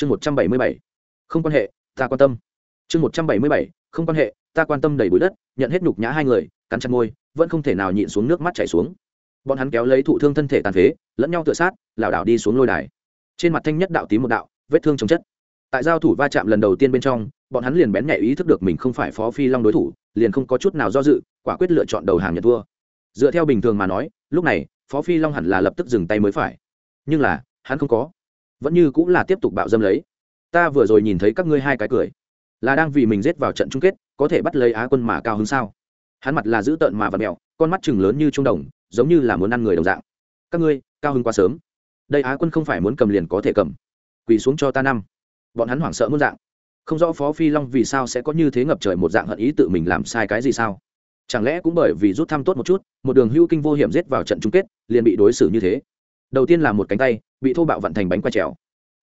chương một trăm bảy mươi bảy. Không quan hệ, ta quan tâm. Chương một trăm bảy mươi bảy, không quan hệ, ta quan tâm đầy bụi đất, nhận hết nhục nhã hai người, cắn chặt môi, vẫn không thể nào nhịn xuống nước mắt chảy xuống. Bọn hắn kéo lấy thụ thương thân thể tàn phế, lẫn nhau tựa sát, lảo đảo đi xuống lôi đài. Trên mặt thanh nhất đạo tím một đạo, vết thương chồng chất. Tại giao thủ va chạm lần đầu tiên bên trong, bọn hắn liền bén nhạy ý thức được mình không phải phó phi long đối thủ, liền không có chút nào do dự, quả quyết lựa chọn đầu hàng nhận thua. Dựa theo bình thường mà nói, lúc này, phó phi long hẳn là lập tức dừng tay mới phải. Nhưng là, hắn không có vẫn như cũng là tiếp tục bạo dâm lấy. Ta vừa rồi nhìn thấy các ngươi hai cái cười. Là đang vì mình rết vào trận chung kết, có thể bắt lấy á quân mà cao hơn sao? Hắn mặt là dữ tợn mà vật mẹo con mắt chừng lớn như trung đồng, giống như là muốn ăn người đồng dạng. Các ngươi, cao hơn quá sớm. Đây á quân không phải muốn cầm liền có thể cầm. Quỳ xuống cho ta năm. Bọn hắn hoảng sợ muốn dạng. Không rõ phó phi long vì sao sẽ có như thế ngập trời một dạng hận ý tự mình làm sai cái gì sao? Chẳng lẽ cũng bởi vì rút thăm tốt một chút, một đường hưu kinh vô hiểm giết vào trận chung kết, liền bị đối xử như thế? Đầu tiên là một cánh tay bị thô bạo vận thành bánh quay trèo.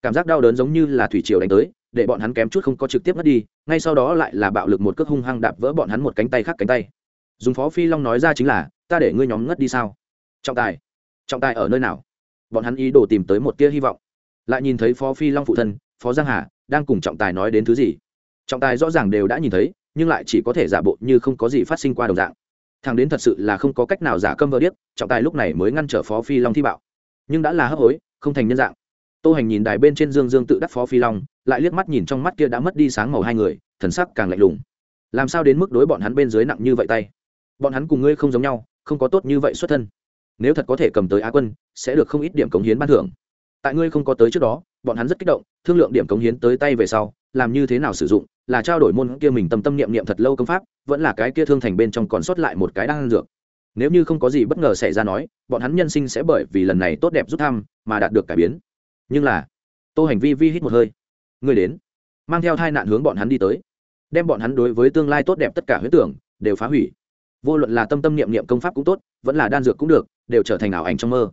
Cảm giác đau đớn giống như là thủy triều đánh tới, để bọn hắn kém chút không có trực tiếp mất đi, ngay sau đó lại là bạo lực một cước hung hăng đạp vỡ bọn hắn một cánh tay khác cánh tay. Dùng phó phi long nói ra chính là, ta để ngươi nhóm ngất đi sao? Trọng tài trọng tài ở nơi nào? Bọn hắn ý đồ tìm tới một tia hy vọng. Lại nhìn thấy phó phi long phụ thân, phó giang hà, đang cùng trọng tài nói đến thứ gì. Trọng tài rõ ràng đều đã nhìn thấy, nhưng lại chỉ có thể giả bộ như không có gì phát sinh qua đồng dạng. Thằng đến thật sự là không có cách nào giả câm vơ điếc, trọng tài lúc này mới ngăn trở phó phi long thi bạo nhưng đã là hấp hối, không thành nhân dạng. Tô hành nhìn đài bên trên dương dương tự đắc phó phi long, lại liếc mắt nhìn trong mắt kia đã mất đi sáng màu hai người, thần sắc càng lạnh lùng. Làm sao đến mức đối bọn hắn bên dưới nặng như vậy tay? Bọn hắn cùng ngươi không giống nhau, không có tốt như vậy xuất thân. Nếu thật có thể cầm tới á quân, sẽ được không ít điểm cống hiến ban thưởng. Tại ngươi không có tới trước đó, bọn hắn rất kích động, thương lượng điểm cống hiến tới tay về sau, làm như thế nào sử dụng, là trao đổi môn kia mình tâm tâm niệm niệm thật lâu công pháp, vẫn là cái kia thương thành bên trong còn sót lại một cái đang ăn dược nếu như không có gì bất ngờ xảy ra nói, bọn hắn nhân sinh sẽ bởi vì lần này tốt đẹp rút thăm mà đạt được cải biến. Nhưng là, tô hành vi vi hít một hơi. Người đến, mang theo hai nạn hướng bọn hắn đi tới. Đem bọn hắn đối với tương lai tốt đẹp tất cả huyết tưởng, đều phá hủy. Vô luận là tâm tâm niệm niệm công pháp cũng tốt, vẫn là đan dược cũng được, đều trở thành ảo ảnh trong mơ.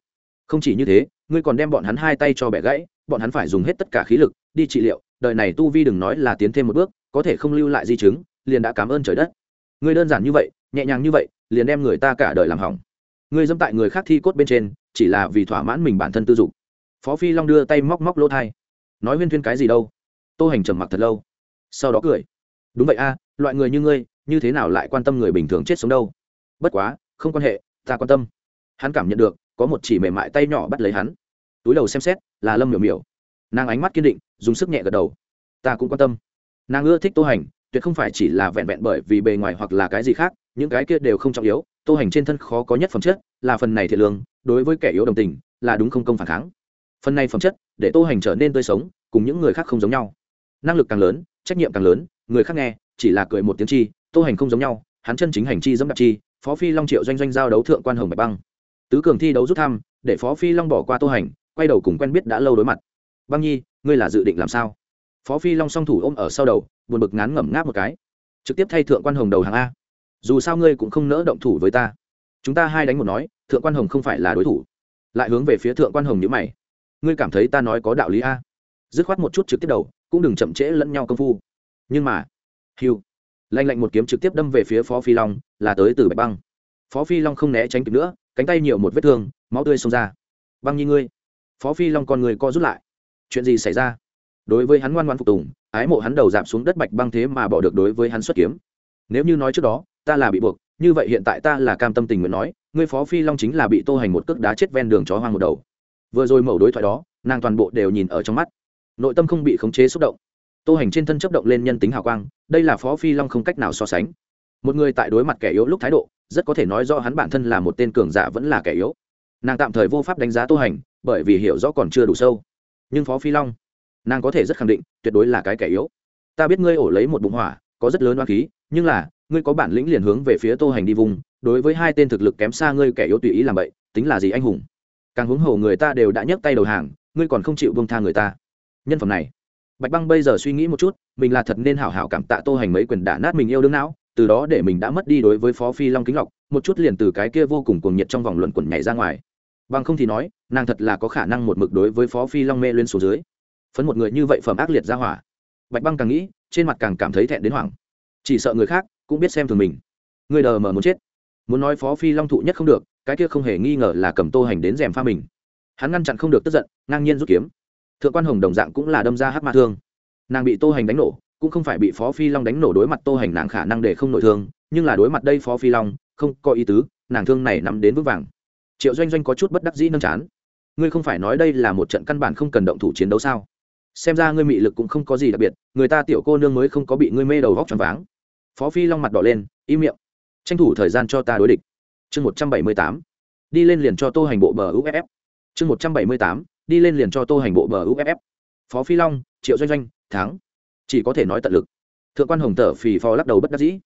Không chỉ như thế, ngươi còn đem bọn hắn hai tay cho bẻ gãy, bọn hắn phải dùng hết tất cả khí lực, đi trị liệu. Đời này tu vi đừng nói là tiến thêm một bước, có thể không lưu lại di chứng, liền đã cảm ơn trời đất. Ngươi đơn giản như vậy, nhẹ nhàng như vậy liền đem người ta cả đời làm hỏng. Ngươi dâm tại người khác thi cốt bên trên, chỉ là vì thỏa mãn mình bản thân tư dục. Phó phi long đưa tay móc móc lỗ thai. Nói huyên thuyên cái gì đâu? Tô hành trầm mặc thật lâu. Sau đó cười. Đúng vậy a, loại người như ngươi, như thế nào lại quan tâm người bình thường chết sống đâu? Bất quá, không quan hệ, ta quan tâm. Hắn cảm nhận được, có một chỉ mềm mại tay nhỏ bắt lấy hắn. Túi đầu xem xét, là lâm miểu miểu. Nàng ánh mắt kiên định, dùng sức nhẹ gật đầu. Ta cũng quan tâm. Nàng ưa thích tô hành, tuyệt không phải chỉ là vẹn vẹn bởi vì bề ngoài hoặc là cái gì khác những cái kia đều không trọng yếu, tô hành trên thân khó có nhất phẩm chất là phần này thiệt lương, đối với kẻ yếu đồng tình là đúng không công phản kháng. Phần này phẩm chất, để tô hành trở nên tươi sống, cùng những người khác không giống nhau. Năng lực càng lớn, trách nhiệm càng lớn, người khác nghe, chỉ là cười một tiếng chi, tô hành không giống nhau, hắn chân chính hành chi dẫm đạp chi, phó phi long triệu doanh doanh giao đấu thượng quan hồng bạch băng. Tứ cường thi đấu rút thăm, để phó phi long bỏ qua tô hành, quay đầu cùng quen biết đã lâu đối mặt. Băng nhi, ngươi là dự định làm sao? Phó phi long song thủ ôm ở sau đầu, buồn bực ngán ngẩm ngáp một cái. Trực tiếp thay thượng quan hồng đầu hàng a dù sao ngươi cũng không nỡ động thủ với ta. Chúng ta hai đánh một nói, thượng quan hồng không phải là đối thủ. Lại hướng về phía thượng quan hồng nhữ mày. Ngươi cảm thấy ta nói có đạo lý a? Dứt khoát một chút trực tiếp đầu, cũng đừng chậm trễ lẫn nhau công phu. Nhưng mà, hiu lanh lạnh một kiếm trực tiếp đâm về phía phó phi long, là tới từ bạch băng. Phó phi long không né tránh kịp nữa, cánh tay nhiều một vết thương, máu tươi xông ra. Băng nhi ngươi, phó phi long con người co rút lại. Chuyện gì xảy ra? Đối với hắn ngoan ngoan phục tùng, ái mộ hắn đầu giảm xuống đất bạch băng thế mà bỏ được đối với hắn xuất kiếm. Nếu như nói trước đó ta là bị buộc, như vậy hiện tại ta là cam tâm tình nguyện nói, ngươi phó phi long chính là bị tô hành một cước đá chết ven đường chó hoang một đầu. Vừa rồi mẩu đối thoại đó, nàng toàn bộ đều nhìn ở trong mắt. Nội tâm không bị khống chế xúc động. Tô hành trên thân chấp động lên nhân tính hào quang, đây là phó phi long không cách nào so sánh. Một người tại đối mặt kẻ yếu lúc thái độ, rất có thể nói do hắn bản thân là một tên cường giả vẫn là kẻ yếu. Nàng tạm thời vô pháp đánh giá tô hành, bởi vì hiểu rõ còn chưa đủ sâu. Nhưng phó phi long, nàng có thể rất khẳng định, tuyệt đối là cái kẻ yếu. Ta biết ngươi ổ lấy một bụng hỏa, có rất lớn hoa khí, nhưng là ngươi có bản lĩnh liền hướng về phía tô hành đi vùng, đối với hai tên thực lực kém xa ngươi kẻ yếu tùy ý làm vậy tính là gì anh hùng? Càng huống hồ người ta đều đã nhấc tay đầu hàng, ngươi còn không chịu bông tha người ta. Nhân phẩm này. Bạch băng bây giờ suy nghĩ một chút, mình là thật nên hảo hảo cảm tạ tô hành mấy quyền đả nát mình yêu đương não, từ đó để mình đã mất đi đối với phó phi long kính lọc, một chút liền từ cái kia vô cùng cuồng nhiệt trong vòng luận quẩn nhảy ra ngoài. Bằng không thì nói, nàng thật là có khả năng một mực đối với phó phi long mê lên xuống dưới. Phấn một người như vậy phẩm ác liệt ra hỏa. Bạch băng càng nghĩ, trên mặt càng cảm thấy thẹn đến hoảng. Chỉ sợ người khác cũng biết xem thường mình. Người đờ mờ muốn chết. Muốn nói phó phi long thụ nhất không được, cái kia không hề nghi ngờ là cầm tô hành đến rèm pha mình. Hắn ngăn chặn không được tức giận, ngang nhiên rút kiếm. Thượng quan hồng đồng dạng cũng là đâm ra hát ma thương. Nàng bị tô hành đánh nổ, cũng không phải bị phó phi long đánh nổ đối mặt tô hành nàng khả năng để không nội thương, nhưng là đối mặt đây phó phi long, không có ý tứ, nàng thương này nắm đến vững vàng. Triệu doanh doanh có chút bất đắc dĩ nâng chán. Ngươi không phải nói đây là một trận căn bản không cần động thủ chiến đấu sao? Xem ra ngươi mị lực cũng không có gì đặc biệt, người ta tiểu cô nương mới không có bị ngươi mê đầu vóc tròn váng phó phi long mặt đỏ lên, im miệng. Tranh thủ thời gian cho ta đối địch. Chương một trăm bảy mươi tám. Đi lên liền cho tô hành bộ bờ uff chương một trăm bảy mươi tám. Đi lên liền cho tô hành bộ bờ uff phó phi long, triệu doanh doanh, thắng. Chỉ có thể nói tận lực. Thượng quan hồng tở phì phò lắc đầu bất đắc dĩ.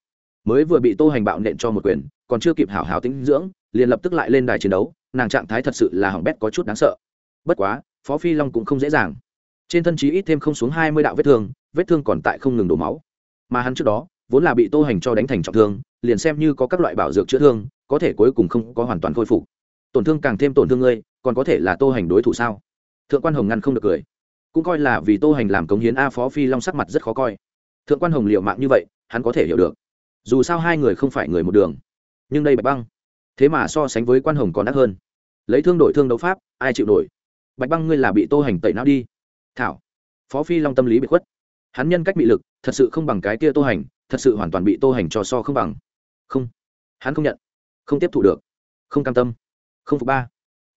Mới vừa bị tô hành bạo nện cho một quyền, còn chưa kịp hảo hảo tính dưỡng, liền lập tức lại lên đài chiến đấu, nàng trạng thái thật sự là hỏng bét có chút đáng sợ. Bất quá, phó phi long cũng không dễ dàng. Trên thân trí ít thêm không xuống hai mươi đạo vết thương vết thương còn tại không ngừng đổ máu. Mà hắn trước đó vốn là bị tô hành cho đánh thành trọng thương, liền xem như có các loại bảo dược chữa thương, có thể cuối cùng không có hoàn toàn khôi phục. Tổn thương càng thêm tổn thương ngươi, còn có thể là tô hành đối thủ sao? Thượng quan hồng ngăn không được cười. Cũng coi là vì tô hành làm cống hiến a phó phi long sắc mặt rất khó coi. Thượng quan hồng liệu mạng như vậy, hắn có thể hiểu được. Dù sao hai người không phải người một đường. Nhưng đây bạch băng. Thế mà so sánh với quan hồng còn đắt hơn. Lấy thương đổi thương đấu pháp, ai chịu nổi? Bạch băng ngươi là bị tô hành tẩy não đi. Thảo. Phó phi long tâm lý bị khuất. Hắn nhân cách bị lực, thật sự không bằng cái kia tô hành thật sự hoàn toàn bị tô hành cho so không bằng. Không. Hắn không nhận. Không tiếp thu được. Không cam tâm. Không phục ba.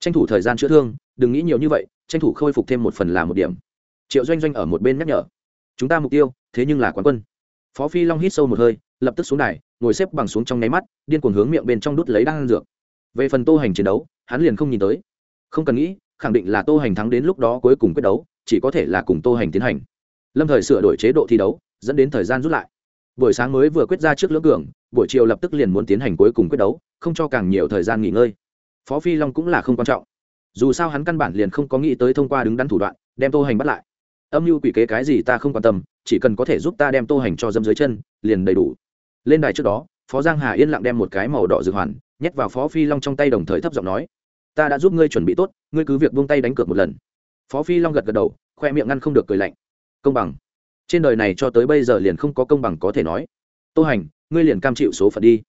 Tranh thủ thời gian chữa thương, đừng nghĩ nhiều như vậy, tranh thủ khôi phục thêm một phần là một điểm. Triệu doanh doanh ở một bên nhắc nhở. Chúng ta mục tiêu, thế nhưng là quán quân. Phó phi long hít sâu một hơi, lập tức xuống này ngồi xếp bằng xuống trong nháy mắt, điên cuồng hướng miệng bên trong đút lấy đan dược. Về phần tô hành chiến đấu, hắn liền không nhìn tới. Không cần nghĩ, khẳng định là tô hành thắng đến lúc đó cuối cùng quyết đấu, chỉ có thể là cùng tô hành tiến hành. Lâm thời sửa đổi chế độ thi đấu, dẫn đến thời gian rút lại buổi sáng mới vừa quyết ra trước lưỡng cường, buổi chiều lập tức liền muốn tiến hành cuối cùng quyết đấu, không cho càng nhiều thời gian nghỉ ngơi. Phó phi long cũng là không quan trọng. Dù sao hắn căn bản liền không có nghĩ tới thông qua đứng đắn thủ đoạn, đem tô hành bắt lại. Âm mưu quỷ kế cái gì ta không quan tâm, chỉ cần có thể giúp ta đem tô hành cho dâm dưới chân, liền đầy đủ. Lên đài trước đó, phó giang hà yên lặng đem một cái màu đỏ dược hoàn, nhét vào phó phi long trong tay đồng thời thấp giọng nói, ta đã giúp ngươi chuẩn bị tốt, ngươi cứ việc buông tay đánh cược một lần. Phó phi long gật gật đầu, khoe miệng ngăn không được cười lạnh. Công bằng trên đời này cho tới bây giờ liền không có công bằng có thể nói. Tô hành, ngươi liền cam chịu số phận đi.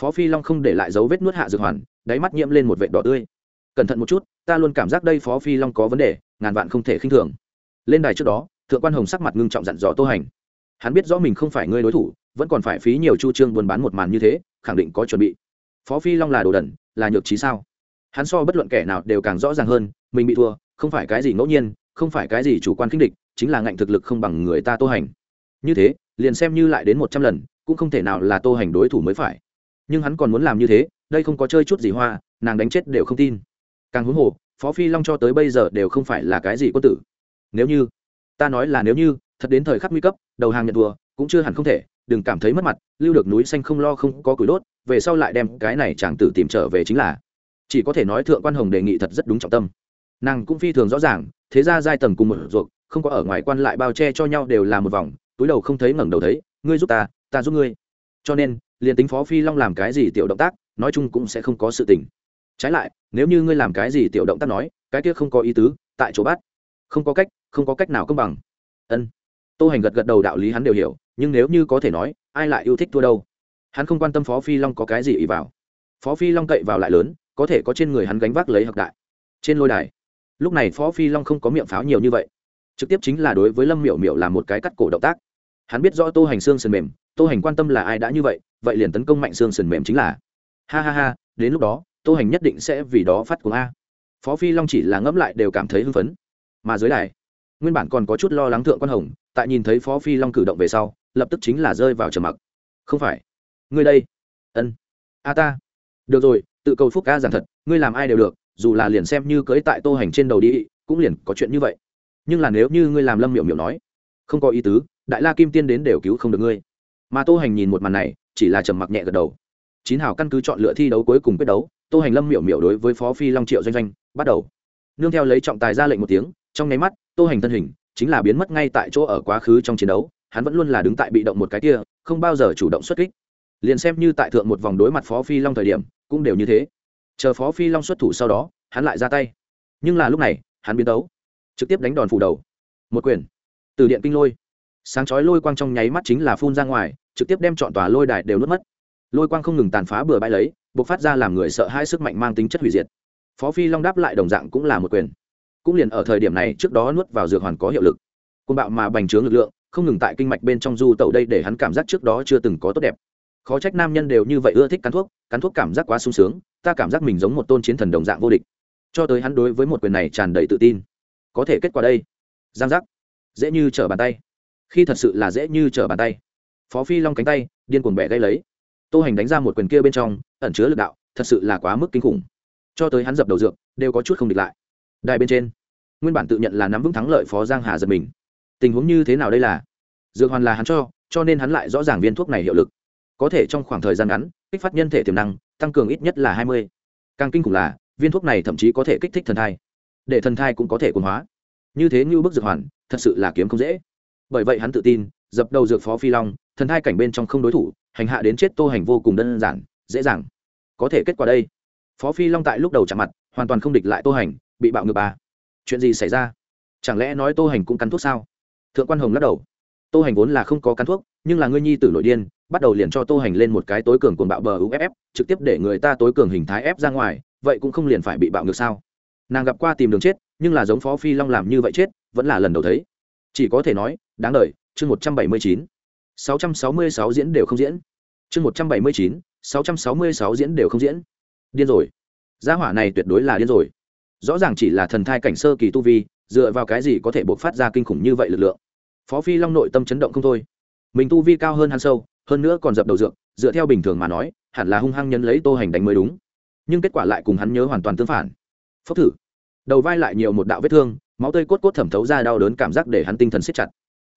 Phó phi long không để lại dấu vết nuốt hạ dược hoàn, đáy mắt nhiễm lên một vệ đỏ tươi. Cẩn thận một chút, ta luôn cảm giác đây phó phi long có vấn đề, ngàn vạn không thể khinh thường. Lên đài trước đó, thượng quan hồng sắc mặt ngưng trọng dặn dò tô hành. Hắn biết rõ mình không phải ngươi đối thủ, vẫn còn phải phí nhiều chu trương buôn bán một màn như thế, khẳng định có chuẩn bị. Phó phi long là đồ đẩn là nhược trí sao? Hắn so bất luận kẻ nào đều càng rõ ràng hơn, mình bị thua, không phải cái gì ngẫu nhiên, không phải cái gì chủ quan khinh địch chính là ngạnh thực lực không bằng người ta tô hành. Như thế, liền xem như lại đến một trăm lần, cũng không thể nào là tô hành đối thủ mới phải. Nhưng hắn còn muốn làm như thế, đây không có chơi chút gì hoa, nàng đánh chết đều không tin. Càng huống hồ, phó phi long cho tới bây giờ đều không phải là cái gì quân tử. Nếu như, ta nói là nếu như, thật đến thời khắc nguy cấp, đầu hàng nhận thua, cũng chưa hẳn không thể, đừng cảm thấy mất mặt, lưu được núi xanh không lo không có củi đốt, về sau lại đem cái này chàng tử tìm trở về chính là. Chỉ có thể nói thượng quan hồng đề nghị thật rất đúng trọng tâm. Nàng cũng phi thường rõ ràng, thế ra giai tầng cùng một ruột không có ở ngoài quan lại bao che cho nhau đều là một vòng, túi đầu không thấy ngẩng đầu thấy, ngươi giúp ta ta giúp ngươi. Cho nên, liền tính phó phi long làm cái gì tiểu động tác, nói chung cũng sẽ không có sự tình. Trái lại, nếu như ngươi làm cái gì tiểu động tác nói, cái kia không có ý tứ, tại chỗ bắt. Không có cách, không có cách nào công bằng. Ân. Tô hành gật gật đầu đạo lý hắn đều hiểu, nhưng nếu như có thể nói, ai lại yêu thích thua đâu? Hắn không quan tâm phó phi long có cái gì ý vào. Phó phi long cậy vào lại lớn, có thể có trên người hắn gánh vác lấy học đại. Trên lôi đài, lúc này phó phi long không có miệng pháo nhiều như vậy trực tiếp chính là đối với lâm miểu miểu là một cái cắt cổ động tác hắn biết rõ tô hành xương sườn mềm tô hành quan tâm là ai đã như vậy vậy liền tấn công mạnh xương sườn mềm chính là ha ha ha đến lúc đó tô hành nhất định sẽ vì đó phát cuồng a phó phi long chỉ là ngẫm lại đều cảm thấy hưng phấn mà dưới đài nguyên bản còn có chút lo lắng thượng quan hồng tại nhìn thấy phó phi long cử động về sau lập tức chính là rơi vào trầm mặc không phải ngươi đây ân a ta được rồi tự cầu phúc ca giảng thật ngươi làm ai đều được dù là liền xem như cưới tại tô hành trên đầu đi cũng liền có chuyện như vậy nhưng là nếu như ngươi làm lâm miệu miệu nói, không có ý tứ, đại la kim tiên đến đều cứu không được ngươi. Mà tô hành nhìn một màn này, chỉ là trầm mặc nhẹ gật đầu. Chín hào căn cứ chọn lựa thi đấu cuối cùng quyết đấu, tô hành lâm miểu miểu đối với phó phi long triệu doanh doanh, bắt đầu. Nương theo lấy trọng tài ra lệnh một tiếng, trong nháy mắt, tô hành thân hình chính là biến mất ngay tại chỗ ở quá khứ trong chiến đấu, hắn vẫn luôn là đứng tại bị động một cái kia, không bao giờ chủ động xuất kích. Liền xem như tại thượng một vòng đối mặt phó phi long thời điểm, cũng đều như thế. Chờ phó phi long xuất thủ sau đó, hắn lại ra tay. Nhưng là lúc này, hắn biến tấu trực tiếp đánh đòn phủ đầu. Một quyền. Từ điện kinh lôi. Sáng chói lôi quang trong nháy mắt chính là phun ra ngoài, trực tiếp đem chọn tòa lôi đài đều nuốt mất. Lôi quang không ngừng tàn phá bừa bãi lấy b ộ c phát ra làm người sợ hai sức mạnh mang tính chất hủy diệt. Phó phi long đáp lại đồng dạng cũng là một quyền. Cũng liền ở thời điểm này, trước đó nuốt vào dược hoàn có hiệu lực. Côn bạo mà bành trướng lực lượng, không ngừng tại kinh mạch bên trong du tẩu đây để hắn cảm giác trước đó chưa từng có tốt đẹp. Khó trách nam nhân đều như vậy ưa thích cắn thuốc cắn thuốc cảm giác quá sung sướng, ta cảm giác mình giống một tôn chiến thần đồng dạng vô địch. Cho tới hắn đối với một quyền này tràn đầy tự tin có thể kết quả đây. Giang giác. Dễ như trở bàn tay. Khi thật sự là dễ như trở bàn tay. Phó phi long cánh tay, điên cuồng bẻ gây lấy. Tô hành đánh ra một quyền kia bên trong, ẩn chứa lực đạo, thật sự là quá mức kinh khủng. Cho tới hắn dập đầu dược, đều có chút không địch lại. Đài bên trên, nguyên bản tự nhận là nắm vững thắng lợi phó giang hà giật mình. Tình huống như thế nào đây là? Dược hoàn là hắn cho cho nên hắn lại rõ ràng viên thuốc này hiệu lực. Có thể trong khoảng thời gian ngắn, kích phát nhân thể tiềm năng, tăng cường ít nhất là hai mươi. Càng kinh khủng là, viên thuốc này thậm chí có thể kích thích thần thai để thần thai cũng có thể cuốn hóa. Như thế như bức dược hoàn, thật sự là kiếm không dễ. Bởi vậy hắn tự tin, dập đầu dược phó phi long, thần thai cảnh bên trong không đối thủ, hành hạ đến chết tô hành vô cùng đơn giản, dễ dàng. Có thể kết quả đây. Phó phi long tại lúc đầu chạm mặt, hoàn toàn không địch lại tô hành, bị bạo ngược bà chuyện gì xảy ra? Chẳng lẽ nói tô hành cũng cắn thuốc sao? Thượng quan hồng lắc đầu. Tô hành vốn là không có cắn thuốc, nhưng là ngươi nhi tử nội điên, bắt đầu liền cho tô hành lên một cái tối cường cuồng bạo bờ uff trực tiếp để người ta tối cường hình thái ép ra ngoài, vậy cũng không liền phải bị bạo ngược sao? Nàng gặp qua tìm đường chết, nhưng là giống phó phi long làm như vậy chết, vẫn là lần đầu thấy. Chỉ có thể nói, đáng đời, chương một trăm bảy mươi chín. sáu trăm sáu mươi sáu diễn đều không diễn. Chương một trăm bảy mươi chín, sáu trăm sáu mươi sáu diễn đều không diễn. Điên rồi. Gia hỏa này tuyệt đối là điên rồi. Rõ ràng chỉ là thần thai cảnh sơ kỳ tu vi, dựa vào cái gì có thể buộc phát ra kinh khủng như vậy lực lượng. Phó phi long nội tâm chấn động không thôi. Mình tu vi cao hơn hắn sâu, hơn nữa còn dập đầu dược, dựa theo bình thường mà nói, hẳn là hung hăng nhấn lấy tô hành đánh mới đúng. Nhưng kết quả lại cùng hắn nhớ hoàn toàn tương phản phốc thử. Đầu vai lại nhiều một đạo vết thương, máu tươi cốt cốt thẩm thấu ra đau đớn cảm giác để hắn tinh thần siết chặt.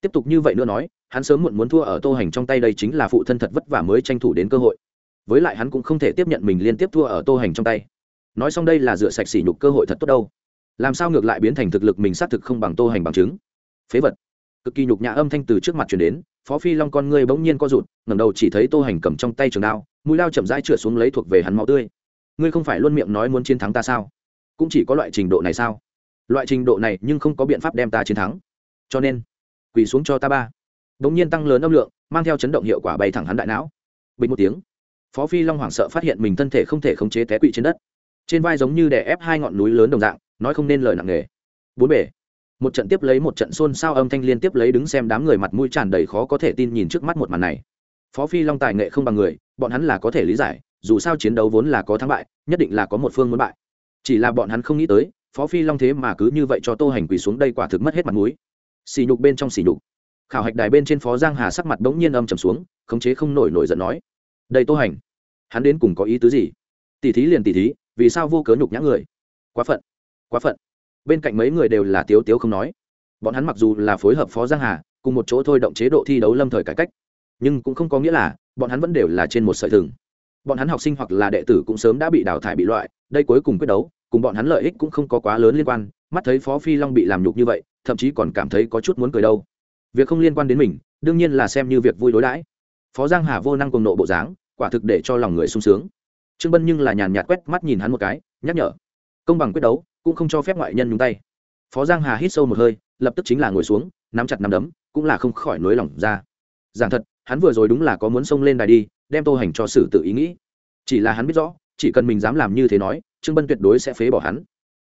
Tiếp tục như vậy nữa nói, hắn sớm muộn muốn thua ở tô hành trong tay đây chính là phụ thân thật vất vả mới tranh thủ đến cơ hội. Với lại hắn cũng không thể tiếp nhận mình liên tiếp thua ở tô hành trong tay. Nói xong đây là dựa sạch sỉ nhục cơ hội thật tốt đâu. Làm sao ngược lại biến thành thực lực mình xác thực không bằng tô hành bằng chứng? Phế vật. Cực kỳ nhục nhã âm thanh từ trước mặt chuyển đến, phó phi long con ngươi bỗng nhiên co rụt, ngẩng đầu chỉ thấy tô hành cầm trong tay trường đao, mũi lao chậm rãi trượt xuống lấy thuộc về hắn máu tươi. Ngươi không phải luôn miệng nói muốn chiến thắng ta sao? Cũng chỉ có loại trình độ này sao? Loại trình độ này nhưng không có biện pháp đem ta chiến thắng. Cho nên, quỳ xuống cho ta ba. Đ ỗ n g nhiên tăng lớn âm lượng, mang theo chấn động hiệu quả bay thẳng hắn đại não. Bình một tiếng, phó phi long hoảng sợ phát hiện mình thân thể không thể khống chế té quỵ trên đất. Trên vai giống như đè ép hai ngọn núi lớn đồng dạng, nói không nên lời nặng nề. Bốn bể một trận tiếp lấy một trận xôn xao âm thanh liên tiếp lấy đứng xem đám người mặt mũi tràn đầy khó có thể tin nhìn trước mắt một màn này. Phó phi long tài nghệ không bằng người, bọn hắn là có thể lý giải, dù sao chiến đấu vốn là có thắng bại, nhất định là có một phương muốn bại chỉ là bọn hắn không nghĩ tới, phó phi long thế mà cứ như vậy cho tô hành quỳ xuống đây quả thực mất hết mặt mũi. Xì nhục bên trong xì nhục. Khảo hạch đài bên trên phó giang hà sắc mặt bỗng nhiên âm trầm xuống, khống chế không nổi nổi giận nói, đây tô hành, hắn đến cùng có ý tứ gì? Tỷ thí liền tỷ thí, vì sao vô cớ nhục nhã người? Quá phận quá phận. Bên cạnh mấy người đều là tiếu tiếu không nói. Bọn hắn mặc dù là phối hợp phó giang hà, cùng một chỗ thôi động chế độ thi đấu lâm thời cải cách, nhưng cũng không có nghĩa là bọn hắn vẫn đều là trên một sợi thừng. Bọn hắn học sinh hoặc là đệ tử cũng sớm đã bị đào thải bị loại, đây cuối cùng quyết đấu cùng bọn hắn lợi ích cũng không có quá lớn liên quan, mắt thấy phó phi long bị làm nhục như vậy, thậm chí còn cảm thấy có chút muốn cười đâu. Việc không liên quan đến mình, đương nhiên là xem như việc vui đối đãi. Phó giang hà vô năng cùng nộ bộ dáng, quả thực để cho lòng người sung sướng. Trương bân nhưng là nhàn nhạt quét mắt nhìn hắn một cái, nhắc nhở. Công bằng quyết đấu, cũng không cho phép ngoại nhân nhúng tay. Phó giang hà hít sâu một hơi, lập tức chính là ngồi xuống, nắm chặt nắm đấm, cũng là không khỏi nối lỏng ra. Giảng thật, hắn vừa rồi đúng là có muốn xông lên đài đi, đem tô hành cho xử tự ý nghĩ. Chỉ là hắn biết rõ, chỉ cần mình dám làm như thế nói trương bân tuyệt đối sẽ phế bỏ hắn.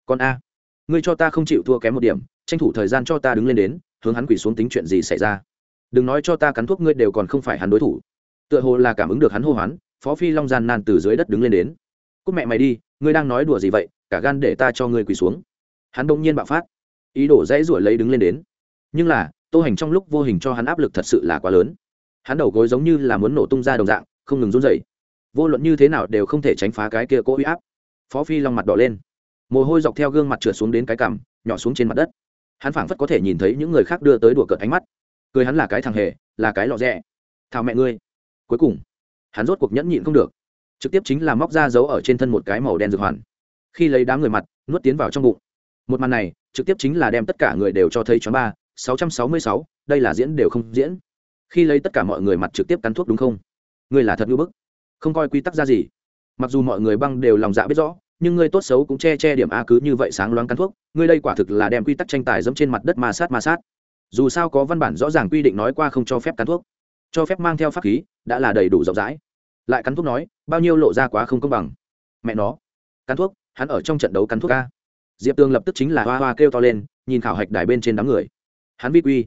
Còn a, ngươi cho ta không chịu thua kém một điểm, tranh thủ thời gian cho ta đứng lên đến, hướng hắn quỳ xuống tính chuyện gì xảy ra. Đừng nói cho ta cắn thuốc ngươi đều còn không phải hắn đối thủ. Tựa hồ là cảm ứng được hắn hô hoán, phó phi long gian nan từ dưới đất đứng lên đến. Cúc mẹ mày đi, ngươi đang nói đùa gì vậy, cả gan để ta cho ngươi quỳ xuống. Hắn đông nhiên bạo phát. Ý đồ dãy ruổi lấy đứng lên đến. Nhưng là, tô hành trong lúc vô hình cho hắn áp lực thật sự là quá lớn. Hắn đầu gối giống như là muốn nổ tung ra đồng dạng, không ngừng run dậy vô luận như thế nào đều không thể tránh phá cái kia cố uy áp phó phi long mặt đỏ lên. Mồ hôi dọc theo gương mặt trượt xuống đến cái cằm, nhỏ xuống trên mặt đất. Hắn phảng phất có thể nhìn thấy những người khác đưa tới đùa cợt ánh mắt. Cười hắn là cái thằng hề, là cái lọ rẽ thào mẹ ngươi. Cuối cùng, hắn rốt cuộc nhẫn nhịn không được. Trực tiếp chính là móc ra giấu ở trên thân một cái màu đen dược hoàn. Khi lấy đám người mặt, nuốt tiến vào trong bụng. Một màn này, trực tiếp chính là đem tất cả người đều cho thấy chóng ba, sáu trăm sáu mươi sáu, đây là diễn đều không diễn. Khi lấy tất cả mọi người mặt trực tiếp cắn thuốc đúng không? Ngươi là thật ngưỡng bức. Không coi quy tắc ra gì mặc dù mọi người băng đều lòng dạ biết rõ, nhưng ngươi tốt xấu cũng che che điểm a cứ như vậy sáng loáng cắn thuốc ngươi đây quả thực là đem quy tắc tranh tài dẫm trên mặt đất ma sát ma sát. Dù sao có văn bản rõ ràng quy định nói qua không cho phép cắn thuốc. Cho phép mang theo pháp khí, đã là đầy đủ rộng rãi. Lại cắn thuốc nói, bao nhiêu lộ ra quá không công bằng. Mẹ nó, cắn thuốc, hắn ở trong trận đấu cắn thuốc ca diệp tường lập tức chính là hoa hoa kêu to lên, nhìn khảo hạch đài bên trên đám người. Hắn vi quy.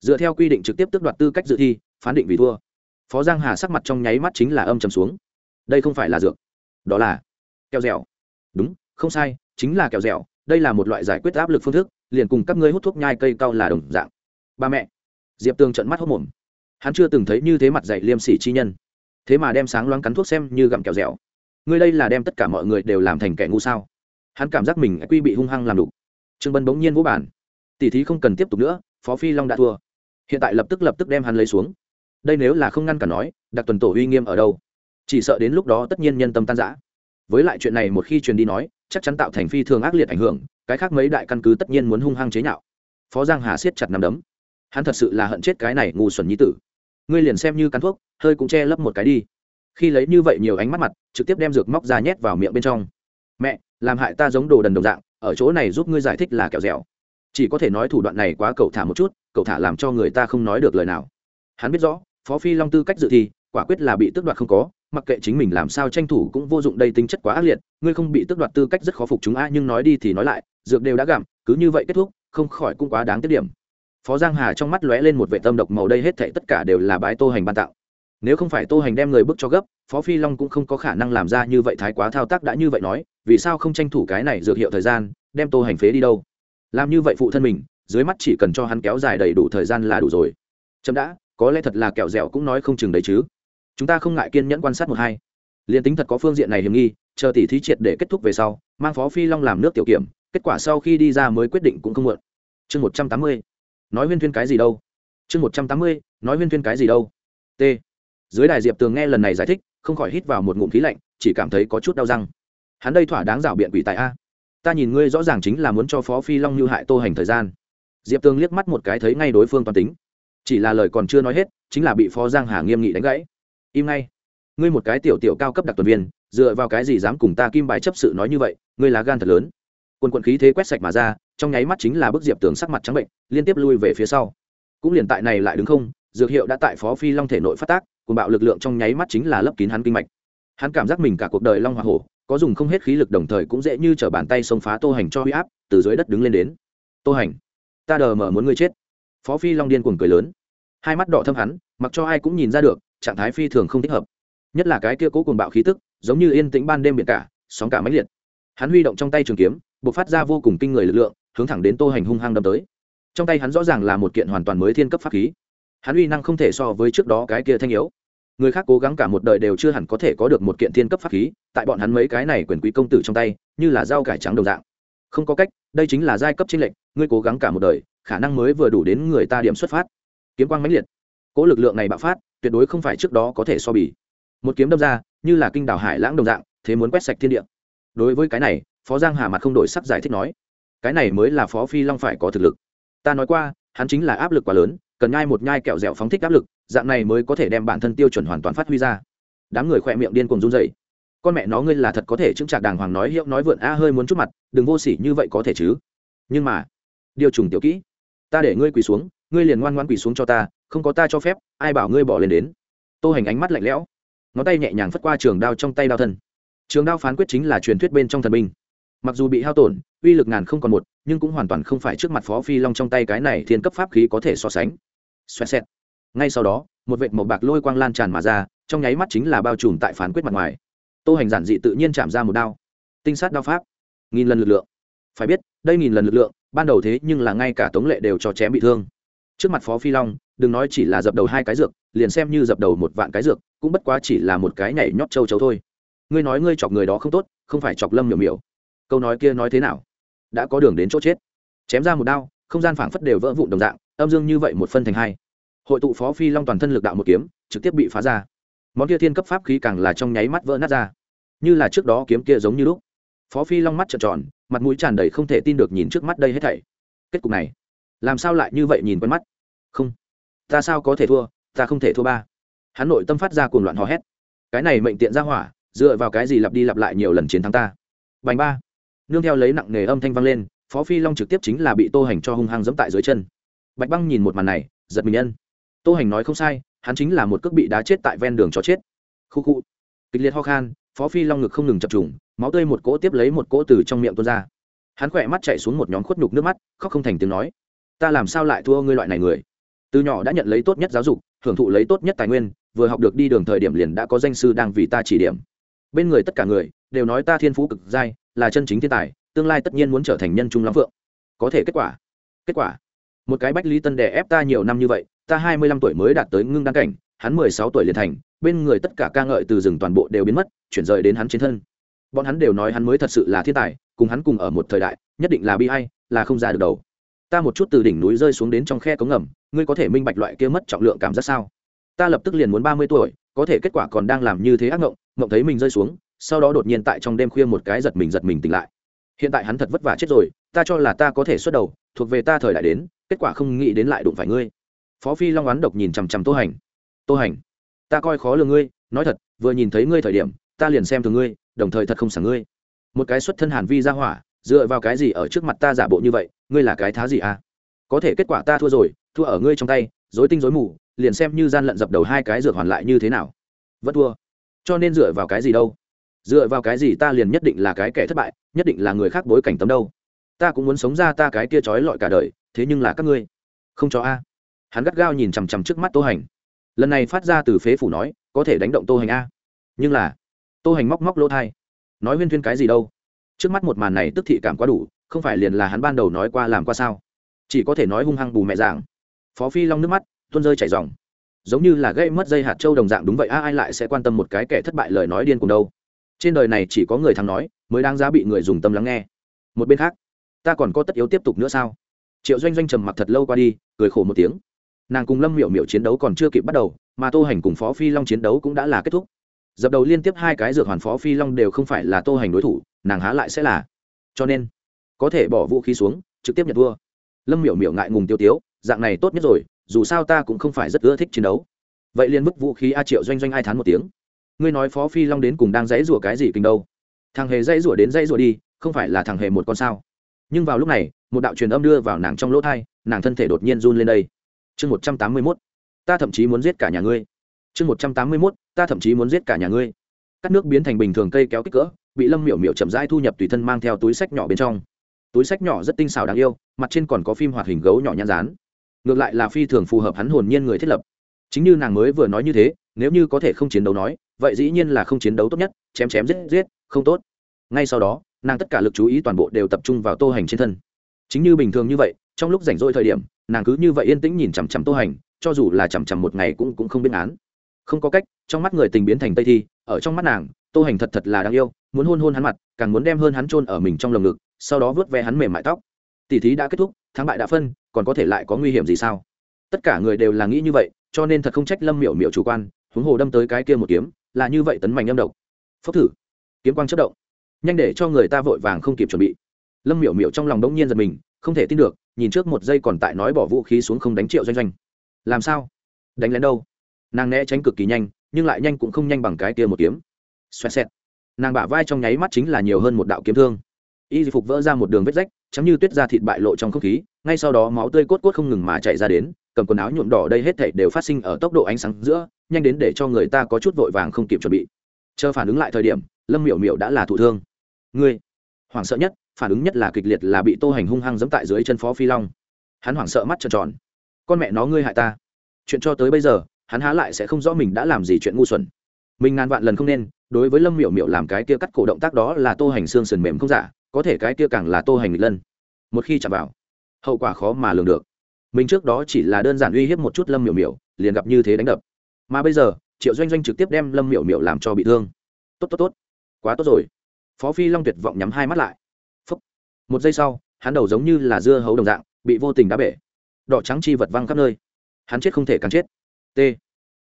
Dựa theo quy định trực tiếp tước đoạt tư cách dự thi, phán định vì thua. Phó giang hà sắc mặt trong nháy mắt chính là âm trầm xuống. Đây không phải là dược đó là kẹo dẻo. Đúng, không sai, chính là kẹo dẻo. Đây là một loại giải quyết áp lực phương thức, liền cùng các ngươi hút thuốc nhai cây cao là đồng dạng. Ba mẹ. Diệp tường trận mắt hốc mồm. Hắn chưa từng thấy như thế mặt dạy liêm sỉ chi nhân. Thế mà đem sáng loáng cắn thuốc xem như gặm kẹo dẻo. Ngươi đây là đem tất cả mọi người đều làm thành kẻ ngu sao? Hắn cảm giác mình quy bị hung hăng làm đủ trương bân bỗng nhiên vũ bản tỷ thí không cần tiếp tục nữa, phó phi long đã thua. Hiện tại lập tức lập tức đem hắn lấy xuống. Đây nếu là không ngăn cả nói đặc tuần tổ uy nghiêm ở đâu? Chỉ sợ đến lúc đó tất nhiên nhân tâm tan giã với lại chuyện này một khi truyền đi nói, chắc chắn tạo thành phi thường ác liệt ảnh hưởng, cái khác mấy đại căn cứ tất nhiên muốn hung hăng chế nhạo. Phó giang hà siết chặt nằm đấm. Hắn thật sự là hận chết cái này ngu xuẩn nhi tử. Ngươi liền xem như cắn thuốc, hơi cũng che lấp một cái đi. Khi lấy như vậy nhiều ánh mắt mặt, trực tiếp đem dược móc ra nhét vào miệng bên trong. Mẹ, làm hại ta giống đồ đần đồng dạng, ở chỗ này giúp ngươi giải thích là kẹo dẻo. Chỉ có thể nói thủ đoạn này quá cậu thả một chút, cậu thả làm cho người ta không nói được lời nào. Hắn biết rõ, phó phi long tư cách dự thi, quả quyết là bị tước đoạt không có mặc kệ chính mình làm sao tranh thủ cũng vô dụng, đây tính chất quá ác liệt, ngươi không bị tước đoạt tư cách rất khó phục chúng a nhưng nói đi thì nói lại, dược đều đã gặm, cứ như vậy kết thúc, không khỏi cũng quá đáng tiết điểm. Phó giang hà trong mắt lóe lên một vệ tâm độc màu, đây hết thảy tất cả đều là bái tô hành ban tạo nếu không phải tô hành đem người bước cho gấp, phó phi long cũng không có khả năng làm ra như vậy thái quá thao tác đã như vậy nói, vì sao không tranh thủ cái này dược hiệu thời gian, đem tô hành phế đi đâu? Làm như vậy phụ thân mình, dưới mắt chỉ cần cho hắn kéo dài đầy đủ thời gian là đủ rồi. Chậm đã, có lẽ thật là kẹo dẻo cũng nói không chừng đấy chứ chúng ta không ngại kiên nhẫn quan sát một hai. Liền tính thật có phương diện này hiểm nghi, chờ tỷ thí triệt để kết thúc về sau, mang phó phi long làm nước tiểu kiểm, kết quả sau khi đi ra mới quyết định cũng không muộn. Chương một trăm tám mươi. Nói huyên thuyên cái gì đâu? Chương một trăm tám mươi. Nói huyên thuyên cái gì đâu? T. Dưới đài diệp tường nghe lần này giải thích, không khỏi hít vào một ngụm khí lạnh, chỉ cảm thấy có chút đau răng. Hắn đây thỏa đáng rảo biện quỷ tại a. Ta nhìn ngươi rõ ràng chính là muốn cho phó phi long như hại tô hành thời gian. Diệp tường liếc mắt một cái thấy ngay đối phương toàn tính. Chỉ là lời còn chưa nói hết, chính là bị phó giang hà nghiêm nghị đánh gãy im ngay. Ngươi một cái tiểu tiểu cao cấp đặc tuần viên, dựa vào cái gì dám cùng ta kim bài chấp sự nói như vậy, ngươi là gan thật lớn. Quân quận khí thế quét sạch mà ra, trong nháy mắt chính là bức diệp tường sắc mặt trắng bệnh, liên tiếp lui về phía sau. Cũng liền tại này lại đứng không, dược hiệu đã tại phó phi long thể nội phát tác cùng bạo lực lượng trong nháy mắt chính là lấp kín hắn kinh mạch. Hắn cảm giác mình cả cuộc đời long hoa hổ, có dùng không hết khí lực đồng thời cũng dễ như t bàn tay xông phá tô hành cho huy áp, từ dưới đất đứng lên đến. Tô hành, ta đờ mở muốn ngươi chết. Phó phi long điên cuồng cười lớn. Hai mắt đỏ thâm hắn, mặc cho ai cũng nhìn ra được trạng thái phi thường không thích hợp. Nhất là cái kia cố cùng bạo khí tức, giống như yên tĩnh ban đêm biển cả, sóng cả máy liệt. Hắn huy động trong tay trường kiếm b ộ c phát ra vô cùng kinh người lực lượng, hướng thẳng đến tô hành hung hăng đâm tới. Trong tay hắn rõ ràng là một kiện hoàn toàn mới thiên cấp pháp khí. Hắn uy năng không thể so với trước đó cái kia thanh yếu. Người khác cố gắng cả một đời đều chưa hẳn có thể có được một kiện thiên cấp pháp khí, tại bọn hắn mấy cái này quyền quý công tử trong tay, như là dao cải trắng đồng dạng. Không có cách, đây chính là giai cấp chính lệnh ngươi cố gắng cả một đời, khả năng mới vừa đủ đến người ta điểm xuất phát. Kiếm quang mãnh liệt. Cỗ lực lượng này bạo phát, tuyệt đối không phải trước đó có thể so bì. Một kiếm đâm ra, như là kinh đảo hải lãng đồng dạng, thế muốn quét sạch thiên địa. Đối với cái này, phó giang hà mặt không đổi sắc giải thích nói, cái này mới là phó phi long phải có thực lực. Ta nói qua, hắn chính là áp lực quá lớn, cần nhai một nhai kẹo dẻo phóng thích áp lực, dạng này mới có thể đem bản thân tiêu chuẩn hoàn toàn phát huy ra. Đám người khỏe miệng điên cùng run dậy con mẹ nó ngươi là thật có thể chứng trạc đàng hoàng nói hiệu nói vượn a hơi muốn chút mặt, đừng vô sỉ như vậy có thể chứ. Nhưng mà, điều trùng tiểu kỹ, ta để ngươi quỳ xuống ngươi liền ngoan ngoan quỳ xuống cho ta, không có ta cho phép, ai bảo ngươi bỏ lên đến. Tô hành ánh mắt lạnh lẽo, ngón tay nhẹ nhàng phất qua trường đao trong tay đao thân. Trường đao phán quyết chính là truyền thuyết bên trong thần binh. Mặc dù bị hao tổn, uy lực ngàn không còn một, nhưng cũng hoàn toàn không phải trước mặt phó phi long trong tay cái này thiên cấp pháp khí có thể so sánh. Xoẹt xẹt. Ngay sau đó, một vệt màu bạc lôi quang lan tràn mà ra, trong nháy mắt chính là bao trùm tại phán quyết mặt ngoài. Tô hành giản dị tự nhiên chạm ra một đao. Tinh sát đao pháp. Nghìn lần lực lượng. Phải biết, đây nghìn lần lực lượng, ban đầu thế nhưng là ngay cả tống lệ đều cho chém bị thương trước mặt phó phi long, đừng nói chỉ là dập đầu hai cái dược, liền xem như dập đầu một vạn cái dược, cũng bất quá chỉ là một cái nhảy nhót châu chấu thôi. Ngươi nói ngươi chọc người đó không tốt, không phải chọc lâm miểu miểu. Câu nói kia nói thế nào? Đã có đường đến chỗ chết. Chém ra một đao, không gian phảng phất đều vỡ vụn đồng dạng, âm dương như vậy một phân thành hai. Hội tụ phó phi long toàn thân lực đạo một kiếm, trực tiếp bị phá ra. Món kia thiên cấp pháp khí càng là trong nháy mắt vỡ nát ra. Như là trước đó kiếm kia giống như lúc. Phó phi long mắt trợn tròn, mặt mũi tràn đầy không thể tin được nhìn trước mắt đây hết thảy. Kết cục này, làm sao lại như vậy nhìn quen mắt? Không. Ta sao có thể thua? Ta không thể thua ba. Hắn nội tâm phát ra cuồng loạn hò hét. Cái này mệnh tiện ra hỏa, dựa vào cái gì lặp đi lặp lại nhiều lần chiến thắng ta? Bành ba. Nương theo lấy nặng nề âm thanh vang lên, phó phi long trực tiếp chính là bị tô hành cho hung hăng dẫm tại dưới chân. Bạch băng nhìn một màn này, giật mình nhân tô hành nói không sai, hắn chính là một cước bị đá chết tại ven đường cho chết. Khu khu. Kịch liệt ho khan, phó phi long ngực không ngừng chập trùng, máu tươi một cỗ tiếp lấy một cỗ từ trong miệng tuôn ra. Hắn khỏe mắt chạy xuống một nhóm khuất nhục nước mắt, khóc không thành tiếng nói. Ta làm sao lại thua ngươi loại này người? Từ nhỏ đã nhận lấy tốt nhất giáo dục, hưởng thụ lấy tốt nhất tài nguyên, vừa học được đi đường thời điểm liền đã có danh sư đang vì ta chỉ điểm. Bên người tất cả người đều nói ta thiên phú cực giai, là chân chính thiên tài, tương lai tất nhiên muốn trở thành nhân trung lắm phượng. Có thể kết quả kết quả. Một cái bách lý tân đè ép ta nhiều năm như vậy, ta hai mươi lăm tuổi mới đạt tới ngưng đăng cảnh, hắn mười sáu tuổi liền thành, bên người tất cả ca ngợi từ rừng toàn bộ đều biến mất, chuyển rời đến hắn trên thân. Bọn hắn đều nói hắn mới thật sự là thiên tài, cùng hắn cùng ở một thời đại, nhất định là bi hay là không ra được đầu ta một chút từ đỉnh núi rơi xuống đến trong khe cống ngầm, ngươi có thể minh bạch loại kia mất trọng lượng cảm giác sao? Ta lập tức liền muốn ba mươi tuổi, có thể kết quả còn đang làm như thế ác ngộng ngộng thấy mình rơi xuống, sau đó đột nhiên tại trong đêm khuya một cái giật mình giật mình tỉnh lại. Hiện tại hắn thật vất vả chết rồi, ta cho là ta có thể xuất đầu, thuộc về ta thời đại đến, kết quả không nghĩ đến lại đụng phải ngươi. Phó phi long oán độc nhìn chằm chằm tô hành. Tô hành, ta coi khó lường ngươi, nói thật, vừa nhìn thấy ngươi thời điểm, ta liền xem thường ngươi, đồng thời thật không sảng ngươi. Một cái xuất thân hàn vi ra hỏa dựa vào cái gì ở trước mặt ta giả bộ như vậy, ngươi là cái thá gì à? Có thể kết quả ta thua rồi, thua ở ngươi trong tay dối tinh dối mù, liền xem như gian lận dập đầu hai cái dược hoàn lại như thế nào. Vẫn thua. Cho nên dựa vào cái gì đâu? Dựa vào cái gì ta liền nhất định là cái kẻ thất bại, nhất định là người khác bối cảnh tấm đâu? Ta cũng muốn sống ra ta cái kia trói lọi cả đời, thế nhưng là các ngươi, không cho a. Hắn gắt gao nhìn chằm chằm trước mắt tô hành. Lần này phát ra từ phế phủ nói, có thể đánh động tô hành a. Nhưng là, tô hành móc móc lỗ thai. Nói huyên thuyên cái gì đâu? Trước mắt một màn này tức thị cảm quá đủ, không phải liền là hắn ban đầu nói qua làm qua sao? Chỉ có thể nói hung hăng bù mẹ giảng phó phi long nước mắt, tuôn rơi chảy dòng. Giống như là gây mất dây hạt châu đồng dạng đúng vậy, a, ai lại sẽ quan tâm một cái kẻ thất bại lời nói điên cùng đâu? Trên đời này chỉ có người thắng nói, mới đáng giá bị người dùng tâm lắng nghe. Một bên khác, ta còn có tất yếu tiếp tục nữa sao? Triệu doanh doanh trầm mặc thật lâu qua đi, cười khổ một tiếng. Nàng cùng lâm miểu miểu chiến đấu còn chưa kịp bắt đầu, mà tô hành cùng phó phi long chiến đấu cũng đã là kết thúc. Dập đầu liên tiếp hai cái dược hoàn phó phi long đều không phải là tô hành đối thủ nàng há lại sẽ là. Cho nên, có thể bỏ vũ khí xuống, trực tiếp nhận vua. Lâm miểu miểu ngại ngùng tiêu tiếu, dạng này tốt nhất rồi, dù sao ta cũng không phải rất ưa thích chiến đấu. Vậy liền bức vũ khí a triệu doanh doanh ai thán một tiếng. Ngươi nói phó phi long đến cùng đang dãy rủa cái gì kinh đâu? Thằng hề dãy rủa đến dãy rủa đi, không phải là thằng hề một con sao? Nhưng vào lúc này, một đạo truyền âm đưa vào nàng trong lỗ thai, nàng thân thể đột nhiên run lên đây. Chương một trăm tám mươi mốt, ta thậm chí muốn giết cả nhà ngươi. Chương một trăm tám mươi mốt, ta thậm chí muốn giết cả nhà ngươi. Cắt nước biến thành bình thường cây kéo kích cỡ bị lâm miểu miểu chậm rãi thu nhập tùy thân mang theo túi sách nhỏ bên trong. Túi sách nhỏ rất tinh xảo đáng yêu, mặt trên còn có phim hoạt hình gấu nhỏ nhăn rán ngược lại là phi thường phù hợp hắn hồn nhiên người thiết lập. Chính như nàng mới vừa nói như thế, nếu như có thể không chiến đấu nói, vậy dĩ nhiên là không chiến đấu tốt nhất, chém chém giết giết, không tốt. Ngay sau đó, nàng tất cả lực chú ý toàn bộ đều tập trung vào tô hành trên thân. Chính như bình thường như vậy, trong lúc rảnh rỗi thời điểm, nàng cứ như vậy yên tĩnh nhìn chằm chằm tô hành, cho dù là chằm chằm một ngày cũng cũng không biết án không có cách, trong mắt người tình biến thành tây thi, ở trong mắt nàng tô hành thật thật là đáng yêu, muốn hôn hôn hắn mặt, càng muốn đem hơn hắn chôn ở mình trong lồng ngực, sau đó vớt ve hắn mềm mại tóc. Tỉ thí đã kết thúc, thắng bại đã phân, còn có thể lại có nguy hiểm gì sao? Tất cả người đều là nghĩ như vậy, cho nên thật không trách lâm miểu miểu chủ quan, huống hồ đâm tới cái kia một kiếm, là như vậy tấn mạnh âm độc. Phốc thử. Kiếm quang chất động. Nhanh để cho người ta vội vàng không kịp chuẩn bị. Lâm miểu miểu trong lòng đống nhiên giật mình, không thể tin được, nhìn trước một giây còn tại nói bỏ vũ khí xuống không đánh triệu doanh doanh. Làm sao? Đánh lén đâu? Nàng né tránh cực kỳ nhanh, nhưng lại nhanh cũng không nhanh bằng cái kia một kiếm xoẹt xẹt. Nàng bả vai trong nháy mắt chính là nhiều hơn một đạo kiếm thương. Y phục vỡ ra một đường vết rách, chấm như tuyết ra thịt bại lộ trong không khí, ngay sau đó máu tươi cốt cốt không ngừng mà chạy ra đến, cầm quần áo nhuộm đỏ đây hết thảy đều phát sinh ở tốc độ ánh sáng giữa, nhanh đến để cho người ta có chút vội vàng không kịp chuẩn bị. Chờ phản ứng lại thời điểm, lâm miểu miểu đã là thụ thương. Ngươi? Hoảng sợ nhất, phản ứng nhất là kịch liệt là bị tô hành hung hăng giẫm tại dưới chân phó phi long. Hắn hoảng sợ mắt tròn tròn. Con mẹ nó, ngươi hại ta. Chuyện cho tới bây giờ, hắn há lại sẽ không rõ mình đã làm gì chuyện ngu xuẩn mình ngàn vạn lần không nên, đối với lâm miểu miểu làm cái kia cắt cổ động tác đó là tô hành xương sườn mềm không giả, có thể cái kia càng là tô hành nghịch lân. Một khi chạm vào, hậu quả khó mà lường được. Mình trước đó chỉ là đơn giản uy hiếp một chút lâm miểu miểu, liền gặp như thế đánh đập. Mà bây giờ, triệu doanh doanh trực tiếp đem lâm miểu miểu làm cho bị thương. Tốt tốt tốt. Quá tốt rồi. Phó phi long tuyệt vọng nhắm hai mắt lại. Phúc. một giây sau, hắn đầu giống như là dưa hấu đồng dạng, bị vô tình đá bể. Đỏ trắng chi vật văng khắp nơi. Hắn chết không thể càng chết. T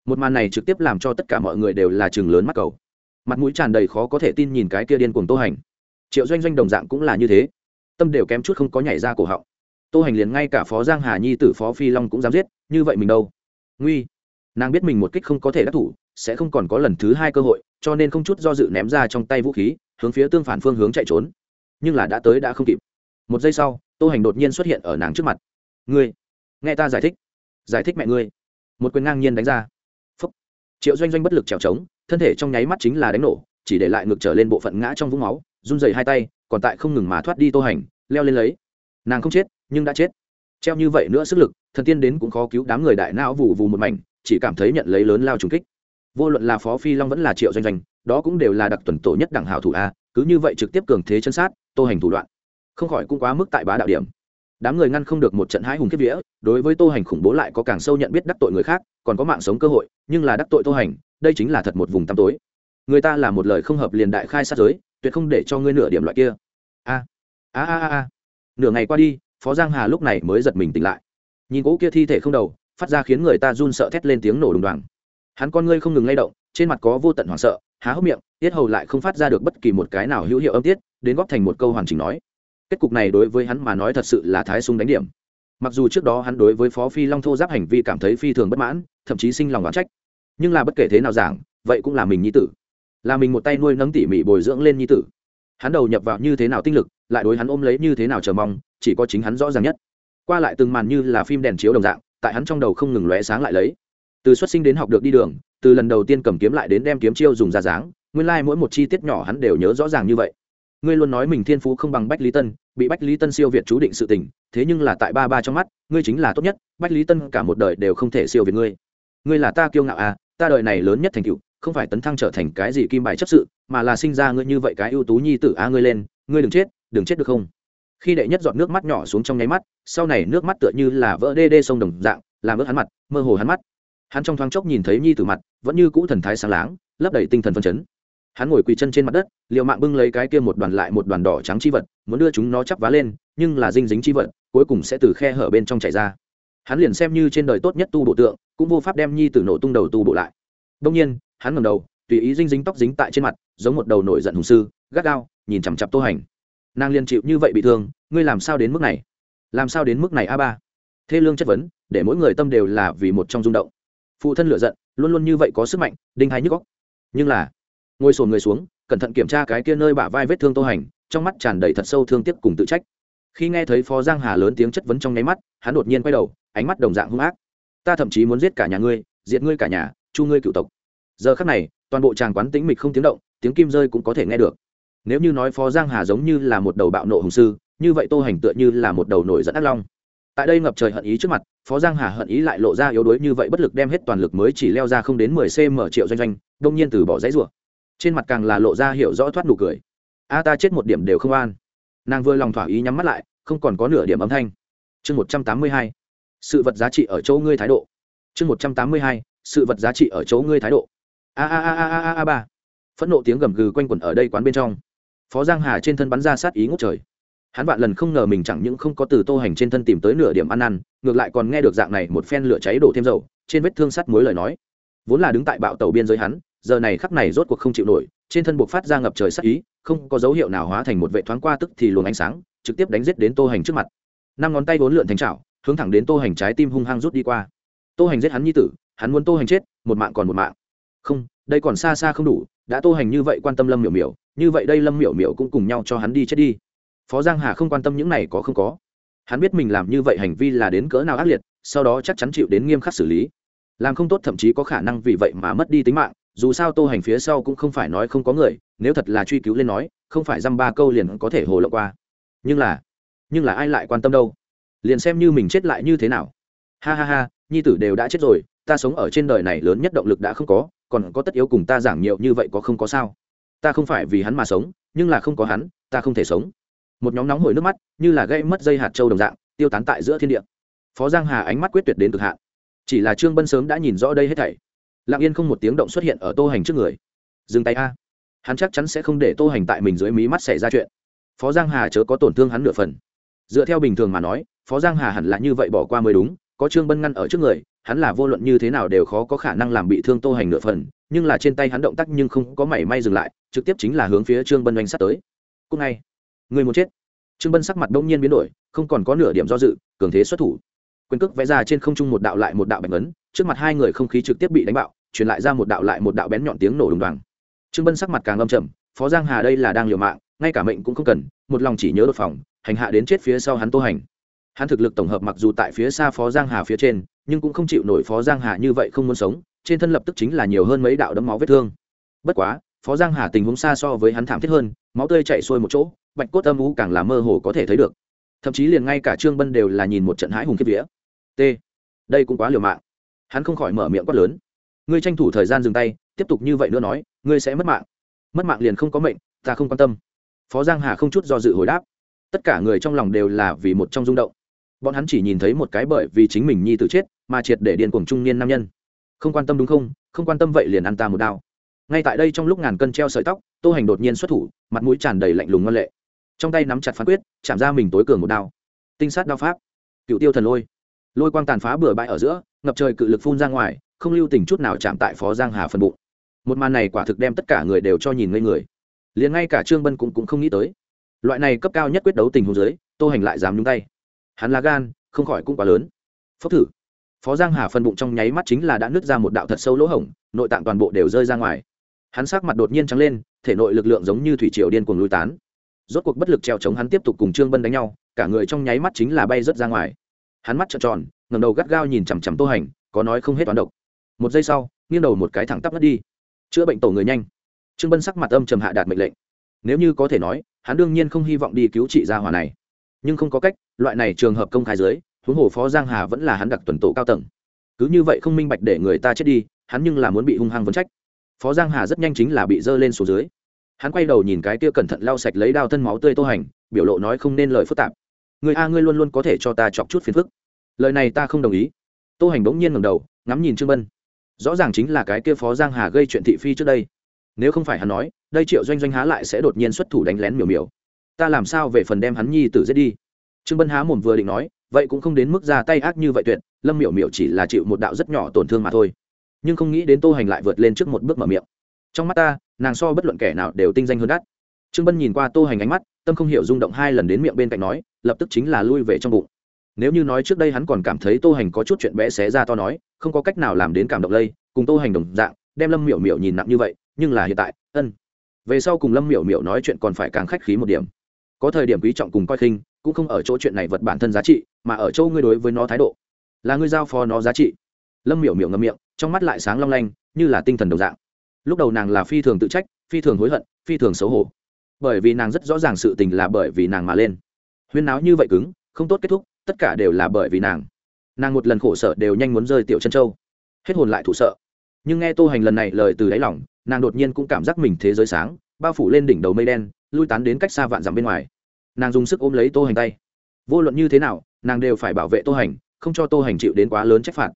một màn này trực tiếp làm cho tất cả mọi người đều là chừng lớn mắt cầu. Mặt mũi tràn đầy khó có thể tin nhìn cái kia điên cuồng tô hành. Triệu doanh doanh đồng dạng cũng là như thế. Tâm đều kém chút không có nhảy ra cổ họng. Tô hành liền ngay cả phó giang hà nhi tử phó phi long cũng dám giết, như vậy mình đâu? Nguy. Nàng biết mình một kích không có thể đắc thủ, sẽ không còn có lần thứ hai cơ hội, cho nên không chút do dự ném ra trong tay vũ khí, hướng phía tương phản phương hướng chạy trốn. Nhưng là đã tới đã không kịp. Một giây sau, tô hành đột nhiên xuất hiện ở nàng trước mặt. Ngươi, nghe ta giải thích. Giải thích mẹ ngươi. Một quyền ngang nhiên đánh ra triệu doanh doanh bất lực trèo trống, thân thể trong nháy mắt chính là đánh nổ, chỉ để lại ngực trở lên bộ phận ngã trong vũng máu, run dày hai tay, còn tại không ngừng mà thoát đi tô hành, leo lên lấy. Nàng không chết, nhưng đã chết. Treo như vậy nữa sức lực, thần tiên đến cũng khó cứu đám người đại não vụ vù một mảnh, chỉ cảm thấy nhận lấy lớn lao trùng kích. Vô luận là phó phi long vẫn là triệu doanh doanh, đó cũng đều là đặc tuần tổ nhất đẳng hảo thủ a, cứ như vậy trực tiếp cường thế chân sát, tô hành thủ đoạn. Không khỏi cũng quá mức tại bá đạo điểm đám người ngăn không được một trận hãi hùng kiếp vía, đối với tô hành khủng bố lại có càng sâu nhận biết đắc tội người khác, còn có mạng sống cơ hội, nhưng là đắc tội tô hành, đây chính là thật một vùng tăm tối. Người ta là một lời không hợp liền đại khai sát giới, tuyệt không để cho ngươi nửa điểm loại kia. A a a a nửa ngày qua đi, phó giang hà lúc này mới giật mình tỉnh lại. Nhìn cỗ kia thi thể không đầu, phát ra khiến người ta run sợ thét lên tiếng nổ đùng đoàng. Hắn con ngươi không ngừng lay động, trên mặt có vô tận hoảng sợ, há hốc miệng, tiết hầu lại không phát ra được bất kỳ một cái nào hữu hiệu âm tiết, đến góp thành một câu hoàn chỉnh nói kết cục này đối với hắn mà nói thật sự là thái sung đánh điểm. Mặc dù trước đó hắn đối với phó phi long thô giáp hành vi cảm thấy phi thường bất mãn, thậm chí sinh lòng oán trách. Nhưng là bất kể thế nào giảng, vậy cũng là mình nhi tử. Là mình một tay nuôi nấng tỉ mỉ bồi dưỡng lên nhi tử. Hắn đầu nhập vào như thế nào tinh lực, lại đối hắn ôm lấy như thế nào chờ mong, chỉ có chính hắn rõ ràng nhất. Qua lại từng màn như là phim đèn chiếu đồng dạng, tại hắn trong đầu không ngừng lóe sáng lại lấy. Từ xuất sinh đến học được đi đường, từ lần đầu tiên cầm kiếm lại đến đem kiếm chiêu dùng ra dáng, nguyên lai、like、mỗi một chi tiết nhỏ hắn đều nhớ rõ ràng như vậy. Ngươi luôn nói mình thiên phú không bằng bách lý tân bị bách lý tân siêu việt chú định sự tình, thế nhưng là tại ba ba trong mắt, ngươi chính là tốt nhất, bách lý tân cả một đời đều không thể siêu việt ngươi. Ngươi là ta kiêu ngạo à ta đời này lớn nhất thành cựu không phải tấn thăng trở thành cái gì kim bài chấp sự, mà là sinh ra ngươi như vậy cái ưu tú nhi tử a ngươi lên, ngươi đừng chết đừng chết được không? Khi đệ nhất giọt nước mắt nhỏ xuống trong nháy mắt, sau này nước mắt tựa như là vỡ đê đê sông đồng dạng, làm ướt hắn mặt, mơ hồ hắn mắt. Hắn trong thoáng chốc nhìn thấy nhi tử mặt, vẫn như cũ thần thái sáng láng, lấp đầy tinh thần phân chấn hắn ngồi quỳ chân trên mặt đất liệu mạng bưng lấy cái kia một đoàn lại một đoàn đỏ trắng chi vật, muốn đưa chúng nó chắp vá lên, nhưng là dinh dính chi vật, cuối cùng sẽ từ khe hở bên trong chảy ra. Hắn liền xem như trên đời tốt nhất tu bộ tượng, cũng vô pháp đem nhi tử nổ tung đầu tu bộ lại. Đông nhiên, hắn ngầm đầu, tùy ý dinh dính tóc dính tại trên mặt, giống một đầu nổi giận hùng sư, gắt gao, nhìn chằm chặp tô hành. Nàng liền chịu như vậy bị thương, ngươi làm sao đến mức này? Làm sao đến mức này a ba? Thê lương chất vấn, để mỗi người tâm đều là vì một trong rung động. Phụ thân lựa giận, luôn luôn như vậy có sức mạnh, đinh hay nhức góc nhưng là ngồi sồn người xuống, cẩn thận kiểm tra cái kia nơi bả vai vết thương tô hành, trong mắt tràn đầy thật sâu thương tiếc cùng tự trách. Khi nghe thấy phó giang hà lớn tiếng chất vấn trong nháy mắt, hắn đột nhiên quay đầu, ánh mắt đồng dạng hung ác. Ta thậm chí muốn giết cả nhà ngươi, diệt ngươi cả nhà, chu ngươi cựu tộc. Giờ khắc này, toàn bộ tràng quán tĩnh mịch không tiếng động, tiếng kim rơi cũng có thể nghe được. Nếu như nói phó giang hà giống như là một đầu bạo nộ hùng sư, như vậy tô hành tựa như là một đầu nổi dẫn ác long. Tại đây ngập trời hận ý trước mặt, phó giang hà hận ý lại lộ ra yếu đuối như vậy bất lực đem hết toàn lực mới chỉ leo ra không đến mười cm triệu doanh doanh, đông nhiên từ bỏ giấy ruộng trên mặt càng là lộ ra hiểu rõ thoát nụ cười. A, ta chết một điểm đều không an. Nàng vừa lòng thỏa ý nhắm mắt lại, không còn có nửa điểm âm thanh. Chương một trăm tám mươi hai, sự vật giá trị ở chỗ ngươi thái độ. Chương một trăm tám mươi hai, sự vật giá trị ở chỗ ngươi thái độ. A a a a a a ba. Phẫn nộ tiếng gầm gừ quanh quẩn ở đây quán bên trong. Phó giang hà trên thân bắn ra sát ý ngút trời. Hắn vạn lần không ngờ mình chẳng những không có từ tô hành trên thân tìm tới nửa điểm ăn ăn ngược lại còn nghe được dạng này một phen lửa cháy đổ thêm dầu, trên vết thương sắt mối lời nói. Vốn là đứng tại bạo tàu biên giới hắn giờ này khắc này rốt cuộc không chịu nổi, trên thân buộc phát ra ngập trời sắc ý, không có dấu hiệu nào hóa thành một vệ thoáng qua tức thì luồng ánh sáng, trực tiếp đánh giết đến tô hành trước mặt. Năm ngón tay vốn lượn thành trào hướng thẳng đến tô hành trái tim hung hăng rút đi qua. Tô hành giết hắn như tử, hắn muốn tô hành chết, một mạng còn một mạng. Không, đây còn xa xa không đủ, đã tô hành như vậy quan tâm lâm miểu miểu, như vậy đây lâm miểu miểu cũng cùng nhau cho hắn đi chết đi. Phó giang hà không quan tâm những này có không có. Hắn biết mình làm như vậy hành vi là đến cỡ nào ác liệt, sau đó chắc chắn chịu đến nghiêm khắc xử lý. Làm không tốt thậm chí có khả năng vì vậy mà mất đi tính mạng dù sao tô hành phía sau cũng không phải nói không có người, nếu thật là truy cứu lên nói, không phải dăm ba câu liền có thể hồ lộ qua. Nhưng là nhưng là ai lại quan tâm đâu? Liền xem như mình chết lại như thế nào. Ha ha ha, nhi tử đều đã chết rồi, ta sống ở trên đời này lớn nhất động lực đã không có, còn có tất yếu cùng ta giảng nhiều như vậy có không có sao? Ta không phải vì hắn mà sống, nhưng là không có hắn, ta không thể sống. Một nhóm nóng hổi nước mắt, như là gây mất dây hạt châu đồng dạng, tiêu tán tại giữa thiên địa. Phó giang hà ánh mắt quyết tuyệt đến cực hạn. Chỉ là trương bân sớm đã nhìn rõ đây hết thảy lặng yên không một tiếng động xuất hiện ở tô hành trước người dừng tay a hắn chắc chắn sẽ không để tô hành tại mình dưới mí mắt xảy ra chuyện phó giang hà chớ có tổn thương hắn nửa phần dựa theo bình thường mà nói phó giang hà hẳn là như vậy bỏ qua mới đúng có trương bân ngăn ở trước người hắn là vô luận như thế nào đều khó có khả năng làm bị thương tô hành nửa phần nhưng là trên tay hắn động tác nhưng không có mảy may dừng lại trực tiếp chính là hướng phía trương bân oanh sắt tới cúc ngay người muốn chết trương bân sắc mặt đông nhiên biến đổi không còn có nửa điểm do dự cường thế xuất thủ quyền cước vẽ ra trên không trung một đạo lại một đạo bạch ấn trước mặt hai người không khí trực tiếp bị đánh bạo, truyền lại ra một đạo lại một đạo bén nhọn tiếng nổ đùng đoàng. Trương bân sắc mặt càng âm trầm, phó giang hà đây là đang liều mạng, ngay cả mệnh cũng không cần, một lòng chỉ nhớ đột phòng, hành hạ đến chết phía sau hắn tô hành. Hắn thực lực tổng hợp mặc dù tại phía xa phó giang hà phía trên, nhưng cũng không chịu nổi phó giang hà như vậy không muốn sống, trên thân lập tức chính là nhiều hơn mấy đạo đấm máu vết thương. Bất quá, phó giang hà tình huống xa so với hắn thảm thiết hơn, máu tươi chảy xuôi một chỗ, bạch cốt âm u càng là mơ hồ có thể thấy được. Thậm chí liền ngay cả trương bân đều là nhìn một trận hãi hùng kiếp vía. T, đây cũng quá liều mạng hắn không khỏi mở miệng quát lớn. Ngươi tranh thủ thời gian dừng tay, tiếp tục như vậy nữa nói, ngươi sẽ mất mạng. Mất mạng liền không có mệnh, ta không quan tâm. Phó giang hà không chút do dự hồi đáp. Tất cả người trong lòng đều là vì một trong rung động. Bọn hắn chỉ nhìn thấy một cái bởi vì chính mình nhi tự chết, mà triệt để điên cuồng trung niên nam nhân. Không quan tâm đúng không? Không quan tâm vậy liền ăn ta một đao. Ngay tại đây trong lúc ngàn cân treo sợi tóc, tô hành đột nhiên xuất thủ, mặt mũi tràn đầy lạnh lùng ngân lệ. Trong tay nắm chặt phán quyết, chạm ra mình tối cường một đao. Tinh sát đao pháp. Cựu tiêu thần lôi. Lôi quang tàn phá bừa bãi ở giữa ngập trời cự lực phun ra ngoài không lưu tình chút nào chạm tại phó giang hà phần bụng. Một màn này quả thực đem tất cả người đều cho nhìn ngây người. Liền ngay cả trương bân cũng, cũng không nghĩ tới. Loại này cấp cao nhất quyết đấu tình huống dưới tô hành lại dám nhúng tay. Hắn lá gan không khỏi cũng quá lớn. Phốc thử. Phó giang hà phần bụng trong nháy mắt chính là đã nứt ra một đạo thật sâu lỗ hổng nội tạng toàn bộ đều rơi ra ngoài. Hắn sắc mặt đột nhiên trắng lên thể nội lực lượng giống như thủy triều điên cuồng lui tán. Rốt cuộc bất lực treo chống hắn tiếp tục cùng trương bân đánh nhau cả người trong nháy mắt chính là bay rớt ra ngoài. Hắn mắt trợn tròn ngầm đầu gắt gao nhìn chằm chằm tô hành, có nói không hết toán độc. Một giây sau, nghiêng đầu một cái thẳng tắp mất đi. Chữa bệnh tổ người nhanh. Trương bân sắc mặt âm trầm hạ đạt mệnh lệnh. Nếu như có thể nói, hắn đương nhiên không hy vọng đi cứu trị gia hòa này. Nhưng không có cách, loại này trường hợp công khai dưới, huống hồ phó giang hà vẫn là hắn đặc tuần tổ cao tầng. Cứ như vậy không minh bạch để người ta chết đi, hắn nhưng là muốn bị hung hăng vấn trách. Phó giang hà rất nhanh chính là bị dơ lên xuống dưới. Hắn quay đầu nhìn cái kia cẩn thận lau sạch lấy đao thân máu tươi tô hành, biểu lộ nói không nên lời phức tạp. Người a ngươi luôn luôn có thể cho ta chọc chút phiền phức lời này ta không đồng ý. Tô hành bỗng nhiên ngầm đầu, ngắm nhìn trương bân. Rõ ràng chính là cái kia phó giang hà gây chuyện thị phi trước đây. Nếu không phải hắn nói, đây triệu doanh doanh há lại sẽ đột nhiên xuất thủ đánh lén miểu miểu. Ta làm sao về phần đem hắn nhi tử giết đi? Trương bân há mồm vừa định nói, vậy cũng không đến mức ra tay ác như vậy tuyệt, lâm miểu miểu chỉ là chịu một đạo rất nhỏ tổn thương mà thôi. Nhưng không nghĩ đến tô hành lại vượt lên trước một bước mở miệng. Trong mắt ta, nàng so bất luận kẻ nào đều tinh danh hơn đắt. Trương bân nhìn qua tô hành ánh mắt, tâm không hiểu rung động hai lần đến miệng bên cạnh nói, lập tức chính là lui về trong bụng nếu như nói trước đây hắn còn cảm thấy tô hành có chút chuyện bé xé ra to nói, không có cách nào làm đến cảm động lây, cùng tô hành đồng dạng, đem lâm miểu miểu nhìn nặng như vậy, nhưng là hiện tại, ân. Về sau cùng lâm miểu miểu nói chuyện còn phải càng khách khí một điểm. Có thời điểm quý trọng cùng coi khinh, cũng không ở chỗ chuyện này vật bản thân giá trị, mà ở chỗ ngươi đối với nó thái độ. Là ngươi giao phó nó giá trị. Lâm miểu miểu ngậm miệng, trong mắt lại sáng long lanh, như là tinh thần đồng dạng. Lúc đầu nàng là phi thường tự trách, phi thường hối hận, phi thường xấu hổ. Bởi vì nàng rất rõ ràng sự tình là bởi vì nàng mà lên. Huyên náo như vậy cứng, không tốt kết thúc tất cả đều là bởi vì nàng. Nàng một lần khổ sở đều nhanh muốn rơi tiểu chân châu. Hết hồn lại thủ sợ. Nhưng nghe tô hành lần này lời từ đáy lòng, nàng đột nhiên cũng cảm giác mình thế giới sáng, bao phủ lên đỉnh đầu mây đen, lui tán đến cách xa vạn dặm bên ngoài. Nàng dùng sức ôm lấy tô hành tay. Vô luận như thế nào, nàng đều phải bảo vệ tô hành, không cho tô hành chịu đến quá lớn trách phạt.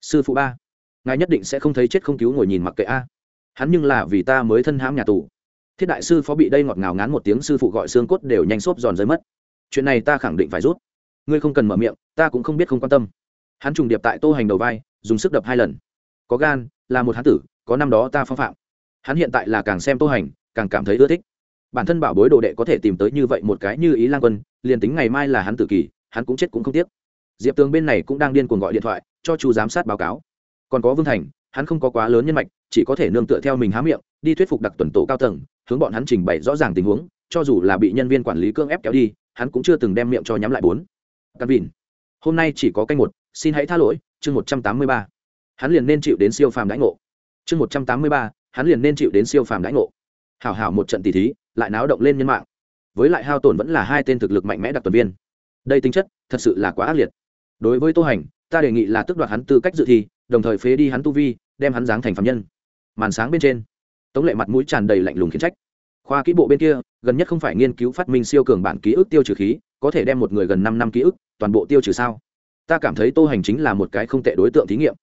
Sư phụ ba, ngài nhất định sẽ không thấy chết không cứu ngồi nhìn mặc kệ a. Hắn nhưng là vì ta mới thân hãm nhà tù. Thiết đại sư phó bị đây ngọt ngào ngán một tiếng sư phụ gọi xương cốt đều nhanh xốp giòn rơi mất. Chuyện này ta khẳng định phải rút ngươi không cần mở miệng, ta cũng không biết không quan tâm. Hắn trùng điệp tại tô hành đầu vai, dùng sức đập hai lần. Có gan, là một hán tử, có năm đó ta phong phạm. Hắn hiện tại là càng xem tô hành, càng cảm thấy ưa thích. Bản thân bảo bối đồ đệ có thể tìm tới như vậy một cái như ý lan quân, liền tính ngày mai là hắn tự kỷ hắn cũng chết cũng không tiếc. Diệp tường bên này cũng đang điên cuồng gọi điện thoại, cho chú giám sát báo cáo. Còn có vương thành, hắn không có quá lớn nhân mạch, chỉ có thể nương tựa theo mình há miệng, đi thuyết phục đặc tuần tổ cao tầng, hướng bọn hắn trình bày rõ ràng tình huống, cho dù là bị nhân viên quản lý cưỡng ép kéo đi, hắn cũng chưa từng đem miệng cho nhắm lại bốn căn vịn. Hôm nay chỉ có canh một, xin hãy tha lỗi, chương một trăm tám mươi ba. Hắn liền nên chịu đến siêu phàm đãi ngộ. Chương một trăm tám mươi ba, hắn liền nên chịu đến siêu phàm đãi ngộ. Hảo hảo một trận tỷ thí, lại náo động lên nhân mạng. Với lại hao tổn vẫn là hai tên thực lực mạnh mẽ đặc tuần viên. Đây tính chất, thật sự là quá ác liệt. Đối với tô hành, ta đề nghị là tước đoạt hắn tư cách dự thi, đồng thời phế đi hắn tu vi, đem hắn giáng thành phạm nhân. Màn sáng bên trên, tống lệ mặt mũi tràn đầy lạnh lùng khiển trách. Khoa kỹ bộ bên kia, gần nhất không phải nghiên cứu phát minh siêu cường bản ký ức tiêu trừ khí có thể đem một người gần năm năm ký ức toàn bộ tiêu trừ sao? Ta cảm thấy tô hành chính là một cái không tệ đối tượng thí nghiệm.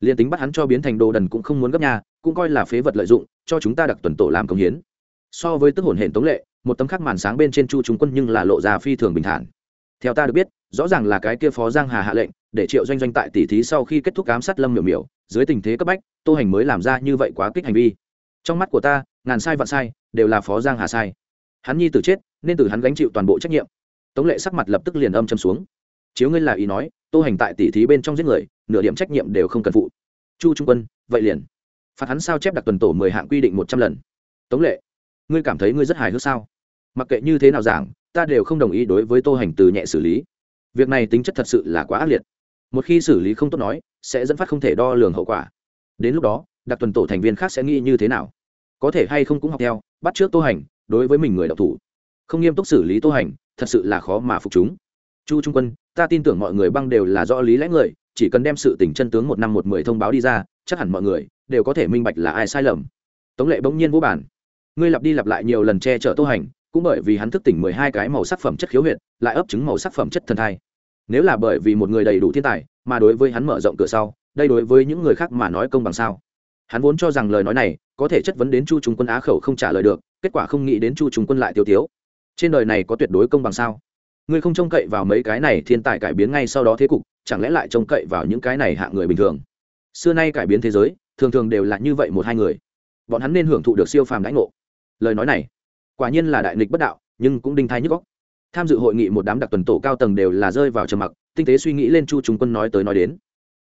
Liền tính bắt hắn cho biến thành đồ đần cũng không muốn gấp nhà, cũng coi là phế vật lợi dụng, cho chúng ta đặc tuần tổ làm công hiến. So với tức hồn hển tống lệ, một tấm khắc màn sáng bên trên chu chúng quân nhưng là lộ ra phi thường bình thản. Theo ta được biết, rõ ràng là cái kia phó giang hà hạ lệnh, để triệu doanh doanh tại tỷ thí sau khi kết thúc ám sát lâm miểu miểu, dưới tình thế cấp bách, tô hành mới làm ra như vậy quá kích hành vi. Trong mắt của ta, ngàn sai vạn sai, đều là phó giang hà sai. Hắn nhi tử chết, nên từ hắn gánh chịu toàn bộ trách nhiệm tống lệ sắc mặt lập tức liền âm châm xuống. Chiếu ngươi là ý nói, tô hành tại tỷ thí bên trong giết người, nửa điểm trách nhiệm đều không cần phụ. Chu trung quân, vậy liền. Phạt hắn sao chép đặc tuần tổ mười hạng quy định một trăm lần. Tống lệ, ngươi cảm thấy ngươi rất hài hước sao? Mặc kệ như thế nào giảng, ta đều không đồng ý đối với tô hành từ nhẹ xử lý. Việc này tính chất thật sự là quá ác liệt. Một khi xử lý không tốt nói, sẽ dẫn phát không thể đo lường hậu quả. Đến lúc đó, đặc tuần tổ thành viên khác sẽ nghĩ như thế nào? Có thể hay không cũng học theo, bắt trước tô hành, đối với mình người đọc thủ. Không nghiêm túc xử lý tô hành thật sự là khó mà phục chúng. Chu trung quân, ta tin tưởng mọi người băng đều là do lý lẽ người, chỉ cần đem sự tình chân tướng một năm một mười thông báo đi ra, chắc hẳn mọi người đều có thể minh bạch là ai sai lầm. Tống lệ bỗng nhiên vô bản. Ngươi lặp đi lặp lại nhiều lần che chở tô hành, cũng bởi vì hắn thức tỉnh mười hai cái màu sắc phẩm chất khiếu huyệt, lại ấp chứng màu sắc phẩm chất thần thai. Nếu là bởi vì một người đầy đủ thiên tài, mà đối với hắn mở rộng cửa sau, đây đối với những người khác mà nói công bằng sao? Hắn vốn cho rằng lời nói này có thể chất vấn đến chu trung quân á khẩu không trả lời được, kết quả không nghĩ đến chu trung quân lại tiêu tiếu trên đời này có tuyệt đối công bằng sao? Ngươi không trông cậy vào mấy cái này thiên tài cải biến ngay sau đó thế cục, chẳng lẽ lại trông cậy vào những cái này hạ người bình thường? Xưa nay cải biến thế giới, thường thường đều là như vậy một hai người. Bọn hắn nên hưởng thụ được siêu phàm đãi ngộ. Lời nói này, quả nhiên là đại nghịch bất đạo, nhưng cũng đinh thai nhức góc tham dự hội nghị một đám đặc tuần tổ cao tầng đều là rơi vào trầm mặc, tinh tế suy nghĩ lên chu trung quân nói tới nói đến.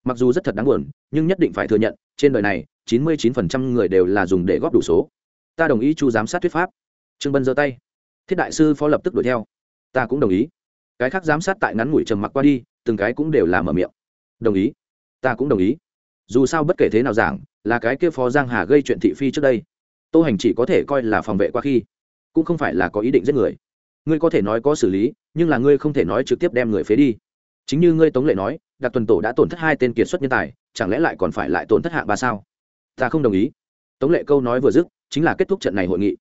Mặc dù rất thật đáng buồn, nhưng nhất định phải thừa nhận, trên đời này, chín mươi chín phần trăm người đều là dùng để góp đủ số. Ta đồng ý chu giám sát thuyết pháp. Trương bân giơ tay thiết đại sư phó lập tức đuổi theo. Ta cũng đồng ý. Cái khác giám sát tại ngắn ngủi trầm mặc qua đi, từng cái cũng đều là mở miệng. Đồng ý. Ta cũng đồng ý. Dù sao bất kể thế nào giảng, là cái kia phó giang hà gây chuyện thị phi trước đây. Tô hành chỉ có thể coi là phòng vệ qua khi, cũng không phải là có ý định giết người. Ngươi có thể nói có xử lý, nhưng là ngươi không thể nói trực tiếp đem người phế đi. Chính như ngươi tống lệ nói đặc tuần tổ đã tổn thất hai tên kiệt xuất nhân tài, chẳng lẽ lại còn phải lại tổn thất hạng ba sao? Ta không đồng ý. Tống lệ câu nói vừa dứt, chính là kết thúc trận này hội nghị.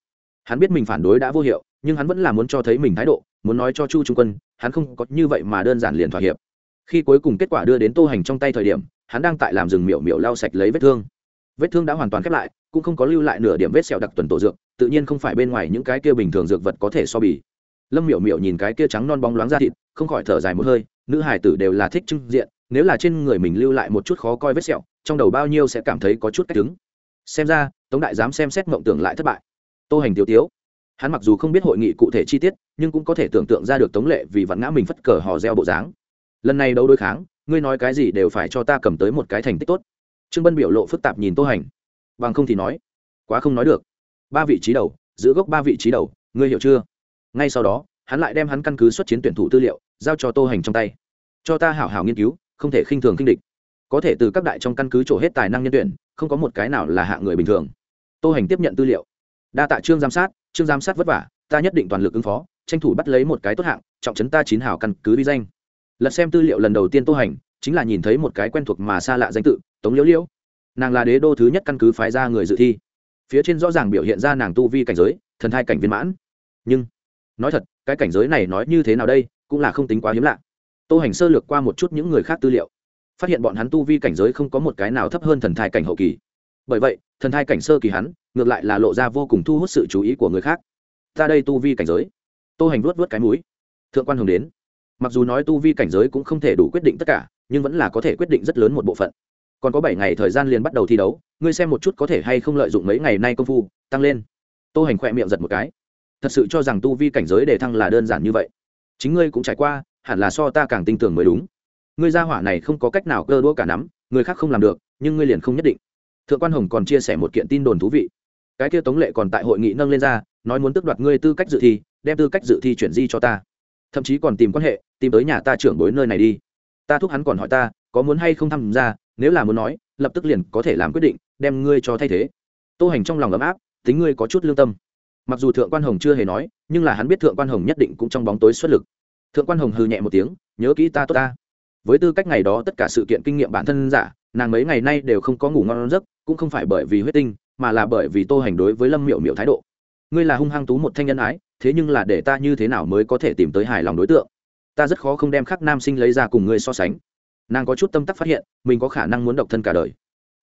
Hắn biết mình phản đối đã vô hiệu nhưng hắn vẫn là muốn cho thấy mình thái độ, muốn nói cho chu trung quân, hắn không có như vậy mà đơn giản liền thỏa hiệp. Khi cuối cùng kết quả đưa đến tô hành trong tay thời điểm, hắn đang tại làm rừng miểu miểu lau sạch lấy vết thương. Vết thương đã hoàn toàn khép lại, cũng không có lưu lại nửa điểm vết sẹo đặc tuần tổ dược, tự nhiên không phải bên ngoài những cái kia bình thường dược vật có thể so bì. Lâm miểu miểu nhìn cái kia trắng non bóng loáng ra thịt, không khỏi thở dài một hơi, nữ hải tử đều là thích trưng diện, nếu là trên người mình lưu lại một chút khó coi vết sẹo, trong đầu bao nhiêu sẽ cảm thấy có chút cách đứng xem ra, tống đại dám xem xét mộng tưởng lại thất bại. Tô hành tiêu tiếu hắn mặc dù không biết hội nghị cụ thể chi tiết, nhưng cũng có thể tưởng tượng ra được tống lệ vì vặn ngã mình phất cờ hò reo bộ dáng. Lần này đấu đối kháng, ngươi nói cái gì đều phải cho ta cầm tới một cái thành tích tốt. Trương bân biểu lộ phức tạp nhìn tô hành. Bằng không thì nói, quá không nói được. Ba vị trí đầu, giữ gốc ba vị trí đầu, ngươi hiểu chưa? Ngay sau đó, hắn lại đem hắn căn cứ xuất chiến tuyển thủ tư liệu, giao cho tô hành trong tay. Cho ta hảo hảo nghiên cứu, không thể khinh thường khinh địch. Có thể từ các đại trong căn cứ trổ hết tài năng nhân tuyển, không có một cái nào là hạ người bình thường. Tô hành tiếp nhận tư liệu. Đa tạ trương giám sát trương giám sát vất vả, ta nhất định toàn lực ứng phó, tranh thủ bắt lấy một cái tốt hạng, trọng trấn ta chín hảo căn cứ vi danh. Lật xem tư liệu lần đầu tiên tô hành, chính là nhìn thấy một cái quen thuộc mà xa lạ danh tự, tống liễu liễu. Nàng là đế đô thứ nhất căn cứ phái ra người dự thi. Phía trên rõ ràng biểu hiện ra nàng tu vi cảnh giới, thần thai cảnh viên mãn. Nhưng, nói thật, cái cảnh giới này nói như thế nào đây, cũng là không tính quá hiếm lạ. Tô hành sơ lược qua một chút những người khác tư liệu, phát hiện bọn hắn tu vi cảnh giới không có một cái nào thấp hơn thần thai cảnh hậu kỳ. Bởi vậy thần thai cảnh sơ kỳ hắn, ngược lại là lộ ra vô cùng thu hút sự chú ý của người khác. Ta đây tu vi cảnh giới. Tô hành vuốt vuốt cái mũi. Thượng quan hồng đến. Mặc dù nói tu vi cảnh giới cũng không thể đủ quyết định tất cả, nhưng vẫn là có thể quyết định rất lớn một bộ phận. Còn có bảy ngày thời gian liền bắt đầu thi đấu, ngươi xem một chút có thể hay không lợi dụng mấy ngày nay công phu, tăng lên. Tô hành khỏe miệng giật một cái. Thật sự cho rằng tu vi cảnh giới để thăng là đơn giản như vậy. Chính ngươi cũng trải qua, hẳn là so ta càng tin tưởng mới đúng. Ngươi gia hỏa này không có cách nào cơ đũa cả nắm, người khác không làm được, nhưng ngươi liền không nhất định thượng quan hồng còn chia sẻ một kiện tin đồn thú vị. Cái kia tống lệ còn tại hội nghị nâng lên ra, nói muốn tước đoạt ngươi tư cách dự thi, đem tư cách dự thi chuyển di cho ta. Thậm chí còn tìm quan hệ, tìm tới nhà ta trưởng bối nơi này đi. Ta thúc hắn còn hỏi ta, có muốn hay không tham gia, nếu là muốn nói, lập tức liền có thể làm quyết định, đem ngươi cho thay thế. Tô hành trong lòng ấm áp, tính ngươi có chút lương tâm. Mặc dù thượng quan hồng chưa hề nói, nhưng là hắn biết thượng quan hồng nhất định cũng trong bóng tối xuất lực. Thượng quan hồng hừ nhẹ một tiếng, nhớ kỹ ta tốt ta. Với tư cách ngày đó tất cả sự kiện kinh nghiệm bản thân giả nàng mấy ngày nay đều không có ngủ ngon giấc, cũng không phải bởi vì huyết tinh, mà là bởi vì tô hành đối với lâm miệu miệu thái độ. Ngươi là hung hăng tú một thanh nhân ái, thế nhưng là để ta như thế nào mới có thể tìm tới hài lòng đối tượng? Ta rất khó không đem khắc nam sinh lấy ra cùng ngươi so sánh. Nàng có chút tâm tắc phát hiện, mình có khả năng muốn độc thân cả đời.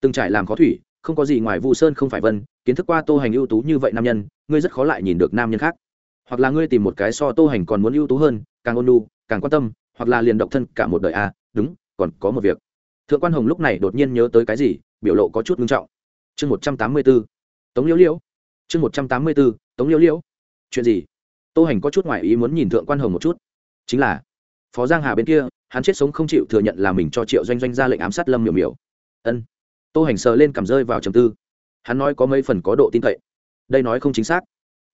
Từng trải làm khó thủy, không có gì ngoài vu sơn không phải vân, kiến thức qua tô hành ưu tú như vậy nam nhân, ngươi rất khó lại nhìn được nam nhân khác. Hoặc là ngươi tìm một cái so tô hành còn muốn ưu tú hơn, càng ôn lu càng quan tâm, hoặc là liền độc thân cả một đời à đúng, còn có một việc thượng quan hồng lúc này đột nhiên nhớ tới cái gì, biểu lộ có chút nghiêm trọng. Chương một trăm tám mươi b ố tống liễu liễu. Chương một trăm tám mươi b ố tống liễu liễu. Chuyện gì? Tô hành có chút ngoại ý muốn nhìn thượng quan hồng một chút. Chính là, phó giang hà bên kia, hắn chết sống không chịu thừa nhận là mình cho triệu doanh doanh ra lệnh ám sát lâm miểu miểu. Ân. Tô hành sờ lên cảm rơi vào trầm tư. Hắn nói có mấy phần có độ tin cậy. Đây nói không chính xác.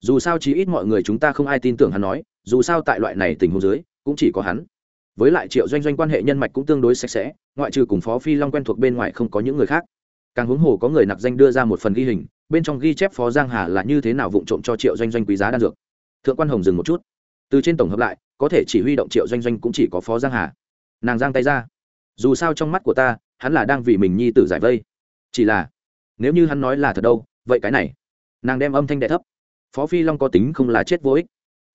Dù sao chí ít mọi người chúng ta không ai tin tưởng hắn nói, dù sao tại loại này tình huống dưới, cũng chỉ có hắn với lại triệu doanh doanh quan hệ nhân mạch cũng tương đối sạch sẽ, ngoại trừ cùng phó phi long quen thuộc bên ngoài không có những người khác. Càng huống hồ có người nặc danh đưa ra một phần ghi hình, bên trong ghi chép phó giang hà là như thế nào vụng trộm cho triệu doanh doanh quý giá đan dược. Thượng quan hồng dừng một chút. Từ trên tổng hợp lại, có thể chỉ huy động triệu doanh doanh cũng chỉ có phó giang hà. Nàng giang tay ra. Dù sao trong mắt của ta, hắn là đang vì mình nhi tử giải vây. Chỉ là, nếu như hắn nói là thật đâu, vậy cái này, nàng đem âm thanh đệ thấp. Phó phi long có tính không là chết vô ích.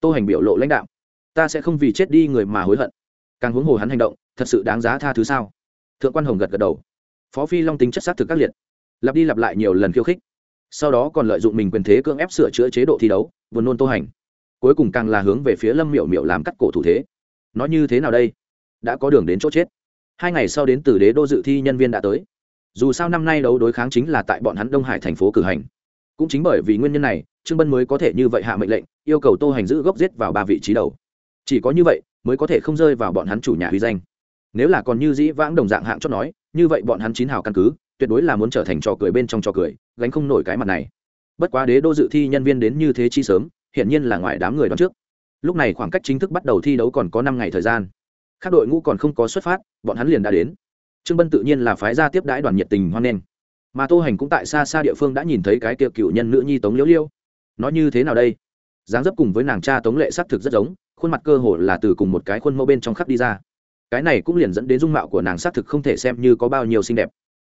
Tô hành biểu lộ lãnh đạo. Ta sẽ không vì chết đi người mà hối hận càng huống hồ hắn hành động, thật sự đáng giá tha thứ sao? Thượng quan hồng gật gật đầu. Phó phi long tính chất xác thực các liệt. Lặp đi lặp lại nhiều lần khiêu khích. Sau đó còn lợi dụng mình quyền thế cưỡng ép sửa chữa chế độ thi đấu vườn nôn tô hành. Cuối cùng càng là hướng về phía lâm miểu miểu làm cắt cổ thủ thế. Nó như thế nào đây? Đã có đường đến chỗ chết. Hai ngày sau đến từ đế đô dự thi nhân viên đã tới. Dù sao năm nay đấu đối kháng chính là tại bọn hắn đông hải thành phố cử hành. Cũng chính bởi vì nguyên nhân này, trương bân mới có thể như vậy hạ mệnh lệnh, yêu cầu tô hành giữ gốc giết vào ba vị trí đầu chỉ có như vậy mới có thể không rơi vào bọn hắn chủ nhà huy danh. Nếu là còn như dĩ vãng đồng dạng hạng chót nói, như vậy bọn hắn chín hào căn cứ, tuyệt đối là muốn trở thành trò cười bên trong trò cười, gánh không nổi cái mặt này. Bất quá đế đô dự thi nhân viên đến như thế chi sớm, hiển nhiên là ngoài đám người đón trước. Lúc này khoảng cách chính thức bắt đầu thi đấu còn có năm ngày thời gian. Các đội ngũ còn không có xuất phát, bọn hắn liền đã đến. Trương bân tự nhiên là phái ra tiếp đãi đoàn nhiệt tình hoan nghênh. Mà tô hành cũng tại xa xa địa phương đã nhìn thấy cái tiệc cựu nhân nữ nhi tống liễu liêu. Nói như thế nào đây? Dáng dấp cùng với nàng cha tống lệ s ắ c thực rất giống khuôn mặt cơ hồ là từ cùng một cái khuôn mẫu bên trong khắc đi ra. Cái này cũng liền dẫn đến dung mạo của nàng xác thực không thể xem như có bao nhiêu xinh đẹp.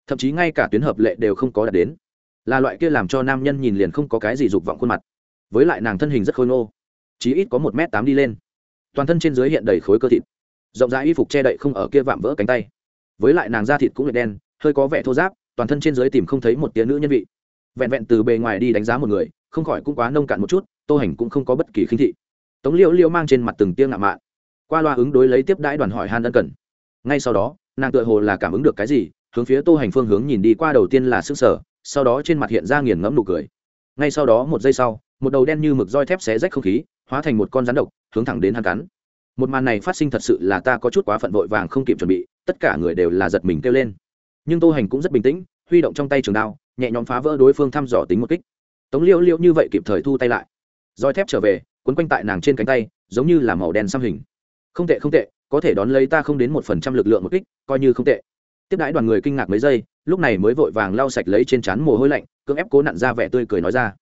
Thậm chí ngay cả tuyến hợp lệ đều không có đạt đến. Là loại kia làm cho nam nhân nhìn liền không có cái gì dục vọng khuôn mặt. Với lại nàng thân hình rất khôi ngô, chí ít có một m tám đi lên. Toàn thân trên dưới hiện đầy khối cơ thịt. Rộng rãi y phục che đậy không ở kia vạm vỡ cánh tay. Với lại nàng da thịt cũng lệ đen, hơi có vẻ thô giáp toàn thân trên dưới tìm không thấy một tiếng nữ nhân vị. Vẹn vẹn từ bề ngoài đi đánh giá một người, không khỏi cũng quá nông cạn một chút, tô hành cũng không có bất kỳ khinh thị tống liễu liễu mang trên mặt từng tiêng ngạo mạn. Qua loa ứng đối lấy tiếp đãi đoàn hỏi han ân cần. Ngay sau đó, nàng tựa hồ là cảm ứng được cái gì, hướng phía tô hành phương hướng nhìn đi qua đầu tiên là s ư sở, sau đó trên mặt hiện ra nghiền ngẫm nụ cười. Ngay sau đó một giây sau, một đầu đen như mực roi thép xé rách không khí, hóa thành một con rắn độc, hướng thẳng đến hắn cắn. Một màn này phát sinh thật sự là ta có chút quá phận vội vàng không kịp chuẩn bị, tất cả người đều là giật mình kêu lên. Nhưng tô hành cũng rất bình tĩnh, huy động trong tay trường đao, nhẹ nhõm phá vỡ đối phương thăm dò tính một kích. Tống Liễu Liễu như vậy kịp thời thu tay lại. Roi thép trở về quấn quanh tại nàng trên cánh tay, giống như là màu đen xăm hình. Không tệ không tệ, có thể đón lấy ta không đến một phần trăm lực lượng một kích, coi như không tệ. Tiếp đãi đoàn người kinh ngạc mấy giây, lúc này mới vội vàng lau sạch lấy trên trán mồ hôi lạnh, cưỡng ép cố nặn ra vẻ tươi cười nói ra.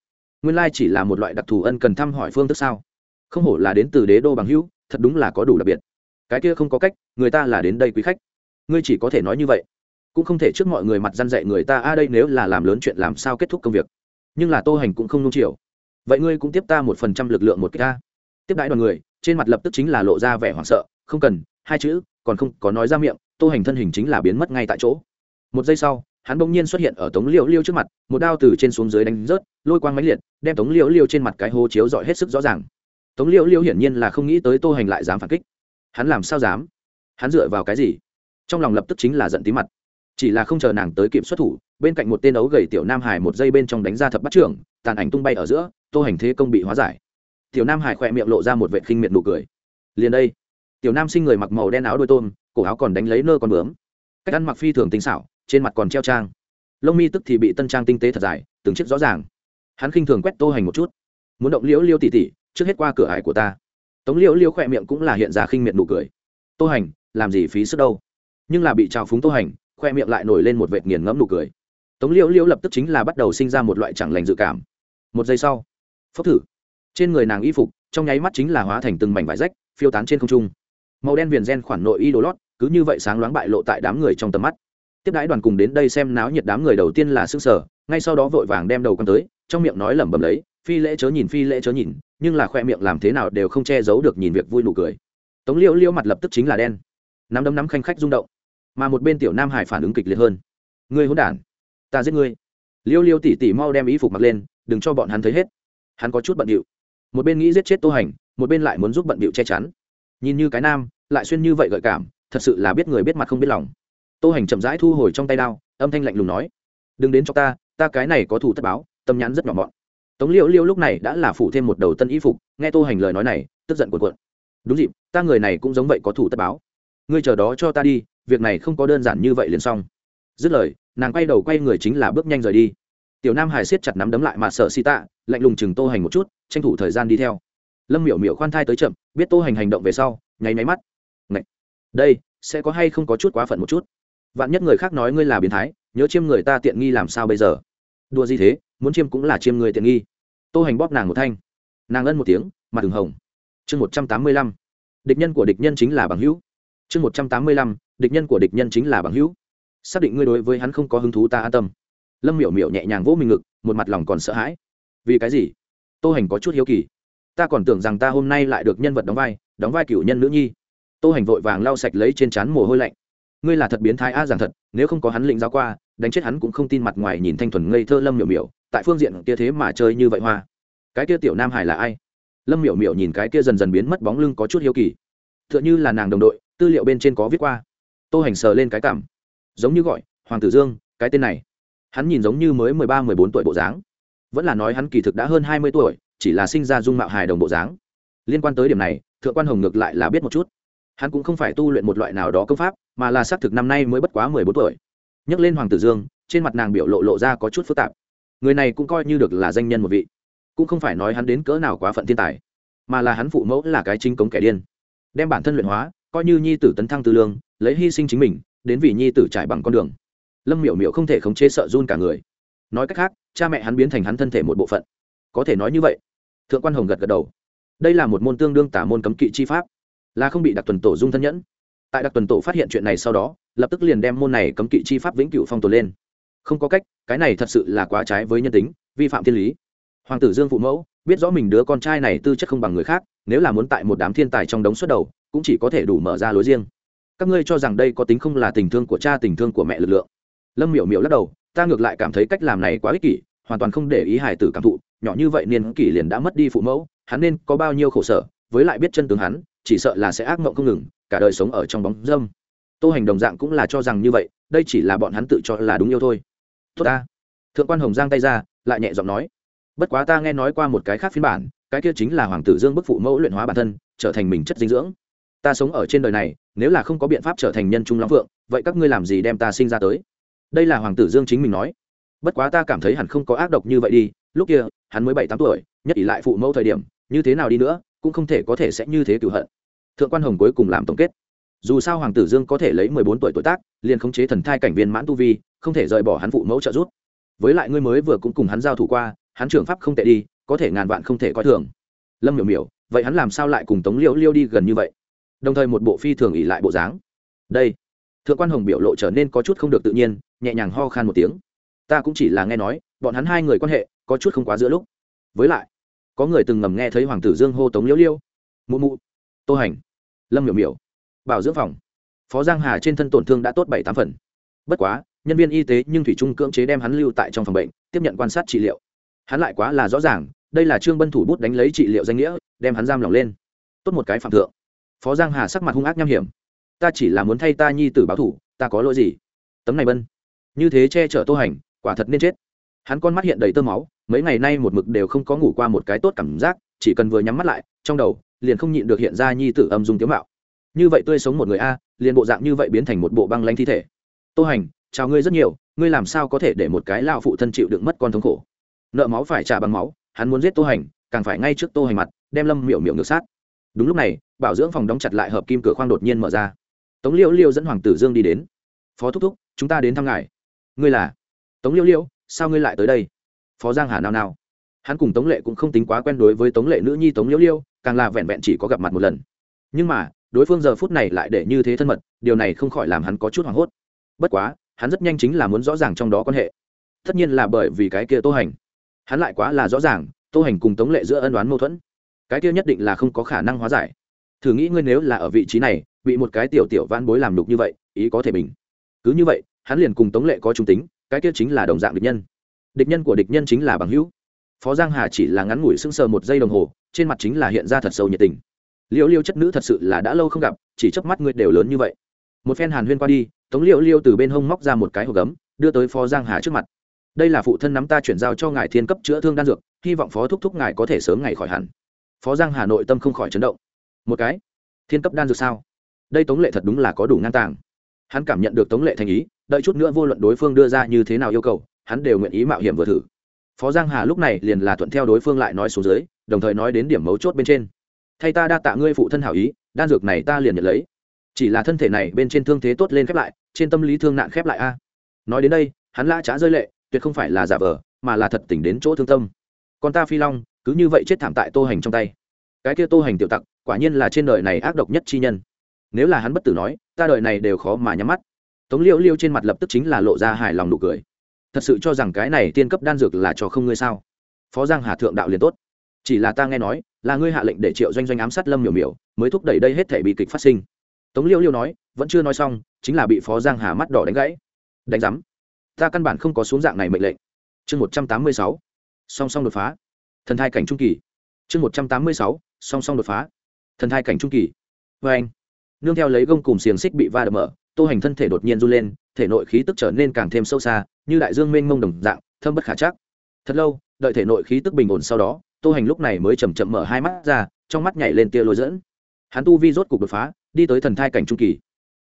Nguyên lai chỉ là một loại đặc thù ân cần thăm hỏi phương thức sao? Không hổ là đến từ đế đô bằng hữu, thật đúng là có đủ đặc biệt. Cái kia không có cách, người ta là đến đây quý khách. Ngươi chỉ có thể nói như vậy. Cũng không thể trước mọi người mặt răn dạy người ta, a, đây nếu là làm lớn chuyện làm sao kết thúc công việc. Nhưng là tô hành cũng không nung chiều vậy ngươi cũng tiếp ta một phần trăm lực lượng một cái ta. Tiếp đãi đoàn người, trên mặt lập tức chính là lộ ra vẻ hoảng sợ, không cần, hai chữ, còn không có nói ra miệng, tô hành thân hình chính là biến mất ngay tại chỗ. Một giây sau, hắn bỗng nhiên xuất hiện ở tống liễu liêu trước mặt, một đao từ trên xuống dưới đánh rớt, lôi quang máy liệt, đem tống liễu liêu trên mặt cái hố chiếu dọi hết sức rõ ràng. Tống liễu liêu hiển nhiên là không nghĩ tới tô hành lại dám phản kích. Hắn làm sao dám? Hắn dựa vào cái gì? Trong lòng lập tức chính là giận tí mặt. Chỉ là không chờ nàng tới kịp xuất thủ, bên cạnh một tên ấu gầy tiểu nam hải một giây bên trong đánh ra thập bắt trưởng, tàn ảnh tung bay ở giữa tô hành thế công bị hóa giải. Tiểu nam hải khỏe miệng lộ ra một vệ khinh miệt nụ cười. Liền đây, tiểu nam sinh người mặc màu đen áo đôi tôm, cổ áo còn đánh lấy nơ con bướm. Cách ăn mặc phi thường tinh xảo, trên mặt còn treo trang. Lông mi tức thì bị tân trang tinh tế thật dài, từng chiếc rõ ràng. Hắn khinh thường quét tô hành một chút. Muốn động liễu liêu tỉ tỉ trước hết qua cửa ải của ta. Tống liễu liêu khỏe miệng cũng là hiện ra khinh miệt nụ cười. Tô hành, làm gì phí sức đâu? Nhưng là bị trào phúng tô hành khoe miệng lại nổi lên một vệt nghiền ngẫm nụ cười. Tống liễu liễu lập tức chính là bắt đầu sinh ra một loại chẳng lành dự cảm. Một giây sau phốc thử. Trên người nàng y phục, trong nháy mắt chính là hóa thành từng mảnh vải rách, phiêu tán trên không trung. Màu đen viền gen khoản nội y đồ lót, cứ như vậy sáng loáng bại lộ tại đám người trong tầm mắt. Tiếp đãi đoàn cùng đến đây xem náo nhiệt đám người đầu tiên là xương sở ngay sau đó vội vàng đem đầu con tới, trong miệng nói lẩm bẩm lấy, phi lễ chớ nhìn, phi lễ chớ nhìn, nhưng là khoe miệng làm thế nào đều không che giấu được nhìn việc vui nụ cười. Tống liễu liễu mặt lập tức chính là đen. Nắm đấm nắm khanh khách rung động. Mà một bên tiểu nam hải phản ứng kịch liệt hơn. Ngươi hôn đản, ta giết ngươi. Liêu liêu tỉ tỉ mau đem ý phục mặc lên, đừng cho bọn hắn thấy hết hắn có chút bận điệu. Một bên nghĩ giết chết tô hành, một bên lại muốn giúp bận điệu che chắn. Nhìn như cái nam, lại xuyên như vậy gợi cảm, thật sự là biết người biết mặt không biết lòng. Tô hành chậm rãi thu hồi trong tay đao, âm thanh lạnh lùng nói, đừng đến cho ta ta cái này có thủ tất báo, tâm nhãn rất nhỏ mọn. Tống liễu liễu lúc này đã là phủ thêm một đầu tân y phục, nghe tô hành lời nói này, tức giận cuộn cuộn. Đúng dịp, ta người này cũng giống vậy có thủ tất báo. Ngươi chờ đó cho ta đi, việc này không có đơn giản như vậy liền xong. Dứt lời, nàng quay đầu quay người chính là bước nhanh rời đi tiểu nam hải siết chặt nắm đấm lại mà sợ xì tạ lạnh lùng chừng tô hành một chút, tranh thủ thời gian đi theo. Lâm miểu miểu khoan thai tới chậm, biết tô hành hành động về sau, nháy máy mắt. Ngậy! đây, sẽ có hay không có chút quá phận một chút? Vạn nhất người khác nói ngươi là biến thái, nhớ chiêm người ta tiện nghi làm sao bây giờ? Đùa gì thế, muốn chiêm cũng là chiêm người tiện nghi. Tô hành bóp nàng một thanh. Nàng ân một tiếng, mặt đường hồng. Chương một trăm tám mươi lăm. Địch nhân của địch nhân chính là bằng hữu. Chương một trăm tám mươi lăm. Địch nhân của địch nhân chính là bằng hữu. Xác định ngươi đối với hắn không có hứng thú ta an tâm lâm miểu miểu nhẹ nhàng vỗ mình ngực, một mặt lòng còn sợ hãi. Vì cái gì? Tô hành có chút hiếu kỳ. Ta còn tưởng rằng ta hôm nay lại được nhân vật đóng vai đóng vai cửu nhân nữ nhi. Tô hành vội vàng lau sạch lấy trên trán mồ hôi lạnh. Ngươi là thật biến thái a giảng thật, nếu không có hắn lĩnh giáo qua, đánh chết hắn cũng không tin mặt ngoài nhìn thanh thuần ngây thơ lâm miểu miểu, tại phương diện kia thế mà chơi như vậy hoa. Cái kia tiểu nam hải là ai? Lâm miểu miểu nhìn cái kia dần dần biến mất bóng lưng có chút hiếu kỳ. T h ư ợ n h ư là nàng đồng đội, tư liệu bên trên có viết qua. Tô hành sờ lên cái cảm, giống như gọi, hoàng tử dương, cái tên này hắn nhìn giống như mới mười ba, mười bốn tuổi bộ dáng. Vẫn là nói hắn kỳ thực đã hơn hai mươi tuổi, chỉ là sinh ra dung mạo hài đồng bộ dáng. Liên quan tới điểm này, thượng quan hồng ngược lại là biết một chút. Hắn cũng không phải tu luyện một loại nào đó công pháp, mà là xác thực năm nay mới bất quá mười bốn tuổi. Nhắc lên hoàng tử dương, trên mặt nàng biểu lộ lộ ra có chút phức tạp. Người này cũng coi như được là danh nhân một vị. Cũng không phải nói hắn đến cỡ nào quá phận thiên tài, mà là hắn phụ mẫu là cái chính cống kẻ điên. Đem bản thân luyện hóa, coi như nhi tử tấn thăng tư lương, lấy hy sinh chính mình, đến vì nhi tử trải bằng con đường lâm miểu miểu không thể khống chế sợ run cả người. Nói cách khác, cha mẹ hắn biến thành hắn thân thể một bộ phận. Có thể nói như vậy. Thượng quan hồng gật gật đầu. Đây là một môn tương đương tả môn cấm kỵ chi pháp. Là không bị đặc tuần tổ dung thân nhẫn. Tại đặc tuần tổ phát hiện chuyện này sau đó, lập tức liền đem môn này cấm kỵ chi pháp vĩnh cửu phong tổ lên. Không có cách, cái này thật sự là quá trái với nhân tính, vi phạm thiên lý. Hoàng tử dương phụ mẫu biết rõ mình đứa con trai này tư chất không bằng người khác, nếu là muốn tại một đám thiên tài trong đống xuất đầu, cũng chỉ có thể đủ mở ra lối riêng. Các ngươi cho rằng đây có tính không là tình thương của cha, tình thương của mẹ lực lượng lâm miểu miểu lắc đầu, ta ngược lại cảm thấy cách làm này quá ích kỷ, hoàn toàn không để ý hài tử cảm thụ, nhỏ như vậy niên kỷ liền đã mất đi phụ mẫu, hắn nên có bao nhiêu khổ sở, với lại biết chân tướng hắn, chỉ sợ là sẽ ác mộng không ngừng, cả đời sống ở trong bóng dâm. Tô hành đồng dạng cũng là cho rằng như vậy, đây chỉ là bọn hắn tự cho là đúng yêu thôi. Tốt ta. Thượng quan hồng giang tay ra, lại nhẹ giọng nói, bất quá ta nghe nói qua một cái khác phiên bản, cái kia chính là hoàng tử dương bức phụ mẫu luyện hóa bản thân, trở thành mình chất dinh dưỡng. Ta sống ở trên đời này, nếu là không có biện pháp trở thành nhân trung lắm phượng, vậy các ngươi làm gì đem ta sinh ra tới? Đây là hoàng tử dương chính mình nói. Bất quá ta cảm thấy hẳn không có ác độc như vậy đi, lúc kia, hắn mới bảy tám tuổi, nhất ỷ lại phụ mẫu thời điểm, như thế nào đi nữa, cũng không thể có thể sẽ như thế cửu hận. Thượng quan hồng cuối cùng làm tổng kết. Dù sao hoàng tử dương có thể lấy mười bốn tuổi tuổi tác, liền khống chế thần thai cảnh viên mãn tu vi, không thể rời bỏ hắn phụ mẫu trợ giúp. Với lại ngươi mới vừa cũng cùng hắn giao thủ qua, hắn trưởng pháp không tệ đi, có thể ngàn vạn không thể coi thường. Lâm miểu miểu, vậy hắn làm sao lại cùng tống liêu liêu đi gần như vậy? Đồng thời một bộ phi thường ỉ lại bộ dáng. Đây, thượng quan hồng biểu lộ trở nên có chút không được tự nhiên nhẹ nhàng ho khan một tiếng. Ta cũng chỉ là nghe nói, bọn hắn hai người quan hệ có chút không quá giữa lúc. Với lại, có người từng ngầm nghe thấy hoàng tử dương hô tống liêu liêu. Mụ mụ. Tô hành. Lâm miểu miểu. Bảo dưỡng phòng. Phó giang hà trên thân tổn thương đã tốt bảy tám phần. Bất quá, nhân viên y tế nhưng thủy trung cưỡng chế đem hắn lưu tại trong phòng bệnh, tiếp nhận quan sát trị liệu. Hắn lại quá là rõ ràng, đây là trương bân thủ bút đánh lấy trị liệu danh nghĩa, đem hắn giam lỏng lên. Tốt một cái phạm thượng. Phó giang hà sắc mặt hung ác nham hiểm. Ta chỉ là muốn thay ta nhi tử báo thủ, ta có lỗi gì? Tấm này bân như thế che chở tô hành, quả thật nên chết. Hắn con mắt hiện đầy tơ máu, mấy ngày nay một mực đều không có ngủ qua một cái tốt cảm giác, chỉ cần vừa nhắm mắt lại, trong đầu, liền không nhịn được hiện ra nhi tử âm dung tiếu mạo. Như vậy tươi sống một người a, liền bộ dạng như vậy biến thành một bộ băng lanh thi thể. Tô hành, chào ngươi rất nhiều, ngươi làm sao có thể để một cái lao phụ thân chịu đựng mất con thống khổ? Nợ máu phải trả bằng máu, hắn muốn giết tô hành, càng phải ngay trước tô hành mặt, đem lâm miểu miểu ngược sát. Đúng lúc này, bảo dưỡng phòng đóng chặt lại hợp kim cửa khoang đột nhiên mở ra. Tống liễu liêu dẫn hoàng tử dương đi đến. Phó thúc thúc, chúng ta đến thăm ngài ngươi là tống liêu liêu sao ngươi lại tới đây phó giang hà nào nào hắn cùng tống lệ cũng không tính quá quen đối với tống lệ nữ nhi tống liêu liêu càng là vẹn vẹn chỉ có gặp mặt một lần nhưng mà đối phương giờ phút này lại để như thế thân mật điều này không khỏi làm hắn có chút hoảng hốt bất quá hắn rất nhanh chính là muốn rõ ràng trong đó quan hệ tất nhiên là bởi vì cái kia tô hành hắn lại quá là rõ ràng tô hành cùng tống lệ giữa ân đoán mâu thuẫn cái kia nhất định là không có khả năng hóa giải thử nghĩ ngươi nếu là ở vị trí này bị một cái tiểu tiểu van bối làm đục như vậy ý có thể mình cứ như vậy hắn liền cùng tống lệ có trung tính, cái kia chính là đồng dạng địch nhân. Địch nhân của địch nhân chính là bằng hữu. Phó giang hà chỉ là ngắn ngủi sững sờ một giây đồng hồ, trên mặt chính là hiện ra thật sâu nhiệt tình. Liễu liêu chất nữ thật sự là đã lâu không gặp, chỉ chớp mắt ngươi đều lớn như vậy. Một phen hàn huyên qua đi, tống liễu liêu từ bên hông móc ra một cái hộp gấm, đưa tới phó giang hà trước mặt. Đây là phụ thân nắm ta chuyển giao cho ngài thiên cấp chữa thương đan dược, hy vọng phó thúc thúc ngài có thể sớm ngày khỏi hẳn. Phó giang hà nội tâm không khỏi chấn động. Một cái? Thiên cấp đan dược sao? Đây tống lệ thật đúng là có đủ ngang tàng. Hắn cảm nhận được tống lệ thành ý đợi chút nữa vô luận đối phương đưa ra như thế nào yêu cầu, hắn đều nguyện ý mạo hiểm vừa thử. Phó giang hà lúc này liền là thuận theo đối phương lại nói xuống dưới, đồng thời nói đến điểm mấu chốt bên trên. Thay ta đa tạ ngươi phụ thân hảo ý, đan dược này ta liền nhận lấy. Chỉ là thân thể này bên trên thương thế tốt lên khép lại, trên tâm lý thương nạn khép lại a. Nói đến đây, hắn lã trá rơi lệ, tuyệt không phải là giả vờ, mà là thật tỉnh đến chỗ thương tâm. Còn ta phi long, cứ như vậy chết thảm tại tô hành trong tay. Cái kia tô hành tiểu tặc, quả nhiên là trên đời này ác độc nhất chi nhân. Nếu là hắn bất tử nói, ta đời này đều khó mà nhắm mắt tống liêu liêu trên mặt lập tức chính là lộ ra hài lòng nụ cười. Thật sự cho rằng cái này tiên cấp đan dược là cho không ngươi sao? Phó giang hà thượng đạo liền tốt. Chỉ là ta nghe nói, là ngươi hạ lệnh để triệu doanh doanh ám sát lâm miểu miểu, mới thúc đẩy đây hết thể bị kịch phát sinh. Tống liêu liêu nói, vẫn chưa nói xong, chính là bị phó giang hà mắt đỏ đánh gãy. Đánh giám ta căn bản không có xuống dạng này mệnh lệnh. Chương một trăm tám mươi sáu. Song song đột phá. Thần thai cảnh trung kỳ. Chương một trăm tám mươi sáu. Song song đột phá. Thần thai cảnh trung kỳ. Vê anh nương theo lấy gông cùng xiềng xích bị va đập mở tô hành thân thể đột nhiên run lên, thể nội khí tức trở nên càng thêm sâu xa, như đại dương mênh mông đồng dạng, thâm bất khả chắc. Thật lâu, đợi thể nội khí tức bình ổn sau đó, tô hành lúc này mới chầm chậm mở hai mắt ra, trong mắt nhảy lên tia lối dẫn. Hắn tu vi rốt cục đột phá, đi tới thần thai cảnh trung kỳ.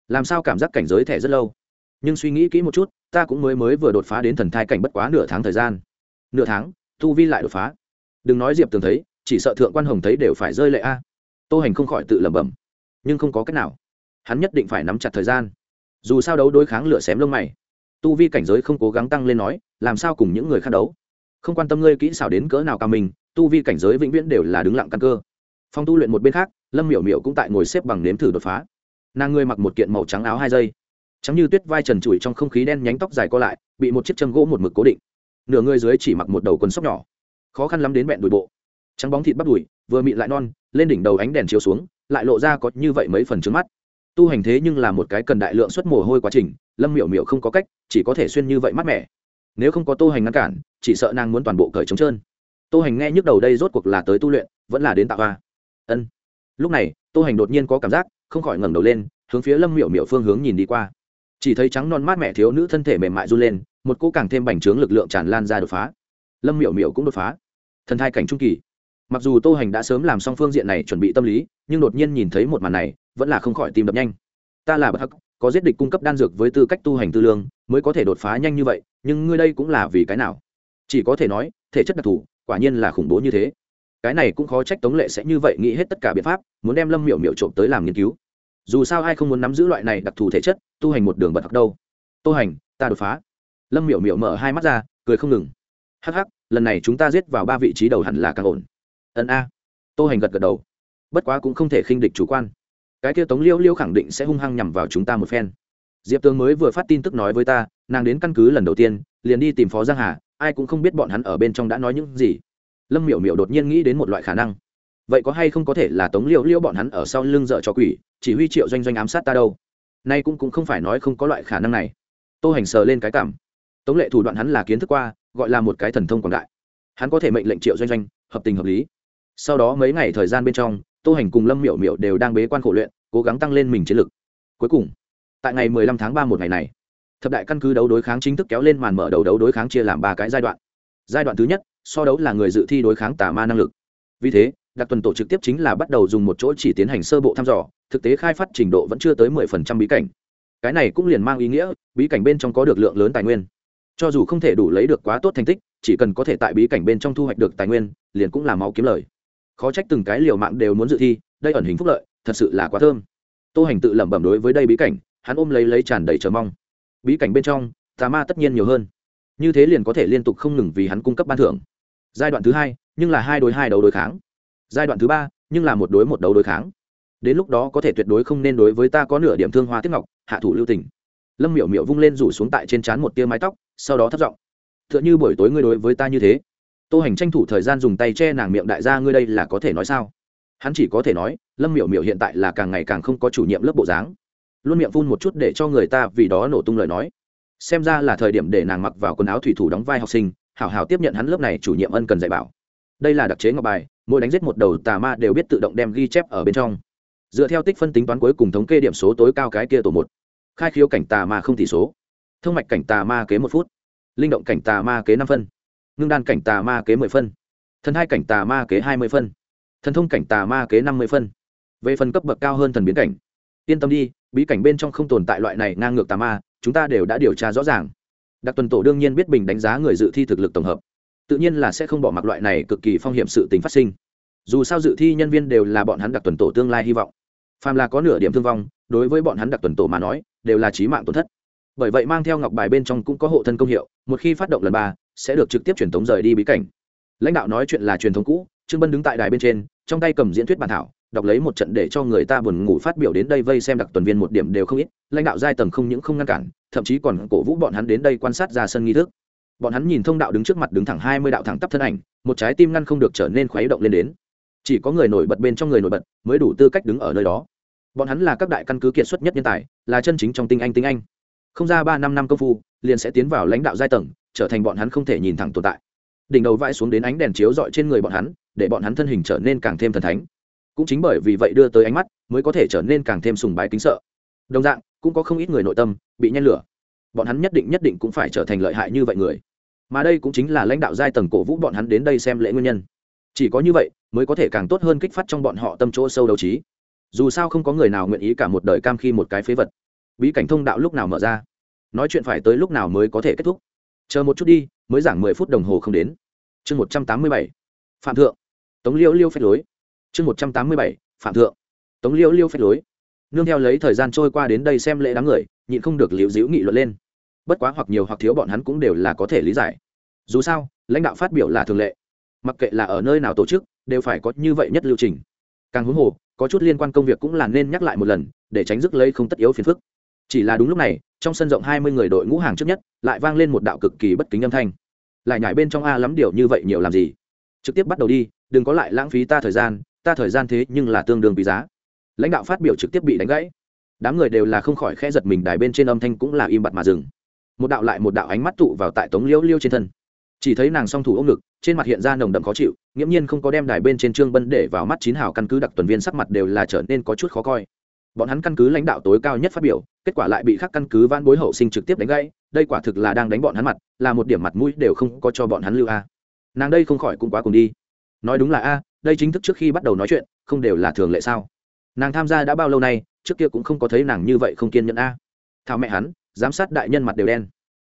Làm sao cảm giác cảnh giới thẻ rất lâu? Nhưng suy nghĩ kỹ một chút, ta cũng mới mới vừa đột phá đến thần thai cảnh bất quá nửa tháng thời gian. Nửa tháng, tu vi lại đột phá. Đừng nói diệp tường thấy, chỉ sợ thượng quan hồng thấy đều phải rơi lệ a. Tô hành không khỏi tự lẩm bẩm, nhưng không có cách nào. Hắn nhất định phải nắm chặt thời gian dù sao đấu đối kháng lửa xém lông mày. Tu vi cảnh giới không cố gắng tăng lên nói, làm sao cùng những người khác đấu? Không quan tâm ngươi kỹ xảo đến cỡ nào cao mình, tu vi cảnh giới vĩnh viễn đều là đứng lặng căn cơ. Phong tu luyện một bên khác, lâm miểu miểu cũng tại ngồi xếp bằng nếm thử đột phá. Nàng ngươi mặc một kiện màu trắng áo hai giây trắng như tuyết vai trần trụi trong không khí đen nhánh tóc dài co lại, bị một chiếc châm gỗ một mực cố định. Nửa người dưới chỉ mặc một đầu quần sóc nhỏ, khó khăn lắm đến bẹn đùi bộ. Trắng bóng thịt bắt đùi, vừa mịn lại non, lên đỉnh đầu ánh đèn chiếu xuống, lại lộ ra có như vậy mấy phần trứng mắt tu hành thế nhưng là một cái cần đại lượng xuất mồ hôi quá trình, lâm miểu miểu không có cách, chỉ có thể xuyên như vậy mát mẻ. Nếu không có tu hành ngăn cản, chỉ sợ nàng muốn toàn bộ cởi trống trơn. Tu hành nghe nhức đầu đây rốt cuộc là tới tu luyện, vẫn là đến tạo hoa. Ân. Lúc này, tu hành đột nhiên có cảm giác, không khỏi ngẩng đầu lên, hướng phía lâm miểu miểu phương hướng nhìn đi qua. Chỉ thấy trắng non mát mẻ thiếu nữ thân thể mềm mại run lên, một cô càng thêm bành trướng lực lượng tràn lan ra đột phá. Lâm miểu miểu cũng đột phá. Thần thai cảnh trung kỳ mặc dù tô hành đã sớm làm xong phương diện này chuẩn bị tâm lý, nhưng đột nhiên nhìn thấy một màn này, vẫn là không khỏi tim đập nhanh. Ta là bất hắc, có giết địch cung cấp đan dược với tư cách tu hành tư lương, mới có thể đột phá nhanh như vậy, nhưng ngươi đây cũng là vì cái nào? Chỉ có thể nói, thể chất đặc thù, quả nhiên là khủng bố như thế. Cái này cũng khó trách tống lệ sẽ như vậy nghĩ hết tất cả biện pháp, muốn đem lâm miểu miểu trộm tới làm nghiên cứu. Dù sao ai không muốn nắm giữ loại này đặc thù thể chất, tu hành một đường bật học đâu. Tu hành, ta đột phá. Lâm miểu miểu mở hai mắt ra, cười không ngừng. Hắc hắc, lần này chúng ta giết vào ba vị trí đầu hẳn là càng ổn ân a. Tô hành gật gật đầu. Bất quá cũng không thể khinh địch chủ quan. Cái kia tống liêu liêu khẳng định sẽ hung hăng nhằm vào chúng ta một phen. Diệp tường mới vừa phát tin tức nói với ta, nàng đến căn cứ lần đầu tiên, liền đi tìm phó giang hà, ai cũng không biết bọn hắn ở bên trong đã nói những gì. Lâm miểu miểu đột nhiên nghĩ đến một loại khả năng. Vậy có hay không có thể là tống liêu liêu bọn hắn ở sau lưng dợ cho quỷ, chỉ huy triệu doanh doanh ám sát ta đâu? Nay cũng cũng không phải nói không có loại khả năng này. Tô hành sờ lên cái cảm. Tống lệ thủ đoạn hắn là kiến thức qua, gọi là một cái thần thông quảng đại. Hắn có thể mệnh lệnh triệu doanh doanh, hợp tình hợp lý sau đó mấy ngày thời gian bên trong, tô hành cùng lâm miểu miểu đều đang bế quan khổ luyện, cố gắng tăng lên mình chiến lực. Cuối cùng, tại ngày 15 tháng 3 một ngày này, thập đại căn cứ đấu đối kháng chính thức kéo lên màn mở đầu đấu đối kháng chia làm ba cái giai đoạn. Giai đoạn thứ nhất, so đấu là người dự thi đối kháng tà ma năng lực. Vì thế, đặc tuần tổ trực tiếp chính là bắt đầu dùng một chỗ chỉ tiến hành sơ bộ thăm dò, thực tế khai phát trình độ vẫn chưa tới 10% bí cảnh. Cái này cũng liền mang ý nghĩa, bí cảnh bên trong có được lượng lớn tài nguyên. Cho dù không thể đủ lấy được quá tốt thành tích, chỉ cần có thể tại bí cảnh bên trong thu hoạch được tài nguyên, liền cũng là máu kiếm lời khó trách từng cái liều mạng đều muốn dự thi, đây ẩn hình phúc lợi, thật sự là quá thơm. Tô hành tự lẩm bẩm đối với đây bí cảnh, hắn ôm lấy lấy tràn đầy chờ mong. Bí cảnh bên trong, tà ma tất nhiên nhiều hơn. Như thế liền có thể liên tục không ngừng vì hắn cung cấp ban thưởng. Giai đoạn thứ hai, nhưng là hai đối hai đấu đối kháng. Giai đoạn thứ ba, nhưng là một đối một đấu đối kháng. Đến lúc đó có thể tuyệt đối không nên đối với ta có nửa điểm thương hoa tiếp ngọc, hạ thủ lưu tình. Lâm miểu miểu vung lên rủ xuống tại trên trán một tia mái tóc, sau đó thất giọng t h ư ợ n h ư buổi tối ngươi đối với ta như thế tô hành tranh thủ thời gian dùng tay che nàng miệng đại gia, ngươi đây là có thể nói sao? Hắn chỉ có thể nói, lâm miểu miểu hiện tại là càng ngày càng không có chủ nhiệm lớp bộ dáng. Luôn miệng phun một chút để cho người ta vì đó nổ tung lời nói. Xem ra là thời điểm để nàng mặc vào quần áo thủy thủ đóng vai học sinh, hảo hảo tiếp nhận hắn lớp này chủ nhiệm ân cần dạy bảo. Đây là đặc chế ngọc bài, mỗi đánh giết một đầu tà ma đều biết tự động đem ghi chép ở bên trong. Dựa theo tích phân tính toán cuối cùng thống kê điểm số tối cao cái kia tổ một. Khai khiếu cảnh tà ma không tỷ số. Thông mạch cảnh tà ma kế một phút. Linh động cảnh tà ma kế năm phân ngưng đan cảnh tà ma kế mười phân. Thần hai cảnh tà ma kế hai mươi phân. Thần thông cảnh tà ma kế năm mươi phân. Về phần cấp bậc cao hơn thần biến cảnh. Yên tâm đi, bí cảnh bên trong không tồn tại loại này ngang ngược tà ma, chúng ta đều đã điều tra rõ ràng. Đặc tuần tổ đương nhiên biết bình đánh giá người dự thi thực lực tổng hợp. Tự nhiên là sẽ không bỏ mặc loại này cực kỳ phong hiểm sự tình phát sinh. Dù sao dự thi nhân viên đều là bọn hắn đặc tuần tổ tương lai hy vọng. Phàm là có nửa điểm thương vong, đối với bọn hắn đặc tuần tổ mà nói, đều là trí mạng tổn thất. Bởi vậy mang theo ngọc bài bên trong cũng có hộ thân công hiệu, một khi phát động lần ba sẽ được trực tiếp truyền thống rời đi bí cảnh. Lãnh đạo nói chuyện là truyền thống cũ, trương bân đứng tại đài bên trên, trong tay cầm diễn thuyết bản thảo, đọc lấy một trận để cho người ta buồn ngủ phát biểu đến đây vây xem đặc tuần viên một điểm đều không ít, lãnh đạo giai tầng không những không ngăn cản, thậm chí còn cổ vũ bọn hắn đến đây quan sát ra sân nghi thức. Bọn hắn nhìn thông đạo đứng trước mặt đứng thẳng hai mươi đạo thẳng tắp thân ảnh, một trái tim ngăn không được trở nên khuấy động lên đến. Chỉ có người nổi bật bên trong người nổi bật mới đủ tư cách đứng ở nơi đó. Bọn hắn là các đại căn cứ kiệt xuất nhất nhân tài, là chân chính trong tinh anh tinh anh. Không ra ba năm năm công phu liền sẽ tiến vào lãnh đạo giai tầng, trở thành bọn hắn không thể nhìn thẳng tồn tại. Đỉnh đầu vai xuống đến ánh đèn chiếu dọi trên người bọn hắn, để bọn hắn thân hình trở nên càng thêm thần thánh. Cũng chính bởi vì vậy đưa tới ánh mắt, mới có thể trở nên càng thêm sùng bái kính sợ. Đồng dạng, cũng có không ít người nội tâm bị nhen lửa. Bọn hắn nhất định nhất định cũng phải trở thành lợi hại như vậy người. Mà đây cũng chính là lãnh đạo giai tầng cổ vũ bọn hắn đến đây xem lễ nguyên nhân. Chỉ có như vậy, mới có thể càng tốt hơn kích phát trong bọn họ tâm chỗ sâu đấu trí. Dù sao không có người nào nguyện ý cả một đời cam khi một cái phế vật. Bí cảnh thông đạo lúc nào mở ra? Nói chuyện phải tới lúc nào mới có thể kết thúc. Chờ một chút đi, mới giảng mười phút đồng hồ không đến. Chương một trăm tám mươi bảy. Phạm thượng. Tống liêu liêu phép lối. Chương một trăm tám mươi bảy. Phạm thượng. Tống liêu liêu phép lối. Nương theo lấy thời gian trôi qua đến đây xem lễ đám người, nhịn không được liễu dĩu nghị luận lên. Bất quá hoặc nhiều hoặc thiếu bọn hắn cũng đều là có thể lý giải. Dù sao, lãnh đạo phát biểu là thường lệ. Mặc kệ là ở nơi nào tổ chức, đều phải có như vậy nhất lưu trình. Càng huống hồ, có chút liên quan công việc cũng là nên nhắc lại một lần, để tránh rước lấy không tất yếu phiền phức chỉ là đúng lúc này, trong sân rộng hai mươi người đội ngũ hàng trước nhất, lại vang lên một đạo cực kỳ bất kính âm thanh. Lại nhảy bên trong a lắm điều như vậy nhiều làm gì? Trực tiếp bắt đầu đi, đừng có lại lãng phí ta thời gian, ta thời gian thế nhưng là tương đương quý giá. Lãnh đạo phát biểu trực tiếp bị đánh gãy. Đám người đều là không khỏi khẽ giật mình, đài bên trên âm thanh cũng là im bặt mà dừng. Một đạo lại một đạo ánh mắt tụ vào tại tống liễu liêu trên thân. Chỉ thấy nàng song thủ ôm ngực, trên mặt hiện ra nồng đậm khó chịu, nghiễm nhiên không có đem đài bên trên trương bân để vào mắt chín hào căn cứ đặc tuần viên sắc mặt đều là trở nên có chút khó coi. Bọn hắn căn cứ lãnh đạo tối cao nhất phát biểu kết quả lại bị khắc căn cứ van bối hậu sinh trực tiếp đánh gãy, đây quả thực là đang đánh bọn hắn mặt, là một điểm mặt mũi đều không có cho bọn hắn lưu a. Nàng đây không khỏi cũng quá cùng đi. Nói đúng là a, đây chính thức trước khi bắt đầu nói chuyện, không đều là thường lệ sao? Nàng tham gia đã bao lâu nay, trước kia cũng không có thấy nàng như vậy không kiên nhẫn a. Thảo mẹ hắn, giám sát đại nhân mặt đều đen.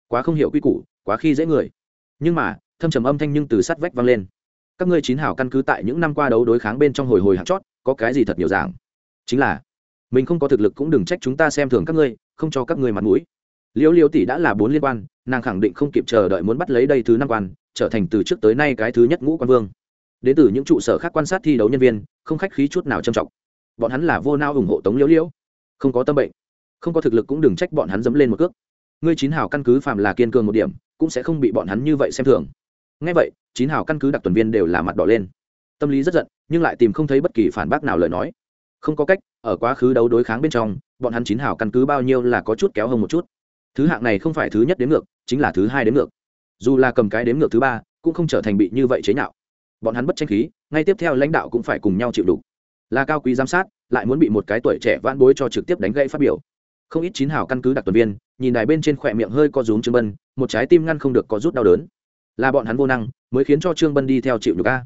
Quá không hiểu quy củ, quá khi dễ người. Nhưng mà, thâm trầm âm thanh nhưng từ sát vách vang lên. Các ngươi chín hảo căn cứ tại những năm qua đấu đối kháng bên trong hồi hồi hạt chót, có cái gì thật nhiều giảng chính là mình không có thực lực cũng đừng trách chúng ta xem thường các ngươi, không cho các ngươi mặt mũi. Liễu liễu tỷ đã là bốn liên quan, nàng khẳng định không kịp chờ đợi muốn bắt lấy đây thứ năm quan, trở thành từ trước tới nay cái thứ nhất ngũ quan vương. Đến từ những trụ sở khác quan sát thi đấu nhân viên, không khách khí chút nào trầm trọng. Bọn hắn là vô nao ủng hộ tống liễu liễu. Không có tâm bệnh, không có thực lực cũng đừng trách bọn hắn dẫm lên một cước. Ngươi chín hào căn cứ phạm là kiên cường một điểm, cũng sẽ không bị bọn hắn như vậy xem thường. Ngay vậy, chín hào căn cứ đặc tuần viên đều là mặt đỏ lên. Tâm lý rất giận, nhưng lại tìm không thấy bất kỳ phản bác nào lời nói không có cách, ở quá khứ đấu đối kháng bên trong, bọn hắn chín hào căn cứ bao nhiêu là có chút kéo hơn một chút. Thứ hạng này không phải thứ nhất đến ngược, chính là thứ hai đến ngược. Dù là cầm cái đến ngược thứ ba, cũng không trở thành bị như vậy chế nhạo. Bọn hắn bất tranh khí, ngay tiếp theo lãnh đạo cũng phải cùng nhau chịu đủ là cao quý giám sát, lại muốn bị một cái tuổi trẻ vãn bối cho trực tiếp đánh gãy phát biểu. Không ít chín hào căn cứ đặc tuần viên, nhìn đài bên trên khỏe miệng hơi co rúm trương bân, một trái tim ngăn không được có rút đau đớn. Là bọn hắn vô năng, mới khiến cho trương bân đi theo chịu nhục a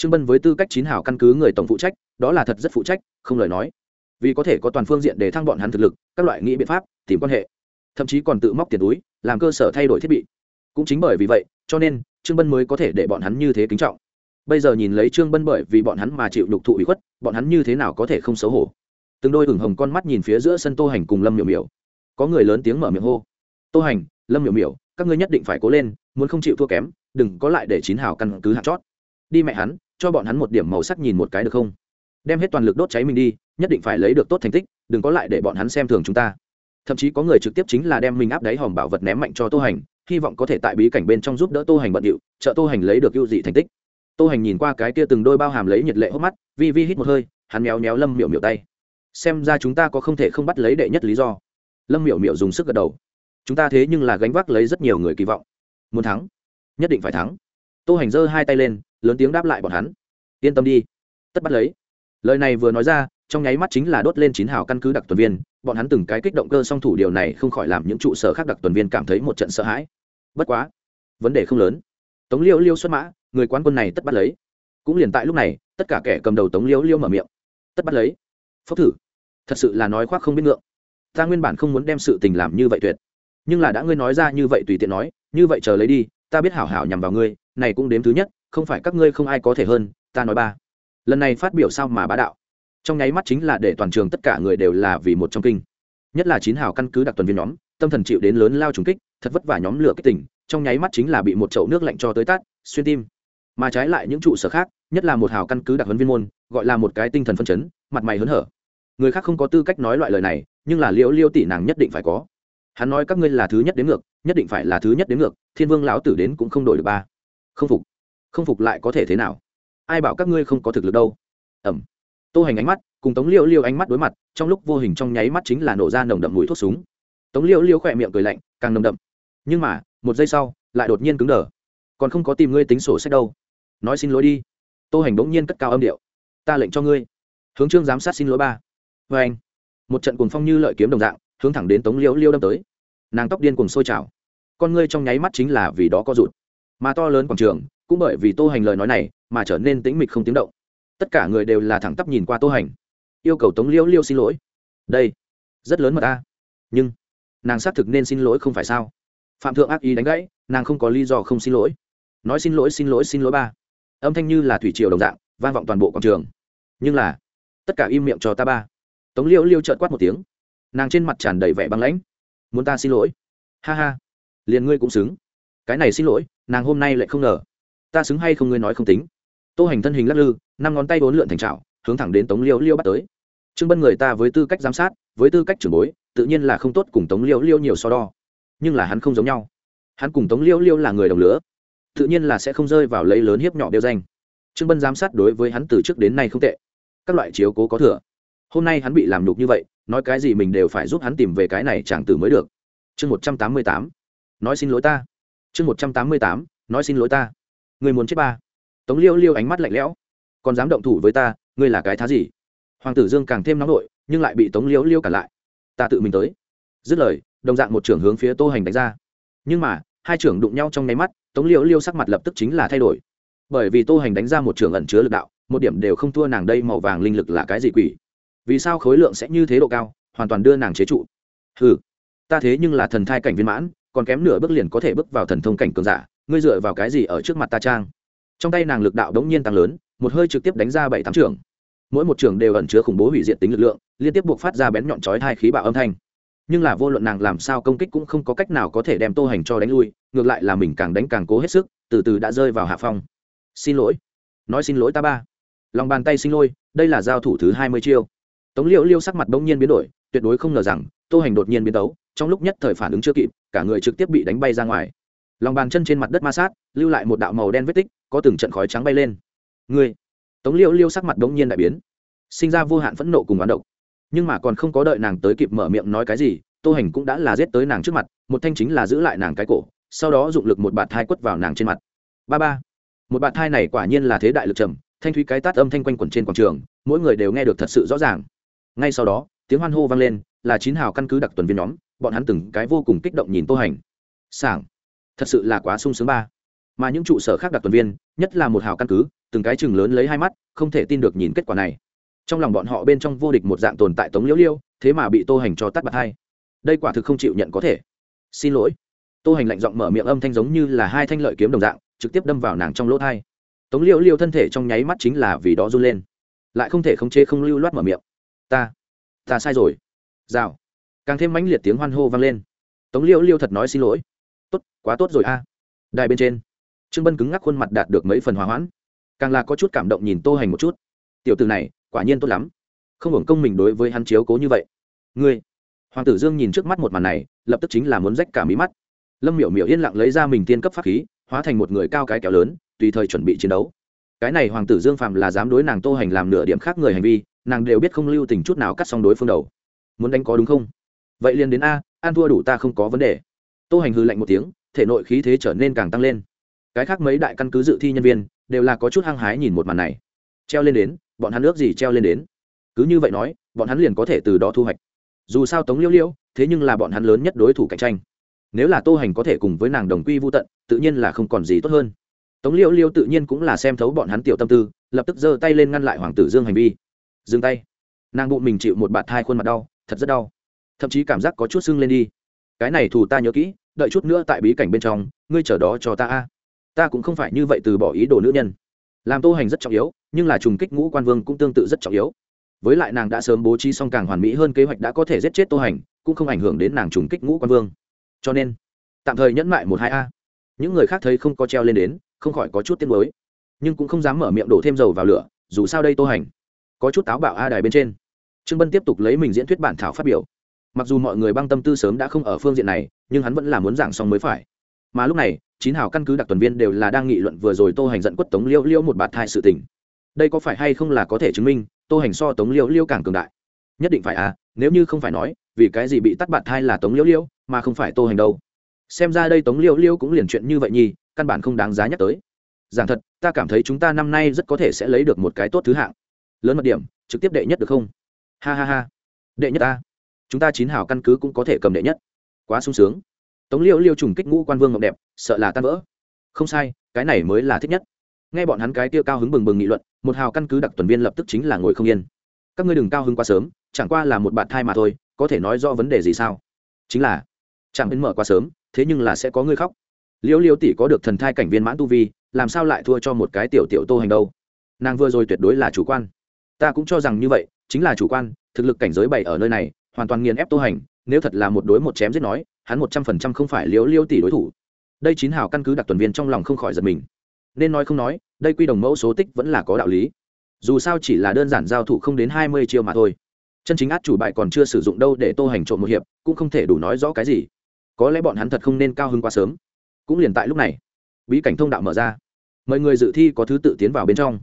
trương bân với tư cách chín hào căn cứ người tổng phụ trách, đó là thật rất phụ trách, không lời nói. Vì có thể có toàn phương diện để thăng bọn hắn thực lực, các loại nghĩ biện pháp, tìm quan hệ. Thậm chí còn tự móc tiền túi, làm cơ sở thay đổi thiết bị. Cũng chính bởi vì vậy, cho nên, trương bân mới có thể để bọn hắn như thế kính trọng. Bây giờ nhìn lấy trương bân bởi vì bọn hắn mà chịu nhục thụ ủy khuất, bọn hắn như thế nào có thể không xấu hổ? Từng đôi hửng hồng con mắt nhìn phía giữa sân tô hành cùng lâm miểu miểu. Có người lớn tiếng mở miệng hô. Tô hành, lâm miểu miểu, các ngươi nhất định phải cố lên, muốn không chịu thua kém, đừng có lại để chín hào căn cứ hạt chót đi mẹ hắn, cho bọn hắn một điểm màu sắc nhìn một cái được không? Đem hết toàn lực đốt cháy mình đi, nhất định phải lấy được tốt thành tích, đừng có lại để bọn hắn xem thường chúng ta. Thậm chí có người trực tiếp chính là đem mình áp đáy hòm bảo vật ném mạnh cho tô hành, hy vọng có thể tại bí cảnh bên trong giúp đỡ tô hành bận điệu, trợ tô hành lấy được ưu dị thành tích. Tô hành nhìn qua cái kia từng đôi bao hàm lấy nhiệt lệ hốc mắt, vi vi hít một hơi, hắn méo méo lâm miểu miểu tay. Xem ra chúng ta có không thể không bắt lấy đệ nhất lý do. Lâm miểu miểu dùng sức gật đầu. Chúng ta thế nhưng là gánh vác lấy rất nhiều người kỳ vọng. Muốn thắng, nhất định phải thắng tô hành giơ hai tay lên, lớn tiếng đáp lại bọn hắn. Yên tâm đi, tất bắt lấy. Lời này vừa nói ra, trong nháy mắt chính là đốt lên chín hào căn cứ đặc tuần viên, bọn hắn từng cái kích động cơ song thủ điều này không khỏi làm những trụ sở khác đặc tuần viên cảm thấy một trận sợ hãi. Bất quá, vấn đề không lớn. Tống liêu liêu xuất mã, người quan quân này tất bắt lấy. Cũng liền tại lúc này, tất cả kẻ cầm đầu tống liêu liêu mở miệng. Tất bắt lấy. Phốc thử. Thật sự là nói khoác không biết ngượng. Ta nguyên bản không muốn đem sự tình làm như vậy tuyệt. Nhưng là đã ngươi nói ra như vậy tùy tiện nói, như vậy chờ lấy đi ta biết hảo hảo nhằm vào ngươi, này cũng đếm thứ nhất, không phải các ngươi không ai có thể hơn, ta nói ba. Lần này phát biểu sao mà bá đạo. Trong nháy mắt chính là để toàn trường tất cả người đều là vì một trong kinh. Nhất là chín hào căn cứ đặc tuần viên nhóm, tâm thần chịu đến lớn lao trùng kích, thật vất vả nhóm lửa kích tỉnh, trong nháy mắt chính là bị một chậu nước lạnh cho tới tát, xuyên tim. Mà trái lại những trụ sở khác, nhất là một hào căn cứ đặc huấn viên môn, gọi là một cái tinh thần phân chấn, mặt mày hớn hở. Người khác không có tư cách nói loại lời này, nhưng là liễu liêu tỷ nàng nhất định phải có hắn nói các ngươi là thứ nhất đến ngược, nhất định phải là thứ nhất đến ngược, thiên vương lão tử đến cũng không đổi được ba. Không phục. Không phục lại có thể thế nào? Ai bảo các ngươi không có thực lực đâu? Ẩm. Tô hành ánh mắt, cùng tống liêu liêu ánh mắt đối mặt, trong lúc vô hình trong nháy mắt chính là nổ ra nồng đậm mùi thuốc súng. Tống liêu liêu khỏe miệng cười lạnh, càng nồng đậm. Nhưng mà, một giây sau, lại đột nhiên cứng đờ. Còn không có tìm ngươi tính sổ sách đâu. Nói xin lỗi đi. Tô hành bỗng nhiên cất cao âm điệu. Ta lệnh cho ngươi. Hướng trương giám sát xin lỗi ba. Vê anh một trận cuồng phong như lợi kiếm đồng dạng hướng thẳng đến tống liêu liêu đâm tới. Nàng tóc điên cùng sôi trào. Con ngươi trong nháy mắt chính là vì đó có rụt. Mà to lớn quảng trường, cũng bởi vì tô hành lời nói này mà trở nên tĩnh mịch không tiếng động. Tất cả người đều là thẳng tắp nhìn qua tô hành. Yêu cầu tống liêu liêu xin lỗi. Đây, rất lớn mà ta. Nhưng, nàng xác thực nên xin lỗi không phải sao? Phạm thượng ác ý đánh gãy, nàng không có lý do không xin lỗi. Nói xin lỗi xin lỗi xin lỗi ba. Âm thanh như là thủy triều đồng dạng, vang vọng toàn bộ quảng trường. Nhưng là, tất cả im miệng cho ta ba. Tống liêu liêu trợn quát một tiếng nàng trên mặt tràn đầy vẻ băng lãnh. Muốn ta xin lỗi? Ha ha. Liền ngươi cũng xứng. Cái này xin lỗi, nàng hôm nay lại không ngờ. Ta xứng hay không ngươi nói không tính. Tô hành thân hình lắc lư, năm ngón tay bốn lượn thành trào hướng thẳng đến tống liêu liêu bắt tới. Trương bân người ta với tư cách giám sát, với tư cách trưởng bối, tự nhiên là không tốt cùng tống liêu liêu nhiều so đo. Nhưng là hắn không giống nhau. Hắn cùng tống liêu liêu là người đồng lứa, tự nhiên là sẽ không rơi vào lấy lớn hiếp nhỏ đeo danh. Trương bân giám sát đối với hắn từ trước đến nay không tệ. Các loại chiếu cố có thừa. Hôm nay hắn bị làm nhục như vậy nói cái gì mình đều phải giúp hắn tìm về cái này chẳng tử mới được. Chương một trăm tám mươi tám. Nói xin lỗi ta. Chương một trăm tám mươi tám. Nói xin lỗi ta. Người muốn chết ba. Tống liêu liêu ánh mắt lạnh lẽo. Còn dám động thủ với ta, ngươi là cái thá gì? Hoàng tử dương càng thêm nóng nổi nhưng lại bị tống liêu liêu cản lại. Ta tự mình tới. Dứt lời, đồng dạng một trưởng hướng phía tô hành đánh ra. Nhưng mà, hai trưởng đụng nhau trong nháy mắt, tống liêu liêu sắc mặt lập tức chính là thay đổi. Bởi vì tô hành đánh ra một trưởng ẩn chứa lực đạo, một điểm đều không thua nàng đây màu vàng linh lực là cái gì quỷ vì sao khối lượng sẽ như thế độ cao, hoàn toàn đưa nàng chế trụ. Ừ ta thế nhưng là thần thai cảnh viên mãn, còn kém nửa bước liền có thể bước vào thần thông cảnh cường giả, ngươi dựa vào cái gì ở trước mặt ta trang? Trong tay nàng lực đạo đống nhiên tăng lớn, một hơi trực tiếp đánh ra bảy tám trường. Mỗi một trường đều ẩn chứa khủng bố hủy diệt tính lực lượng, liên tiếp buộc phát ra bén nhọn chói hai khí bạo âm thanh. Nhưng là vô luận nàng làm sao công kích cũng không có cách nào có thể đem tô hành cho đánh lui, ngược lại là mình càng đánh càng cố hết sức, từ từ đã rơi vào hạ phong. Xin lỗi. Nói xin lỗi ta ba. Lòng bàn tay xin lỗi đây là giao thủ thứ hai mươi chiêu tống Liễu liêu sắc mặt bỗng nhiên biến đổi tuyệt đối không ngờ rằng tô hành đột nhiên biến tấu trong lúc nhất thời phản ứng chưa kịp cả người trực tiếp bị đánh bay ra ngoài. Lòng bàn chân trên mặt đất ma sát lưu lại một đạo màu đen vết tích có từng trận khói trắng bay lên. Người, tống Liễu liêu sắc mặt bỗng nhiên đại biến. Sinh ra vô hạn phẫn nộ cùng oán độc. Nhưng mà còn không có đợi nàng tới kịp mở miệng nói cái gì tô hành cũng đã là giết tới nàng trước mặt một thanh chính là giữ lại nàng cái cổ sau đó dụng lực một bạt thai quất vào nàng trên mặt. Ba ba! Một bạt thai này quả nhiên là thế đại lực trầm thanh thúy cái tát âm thanh quanh quẩn trên quảng trường mỗi người đều nghe được thật sự rõ ràng ngay sau đó, tiếng hoan hô vang lên, là chín hào căn cứ đặc tuần viên nhóm, bọn hắn từng cái vô cùng kích động nhìn tô hành. Sảng. Thật sự là quá sung sướng ba. Mà những trụ sở khác đặc tuần viên, nhất là một hào căn cứ, từng cái chừng lớn lấy hai mắt, không thể tin được nhìn kết quả này. Trong lòng bọn họ bên trong vô địch một dạng tồn tại tống liễu liêu, thế mà bị tô hành cho tắt bạc hai. Đây quả thực không chịu nhận có thể. Xin lỗi. Tô hành lạnh giọng mở miệng âm thanh giống như là hai thanh lợi kiếm đồng dạng, trực tiếp đâm vào nàng trong lỗ thai. Tống liễu liêu thân thể trong nháy mắt chính là vì đó run lên. Lại không thể khống chế không lưu loát mở miệng ta ta sai rồi. Rào. Càng thêm mãnh liệt tiếng hoan hô vang lên. Tống liễu liêu thật nói xin lỗi. Tốt, quá tốt rồi a. Đài bên trên, trương bân cứng ngắc khuôn mặt đạt được mấy phần hòa hoãn. Càng là có chút cảm động nhìn tô hành một chút. Tiểu từ này, quả nhiên tốt lắm. Không hưởng công mình đối với hắn chiếu cố như vậy. Ngươi, hoàng tử dương nhìn trước mắt một màn này, lập tức chính là muốn rách cả mí mắt. Lâm miểu miểu yên lặng lấy ra mình tiên cấp pháp khí, hóa thành một người cao cái kéo lớn, tùy thời chuẩn bị chiến đấu. Cái này hoàng tử dương phạm là dám đối nàng tô hành làm nửa điểm khác người hành vi nàng đều biết không lưu tình chút nào cắt xong đối phương đầu. Muốn đánh có đúng không? Vậy liền đến a an thua đủ ta không có vấn đề. Tô hành hư lạnh một tiếng, thể nội khí thế trở nên càng tăng lên. Cái khác mấy đại căn cứ dự thi nhân viên, đều là có chút hăng hái nhìn một màn này. Treo lên đến, bọn hắn ước gì treo lên đến. Cứ như vậy nói, bọn hắn liền có thể từ đó thu hoạch. Dù sao tống liễu liễu thế nhưng là bọn hắn lớn nhất đối thủ cạnh tranh. Nếu là tô hành có thể cùng với nàng đồng quy vô tận, tự nhiên là không còn gì tốt hơn. Tống liễu liễu tự nhiên cũng là xem thấu bọn hắn tiểu tâm tư, lập tức giơ tay lên ngăn lại hoàng tử dương hành vi dừng tay. Nàng bụng mình chịu một bạt thai khuôn mặt đau, thật rất đau. Thậm chí cảm giác có chút sưng lên đi. Cái này thù ta nhớ kỹ, đợi chút nữa tại bí cảnh bên trong, ngươi chờ đó cho ta a. Ta cũng không phải như vậy từ bỏ ý đồ nữ nhân. Làm tô hành rất trọng yếu, nhưng là trùng kích ngũ quan vương cũng tương tự rất trọng yếu. Với lại nàng đã sớm bố trí xong càng hoàn mỹ hơn kế hoạch đã có thể giết chết tô hành, cũng không ảnh hưởng đến nàng trùng kích ngũ quan vương. Cho nên, tạm thời nhẫn mại một hai a. Những người khác thấy không có treo lên đến, không khỏi có chút tiếng mới nhưng cũng không dám mở miệng đổ thêm dầu vào lửa, dù sao đây tô hành có chút táo bạo a đài bên trên. Trương bân tiếp tục lấy mình diễn thuyết bản thảo phát biểu. Mặc dù mọi người băng tâm tư sớm đã không ở phương diện này, nhưng hắn vẫn là muốn giảng xong mới phải. Mà lúc này, chín hào căn cứ đặc tuần viên đều là đang nghị luận vừa rồi tô hành dẫn quất tống liêu liêu một bạt thai sự tình. Đây có phải hay không là có thể chứng minh, tô hành so tống liêu liêu càng cường đại? Nhất định phải à nếu như không phải nói, vì cái gì bị tắt bạt thai là tống liêu liêu, mà không phải tô hành đâu? Xem ra đây tống liêu liêu cũng liền chuyện như vậy nhì căn bản không đáng giá nhắc tới. Giảng thật, ta cảm thấy chúng ta năm nay rất có thể sẽ lấy được một cái tốt thứ hạng lớn mật điểm, trực tiếp đệ nhất được không? Ha ha ha. Đệ nhất ta. Chúng ta chín hào căn cứ cũng có thể cầm đệ nhất. Quá sung sướng. Tống liêu liêu trùng kích ngũ quan vương ngọc đẹp, sợ là tan vỡ. Không sai, cái này mới là thích nhất. Nghe bọn hắn cái tiêu cao hứng bừng bừng nghị luận, một hào căn cứ đặc tuần viên lập tức chính là ngồi không yên. Các ngươi đừng cao hứng quá sớm, chẳng qua là một bạn thai mà thôi, có thể nói do vấn đề gì sao? Chính là, chẳng đến mở quá sớm, thế nhưng là sẽ có người khóc. Liêu liêu tỷ có được thần thai cảnh viên mãn tu vi, làm sao lại thua cho một cái tiểu tiểu tô hành đâu? Nàng vừa rồi tuyệt đối là chủ quan ta cũng cho rằng như vậy, chính là chủ quan, thực lực cảnh giới bày ở nơi này, hoàn toàn nghiền ép tô hành, nếu thật là một đối một chém giết nói, hắn một trăm phần trăm không phải liễu liêu tỷ đối thủ. Đây chín hào căn cứ đặc tuần viên trong lòng không khỏi giật mình. Nên nói không nói, đây quy đồng mẫu số tích vẫn là có đạo lý. Dù sao chỉ là đơn giản giao thủ không đến hai mươi chiêu mà thôi. Chân chính át chủ bại còn chưa sử dụng đâu để tô hành trộm một hiệp, cũng không thể đủ nói rõ cái gì. Có lẽ bọn hắn thật không nên cao hơn quá sớm. Cũng liền tại lúc này, bí cảnh thông đạo mở ra. Mời người dự thi có thứ tự tiến vào bên trong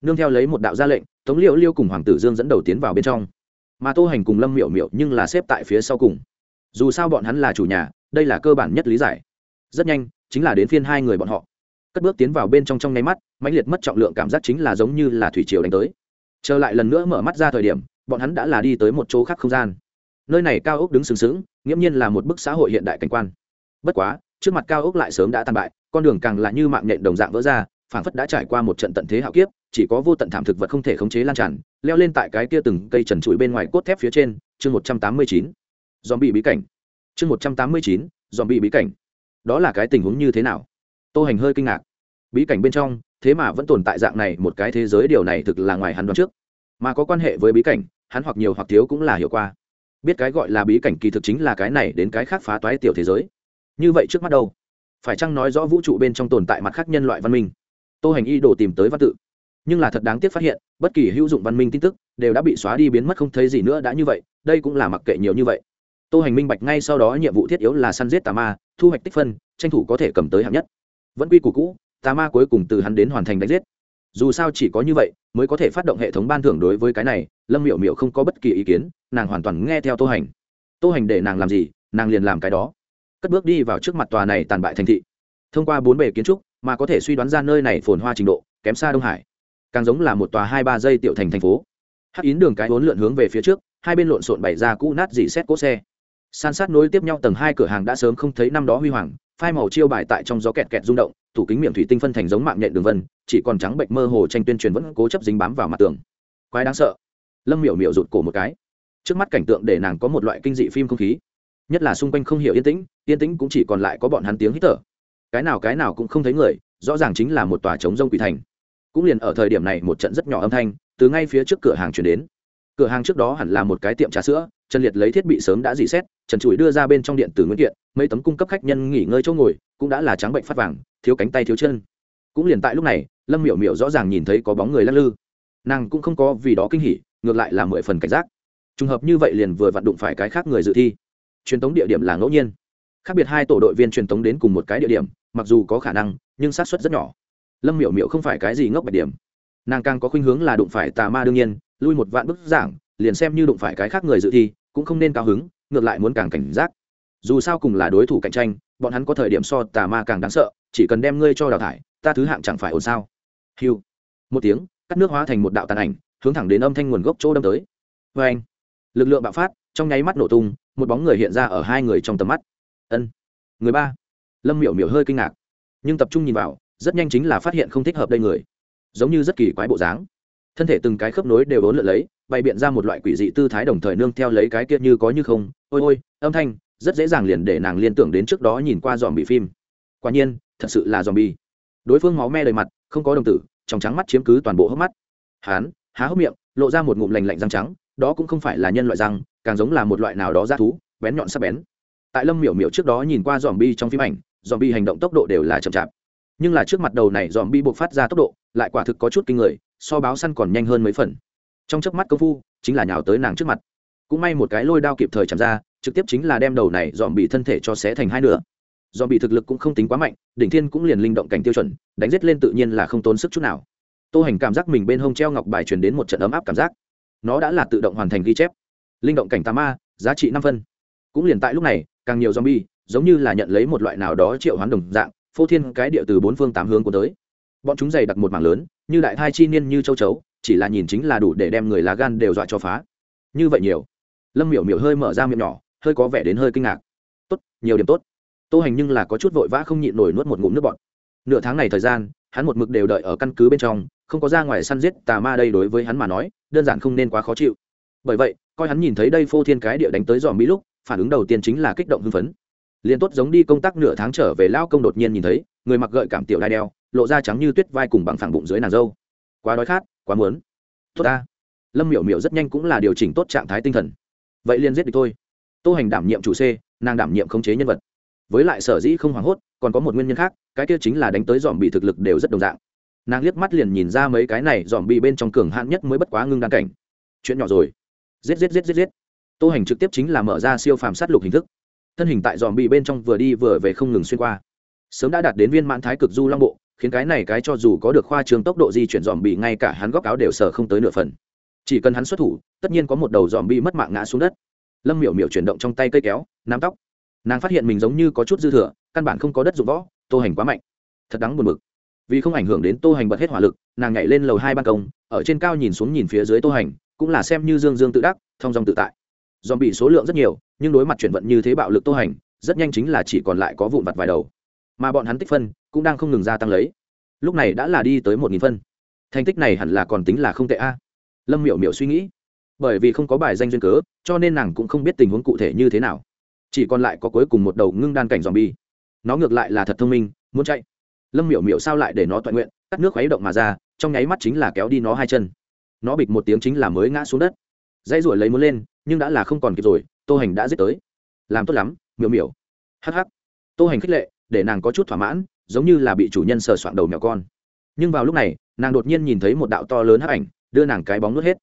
nương theo lấy một đạo ra lệnh, tống liễu liêu cùng hoàng tử dương dẫn đầu tiến vào bên trong. Mà tô hành cùng lâm miểu miểu nhưng là xếp tại phía sau cùng. Dù sao bọn hắn là chủ nhà, đây là cơ bản nhất lý giải. Rất nhanh, chính là đến phiên hai người bọn họ. Cất bước tiến vào bên trong trong nháy mắt, mãnh liệt mất trọng lượng cảm giác chính là giống như là thủy triều đánh tới. Trở lại lần nữa mở mắt ra thời điểm, bọn hắn đã là đi tới một chỗ khác không gian. Nơi này cao ốc đứng sừng sững, nghiễm nhiên là một bức xã hội hiện đại cảnh quan. Bất quá, trước mặt cao ốc lại sớm đã tàn bại, con đường càng là như mạng nhện đồng dạng vỡ ra phảng phất đã trải qua một trận tận thế hạo kiếp, chỉ có vô tận thảm thực vật không thể khống chế lan tràn, leo lên tại cái kia từng cây trần trụi bên ngoài cốt thép phía trên, chương một trăm tám mươi chín. Dòm bị bí cảnh. Chương một trăm tám mươi chín dòm bị bí cảnh. Đó là cái tình huống như thế nào? Tô hành hơi kinh ngạc. Bí cảnh bên trong, thế mà vẫn tồn tại dạng này một cái thế giới, điều này thực là ngoài hắn đoán trước. Mà có quan hệ với bí cảnh, hắn hoặc nhiều hoặc thiếu cũng là hiểu qua. Biết cái gọi là bí cảnh kỳ thực chính là cái này đến cái khác phá toái tiểu thế giới. Như vậy trước mắt đâu? Phải chăng nói rõ vũ trụ bên trong tồn tại mặt khác nhân loại văn minh? Tô hành y đồ tìm tới văn tự. Nhưng là thật đáng tiếc phát hiện, bất kỳ hữu dụng văn minh tin tức đều đã bị xóa đi biến mất không thấy gì nữa đã như vậy, đây cũng là mặc kệ nhiều như vậy. Tô hành minh bạch ngay sau đó nhiệm vụ thiết yếu là săn giết tà ma, thu hoạch tích phân, tranh thủ có thể cầm tới hạng nhất. Vẫn quy củ cũ, tà ma cuối cùng từ hắn đến hoàn thành đánh giết. Dù sao chỉ có như vậy mới có thể phát động hệ thống ban thưởng đối với cái này, lâm miểu miểu không có bất kỳ ý kiến, nàng hoàn toàn nghe theo tô hành. Tô hành để nàng làm gì, nàng liền làm cái đó. Cất bước đi vào trước mặt tòa này tàn bại thành thị. Thông qua bốn bề kiến trúc mà có thể suy đoán ra nơi này phồn hoa trình độ, kém xa đông hải. Càng giống là một tòa hai ba giây tiểu thành thành phố. Hắc yến đường cái vốn lượn hướng về phía trước, hai bên lộn xộn bày ra cũ nát dỉ xét cỗ xe. San sát nối tiếp nhau tầng hai cửa hàng đã sớm không thấy năm đó huy hoàng, phai màu chiêu bài tại trong gió kẹt kẹt rung động, tủ kính miệng thủy tinh phân thành giống mạng nhện đường vân, chỉ còn trắng bệnh mơ hồ tranh tuyên truyền vẫn cố chấp dính bám vào mặt tường. Quái đáng sợ. Lâm miểu miểu rụt cổ một cái. Trước mắt cảnh tượng để nàng có một loại kinh dị phim không khí. Nhất là xung quanh không hiểu yên tĩnh yên tĩnh cũng chỉ còn lại có bọn hắn tiếng hít thở cái nào cái nào cũng không thấy người, rõ ràng chính là một tòa trống rông quỷ thành. Cũng liền ở thời điểm này một trận rất nhỏ âm thanh, từ ngay phía trước cửa hàng chuyển đến. Cửa hàng trước đó hẳn là một cái tiệm trà sữa, trần liệt lấy thiết bị sớm đã dì xét, trần trụi đưa ra bên trong điện tử nguyên kiện, mấy tấm cung cấp khách nhân nghỉ ngơi chỗ ngồi, cũng đã là trắng bệnh phát vàng, thiếu cánh tay thiếu chân. Cũng liền tại lúc này, lâm miểu miểu rõ ràng nhìn thấy có bóng người lắc lư. Nàng cũng không có vì đó kinh hỉ, ngược lại là mười phần cảnh giác. Trùng hợp như vậy liền vừa vặn đụng phải cái khác người dự thi. Truyền tống địa điểm là ngẫu nhiên khác biệt hai tổ đội viên truyền tống đến cùng một cái địa điểm, mặc dù có khả năng, nhưng xác suất rất nhỏ. Lâm miểu miểu không phải cái gì ngốc bạch điểm. Nàng càng có khuynh hướng là đụng phải tà ma đương nhiên, lui một vạn bức giảng, liền xem như đụng phải cái khác người dự thi, cũng không nên cao hứng, ngược lại muốn càng cảnh giác. Dù sao cùng là đối thủ cạnh tranh, bọn hắn có thời điểm so tà ma càng đáng sợ, chỉ cần đem ngươi cho đào thải, ta thứ hạng chẳng phải ổn sao? Hiu một tiếng, cắt nước hóa thành một đạo tàn ảnh, hướng thẳng đến âm thanh nguồn gốc chỗ đâm tới. Vê anh lực lượng bạo phát, trong nháy mắt nổ tung, một bóng người hiện ra ở hai người trong tầm mắt ân. Người ba. Lâm miểu miểu hơi kinh ngạc, nhưng tập trung nhìn vào, rất nhanh chính là phát hiện không thích hợp đây người. Giống như rất kỳ quái bộ dáng. Thân thể từng cái khớp nối đều bốn lượn lấy, bày biện ra một loại quỷ dị tư thái đồng thời nương theo lấy cái kia như có như không. Ôi ôi, âm thanh, rất dễ dàng liền để nàng liên tưởng đến trước đó nhìn qua dòm bị phim. Quả nhiên, thật sự là dòm bi đối phương máu me đầy mặt, không có đồng tử, trong trắng mắt chiếm cứ toàn bộ hốc mắt. Hán, há hốc miệng, lộ ra một ngụm lành lạnh răng trắng, đó cũng không phải là nhân loại răng, càng giống là một loại nào đó ra thú, bén nhọn sắc bén tại lâm miểu miểu trước đó nhìn qua dòm bi trong phim ảnh dòm bi hành động tốc độ đều là chậm chạp. Nhưng là trước mặt đầu này dòm bi buộc phát ra tốc độ, lại quả thực có chút kinh người, so báo săn còn nhanh hơn mấy phần. Trong chớp mắt công phu, chính là nhào tới nàng trước mặt. Cũng may một cái lôi đao kịp thời chạm ra, trực tiếp chính là đem đầu này dòm bị thân thể cho xé thành hai nửa. Dòm bị thực lực cũng không tính quá mạnh, đỉnh thiên cũng liền linh động cảnh tiêu chuẩn, đánh giết lên tự nhiên là không tốn sức chút nào. Tô hành cảm giác mình bên hông treo ngọc bài truyền đến một trận ấm áp cảm giác. Nó đã là tự động hoàn thành ghi chép. Linh động cảnh tà ma, giá trị năm phân. Cũng liền tại lúc này càng nhiều zombie, giống như là nhận lấy một loại nào đó triệu hoán đồng dạng, phô thiên cái địa từ bốn phương tám hướng của tới. Bọn chúng dày đặt một mảng lớn, như đại thai chi niên như châu chấu, chỉ là nhìn chính là đủ để đem người lá gan đều dọa cho phá. Như vậy nhiều. Lâm miểu miểu hơi mở ra miệng nhỏ, hơi có vẻ đến hơi kinh ngạc. Tốt, nhiều điểm tốt. Tô hành nhưng là có chút vội vã không nhịn nổi nuốt một ngụm nước bọt. Nửa tháng này thời gian, hắn một mực đều đợi ở căn cứ bên trong, không có ra ngoài săn giết tà ma đây đối với hắn mà nói, đơn giản không nên quá khó chịu. Bởi vậy, coi hắn nhìn thấy đây phô thiên cái địa đánh tới dòm mỹ lúc phản ứng đầu tiên chính là kích động hưng phấn. Liền tốt giống đi công tác nửa tháng trở về lao công đột nhiên nhìn thấy, người mặc gợi cảm tiểu đai đeo, lộ ra trắng như tuyết vai cùng bằng phẳng bụng dưới nàng dâu. Quá đói khát, quá muốn. Tốt ta. Lâm miểu miểu rất nhanh cũng là điều chỉnh tốt trạng thái tinh thần. Vậy liền giết địch thôi. Tô hành đảm nhiệm chủ c, nàng đảm nhiệm khống chế nhân vật. Với lại sở dĩ không hoảng hốt, còn có một nguyên nhân khác, cái kia chính là đánh tới dòm bị thực lực đều rất đồng dạng. Nàng liếc mắt liền nhìn ra mấy cái này dòm bị bên trong cường hạn nhất mới bất quá ngưng đan cảnh. Chuyện nhỏ rồi. Giết giết giết giết giết tô hành trực tiếp chính là mở ra siêu phàm sát lục hình thức. Thân hình tại dòm bị bên trong vừa đi vừa về không ngừng xuyên qua. Sớm đã đạt đến viên mãn thái cực du long bộ, khiến cái này cái cho dù có được khoa trường tốc độ di chuyển dòm bị ngay cả hắn góc áo đều sờ không tới nửa phần. Chỉ cần hắn xuất thủ, tất nhiên có một đầu dòm bị mất mạng ngã xuống đất. Lâm miểu miểu chuyển động trong tay cây kéo, nắm tóc. Nàng phát hiện mình giống như có chút dư thừa, căn bản không có đất dụng võ, tô hành quá mạnh. Thật đáng buồn bực. Vì không ảnh hưởng đến tô hành bật hết hỏa lực, nàng nhảy lên lầu hai ban công, ở trên cao nhìn xuống nhìn phía dưới tô hành, cũng là xem như dương dương tự đắc thong dong tự tại dòm bị số lượng rất nhiều, nhưng đối mặt chuyển vận như thế bạo lực tô hành, rất nhanh chính là chỉ còn lại có vụn vặt vài đầu. Mà bọn hắn tích phân cũng đang không ngừng gia tăng lấy. Lúc này đã là đi tới một nghìn phân. Thành tích này hẳn là còn tính là không tệ a. Lâm miểu miểu suy nghĩ. Bởi vì không có bài danh duyên cớ, cho nên nàng cũng không biết tình huống cụ thể như thế nào. Chỉ còn lại có cuối cùng một đầu ngưng đan cảnh dòm bi nó ngược lại là thật thông minh, muốn chạy. Lâm miểu miểu sao lại để nó toàn nguyện, cắt nước khuấy động mà ra, trong nháy mắt chính là kéo đi nó hai chân. Nó bịch một tiếng chính là mới ngã xuống đất dây ruổi lấy muốn lên, nhưng đã là không còn kịp rồi, tô hành đã giết tới. Làm tốt lắm, miểu miểu. Hh tô hành khích lệ, để nàng có chút thỏa mãn, giống như là bị chủ nhân sờ soạn đầu mèo con. Nhưng vào lúc này, nàng đột nhiên nhìn thấy một đạo to lớn hấp ảnh, đưa nàng cái bóng nuốt hết.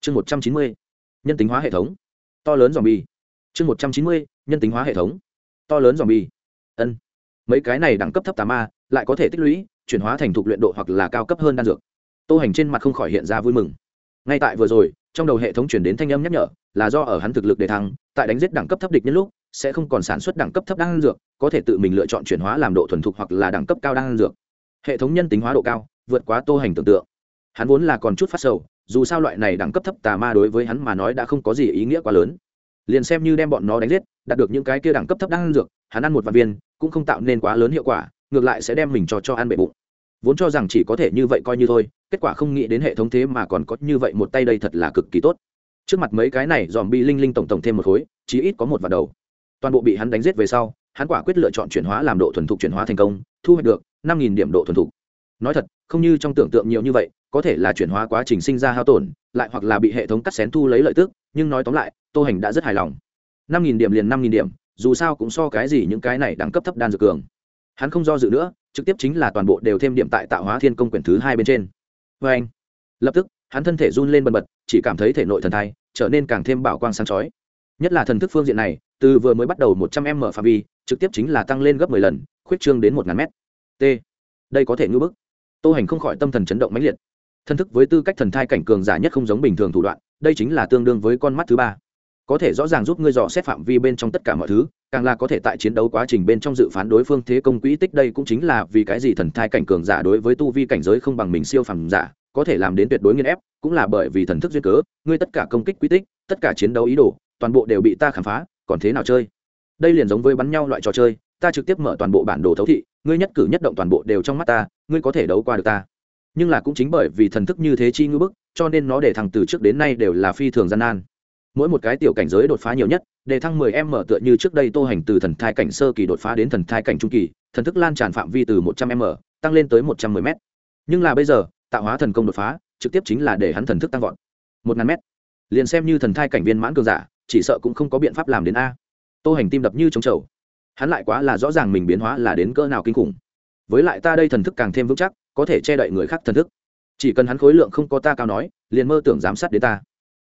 Chương một trăm chín mươi, nhân tính hóa hệ thống. To lớn dòm bi chương một trăm chín mươi, nhân tính hóa hệ thống. To lớn dòm bi ân. Mấy cái này đẳng cấp thấp tà ma, lại có thể tích lũy, chuyển hóa thành thục luyện độ hoặc là cao cấp hơn đan dược. Tô hành trên mặt không khỏi hiện ra vui mừng. Ngay tại vừa rồi trong đầu hệ thống chuyển đến thanh âm nhắc nhở, là do ở hắn thực lực để thăng, tại đánh giết đẳng cấp thấp địch nhân lúc, sẽ không còn sản xuất đẳng cấp thấp đan dược, có thể tự mình lựa chọn chuyển hóa làm độ thuần thục hoặc là đẳng cấp cao đan dược. Hệ thống nhân tính hóa độ cao, vượt quá tô hành tưởng tượng. Hắn vốn là còn chút phát sầu, dù sao loại này đẳng cấp thấp tà ma đối với hắn mà nói đã không có gì ý nghĩa quá lớn. Liền xem như đem bọn nó đánh giết, đạt được những cái kia đẳng cấp thấp đan dược, hắn ăn một vạn viên, cũng không tạo nên quá lớn hiệu quả, ngược lại sẽ đem mình cho cho ăn bệ bụng. Vốn cho rằng chỉ có thể như vậy coi như thôi kết quả không nghĩ đến hệ thống thế mà còn có như vậy một tay đây thật là cực kỳ tốt. Trước mặt mấy cái này dòm bi linh linh tổng tổng thêm một khối, chí ít có một vạn đầu. Toàn bộ bị hắn đánh giết về sau, hắn quả quyết lựa chọn chuyển hóa làm độ thuần thục chuyển hóa thành công, thu hoạch được năm nghìn điểm độ thuần thục. Nói thật, không như trong tưởng tượng nhiều như vậy, có thể là chuyển hóa quá trình sinh ra hao tổn, lại hoặc là bị hệ thống cắt xén thu lấy lợi tức, nhưng nói tóm lại, tô hành đã rất hài lòng. năm nghìn điểm liền năm nghìn điểm, dù sao cũng so cái gì những cái này đẳng cấp thấp đan dược cường. Hắn không do dự nữa, trực tiếp chính là toàn bộ đều thêm điểm tại tạo hóa thiên công quyển thứ hai bên trên vê anh. Lập tức, hắn thân thể run lên bần bật, chỉ cảm thấy thể nội thần thai trở nên càng thêm bảo quang sáng chói. Nhất là thần thức phương diện này, từ vừa mới bắt đầu một trăm m phạm vi, trực tiếp chính là tăng lên gấp mười lần, khuyết trương đến một ngàn m t. Đây có thể ngưỡng bức. Tô hành không khỏi tâm thần chấn động mãnh liệt. Thân thức với tư cách thần thai cảnh cường giả nhất không giống bình thường thủ đoạn, đây chính là tương đương với con mắt thứ ba có thể rõ ràng giúp ngươi dò xét phạm vi bên trong tất cả mọi thứ, càng là có thể tại chiến đấu quá trình bên trong dự phán đối phương thế công quỹ tích đây cũng chính là vì cái gì thần thai cảnh cường giả đối với tu vi cảnh giới không bằng mình siêu phàm giả, có thể làm đến tuyệt đối nghiên ép, cũng là bởi vì thần thức duyên cớ, ngươi tất cả công kích quỹ tích, tất cả chiến đấu ý đồ, toàn bộ đều bị ta khám phá, còn thế nào chơi? Đây liền giống với bắn nhau loại trò chơi, ta trực tiếp mở toàn bộ bản đồ thấu thị, ngươi nhất cử nhất động toàn bộ đều trong mắt ta, ngươi có thể đấu qua được ta. Nhưng là cũng chính bởi vì thần thức như thế chi ngư bức, cho nên nó để thằng từ trước đến nay đều là phi thường gian nan mỗi một cái tiểu cảnh giới đột phá nhiều nhất, đề thăng 10 m tựa như trước đây tô hành từ thần thai cảnh sơ kỳ đột phá đến thần thai cảnh trung kỳ, thần thức lan tràn phạm vi từ 100 m tăng lên tới 110 m nhưng là bây giờ, tạo hóa thần công đột phá, trực tiếp chính là để hắn thần thức tăng vọt. một ngàn m liền xem như thần thai cảnh viên mãn cường giả, chỉ sợ cũng không có biện pháp làm đến a. Tô hành tim đập như trống trầu. Hắn lại quá là rõ ràng mình biến hóa là đến cỡ nào kinh khủng. Với lại ta đây thần thức càng thêm vững chắc, có thể che đậy người khác thần thức. Chỉ cần hắn khối lượng không có ta cao nói, liền mơ tưởng giám sát đến ta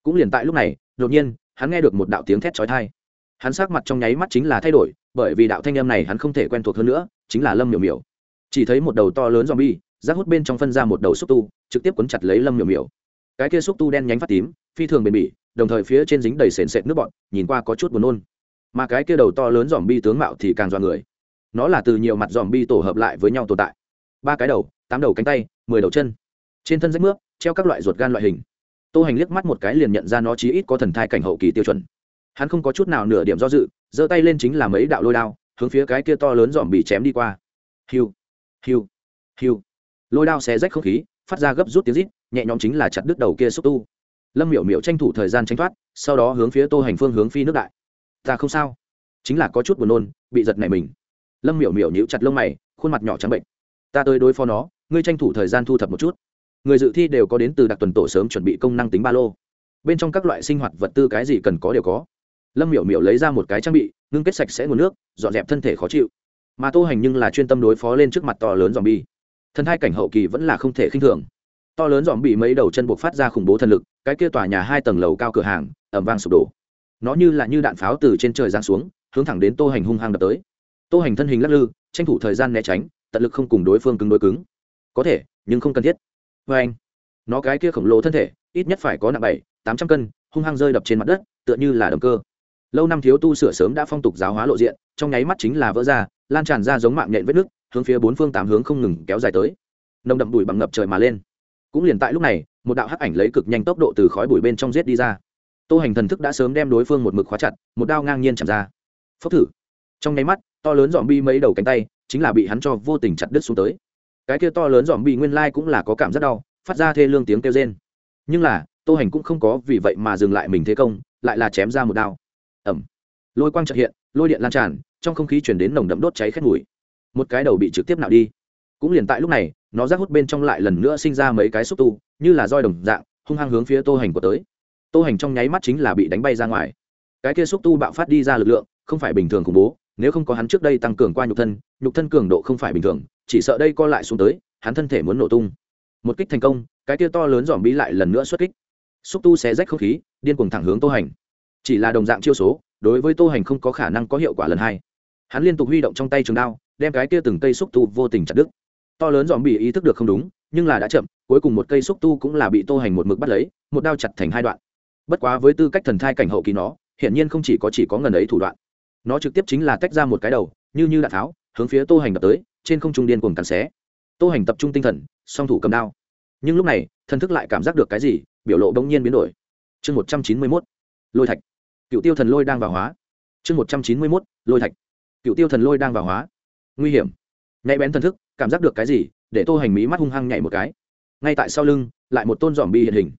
cũng liền tại lúc này, đột nhiên, hắn nghe được một đạo tiếng thét trói thai hắn sắc mặt trong nháy mắt chính là thay đổi, bởi vì đạo thanh âm này hắn không thể quen thuộc hơn nữa, chính là lâm miểu miểu. Chỉ thấy một đầu to lớn z o m bi e rác hút bên trong phân ra một đầu xúc tu, trực tiếp quấn chặt lấy lâm miểu miểu. Cái kia xúc tu đen nhánh phát tím, phi thường bền bỉ, đồng thời phía trên dính đầy sền sệt nước bọn nhìn qua có chút buồn nôn. Mà cái kia đầu to lớn dòm bi tướng mạo thì càng dọa người. Nó là từ nhiều mặt dòm bi tổ hợp lại với nhau tồn tại. Ba cái đầu, tám đầu cánh tay, mười đầu chân. Trên thân rách nước treo các loại ruột gan loại hình tô hành liếc mắt một cái liền nhận ra nó chí ít có thần thai cảnh hậu kỳ tiêu chuẩn. Hắn không có chút nào nửa điểm do dự, giơ tay lên chính là mấy đạo lôi đao, hướng phía cái kia to lớn dòm bị chém đi qua. Hiu hiu hiu. Lôi đao xé rách không khí, phát ra gấp rút tiếng rít, nhẹ nhõm chính là chặt đứt đầu kia xúc tu. Lâm miểu miểu tranh thủ thời gian tranh thoát, sau đó hướng phía tô hành phương hướng phi nước đại. Ta không sao. Chính là có chút buồn nôn, bị giật này mình. Lâm miểu miểu nhíu chặt lông mày, khuôn mặt nhỏ trắng bệnh. Ta tới đối phó nó, ngươi tranh thủ thời gian thu thập một chút người dự thi đều có đến từ đặc tuần tổ sớm chuẩn bị công năng tính ba lô. Bên trong các loại sinh hoạt vật tư cái gì cần có đều có. Lâm miểu miểu lấy ra một cái trang bị, ngưng kết sạch sẽ nguồn nước, dọn dẹp thân thể khó chịu. Mà tô hành nhưng là chuyên tâm đối phó lên trước mặt to lớn dòm bi thân hai cảnh hậu kỳ vẫn là không thể khinh thường. To lớn dòm bị mấy đầu chân buộc phát ra khủng bố thần lực, cái kia tòa nhà hai tầng lầu cao cửa hàng ẩm vang sụp đổ. Nó như là như đạn pháo từ trên trời giáng xuống, hướng thẳng đến tô hành hung hăng đập tới. Tô hành thân hình lắc lư, tranh thủ thời gian né tránh, tận lực không cùng đối phương cứng đối cứng. Có thể, nhưng không cần thiết vê anh, nó cái kia khổng lồ thân thể, ít nhất phải có nặng bảy, tám trăm cân, hung hăng rơi đập trên mặt đất, tựa như là động cơ. Lâu năm thiếu tu sửa sớm đã phong tục giáo hóa lộ diện, trong nháy mắt chính là vỡ ra, lan tràn ra giống mạng nhện vết nước hướng phía bốn phương tám hướng không ngừng kéo dài tới. Nồng đậm bụi bằng ngập trời mà lên. Cũng liền tại lúc này, một đạo hắc ảnh lấy cực nhanh tốc độ từ khói bụi bên trong giết đi ra. Tô hành thần thức đã sớm đem đối phương một mực khóa chặt, một đao ngang nhiên chạm ra. Phốc thử. Trong nháy mắt, to lớn dòm bi mấy đầu cánh tay, chính là bị hắn cho vô tình chặt đứt xuống tới cái kia to lớn dòm bị nguyên lai cũng là có cảm giác đau, phát ra thê lương tiếng kêu rên. Nhưng là, tô hành cũng không có vì vậy mà dừng lại mình thế công, lại là chém ra một đao. Ẩm lôi quang trợt hiện, lôi điện lan tràn, trong không khí chuyển đến nồng đậm đốt cháy khét mùi. Một cái đầu bị trực tiếp nạo đi. Cũng liền tại lúc này, nó rác hút bên trong lại lần nữa sinh ra mấy cái xúc tu, như là roi đồng dạng, hung hăng hướng phía tô hành của tới. Tô hành trong nháy mắt chính là bị đánh bay ra ngoài. Cái kia xúc tu bạo phát đi ra lực lượng, không phải bình thường khủng bố nếu không có hắn trước đây tăng cường qua nhục thân nhục thân cường độ không phải bình thường, chỉ sợ đây co lại xuống tới, hắn thân thể muốn nổ tung. Một kích thành công, cái tia to lớn dòm bí lại lần nữa xuất kích. Xúc tu xé rách không khí, điên cuồng thẳng hướng tô hành. Chỉ là đồng dạng chiêu số, đối với tô hành không có khả năng có hiệu quả lần hai. Hắn liên tục huy động trong tay trường đao, đem cái tia từng cây xúc tu vô tình chặt đứt. To lớn dòm bị ý thức được không đúng, nhưng là đã chậm, cuối cùng một cây xúc tu cũng là bị tô hành một mực bắt lấy, một đao chặt thành hai đoạn. Bất quá với tư cách thần thai cảnh hậu kỳ nó, hiển nhiên không chỉ có chỉ có ngần ấy thủ đoạn nó trực tiếp chính là tách ra một cái đầu, như như đạn tháo, hướng phía tô hành đập tới, trên không trung điên cuồng cắn xé. Tô hành tập trung tinh thần, song thủ cầm đao. Nhưng lúc này, thần thức lại cảm giác được cái gì, biểu lộ bỗng nhiên biến đổi. Chương một trăm chín mươi mốt, lôi thạch. Cựu tiêu thần lôi đang vào hóa. Chương một trăm chín mươi mốt, lôi thạch. Cựu tiêu thần lôi đang vào hóa. Nguy hiểm. Nhạy bén thần thức, cảm giác được cái gì, để tô hành mí mắt hung hăng nhảy một cái. Ngay tại sau lưng, lại một tôn dòm bi hiện hình.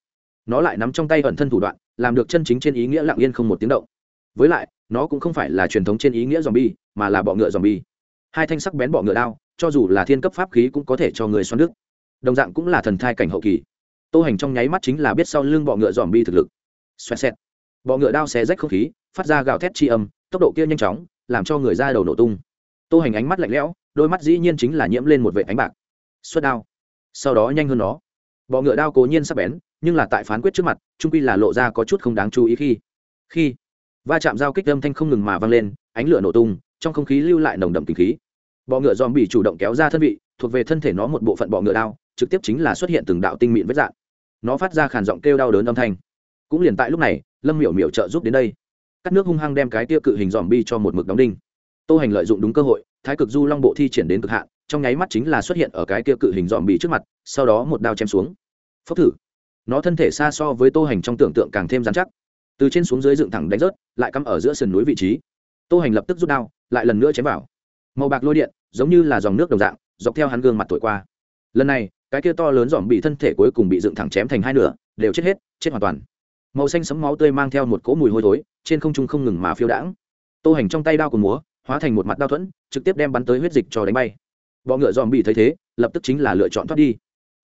Nó lại nắm trong tay ẩn thân thủ đoạn, làm được chân chính trên ý nghĩa lặng yên không một tiếng động với lại, nó cũng không phải là truyền thống trên ý nghĩa dòm bi mà là bọ ngựa dòm bi hai thanh sắc bén bọ ngựa đao, cho dù là thiên cấp pháp khí cũng có thể cho người xoắn đức đồng dạng cũng là thần thai cảnh hậu kỳ. Tô hành trong nháy mắt chính là biết sau lưng bọ ngựa dòm bi thực lực. Xoẹt xẹt. Bọ ngựa đao xé rách không khí, phát ra gào thét tri âm, tốc độ kia nhanh chóng, làm cho người ra đầu nổ tung. Tô hành ánh mắt lạnh lẽo, đôi mắt dĩ nhiên chính là nhiễm lên một vệ ánh bạc. Xuất đao. Sau đó nhanh hơn nó. Bọ ngựa đao cố nhiên sắp bén, nhưng là tại phán quyết trước mặt trung quy là lộ ra có chút không đáng chú ý khi. Khi va chạm giao kích âm thanh không ngừng mà vang lên, ánh lửa nổ tung, trong không khí lưu lại nồng đậm kinh khí. Bọ ngựa dòm bị chủ động kéo ra thân vị, thuộc về thân thể nó một bộ phận bọ ngựa đao, trực tiếp chính là xuất hiện từng đạo tinh mịn vết dạng. Nó phát ra khàn giọng kêu đau đớn âm thanh. Cũng liền tại lúc này, lâm miểu miểu trợ giúp đến đây. Cắt nước hung hăng đem cái tia cự hình dòm bi cho một mực đóng đinh. Tô hành lợi dụng đúng cơ hội, thái cực du long bộ thi triển đến cực hạn, trong nháy mắt chính là xuất hiện ở cái tia cự hình dòm bi trước mặt, sau đó một đao chém xuống. Phốc thử. Nó thân thể xa so với tô hành trong tưởng tượng càng thêm dán chắc từ trên xuống dưới dựng thẳng đánh rớt, lại cắm ở giữa sườn núi vị trí. Tô hành lập tức rút đao, lại lần nữa chém vào. Màu bạc lôi điện, giống như là dòng nước đồng dạng, dọc theo hắn gương mặt thổi qua. Lần này, cái kia to lớn dòm bị thân thể cuối cùng bị dựng thẳng chém thành hai nửa, đều chết hết, chết hoàn toàn. Màu xanh sấm máu tươi mang theo một cỗ mùi hôi thối, trên không trung không ngừng mà phiêu đãng. Tô hành trong tay đao của múa, hóa thành một mặt đao thuẫn, trực tiếp đem bắn tới huyết dịch cho đánh bay. Bọ ngựa dòm bị thấy thế, lập tức chính là lựa chọn thoát đi.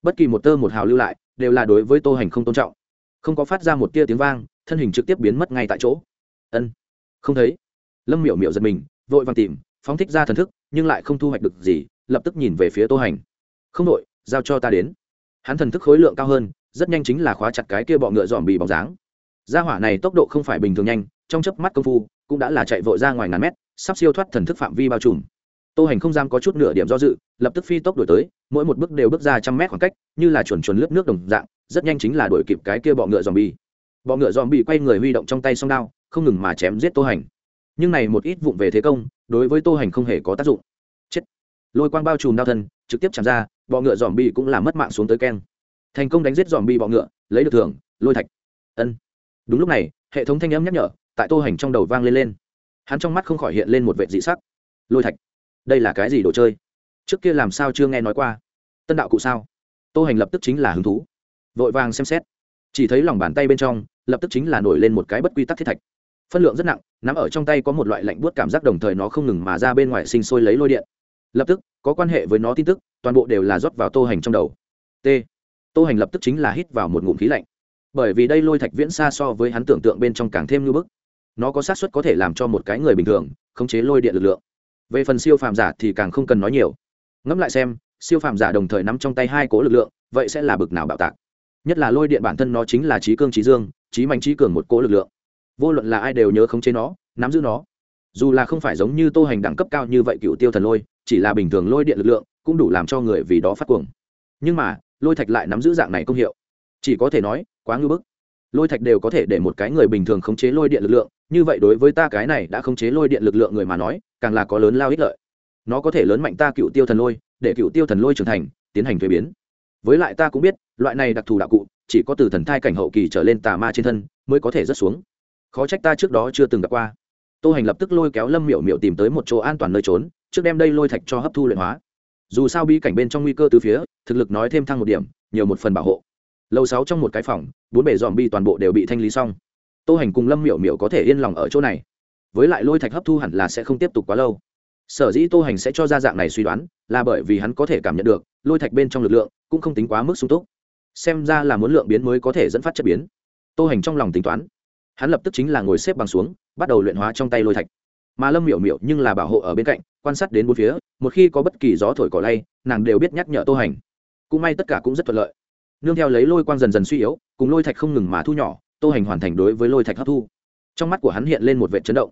Bất kỳ một tơ một hào lưu lại, đều là đối với tô hành không tôn trọng. Không có phát ra một tia tiếng vang thân hình trực tiếp biến mất ngay tại chỗ. Ân, không thấy. Lâm miểu miểu giật mình, vội vàng tìm, phóng thích ra thần thức, nhưng lại không thu hoạch được gì, lập tức nhìn về phía tô hành. Không đội giao cho ta đến. Hắn thần thức khối lượng cao hơn, rất nhanh chính là khóa chặt cái kia bọ ngựa dòm bì bóng dáng. Gia hỏa này tốc độ không phải bình thường nhanh, trong chớp mắt công phu, cũng đã là chạy vội ra ngoài ngàn mét, sắp siêu thoát thần thức phạm vi bao trùm. Tô hành không dám có chút nửa điểm do dự, lập tức phi tốc đổi tới, mỗi một bước đều bước ra trăm mét khoảng cách, như là chuồn chuồn lướt nước đồng dạng, rất nhanh chính là đổi kịp cái kia bọ ngựa dòm bì bọ ngựa dòm bị quay người huy động trong tay song đao, không ngừng mà chém giết tô hành. Nhưng này một ít vụng về thế công, đối với tô hành không hề có tác dụng. Chết. Lôi quang bao trùm đao thân, trực tiếp chạm ra, bọ ngựa dòm bị cũng làm mất mạng xuống tới keng. Thành công đánh giết dòm bị bọ ngựa, lấy được thưởng, lôi thạch. Ân. Đúng lúc này, hệ thống thanh âm nhắc nhở, tại tô hành trong đầu vang lên lên. Hắn trong mắt không khỏi hiện lên một vệ dị sắc. Lôi thạch. Đây là cái gì đồ chơi? Trước kia làm sao chưa nghe nói qua? Tân đạo cụ sao? Tô hành lập tức chính là hứng thú. Vội vàng xem xét. Chỉ thấy lòng bàn tay bên trong lập tức chính là nổi lên một cái bất quy tắc thiết thạch. Phân lượng rất nặng, nắm ở trong tay có một loại lạnh buốt cảm giác đồng thời nó không ngừng mà ra bên ngoài sinh sôi lấy lôi điện. Lập tức, có quan hệ với nó tin tức, toàn bộ đều là rót vào tô hành trong đầu. T. Tô hành lập tức chính là hít vào một ngụm khí lạnh. Bởi vì đây lôi thạch viễn xa so với hắn tưởng tượng bên trong càng thêm như bức. Nó có xác suất có thể làm cho một cái người bình thường, khống chế lôi điện lực lượng. Về phần siêu phàm giả thì càng không cần nói nhiều. Ngẫm lại xem, siêu phàm giả đồng thời nắm trong tay hai cố lực lượng, vậy sẽ là bực nào bạo tạc. Nhất là lôi điện bản thân nó chính là trí cương trí dương trí mạnh trí cường một cỗ lực lượng. Vô luận là ai đều nhớ khống chế nó, nắm giữ nó. Dù là không phải giống như tô hành đẳng cấp cao như vậy cựu tiêu thần lôi, chỉ là bình thường lôi điện lực lượng, cũng đủ làm cho người vì đó phát cuồng. Nhưng mà, lôi thạch lại nắm giữ dạng này công hiệu. Chỉ có thể nói, quá ngưỡng bức. Lôi thạch đều có thể để một cái người bình thường khống chế lôi điện lực lượng, như vậy đối với ta cái này đã khống chế lôi điện lực lượng người mà nói, càng là có lớn lao ích lợi. Nó có thể lớn mạnh ta cựu tiêu thần lôi, để cựu tiêu thần lôi trưởng thành, tiến hành thuế biến. Với lại ta cũng biết, loại này đặc thù đạo cụ chỉ có từ thần thai cảnh hậu kỳ trở lên tà ma trên thân mới có thể rớt xuống. Khó trách ta trước đó chưa từng gặp qua. Tô hành lập tức lôi kéo lâm miểu miểu tìm tới một chỗ an toàn nơi trốn, trước đem đây lôi thạch cho hấp thu luyện hóa. Dù sao bi cảnh bên trong nguy cơ từ phía, thực lực nói thêm thăng một điểm, nhiều một phần bảo hộ. Lâu sáu trong một cái phòng, bốn bể dòm bi toàn bộ đều bị thanh lý xong. Tô hành cùng lâm miểu miểu có thể yên lòng ở chỗ này. Với lại lôi thạch hấp thu hẳn là sẽ không tiếp tục quá lâu. Sở dĩ tô hành sẽ cho ra dạng này suy đoán, là bởi vì hắn có thể cảm nhận được, lôi thạch bên trong lực lượng cũng không tính quá mức sung túc xem ra là muốn lượng biến mới có thể dẫn phát chất biến. Tô hành trong lòng tính toán. Hắn lập tức chính là ngồi xếp bằng xuống, bắt đầu luyện hóa trong tay lôi thạch. Mà lâm miểu miểu nhưng là bảo hộ ở bên cạnh, quan sát đến bốn phía, một khi có bất kỳ gió thổi cỏ lay, nàng đều biết nhắc nhở tô hành. Cũng may tất cả cũng rất thuận lợi. Nương theo lấy lôi quang dần dần suy yếu, cùng lôi thạch không ngừng mà thu nhỏ, tô hành hoàn thành đối với lôi thạch hấp thu. Trong mắt của hắn hiện lên một vệ chấn động.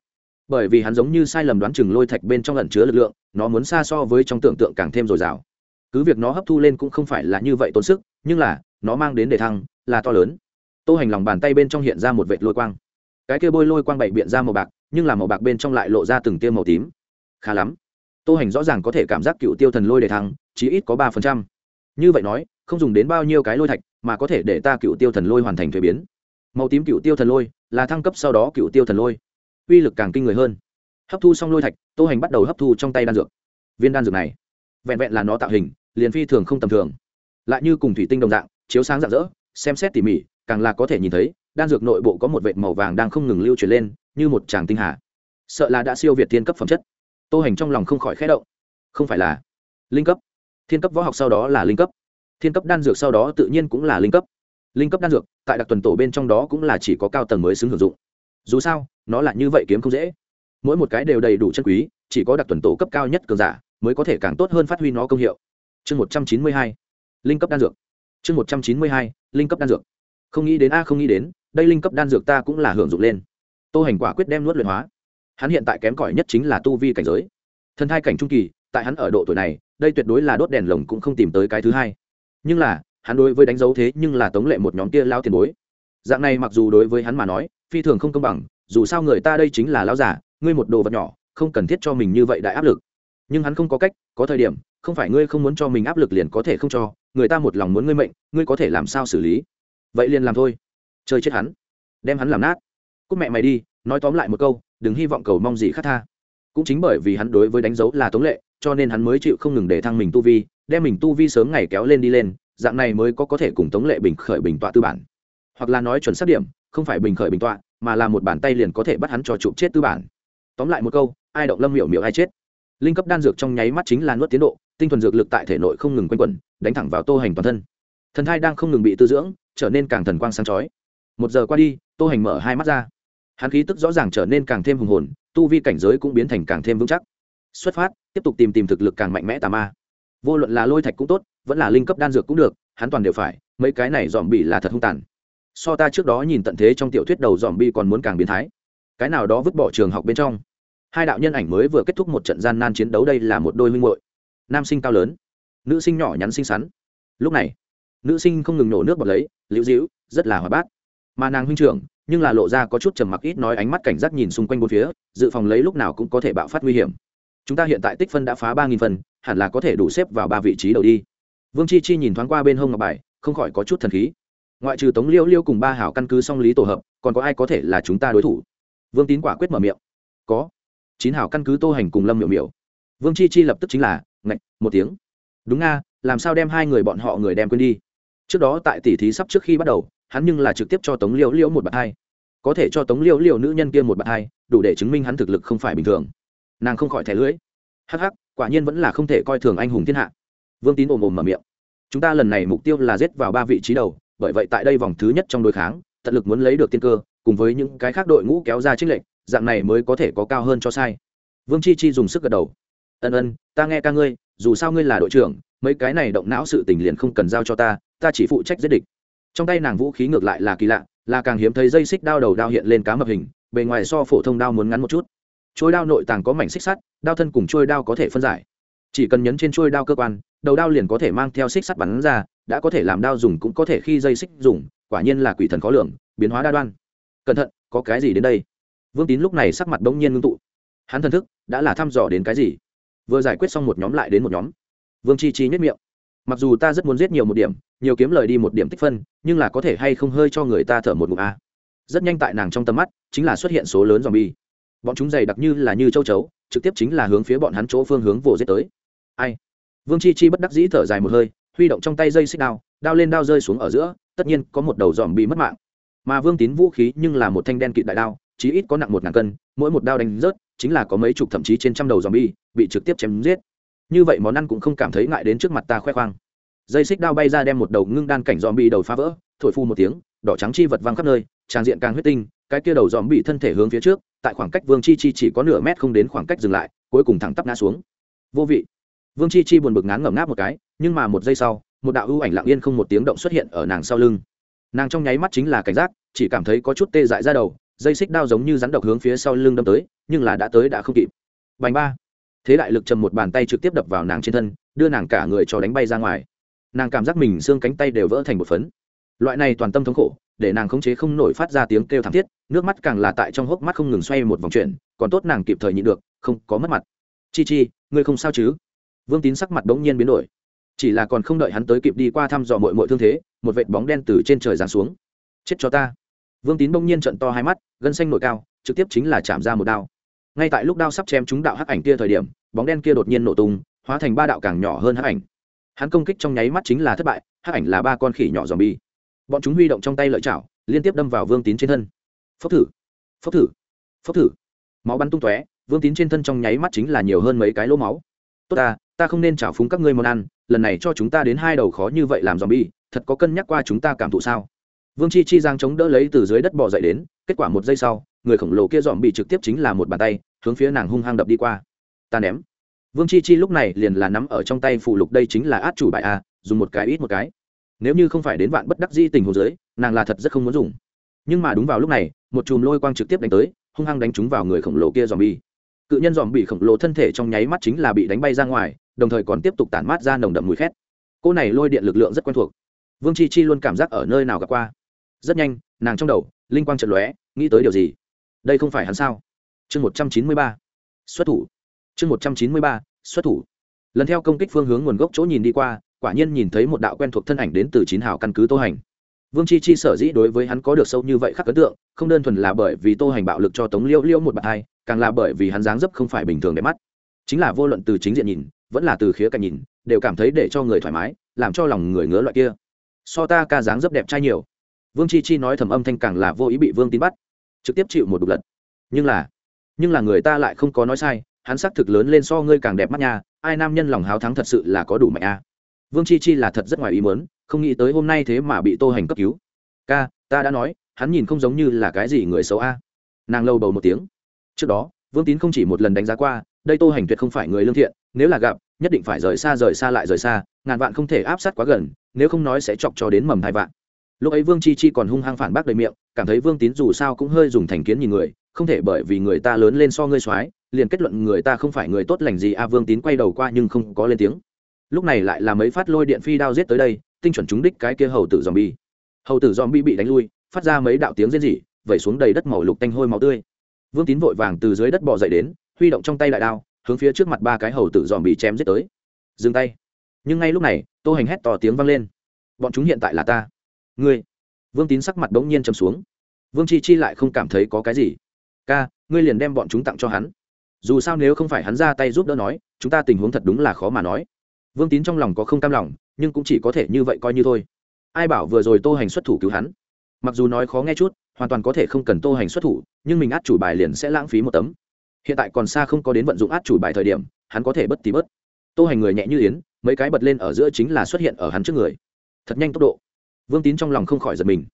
Bởi vì hắn giống như sai lầm đoán chừng lôi thạch bên trong lẩn chứa lực lượng, nó muốn xa so với trong tưởng tượng càng thêm dồi dào. Cứ việc nó hấp thu lên cũng không phải là như vậy tốn sức, nhưng là nó mang đến đề thăng là to lớn. Tô hành lòng bàn tay bên trong hiện ra một vệt lôi quang. Cái kia bôi lôi quang bảy biện ra màu bạc, nhưng là màu bạc bên trong lại lộ ra từng tia màu tím. Khá lắm. Tô hành rõ ràng có thể cảm giác cựu tiêu thần lôi đề thăng, chí ít có ba phần trăm. Như vậy nói, không dùng đến bao nhiêu cái lôi thạch mà có thể để ta cựu tiêu thần lôi hoàn thành thuế biến. Màu tím cựu tiêu thần lôi là thăng cấp sau đó cựu tiêu thần lôi. Uy lực càng kinh người hơn. Hấp thu xong lôi thạch, tô hành bắt đầu hấp thu trong tay đan dược. Viên đan dược này, vẹn vẹn là nó tạo hình, liền phi thường không tầm thường. Lại như cùng thủy tinh đồng dạng chiếu sáng rạng rỡ, xem xét tỉ mỉ, càng là có thể nhìn thấy, đan dược nội bộ có một vệt màu vàng đang không ngừng lưu truyền lên, như một tràng tinh hà. Sợ là đã siêu việt thiên cấp phẩm chất. Tô hành trong lòng không khỏi khẽ động. Không phải là linh cấp. Thiên cấp võ học sau đó là linh cấp. Thiên cấp đan dược sau đó tự nhiên cũng là linh cấp. Linh cấp đan dược, tại đặc tuần tổ bên trong đó cũng là chỉ có cao tầng mới xứng hưởng dụng. Dù sao, nó là như vậy kiếm không dễ. Mỗi một cái đều đầy đủ chân quý, chỉ có đặc tuần tổ cấp cao nhất cường giả mới có thể càng tốt hơn phát huy nó công hiệu. Chương một trăm chín mươi hai. Linh cấp đan dược chương một trăm chín mươi hai, linh cấp đan dược. Không nghĩ đến a, không nghĩ đến, đây linh cấp đan dược ta cũng là hưởng dụng lên. Tô hành quả quyết đem nuốt luyện hóa. Hắn hiện tại kém cỏi nhất chính là tu vi cảnh giới. Thần thai cảnh trung kỳ, tại hắn ở độ tuổi này, đây tuyệt đối là đốt đèn lồng cũng không tìm tới cái thứ hai. Nhưng là, hắn đối với đánh dấu thế nhưng là tống lệ một nhóm kia lao tiền bối. Dạng này mặc dù đối với hắn mà nói, phi thường không công bằng, dù sao người ta đây chính là lao giả, ngươi một đồ vật nhỏ, không cần thiết cho mình như vậy đại áp lực. Nhưng hắn không có cách, có thời điểm, không phải ngươi không muốn cho mình áp lực liền có thể không cho người ta một lòng muốn ngươi mệnh, ngươi có thể làm sao xử lý? Vậy liền làm thôi. Chơi chết hắn. Đem hắn làm nát. Cúc mẹ mày đi, nói tóm lại một câu, đừng hy vọng cầu mong gì khác tha. Cũng chính bởi vì hắn đối với đánh dấu là tống lệ, cho nên hắn mới chịu không ngừng để thăng mình tu vi, đem mình tu vi sớm ngày kéo lên đi lên, dạng này mới có có thể cùng tống lệ bình khởi bình tọa tư bản. Hoặc là nói chuẩn xác điểm, không phải bình khởi bình tọa, mà là một bàn tay liền có thể bắt hắn cho chụp chết tư bản. Tóm lại một câu, ai động lâm miểu miểu ai chết? Linh cấp đan dược trong nháy mắt chính là nuốt tiến độ tinh thuần dược lực tại thể nội không ngừng quanh quẩn, đánh thẳng vào tô hành toàn thân. Thần thai đang không ngừng bị tư dưỡng, trở nên càng thần quang sáng chói. Một giờ qua đi, tô hành mở hai mắt ra. Hắn khí tức rõ ràng trở nên càng thêm hùng hồn, tu vi cảnh giới cũng biến thành càng thêm vững chắc. Xuất phát, tiếp tục tìm tìm thực lực càng mạnh mẽ tà ma. Vô luận là lôi thạch cũng tốt, vẫn là linh cấp đan dược cũng được, hắn toàn đều phải, mấy cái này dòm bị là thật hung tàn. So ta trước đó nhìn tận thế trong tiểu thuyết đầu dòm bi còn muốn càng biến thái. Cái nào đó vứt bỏ trường học bên trong. Hai đạo nhân ảnh mới vừa kết thúc một trận gian nan chiến đấu đây là một đôi huynh hội nam sinh cao lớn, nữ sinh nhỏ nhắn xinh xắn. Lúc này, nữ sinh không ngừng nổ nước bọt lấy, liễu dĩu rất là hoạt bát. Mà nàng huynh trưởng, nhưng là lộ ra có chút trầm mặc ít nói ánh mắt cảnh giác nhìn xung quanh bốn phía, dự phòng lấy lúc nào cũng có thể bạo phát nguy hiểm. Chúng ta hiện tại tích phân đã phá ba nghìn phần, hẳn là có thể đủ xếp vào ba vị trí đầu đi. Vương chi chi nhìn thoáng qua bên hông ngọc bài, không khỏi có chút thần khí. Ngoại trừ tống liêu liêu cùng ba hảo căn cứ song lý tổ hợp, còn có ai có thể là chúng ta đối thủ? Vương tín quả quyết mở miệng. Có. Chín hảo căn cứ tô hành cùng lâm miệu miệu vương chi chi lập tức chính là ngạch, một tiếng. Đúng nga, làm sao đem hai người bọn họ người đem quên đi? Trước đó tại tỷ thí sắp trước khi bắt đầu, hắn nhưng là trực tiếp cho tống liễu liễu một bậc hai. Có thể cho tống liễu liễu nữ nhân kia một bậc hai, đủ để chứng minh hắn thực lực không phải bình thường. Nàng không khỏi thẻ lưỡi hắc hắc, quả nhiên vẫn là không thể coi thường anh hùng thiên hạ. Vương tín ồm ồm mở miệng. Chúng ta lần này mục tiêu là giết vào ba vị trí đầu, bởi vậy tại đây vòng thứ nhất trong đối kháng, tận lực muốn lấy được tiên cơ, cùng với những cái khác đội ngũ kéo ra trích lệnh dạng này mới có thể có cao hơn cho sai. Vương chi chi dùng sức gật đầu ân ân, ta nghe ca ngươi, dù sao ngươi là đội trưởng, mấy cái này động não sự tình liền không cần giao cho ta ta chỉ phụ trách giết địch. Trong tay nàng vũ khí ngược lại là kỳ lạ, là càng hiếm thấy dây xích đao đầu đao hiện lên cá mập hình, bề ngoài so phổ thông đao muốn ngắn một chút. Trôi đao nội tàng có mảnh xích sắt, đao thân cùng trôi đao có thể phân giải. Chỉ cần nhấn trên trôi đao cơ quan, đầu đao liền có thể mang theo xích sắt bắn ra, đã có thể làm đao dùng cũng có thể khi dây xích dùng, quả nhiên là quỷ thần khó lường, biến hóa đa đoan. Cẩn thận, có cái gì đến đây? Vương tín lúc này sắc mặt bỗng nhiên ngưng tụ. Hắn thần thức đã là thăm dò đến cái gì? Vừa giải quyết xong một nhóm lại đến một nhóm. Vương chi chi nhất miệng. Mặc dù ta rất muốn giết nhiều một điểm, nhiều kiếm lời đi một điểm tích phân, nhưng là có thể hay không hơi cho người ta thở một ngụm a. Rất nhanh tại nàng trong tầm mắt, chính là xuất hiện số lớn dòm bi bọn chúng dày đặc như là như châu chấu, trực tiếp chính là hướng phía bọn hắn chỗ phương hướng vồ giết tới. Ai? Vương chi chi bất đắc dĩ thở dài một hơi, huy động trong tay dây xích đao đao lên đao rơi xuống ở giữa, tất nhiên có một đầu dòm bị mất mạng. Mà vương tín vũ khí nhưng là một thanh đen kịt đại đao chí ít có nặng một ngàn cân, mỗi một đao đánh rớt, chính là có mấy chục thậm chí trên trăm đầu dòm bi bị trực tiếp chém giết. Như vậy món ăn cũng không cảm thấy ngại đến trước mặt ta khoe khoang. Dây xích đao bay ra đem một đầu ngưng đan cảnh dòm bi đầu phá vỡ, thổi phu một tiếng, đỏ trắng chi vật văng khắp nơi trang diện càng huyết tinh, cái kia đầu dòm bị thân thể hướng phía trước, tại khoảng cách vương chi chi chỉ có nửa mét không đến khoảng cách dừng lại, cuối cùng thẳng tắp ngã xuống. Vô vị. Vương chi chi buồn bực ngán ngẩm ngáp một cái, nhưng mà một giây sau, một đạo ưu ảnh lặng yên không một tiếng động xuất hiện ở nàng sau lưng. Nàng trong nháy mắt chính là cảnh giác, chỉ cảm thấy có chút tê dại ra đầu dây xích đao giống như rắn độc hướng phía sau lưng đâm tới, nhưng là đã tới đã không kịp. Bành ba. Thế đại lực trầm một bàn tay trực tiếp đập vào nàng trên thân, đưa nàng cả người cho đánh bay ra ngoài. Nàng cảm giác mình xương cánh tay đều vỡ thành một phấn. Loại này toàn tâm thống khổ, để nàng khống chế không nổi phát ra tiếng kêu thảm thiết, nước mắt càng là tại trong hốc mắt không ngừng xoay một vòng chuyển, còn tốt nàng kịp thời nhịn được, không có mất mặt. Chi chi, ngươi không sao chứ? Vương tín sắc mặt bỗng nhiên biến đổi. Chỉ là còn không đợi hắn tới kịp đi qua thăm dò mội mội thương thế, một vệt bóng đen từ trên trời giáng xuống. Chết cho ta vương tín bỗng nhiên trận to hai mắt, gân xanh nội cao, trực tiếp chính là chạm ra một đao. Ngay tại lúc đao sắp chém chúng đạo hắc ảnh kia thời điểm, bóng đen kia đột nhiên nổ tung, hóa thành ba đạo càng nhỏ hơn hắc ảnh. Hắn công kích trong nháy mắt chính là thất bại, hắc ảnh là ba con khỉ nhỏ dòm bi bọn chúng huy động trong tay lợi chảo, liên tiếp đâm vào vương tín trên thân. Phốc thử phốc thử phốc thử. Máu bắn tung tóe, vương tín trên thân trong nháy mắt chính là nhiều hơn mấy cái lỗ máu. Tốt ta ta không nên chảo phúng các ngươi món ăn, lần này cho chúng ta đến hai đầu khó như vậy làm dòm bi thật có cân nhắc qua chúng ta cảm thụ sao? Vương chi chi giang chống đỡ lấy từ dưới đất bỏ dậy đến, kết quả một giây sau, người khổng lồ kia dòm bị trực tiếp chính là một bàn tay, hướng phía nàng hung hăng đập đi qua. Ta ném. Vương chi chi lúc này liền là nắm ở trong tay phụ lục đây chính là át chủ bài a, dùng một cái ít một cái. Nếu như không phải đến vạn bất đắc di tình hồ dưới, nàng là thật rất không muốn dùng. Nhưng mà đúng vào lúc này, một chùm lôi quang trực tiếp đánh tới, hung hăng đánh trúng vào người khổng lồ kia dòm bi cự nhân dòm bị khổng lồ thân thể trong nháy mắt chính là bị đánh bay ra ngoài, đồng thời còn tiếp tục tản mát ra nồng đậm mùi khét. Cô này lôi điện lực lượng rất quen thuộc. Vương chi chi luôn cảm giác ở nơi nào gặp qua rất nhanh, nàng trong đầu, linh quang trận lóe, nghĩ tới điều gì? Đây không phải hắn sao? Chương một trăm chín mươi ba, xuất thủ. Chương một trăm chín mươi ba, xuất thủ. Lần theo công kích phương hướng nguồn gốc chỗ nhìn đi qua, quả nhiên nhìn thấy một đạo quen thuộc thân ảnh đến từ chín hào căn cứ tô hành. Vương chi chi sở dĩ đối với hắn có được sâu như vậy khắc ấn tượng, không đơn thuần là bởi vì tô hành bạo lực cho tống liêu liêu một bạn hai, càng là bởi vì hắn dáng dấp không phải bình thường để mắt. Chính là vô luận từ chính diện nhìn, vẫn là từ khía cạnh nhìn, đều cảm thấy để cho người thoải mái, làm cho lòng người ngứa loại kia. So ta ca dáng dấp đẹp trai nhiều vương chi chi nói thầm âm thanh càng là vô ý bị vương tín bắt. Trực tiếp chịu một đục lật. Nhưng là nhưng là người ta lại không có nói sai, hắn xác thực lớn lên so ngươi càng đẹp mắt nha, ai nam nhân lòng háo thắng thật sự là có đủ mạnh a. À. vương chi chi là thật rất ngoài ý mớn không nghĩ tới hôm nay thế mà bị tô hành cấp cứu. Ca, ta đã nói, hắn nhìn không giống như là cái gì người xấu a. Nàng lâu bầu một tiếng. Trước đó, vương tín không chỉ một lần đánh giá qua, đây tô hành tuyệt không phải người lương thiện, nếu là gặp, nhất định phải rời xa rời xa lại rời xa, ngàn vạn không thể áp sát quá gần, nếu không nói sẽ chọc cho đến mầm hai vạn lúc ấy vương chi chi còn hung hăng phản bác đầy miệng, cảm thấy vương tín dù sao cũng hơi dùng thành kiến nhìn người, không thể bởi vì người ta lớn lên so ngươi soái, liền kết luận người ta không phải người tốt lành gì a, vương tín quay đầu qua nhưng không có lên tiếng. Lúc này lại là mấy phát lôi điện phi đao giết tới đây, tinh chuẩn trúng đích cái kia hầu tử dòm bi hầu tử dòm bi bị đánh lui, phát ra mấy đạo tiếng rên rỉ, vẩy xuống đầy đất màu lục tanh hôi máu tươi. Vương tín vội vàng từ dưới đất bò dậy đến, huy động trong tay đại đao, hướng phía trước mặt ba cái hầu tử dòm bị chém giết tới. Dừng tay. Nhưng ngay lúc này, tô hành hét to tiếng vang lên. Bọn chúng hiện tại là ta ngươi. Vương tín sắc mặt bỗng nhiên trầm xuống. Vương chi chi lại không cảm thấy có cái gì. Ca, ngươi liền đem bọn chúng tặng cho hắn. Dù sao nếu không phải hắn ra tay giúp đỡ nói, chúng ta tình huống thật đúng là khó mà nói. Vương tín trong lòng có không cam lòng, nhưng cũng chỉ có thể như vậy coi như thôi. Ai bảo vừa rồi tô hành xuất thủ cứu hắn? Mặc dù nói khó nghe chút, hoàn toàn có thể không cần tô hành xuất thủ, nhưng mình át chủ bài liền sẽ lãng phí một tấm. Hiện tại còn xa không có đến vận dụng át chủ bài thời điểm, hắn có thể bất tí bớt. Tô hành người nhẹ như yến, mấy cái bật lên ở giữa chính là xuất hiện ở hắn trước người. Thật nhanh tốc độ vương tín trong lòng không khỏi giật mình.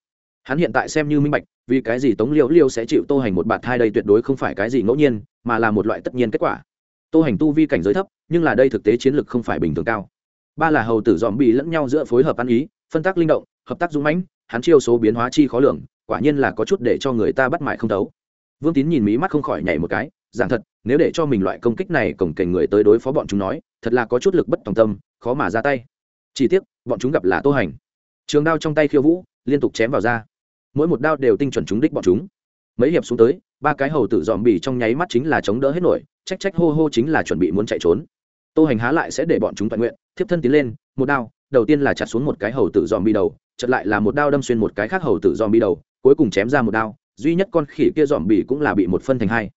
Hắn hiện tại xem như minh bạch, vì cái gì tống liễu liêu sẽ chịu tô hành một bạt thai đây tuyệt đối không phải cái gì ngẫu nhiên, mà là một loại tất nhiên kết quả. Tô hành tu vi cảnh giới thấp, nhưng là đây thực tế chiến lược không phải bình thường cao. Ba là hầu tử dòm bị lẫn nhau giữa phối hợp ăn ý, phân tác linh động, hợp tác dũng mãnh, hắn chiêu số biến hóa chi khó lường, quả nhiên là có chút để cho người ta bắt mại không thấu. Vương tín nhìn mí mắt không khỏi nhảy một cái, giảng thật, nếu để cho mình loại công kích này cổng kềnh người tới đối phó bọn chúng nói, thật là có chút lực bất tòng tâm, khó mà ra tay. Chỉ tiếc, bọn chúng gặp là tô hành trường đao trong tay khiêu vũ liên tục chém vào ra mỗi một đao đều tinh chuẩn trúng đích bọn chúng. Mấy hiệp xuống tới ba cái hầu tử dòm bì trong nháy mắt chính là chống đỡ hết nổi trách trách hô hô chính là chuẩn bị muốn chạy trốn. Tô hành há lại sẽ để bọn chúng toàn nguyện thiếp thân tiến lên một đao đầu tiên là chặt xuống một cái hầu tử dòm bì đầu chật lại là một đao đâm xuyên một cái khác hầu tử dòm bì đầu cuối cùng chém ra một đao duy nhất con khỉ kia dòm bì cũng là bị một phân thành hai.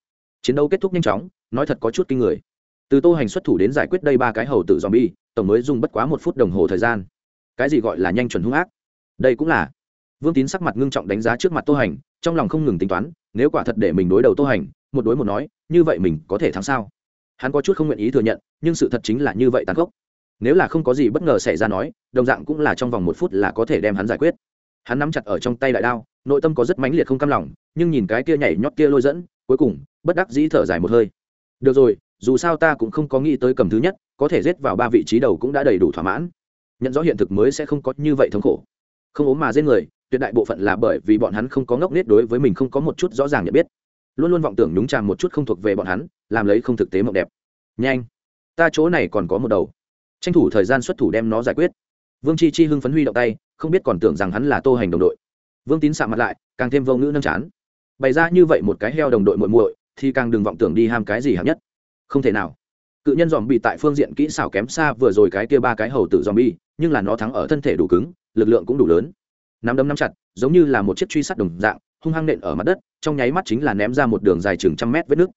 Chiến đấu kết thúc nhanh chóng nói thật có chút kinh người. Từ tô hành xuất thủ đến giải quyết đây ba cái hầu tử dòm bì, tổng mới dùng bất quá một phút đồng hồ thời gian cái gì gọi là nhanh chuẩn hung ác? Đây cũng là. Vương tín sắc mặt ngưng trọng đánh giá trước mặt tô hành, trong lòng không ngừng tính toán, nếu quả thật để mình đối đầu tô hành, một đối một nói, như vậy mình có thể thắng sao? Hắn có chút không nguyện ý thừa nhận, nhưng sự thật chính là như vậy tàn khốc. Nếu là không có gì bất ngờ xảy ra nói, đồng dạng cũng là trong vòng một phút là có thể đem hắn giải quyết. Hắn nắm chặt ở trong tay đại đao, nội tâm có rất mãnh liệt không cam lòng, nhưng nhìn cái kia nhảy nhót kia lôi dẫn, cuối cùng, bất đắc dĩ thở dài một hơi. Được rồi, dù sao ta cũng không có nghĩ tới cầm thứ nhất, có thể giết vào ba vị trí đầu cũng đã đầy đủ thỏa mãn nhận rõ hiện thực mới sẽ không có như vậy thống khổ. Không ốm mà giết người, tuyệt đại bộ phận là bởi vì bọn hắn không có ngốc nết đối với mình không có một chút rõ ràng nhận biết. Luôn luôn vọng tưởng nhúng tràm một chút không thuộc về bọn hắn, làm lấy không thực tế mộng đẹp. Nhanh! Ta chỗ này còn có một đầu. Tranh thủ thời gian xuất thủ đem nó giải quyết. Vương chi chi hưng phấn huy động tay, không biết còn tưởng rằng hắn là tô hành đồng đội. Vương tín sạ mặt lại, càng thêm vô ngữ nâng chán. Bày ra như vậy một cái heo đồng đội muội muội, thì càng đừng vọng tưởng đi ham cái gì hạng nhất. Không thể nào cự nhân dòm bị tại phương diện kỹ xảo kém xa vừa rồi cái kia ba cái hầu tử dòm bi nhưng là nó thắng ở thân thể đủ cứng, lực lượng cũng đủ lớn. Nắm đấm nắm chặt, giống như là một chiếc truy sát đồng dạng, hung hăng nện ở mặt đất, trong nháy mắt chính là ném ra một đường dài chừng trăm mét vết nước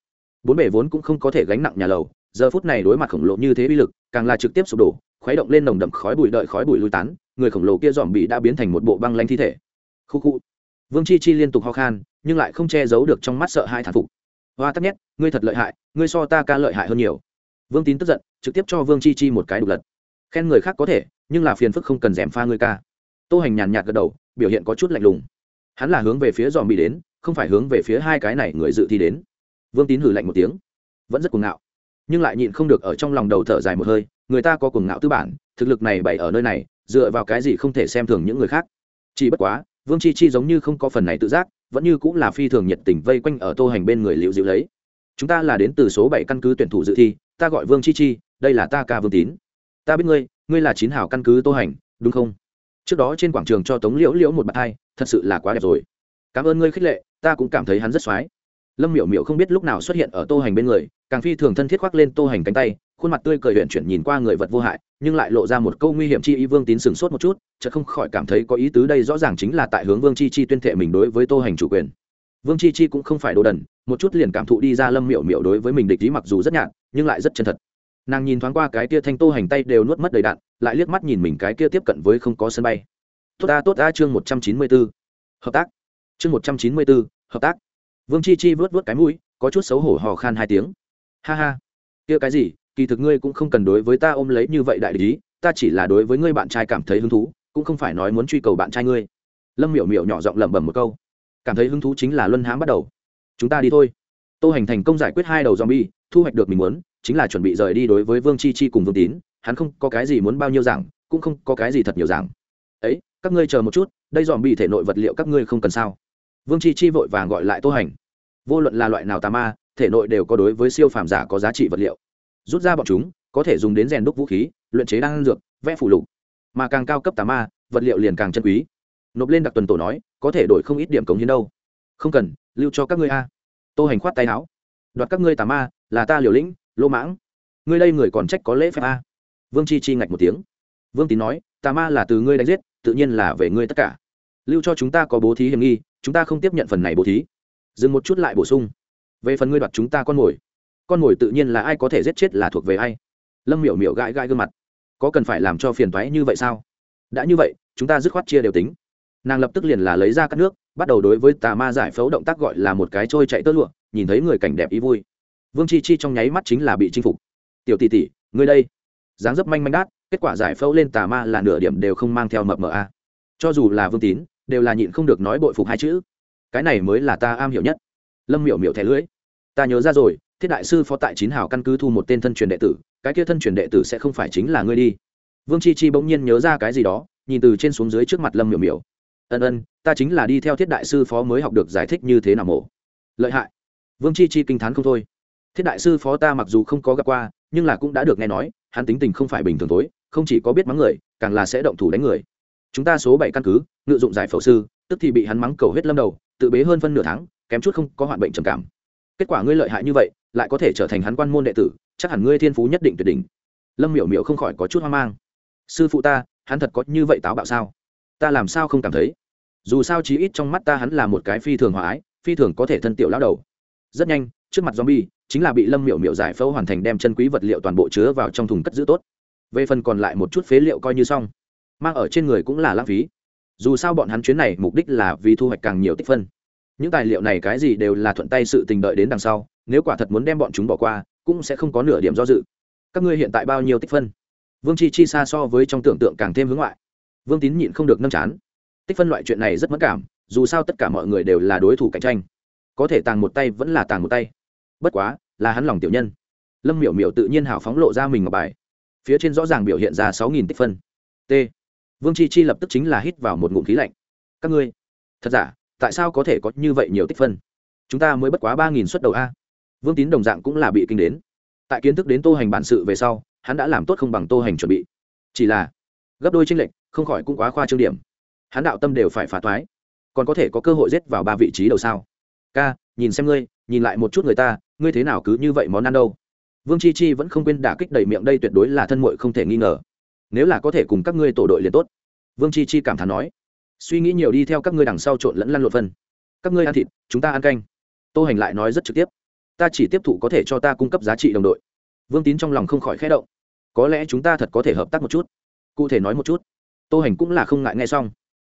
bốn bể vốn cũng không có thể gánh nặng nhà lầu, giờ phút này đối mặt khổng lồ như thế bi lực, càng là trực tiếp sụp đổ, khuấy động lên nồng đậm khói bụi đợi khói bụi lui tán, người khổng lồ kia dòm bị đã biến thành một bộ băng lanh thi thể. Khu khu. Vương chi chi liên tục ho khan, nhưng lại không che giấu được trong mắt sợ hai thản phục. Hoa tắc nhét ngươi thật lợi hại, ngươi so ta ca lợi hại hơn nhiều vương tín tức giận, trực tiếp cho vương chi chi một cái đục lật. Khen người khác có thể, nhưng là phiền phức không cần d pha người ca. Tô hành nhàn nhạt gật đầu, biểu hiện có chút lạnh lùng. Hắn là hướng về phía dòm bị đến, không phải hướng về phía hai cái này người dự thi đến. Vương tín hử lạnh một tiếng. Vẫn rất cuồng ngạo, nhưng lại nhịn không được ở trong lòng đầu thở dài một hơi, người ta có cuồng ngạo tư bản, thực lực này bày ở nơi này, dựa vào cái gì không thể xem thường những người khác. Chỉ bất quá, vương chi chi giống như không có phần này tự giác, vẫn như cũng là phi thường nhiệt tình vây quanh ở tô hành bên người liệu dịu lấy. Chúng ta là đến từ số bảy căn cứ tuyển thủ dự thi ta gọi vương chi chi, đây là ta ca vương tín. Ta biết ngươi ngươi là chín hào căn cứ tô hành, đúng không? Trước đó trên quảng trường cho tống liễu liễu một bạt hai, thật sự là quá đẹp rồi. Cảm ơn ngươi khích lệ, ta cũng cảm thấy hắn rất x o á i lâm miểu miểu không biết lúc nào xuất hiện ở tô hành bên người, càng phi thường thân thiết khoác lên tô hành cánh tay, khuôn mặt tươi cười huyện chuyển nhìn qua người vật vô hại, nhưng lại lộ ra một câu nguy hiểm chi ý vương tín sừng sốt một chút, chợt không khỏi cảm thấy có ý tứ đây rõ ràng chính là tại hướng vương chi chi tuyên thệ mình đối với tô hành chủ quyền. Vương chi chi cũng không phải đồ đần, một chút liền cảm thụ đi ra lâm miểu miểu đối với mình địch ý mặc dù rất nhạt nhưng lại rất chân thật. Nàng nhìn thoáng qua cái kia thanh tô hành tay đều nuốt mất đầy đạn, lại liếc mắt nhìn mình cái kia tiếp cận với không có sân bay. Tốt ta tốt ta, chương một trăm chín mươi b ố hợp tác. Chương một trăm chín mươi b ố hợp tác. Vương chi chi vớt vớt cái mũi, có chút xấu hổ hò khan hai tiếng. Ha ha. Kia cái gì, kỳ thực ngươi cũng không cần đối với ta ôm lấy như vậy đại lý, ta chỉ là đối với ngươi bạn trai cảm thấy hứng thú, cũng không phải nói muốn truy cầu bạn trai ngươi. Lâm miểu miểu nhỏ giọng lẩm bẩm một câu. Cảm thấy hứng thú chính là luân hãm bắt đầu. Chúng ta đi thôi. Tô hành thành công giải quyết hai đầu zombie thu hoạch được mình muốn, chính là chuẩn bị rời đi đối với vương chi chi cùng vương tín, hắn không có cái gì muốn bao nhiêu giảng, cũng không có cái gì thật nhiều giảng. Ấy, các ngươi chờ một chút, đây dòm bị thể nội vật liệu các ngươi không cần sao? Vương chi chi vội vàng gọi lại tô hành. Vô luận là loại nào tà ma, thể nội đều có đối với siêu phàm giả có giá trị vật liệu. Rút ra bọn chúng, có thể dùng đến rèn đúc vũ khí, luyện chế đan dược, vẽ phủ lục. Mà càng cao cấp tà ma, vật liệu liền càng chân quý. Nộp lên đặc tuần tổ nói, có thể đổi không ít điểm cống hiến đâu. Không cần, lưu cho các ngươi a. Tô hành khoát tay áo. Đoạt các ngươi tà ma là ta liều lĩnh, lô mãng. Ngươi đây người còn trách có lễ phép a. Vương chi chi ngạch một tiếng. Vương tín nói, tà ma là từ ngươi đánh giết, tự nhiên là về ngươi tất cả. Lưu cho chúng ta có bố thí hiểm nghi, chúng ta không tiếp nhận phần này bố thí. Dừng một chút lại bổ sung. Về phần ngươi đoạt chúng ta con mồi. Con mồi tự nhiên là ai có thể giết chết là thuộc về ai. Lâm miểu miểu gãi gãi gương mặt. Có cần phải làm cho phiền thoái như vậy sao? Đã như vậy, chúng ta dứt khoát chia đều tính. Nàng lập tức liền là lấy ra các nước, bắt đầu đối với tà ma giải phẫu động tác gọi là một cái trôi chạy tơ lụa, nhìn thấy người cảnh đẹp ý vui vương chi chi trong nháy mắt chính là bị chinh phục. Tiểu tỷ tỷ, ngươi đây. Dáng dấp manh manh đát, kết quả giải phẫu lên tà ma là nửa điểm đều không mang theo mập mờ a. Cho dù là vương tín, đều là nhịn không được nói bội phục hai chữ. Cái này mới là ta am hiểu nhất. Lâm miểu miểu thẻ lưỡi. Ta nhớ ra rồi, thiết đại sư phó tại chín hào căn cứ thu một tên thân truyền đệ tử, cái kia thân truyền đệ tử sẽ không phải chính là ngươi đi. Vương chi chi bỗng nhiên nhớ ra cái gì đó, nhìn từ trên xuống dưới trước mặt lâm miểu miểu. Ân ân, ta chính là đi theo thiết đại sư phó mới học được giải thích như thế nào mổ lợi hại. Vương chi chi kinh t h á n không thôi thiết đại sư phó ta mặc dù không có gặp qua, nhưng là cũng đã được nghe nói, hắn tính tình không phải bình thường tối, không chỉ có biết mắng người, càng là sẽ động thủ đánh người. Chúng ta số bảy căn cứ, ngự dụng giải phẫu sư, tức thì bị hắn mắng cầu hết lâm đầu, tự bế hơn phân nửa tháng, kém chút không có hoạn bệnh trầm cảm. Kết quả ngươi lợi hại như vậy, lại có thể trở thành hắn quan môn đệ tử, chắc hẳn ngươi thiên phú nhất định tuyệt đỉnh. Lâm miểu miểu không khỏi có chút hoang mang. Sư phụ ta, hắn thật có như vậy táo bạo sao? Ta làm sao không cảm thấy? Dù sao chí ít trong mắt ta hắn là một cái phi thường hòa ái, phi thường có thể thân tiểu lão đầu. Rất nhanh trước mặt zombie, chính là bị lâm miểu miểu giải phẫu hoàn thành đem chân quý vật liệu toàn bộ chứa vào trong thùng cất giữ tốt. Về phần còn lại một chút phế liệu coi như xong, mang ở trên người cũng là lãng phí. Dù sao bọn hắn chuyến này mục đích là vì thu hoạch càng nhiều tích phân. Những tài liệu này cái gì đều là thuận tay sự tình đợi đến đằng sau, nếu quả thật muốn đem bọn chúng bỏ qua, cũng sẽ không có nửa điểm do dự. Các ngươi hiện tại bao nhiêu tích phân? Vương chi chi xa so với trong tưởng tượng càng thêm hướng ngoại. Vương tín nhịn không được nâng chán. Tích phân loại chuyện này rất mất cảm, dù sao tất cả mọi người đều là đối thủ cạnh tranh. Có thể tàng một tay vẫn là tàng một tay bất quá, là hắn lòng tiểu nhân. Lâm miểu miểu tự nhiên hào phóng lộ ra mình ngọc bài. Phía trên rõ ràng biểu hiện ra sáu nghìn tích phân. T. Vương chi chi lập tức chính là hít vào một ngụm khí lạnh. Các ngươi, thật giả? Tại sao có thể có như vậy nhiều tích phân? Chúng ta mới bất quá ba nghìn suất đầu a. Vương tín đồng dạng cũng là bị kinh đến. Tại kiến thức đến tô hành bản sự về sau, hắn đã làm tốt không bằng tô hành chuẩn bị. Chỉ là, gấp đôi tranh lệch, không khỏi cũng quá khoa trương điểm. Hắn đạo tâm đều phải phá thoái còn có thể có cơ hội rết vào ba vị trí đầu sao? Ca, nhìn xem ngươi, nhìn lại một chút người ta ngươi thế nào cứ như vậy món ăn đâu? Vương chi chi vẫn không quên đả kích đầy miệng đây tuyệt đối là thân muội không thể nghi ngờ. Nếu là có thể cùng các ngươi tổ đội liền tốt. Vương chi chi cảm thán nói. Suy nghĩ nhiều đi theo các ngươi đằng sau trộn lẫn lăn lộn phân. Các ngươi ăn thịt, chúng ta ăn canh. Tô hành lại nói rất trực tiếp. Ta chỉ tiếp thụ có thể cho ta cung cấp giá trị đồng đội. Vương tín trong lòng không khỏi khẽ động. Có lẽ chúng ta thật có thể hợp tác một chút. Cụ thể nói một chút. Tô hành cũng là không ngại nghe xong.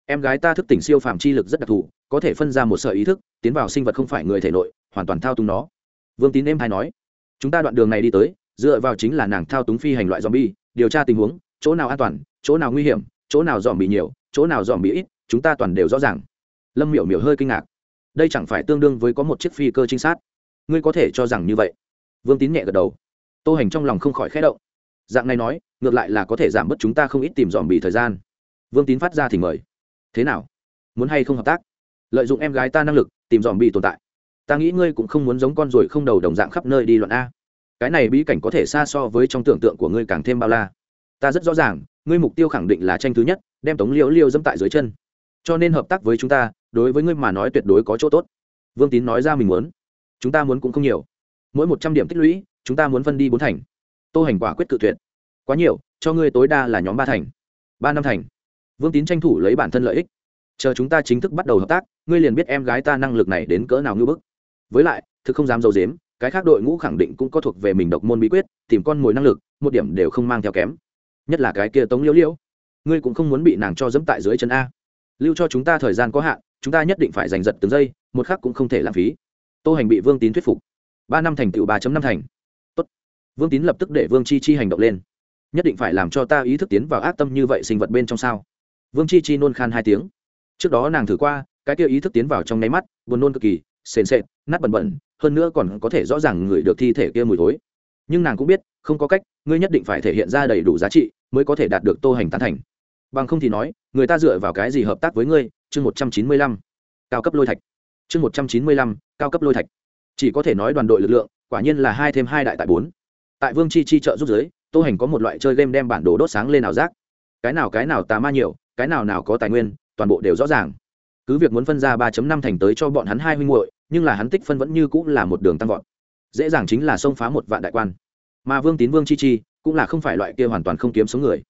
Em gái ta thức tỉnh siêu phàm chi lực rất đặc thù, có thể phân ra một sợi ý thức, tiến vào sinh vật không phải người thể nội, hoàn toàn thao túng nó vương tín em hay nói, chúng ta đoạn đường này đi tới, dựa vào chính là nàng thao túng phi hành loại zombie, điều tra tình huống, chỗ nào an toàn, chỗ nào nguy hiểm, chỗ nào dòm bị nhiều, chỗ nào dòm bị ít, chúng ta toàn đều rõ ràng. Lâm miểu miểu hơi kinh ngạc. Đây chẳng phải tương đương với có một chiếc phi cơ trinh sát? Ngươi có thể cho rằng như vậy? Vương tín nhẹ gật đầu. Tô hành trong lòng không khỏi khẽ động. Dạng này nói, ngược lại là có thể giảm bớt chúng ta không ít tìm dòm bị thời gian. Vương tín phát ra thì mời. Thế nào? Muốn hay không hợp tác? Lợi dụng em gái ta năng lực tìm dòm bị tồn tại ta nghĩ ngươi cũng không muốn giống con ruồi không đầu đồng dạng khắp nơi đi loạn a. Cái này bí cảnh có thể xa so với trong tưởng tượng của ngươi càng thêm bao la. Ta rất rõ ràng, ngươi mục tiêu khẳng định là tranh thứ nhất, đem tống liễu liêu dẫm tại dưới chân. Cho nên hợp tác với chúng ta, đối với ngươi mà nói tuyệt đối có chỗ tốt. Vương tín nói ra mình muốn. Chúng ta muốn cũng không nhiều. Mỗi một trăm điểm tích lũy, chúng ta muốn phân đi bốn thành. Tô hành quả quyết cự tuyệt. Quá nhiều, cho ngươi tối đa là nhóm ba thành. Ba năm thành. Vương tín tranh thủ lấy bản thân lợi ích. Chờ chúng ta chính thức bắt đầu hợp tác, ngươi liền biết em gái ta năng lực này đến cỡ nào ngưỡng bức với lại, thực không dám d i ấ u dếm cái khác đội ngũ khẳng định cũng có thuộc về mình độc môn bí quyết, tìm con mồi năng lực, một điểm đều không mang theo kém. Nhất là cái kia tống liễu liễu ngươi cũng không muốn bị nàng cho dẫm tại dưới chân a. Lưu cho chúng ta thời gian có hạn, chúng ta nhất định phải giành giật từng giây, một khắc cũng không thể lãng phí. Tô hành bị vương tín thuyết phục. Ba năm thành tựu ba năm thành. Tốt. vương tín lập tức để vương chi chi hành động lên. Nhất định phải làm cho ta ý thức tiến vào ác tâm như vậy sinh vật bên trong sao? Vương chi chi nôn khan hai tiếng. Trước đó nàng thử qua, cái kia ý thức tiến vào trong nháy mắt, buồn nôn cực kỳ sền sệt, nát bẩn bẩn, hơn nữa còn có thể rõ ràng ngửi được thi thể kia mùi thối. Nhưng nàng cũng biết, không có cách, ngươi nhất định phải thể hiện ra đầy đủ giá trị mới có thể đạt được tô hành tán thành. Bằng không thì nói, người ta dựa vào cái gì hợp tác với ngươi? Chương một trăm chín mươi lăm, cao cấp lôi thạch. Chương một trăm chín mươi lăm, cao cấp lôi thạch. Chỉ có thể nói đoàn đội lực lượng, quả nhiên là hai thêm hai đại tại bốn. Tại vương chi chi trợ giúp giới tô hành có một loại chơi game đem bản đồ đốt sáng lên nào giác. Cái nào cái nào tà ma nhiều, cái nào nào có tài nguyên, toàn bộ đều rõ ràng. Cứ việc muốn phân ra ba năm thành tới cho bọn hắn hai huynh muội nhưng là hắn tích phân vẫn như cũng là một đường tăng vọt. Dễ dàng chính là xông phá một vạn đại quan. Mà vương tín vương chi chi cũng là không phải loại kia hoàn toàn không kiếm sống người.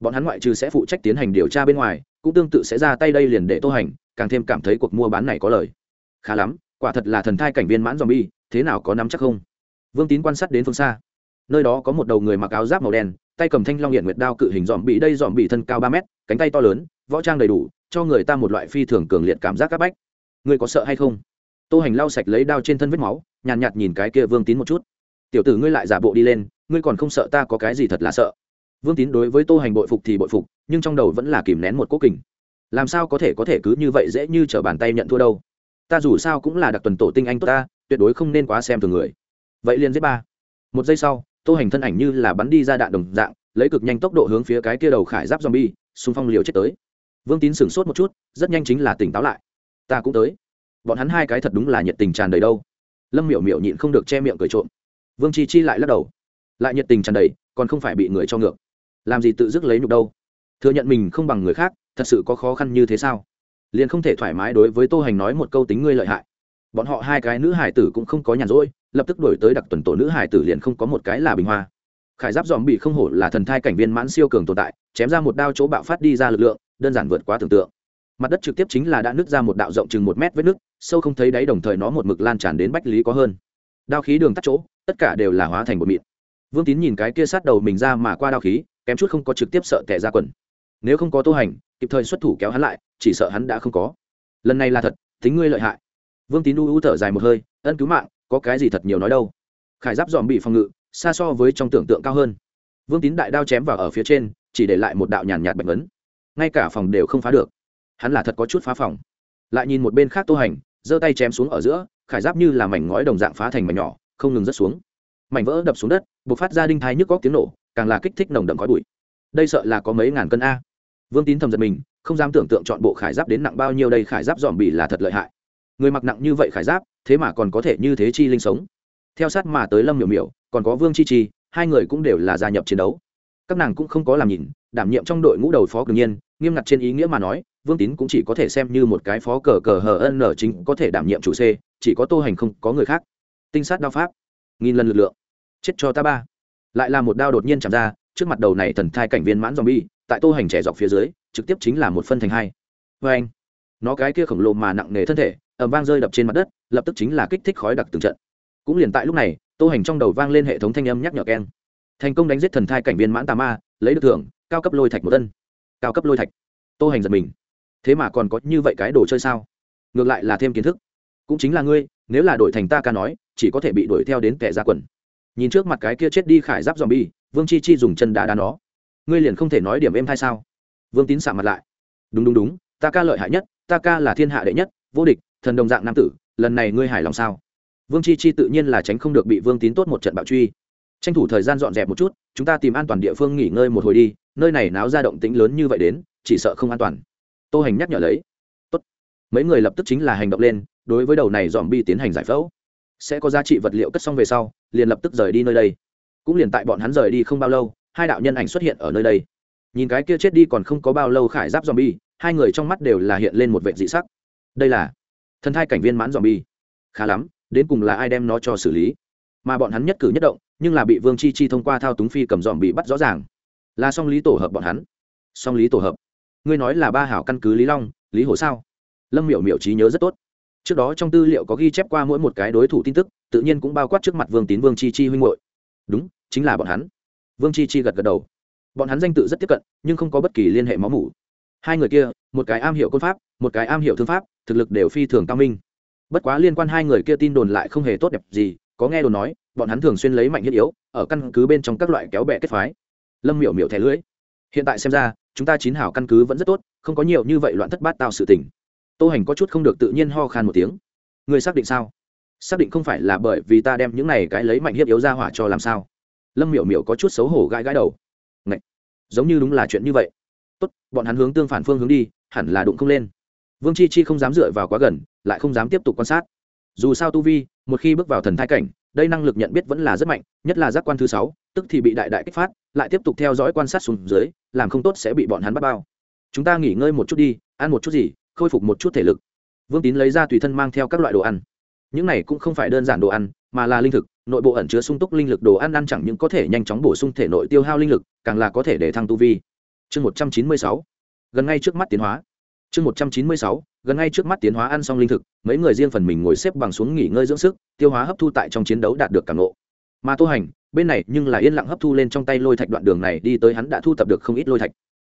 Bọn hắn ngoại trừ sẽ phụ trách tiến hành điều tra bên ngoài, cũng tương tự sẽ ra tay đây liền để tô hành, càng thêm cảm thấy cuộc mua bán này có lời. Khá lắm, quả thật là thần thai cảnh viên mãn zombie, thế nào có nắm chắc không? Vương tín quan sát đến phương xa. Nơi đó có một đầu người mặc áo giáp màu đen, tay cầm thanh long hiện nguyệt đao cự hình dòm bị đây dòm bị thân cao ba mét, cánh tay to lớn, võ trang đầy đủ, cho người ta một loại phi thường cường liệt cảm giác áp bách. Người có sợ hay không? Tô hành lau sạch lấy đao trên thân vết máu nhàn nhạt, nhạt nhìn cái kia vương tín một chút. Tiểu tử ngươi lại giả bộ đi lên ngươi còn không sợ ta có cái gì thật là sợ? Vương tín đối với tô hành bội phục thì bội phục nhưng trong đầu vẫn là kìm nén một cố kình. Làm sao có thể có thể cứ như vậy dễ như t bàn tay nhận thua đâu? Ta dù sao cũng là đặc tuần tổ tinh anh tốt ta tuyệt đối không nên quá xem thường người. Vậy liền giết ba. Một giây sau tô hành thân ảnh như là bắn đi ra đạn đồng dạng lấy cực nhanh tốc độ hướng phía cái kia đầu khải giáp zombie xung phong liều chết tới. Vương tín sửng sốt một chút rất nhanh chính là tỉnh táo lại. Ta cũng tới bọn hắn hai cái thật đúng là nhiệt tình tràn đầy đâu. Lâm miểu miểu nhịn không được che miệng cười trộm. Vương chi chi lại lắc đầu. Lại nhiệt tình tràn đầy, còn không phải bị người cho ngược. Làm gì tự dứt lấy nhục đâu? Thừa nhận mình không bằng người khác, thật sự có khó khăn như thế sao? Liền không thể thoải mái đối với tô hành nói một câu tính ngươi lợi hại. Bọn họ hai cái nữ hải tử cũng không có nhàn rỗi, lập tức đổi tới đặc tuần tổ nữ hải tử liền không có một cái là bình hoa. Khải giáp dòm bị không hổ là thần thai cảnh viên mãn siêu cường tồn tại, chém ra một đao chỗ bạo phát đi ra lực lượng, đơn giản vượt quá tưởng tượng mặt đất trực tiếp chính là đã nứt ra một đạo rộng chừng một mét vết nứt, sâu không thấy đáy đồng thời nó một mực lan tràn đến bách lý có hơn. Đao khí đường tắt chỗ, tất cả đều là hóa thành một mịn. Vương tín nhìn cái kia sát đầu mình ra mà qua đao khí, kém chút không có trực tiếp sợ tẻ ra quần. Nếu không có tô hành, kịp thời xuất thủ kéo hắn lại, chỉ sợ hắn đã không có. Lần này là thật, tính ngươi lợi hại. Vương tín u u thở dài một hơi, ân cứu mạng, có cái gì thật nhiều nói đâu. Khải giáp dòm bị phòng ngự, xa so với trong tưởng tượng cao hơn. Vương tín đại đao chém vào ở phía trên, chỉ để lại một đạo nhàn nhạt bạch ấn ngay cả phòng đều không phá được hắn là thật có chút phá phòng. Lại nhìn một bên khác tô hành, giơ tay chém xuống ở giữa, khải giáp như là mảnh ngói đồng dạng phá thành mảnh nhỏ, không ngừng rớt xuống. Mảnh vỡ đập xuống đất b ộ c phát ra đinh thai nhức góc tiếng nổ, càng là kích thích nồng đậm khói bụi. Đây sợ là có mấy ngàn cân a. Vương tín thầm giật mình, không dám tưởng tượng chọn bộ khải giáp đến nặng bao nhiêu đây, khải giáp dòm bỉ là thật lợi hại. Người mặc nặng như vậy khải giáp, thế mà còn có thể như thế chi linh sống. Theo sát mà tới lâm miểu miểu, còn có vương chi chi, hai người cũng đều là gia nhập chiến đấu. Các nàng cũng không có làm nhìn, đảm nhiệm trong đội ngũ đầu phó đương nhiên, nghiêm ngặt trên ý nghĩa mà nói vương tín cũng chỉ có thể xem như một cái phó cờ cờ hờ ân nở chính có thể đảm nhiệm chủ c, chỉ có tô hành không có người khác. Tinh sát đao pháp. Nghìn lần lực lượng. Chết cho ta ba. Lại là một đao đột nhiên chạm ra, trước mặt đầu này thần thai cảnh viên mãn zombie, tại tô hành trẻ dọc phía dưới, trực tiếp chính là một phân thành hai. Vê anh, nó cái kia khổng lồ mà nặng nề thân thể ẩm vang rơi đập trên mặt đất, lập tức chính là kích thích khói đặc từng trận. Cũng liền tại lúc này, tô hành trong đầu vang lên hệ thống thanh âm nhắc nhở keng. Thành công đánh giết thần thai cảnh viên mãn tà ma, lấy được thưởng, cao cấp lôi thạch một tân cao cấp lôi thạch. Tô hành giật mình thế mà còn có như vậy cái đồ chơi sao? Ngược lại là thêm kiến thức. Cũng chính là ngươi, nếu là đổi thành ta ca nói, chỉ có thể bị đuổi theo đến kẻ ra quần. Nhìn trước mặt cái kia chết đi khải giáp dòm bi vương chi chi dùng chân đá đá nó. Ngươi liền không thể nói điểm em hay sao? Vương tín xạ mặt lại. Đúng đúng đúng, ta ca lợi hại nhất, ta ca là thiên hạ đệ nhất, vô địch, thần đồng dạng nam tử, lần này ngươi hài lòng sao? Vương chi chi tự nhiên là tránh không được bị vương tín tốt một trận bạo truy. Tranh thủ thời gian dọn dẹp một chút, chúng ta tìm an toàn địa phương nghỉ ngơi một hồi đi, nơi này náo ra động tĩnh lớn như vậy đến, chỉ sợ không an toàn tô hành nhắc nhở lấy. Tốt. mấy người lập tức chính là hành động lên, đối với đầu này dòm bi tiến hành giải phẫu. Sẽ có giá trị vật liệu cất xong về sau, liền lập tức rời đi nơi đây. Cũng liền tại bọn hắn rời đi không bao lâu, hai đạo nhân ảnh xuất hiện ở nơi đây. Nhìn cái kia chết đi còn không có bao lâu khải giáp zombie, hai người trong mắt đều là hiện lên một vệ dị sắc. Đây là thần thai cảnh viên mãn zombie. Khá lắm, đến cùng là ai đem nó cho xử lý? Mà bọn hắn nhất cử nhất động, nhưng là bị vương chi chi thông qua thao túng phi cầm dòm bị bắt rõ ràng. Là song lý tổ hợp bọn hắn. Song lý tổ hợp ngươi nói là ba hảo căn cứ lý long, lý hồ sao? Lâm miểu miểu trí nhớ rất tốt. Trước đó trong tư liệu có ghi chép qua mỗi một cái đối thủ tin tức, tự nhiên cũng bao quát trước mặt vương tín, vương chi chi huynh hội đúng, chính là bọn hắn. Vương chi chi gật gật đầu. Bọn hắn danh tự rất tiếp cận, nhưng không có bất kỳ liên hệ máu mủ. Hai người kia, một cái am hiểu côn pháp, một cái am hiểu thương pháp, thực lực đều phi thường cao minh. Bất quá liên quan hai người kia tin đồn lại không hề tốt đẹp gì, có nghe đồn nói, bọn hắn thường xuyên lấy mạnh thiết yếu, ở căn cứ bên trong các loại kéo bẹ kết phái. Lâm miểu miểu thẻ lưỡi hiện tại xem ra, chúng ta chín hảo căn cứ vẫn rất tốt, không có nhiều như vậy loạn thất bát tạo sự tình. Tô hành có chút không được tự nhiên ho khan một tiếng. Người xác định sao? Xác định không phải là bởi vì ta đem những này cái lấy mạnh hiếp yếu ra hỏa cho làm sao? Lâm miểu miểu có chút xấu hổ gãi gãi đầu. Ngậy! giống như đúng là chuyện như vậy. Tốt, bọn hắn hướng tương phản phương hướng đi, hẳn là đụng không lên. Vương chi chi không dám dựa vào quá gần, lại không dám tiếp tục quan sát. Dù sao tu vi, một khi bước vào thần thai cảnh, đây năng lực nhận biết vẫn là rất mạnh, nhất là giác quan thứ sáu tức thì bị đại đại kích phát, lại tiếp tục theo dõi quan sát xuống dưới, làm không tốt sẽ bị bọn hắn bắt bao. Chúng ta nghỉ ngơi một chút đi, ăn một chút gì, khôi phục một chút thể lực. Vương tín lấy ra tùy thân mang theo các loại đồ ăn. Những này cũng không phải đơn giản đồ ăn, mà là linh thực, nội bộ ẩn chứa sung túc linh lực đồ ăn ăn chẳng những có thể nhanh chóng bổ sung thể nội tiêu hao linh lực, càng là có thể để thăng tu vi. Chương một trăm chín mươi sáu, gần ngay trước mắt tiến hóa. Chương một trăm chín mươi sáu, gần ngay trước mắt tiến hóa ăn xong linh thực, mấy người riêng phần mình ngồi xếp bằng xuống nghỉ ngơi dưỡng sức, tiêu hóa hấp thu tại trong chiến đấu đạt được càng lộ mà tô hành bên này nhưng là yên lặng hấp thu lên trong tay lôi thạch đoạn đường này, đi tới hắn đã thu tập được không ít lôi thạch.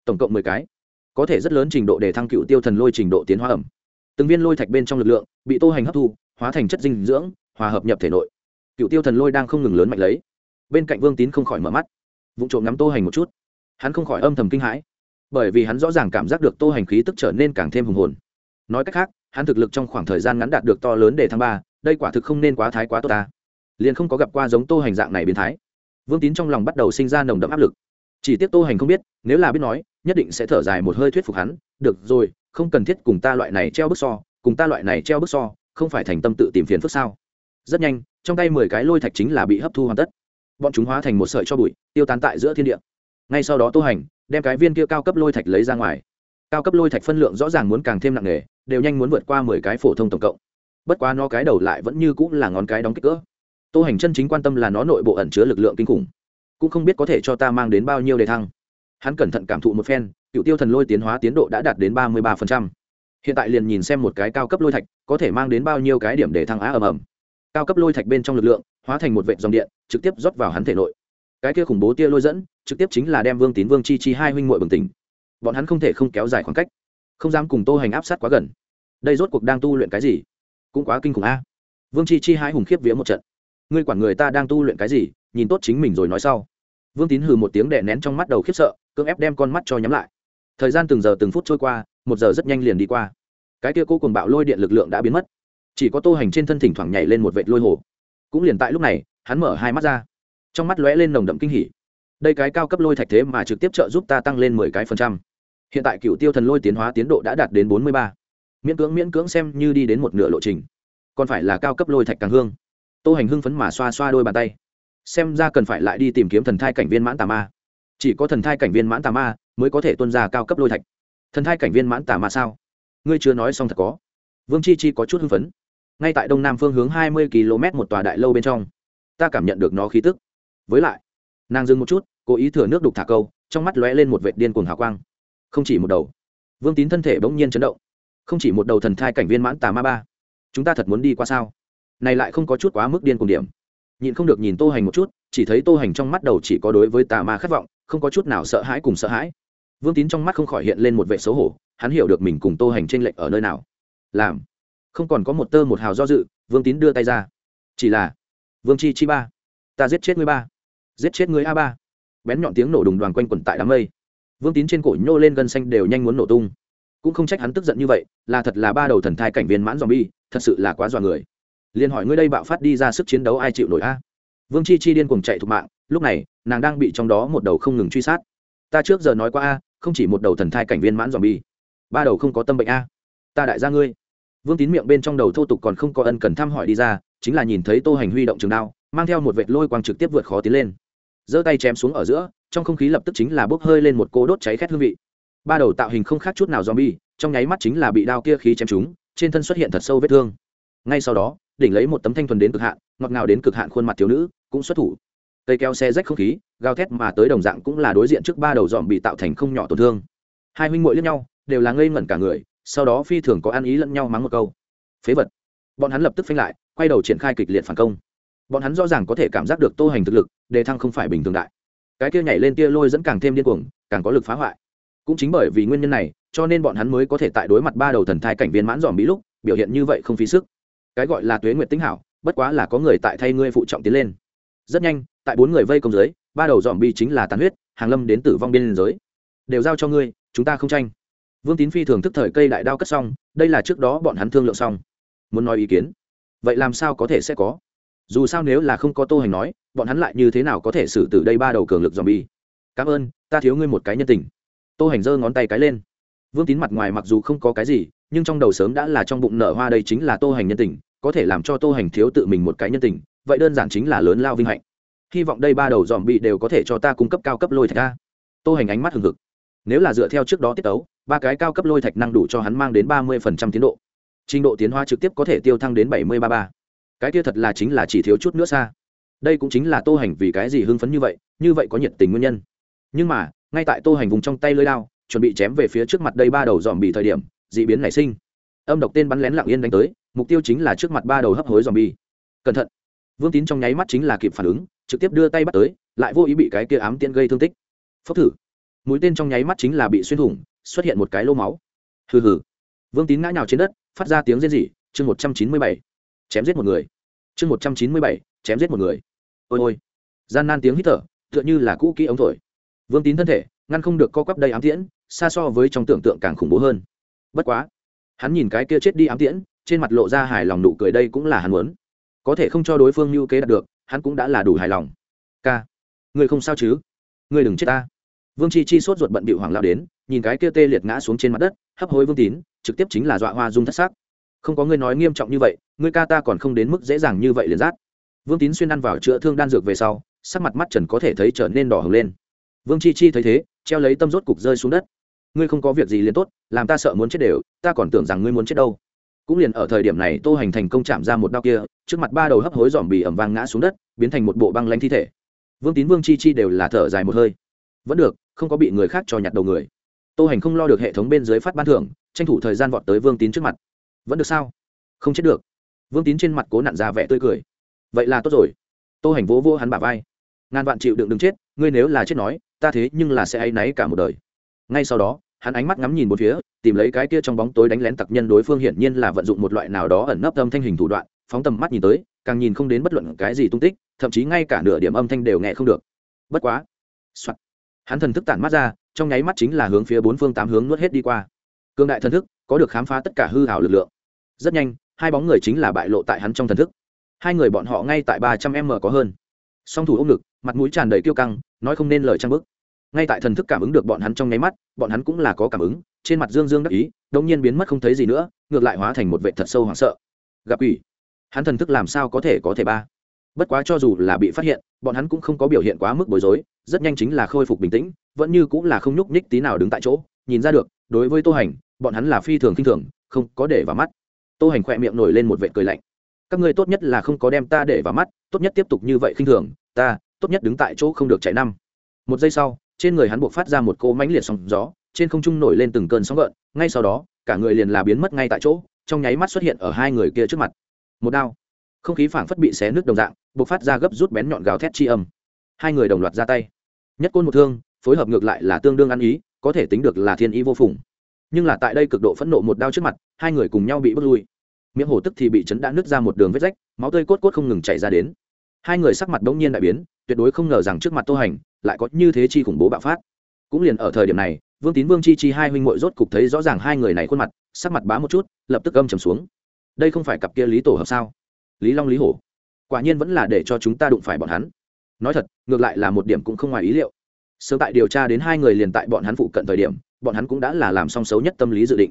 Tổng cộng mười cái. Có thể rất lớn trình độ để thăng cựu tiêu thần lôi trình độ tiến hóa ẩm. Từng viên lôi thạch bên trong lực lượng bị tô hành hấp thu, hóa thành chất dinh dưỡng, hòa hợp nhập thể nội. Cựu tiêu thần lôi đang không ngừng lớn mạnh lấy. Bên cạnh vương tín không khỏi mở mắt. Vụ trộm ngắm tô hành một chút. Hắn không khỏi âm thầm kinh hãi. Bởi vì hắn rõ ràng cảm giác được tô hành khí tức trở nên càng thêm hùng hồn. Nói cách khác, hắn thực lực trong khoảng thời gian ngắn đạt được to lớn để tháng ba, đây quả thực không nên quá thái quá tốt ta liền không có gặp qua giống tô hành dạng này biến thái. Vương tín trong lòng bắt đầu sinh ra nồng đậm áp lực. Chỉ tiếc tô hành không biết, nếu là biết nói, nhất định sẽ thở dài một hơi thuyết phục hắn, được rồi, không cần thiết cùng ta loại này treo bức so, cùng ta loại này treo bức so, không phải thành tâm tự tìm phiền phức sao? Rất nhanh, trong tay mười cái lôi thạch chính là bị hấp thu hoàn tất. Bọn chúng hóa thành một sợi cho bụi, tiêu tán tại giữa thiên địa. Ngay sau đó tô hành, đem cái viên kia cao cấp lôi thạch lấy ra ngoài. Cao cấp lôi thạch phân lượng rõ ràng muốn càng thêm nặng nề, đều nhanh muốn vượt qua mười cái phổ thông tổng cộng. Bất quá nó cái đầu lại vẫn như cũng là ngón cái đóng kích cỡ tô hành chân chính quan tâm là nó nội bộ ẩn chứa lực lượng kinh khủng, cũng không biết có thể cho ta mang đến bao nhiêu đề thăng. Hắn cẩn thận cảm thụ một phen, cựu tiêu thần lôi tiến hóa tiến độ đã đạt đến ba mươi ba hiện tại liền nhìn xem một cái cao cấp lôi thạch có thể mang đến bao nhiêu cái điểm để thăng á ầm ầm. Cao cấp lôi thạch bên trong lực lượng, hóa thành một vệ dòng điện, trực tiếp rót vào hắn thể nội. Cái kia khủng bố tia lôi dẫn, trực tiếp chính là đem vương tín vương chi chi hai huynh muội bừng tỉnh. Bọn hắn không thể không kéo dài khoảng cách, không dám cùng tô hành áp sát quá gần. Đây rốt cuộc đang tu luyện cái gì? Cũng quá kinh khủng a. Vương chi chi hai hùng khiếp vía một trận ngươi quản người ta đang tu luyện cái gì, nhìn tốt chính mình rồi nói sau. Vương tín hừ một tiếng đè nén trong mắt đầu khiếp sợ, cưỡng ép đem con mắt cho nhắm lại. Thời gian từng giờ từng phút trôi qua, một giờ rất nhanh liền đi qua. Cái kia cô cùng bạo lôi điện lực lượng đã biến mất. Chỉ có tô hành trên thân thỉnh thoảng nhảy lên một vệt lôi hồ. Cũng liền tại lúc này, hắn mở hai mắt ra. Trong mắt lóe lên nồng đậm kinh hỉ. Đây cái cao cấp lôi thạch thế mà trực tiếp trợ giúp ta tăng lên mười cái phần trăm. Hiện tại cựu tiêu thần lôi tiến hóa tiến độ đã đạt đến bốn mươi ba. Miễn cưỡng miễn cưỡng xem như đi đến một nửa lộ trình. Còn phải là cao cấp lôi thạch càng hương tô hành hưng phấn mà xoa xoa đôi bàn tay. Xem ra cần phải lại đi tìm kiếm thần thai cảnh viên mãn tà ma. Chỉ có thần thai cảnh viên mãn tà ma mới có thể tuân ra cao cấp lôi thạch. Thần thai cảnh viên mãn tà ma sao? Ngươi chưa nói xong thật có. Vương chi chi có chút hưng phấn. Ngay tại đông nam phương hướng hai mươi km một tòa đại lâu bên trong, ta cảm nhận được nó khí tức. Với lại, nàng dừng một chút, cố ý thừa nước đục thả câu, trong mắt lóe lên một vệt điên cuồng hào quang. Không chỉ một đầu. Vương tín thân thể bỗng nhiên chấn động. Không chỉ một đầu thần thai cảnh viên mãn tà ma ba. Chúng ta thật muốn đi qua sao? Này lại không có chút quá mức điên cuồng điểm. Nhịn không được nhìn tô hành một chút, chỉ thấy tô hành trong mắt đầu chỉ có đối với tà ma khát vọng, không có chút nào sợ hãi cùng sợ hãi. Vương tín trong mắt không khỏi hiện lên một vệ xấu hổ, hắn hiểu được mình cùng tô hành t r ê n lệch ở nơi nào. Làm. Không còn có một tơ một hào do dự, vương tín đưa tay ra. Chỉ là, vương chi chi ba, ta giết chết ngươi ba, giết chết ngươi a ba. Bén nhọn tiếng nổ đùng đoàn quanh quẩn tại đám mây. Vương tín trên cổ nhô lên gân xanh đều nhanh muốn nổ tung. Cũng không trách hắn tức giận như vậy, là thật là ba đầu thần thai cảnh viên mãn z bi thật sự là quá dọa người liền hỏi ngươi đây bạo phát đi ra sức chiến đấu ai chịu nổi a? Vương chi chi điên cuồng chạy thục mạng, lúc này, nàng đang bị trong đó một đầu không ngừng truy sát. Ta trước giờ nói qua a, không chỉ một đầu thần thai cảnh viên mãn dòm bi ba đầu không có tâm bệnh a. Ta đại gia ngươi. Vương tín miệng bên trong đầu thô tục còn không có ân cần thăm hỏi đi ra, chính là nhìn thấy tô hành huy động trường đao, mang theo một vệt lôi quang trực tiếp vượt khó tiến lên. Giơ tay chém xuống ở giữa, trong không khí lập tức chính là bốc hơi lên một cô đốt cháy khét hương vị. Ba đầu tạo hình không khác chút nào zombie, trong nháy mắt chính là bị đao kia khí chém chúng trên thân xuất hiện thật sâu vết thương. Ngay sau đó đỉnh lấy một tấm thanh thuần đến cực hạn, ngọt ngào đến cực hạn khuôn mặt thiếu nữ, cũng xuất thủ. Cây keo xe rách không khí, gào thét mà tới đồng dạng cũng là đối diện trước ba đầu dòm bị tạo thành không nhỏ tổn thương. Hai huynh muội lẫn nhau, đều là ngây ngẩn cả người, sau đó phi thường có ăn ý lẫn nhau mắng một câu. Phế vật. Bọn hắn lập tức phanh lại, quay đầu triển khai kịch liệt phản công. Bọn hắn rõ ràng có thể cảm giác được tô hành thực lực, đề thăng không phải bình thường đại. Cái kia nhảy lên tia lôi dẫn càng thêm điên cuồng, càng có lực phá hoại. Cũng chính bởi vì nguyên nhân này, cho nên bọn hắn mới có thể tại đối mặt ba đầu thần thai cảnh viên mãn dòm bí lúc, biểu hiện như vậy không phí sức cái gọi là tuế nguyệt tính hảo, bất quá là có người tại thay ngươi phụ trọng tiến lên. Rất nhanh, tại bốn người vây công giới ba đầu dòm bi chính là tàn huyết, hàng lâm đến tử vong biên giới. Đều giao cho ngươi, chúng ta không tranh. Vương tín phi thường thức thời cây đại đao cất xong, đây là trước đó bọn hắn thương lượng xong. Muốn nói ý kiến? Vậy làm sao có thể sẽ có? Dù sao nếu là không có tô hành nói, bọn hắn lại như thế nào có thể xử từ đây ba đầu cường lực dòm bi? Cảm ơn, ta thiếu ngươi một cái nhân tình. Tô hành giơ ngón tay cái lên. Vương tín mặt ngoài mặc dù không có cái gì nhưng trong đầu sớm đã là trong bụng nở hoa đây chính là tô hành nhân tình, có thể làm cho tô hành thiếu tự mình một cái nhân tình, vậy đơn giản chính là lớn lao vinh hạnh. Hy vọng đây ba đầu dòm bị đều có thể cho ta cung cấp cao cấp lôi thạch ca tô hành ánh mắt hừng hực. Nếu là dựa theo trước đó tiết tấu, ba cái cao cấp lôi thạch năng đủ cho hắn mang đến ba mươi phần trăm tiến độ. Trình độ tiến hóa trực tiếp có thể tiêu thăng đến bảy mươi ba ba. Cái kia thật là chính là chỉ thiếu chút nữa xa. Đây cũng chính là tô hành vì cái gì hưng phấn như vậy như vậy có nhiệt tình nguyên nhân. Nhưng mà, ngay tại tô hành vùng trong tay lưới lao chuẩn bị chém về phía trước mặt đây ba đầu dòm bị thời điểm dị biến nảy sinh. Âm độc tên bắn lén lặng yên đánh tới, mục tiêu chính là trước mặt ba đầu hấp hối dòm bi cẩn thận. Vương tín trong nháy mắt chính là kịp phản ứng, trực tiếp đưa tay bắt tới, lại vô ý bị cái kia ám tiễn gây thương tích. Phốc thử. Mũi tên trong nháy mắt chính là bị xuyên thủng, xuất hiện một cái lô máu. Hừ hừ. Vương tín ngã nhào trên đất, phát ra tiếng rên rỉ, chương một trăm chín mươi bảy. Chém giết một người. Chương một trăm chín mươi bảy, chém giết một người. Ôi ôi. Gian nan tiếng hít thở, tựa như là cũ kỹ ống thổi. Vương tín thân thể, ngăn không được co quắp đầy ám tiễn, xa so với trong tưởng tượng càng khủng bố hơn bất quá, hắn nhìn cái kia chết đi ám tiễn, trên mặt lộ ra hài lòng nụ cười đây cũng là hắn muốn. Có thể không cho đối phương như kế đạt được, hắn cũng đã là đủ hài lòng. K người không sao chứ? Người đừng chết ta. Vương chi chi sốt ruột bận bị hoàng lao đến, nhìn cái kia tê liệt ngã xuống trên mặt đất, hấp hối vương tín, trực tiếp chính là dọa hoa dung thất xác. Không có người nói nghiêm trọng như vậy, ngươi ca ta còn không đến mức dễ dàng như vậy liền rát. Vương tín xuyên ăn vào chữa thương đan dược về sau, sắc mặt mắt trần có thể thấy trở nên đỏ hứng lên. Vương chi chi thấy thế, treo lấy tâm rốt cục rơi xuống đất ngươi không có việc gì liền tốt, làm ta sợ muốn chết đều, ta còn tưởng rằng ngươi muốn chết đâu. Cũng liền ở thời điểm này, tô hành thành công chạm ra một đao kia, trước mặt ba đầu hấp hối dòm bì ẩm vang ngã xuống đất, biến thành một bộ băng lanh thi thể. Vương tín, vương chi chi đều là thở dài một hơi. Vẫn được, không có bị người khác cho nhặt đầu người. Tô hành không lo được hệ thống bên dưới phát ban thưởng, tranh thủ thời gian vọt tới vương tín trước mặt. Vẫn được sao? Không chết được. Vương tín trên mặt cố nặn ra vẻ tươi cười. Vậy là tốt rồi. Tô hành vỗ vô hắn bả vai. Ngàn vạn chịu đựng đừng chết, ngươi nếu là chết nói, ta thế nhưng là sẽ áy náy cả một đời ngay sau đó, hắn ánh mắt ngắm nhìn một phía, tìm lấy cái kia trong bóng tối đánh lén tặc nhân đối phương hiển nhiên là vận dụng một loại nào đó ẩn nấp âm thanh hình thủ đoạn, phóng tầm mắt nhìn tới, càng nhìn không đến bất luận cái gì tung tích, thậm chí ngay cả nửa điểm âm thanh đều nghe không được. Bất quá、Soạn. hắn thần thức tản mắt ra, trong nháy mắt chính là hướng phía bốn phương tám hướng nuốt hết đi qua. Cương đại thần thức, có được khám phá tất cả hư hảo lực lượng. Rất nhanh, hai bóng người chính là bại lộ tại hắn trong thần thức. Hai người bọn họ ngay tại ba trăm m có hơn. Song thủ ôm ngực, mặt mũi tràn đầy kiêu căng, nói không nên lời trang bức ngay tại thần thức cảm ứng được bọn hắn trong nháy mắt bọn hắn cũng là có cảm ứng trên mặt dương dương đắc ý đông nhiên biến mất không thấy gì nữa ngược lại hóa thành một vệ thật sâu hoảng sợ. Gặp quỷ, hắn thần thức làm sao có thể có thể ba? Bất quá cho dù là bị phát hiện bọn hắn cũng không có biểu hiện quá mức bối rối rất nhanh chính là khôi phục bình tĩnh vẫn như cũng là không nhúc nhích tí nào đứng tại chỗ nhìn ra được đối với tô hành bọn hắn là phi thường khinh thường không có để vào mắt. Tô hành khỏe miệng nổi lên một vệ cười lạnh. Các ngươi tốt nhất là không có đem ta để vào mắt tốt nhất tiếp tục như vậy khinh thường ta tốt nhất đứng tại chỗ không được chạy năm. Một giây sau trên người hắn buộc phát ra một cỗ mánh liệt sóng gió, trên không trung nổi lên từng cơn sóng gợn, ngay sau đó, cả người liền là biến mất ngay tại chỗ, trong nháy mắt xuất hiện ở hai người kia trước mặt. Một đao. Không khí phảng phất bị xé nước đồng dạng, buộc phát ra gấp rút bén nhọn gào thét chi âm. Hai người đồng loạt ra tay. Nhất côn một thương, phối hợp ngược lại là tương đương ăn ý, có thể tính được là thiên ý vô phùng. Nhưng là tại đây cực độ phẫn nộ một đao trước mặt, hai người cùng nhau bị bước lui. Miệng hổ tức thì bị chấn đã nứt ra một đường vết rách, máu tươi cốt cốt không ngừng chảy ra đến. Hai người sắc mặt bỗng nhiên đại biến, tuyệt đối không ngờ rằng trước mặt tô hành lại có như thế chi khủng bố bạo phát. Cũng liền ở thời điểm này, vương tín vương chi chi hai huynh muội rốt cục thấy rõ ràng hai người này khuôn mặt, sắc mặt bá một chút, lập tức âm trầm xuống. Đây không phải cặp kia lý tổ hợp sao? Lý long lý hổ. Quả nhiên vẫn là để cho chúng ta đụng phải bọn hắn. Nói thật, ngược lại là một điểm cũng không ngoài ý liệu. Sớm tại điều tra đến hai người liền tại bọn hắn phụ cận thời điểm, bọn hắn cũng đã là làm song xấu nhất tâm lý dự định.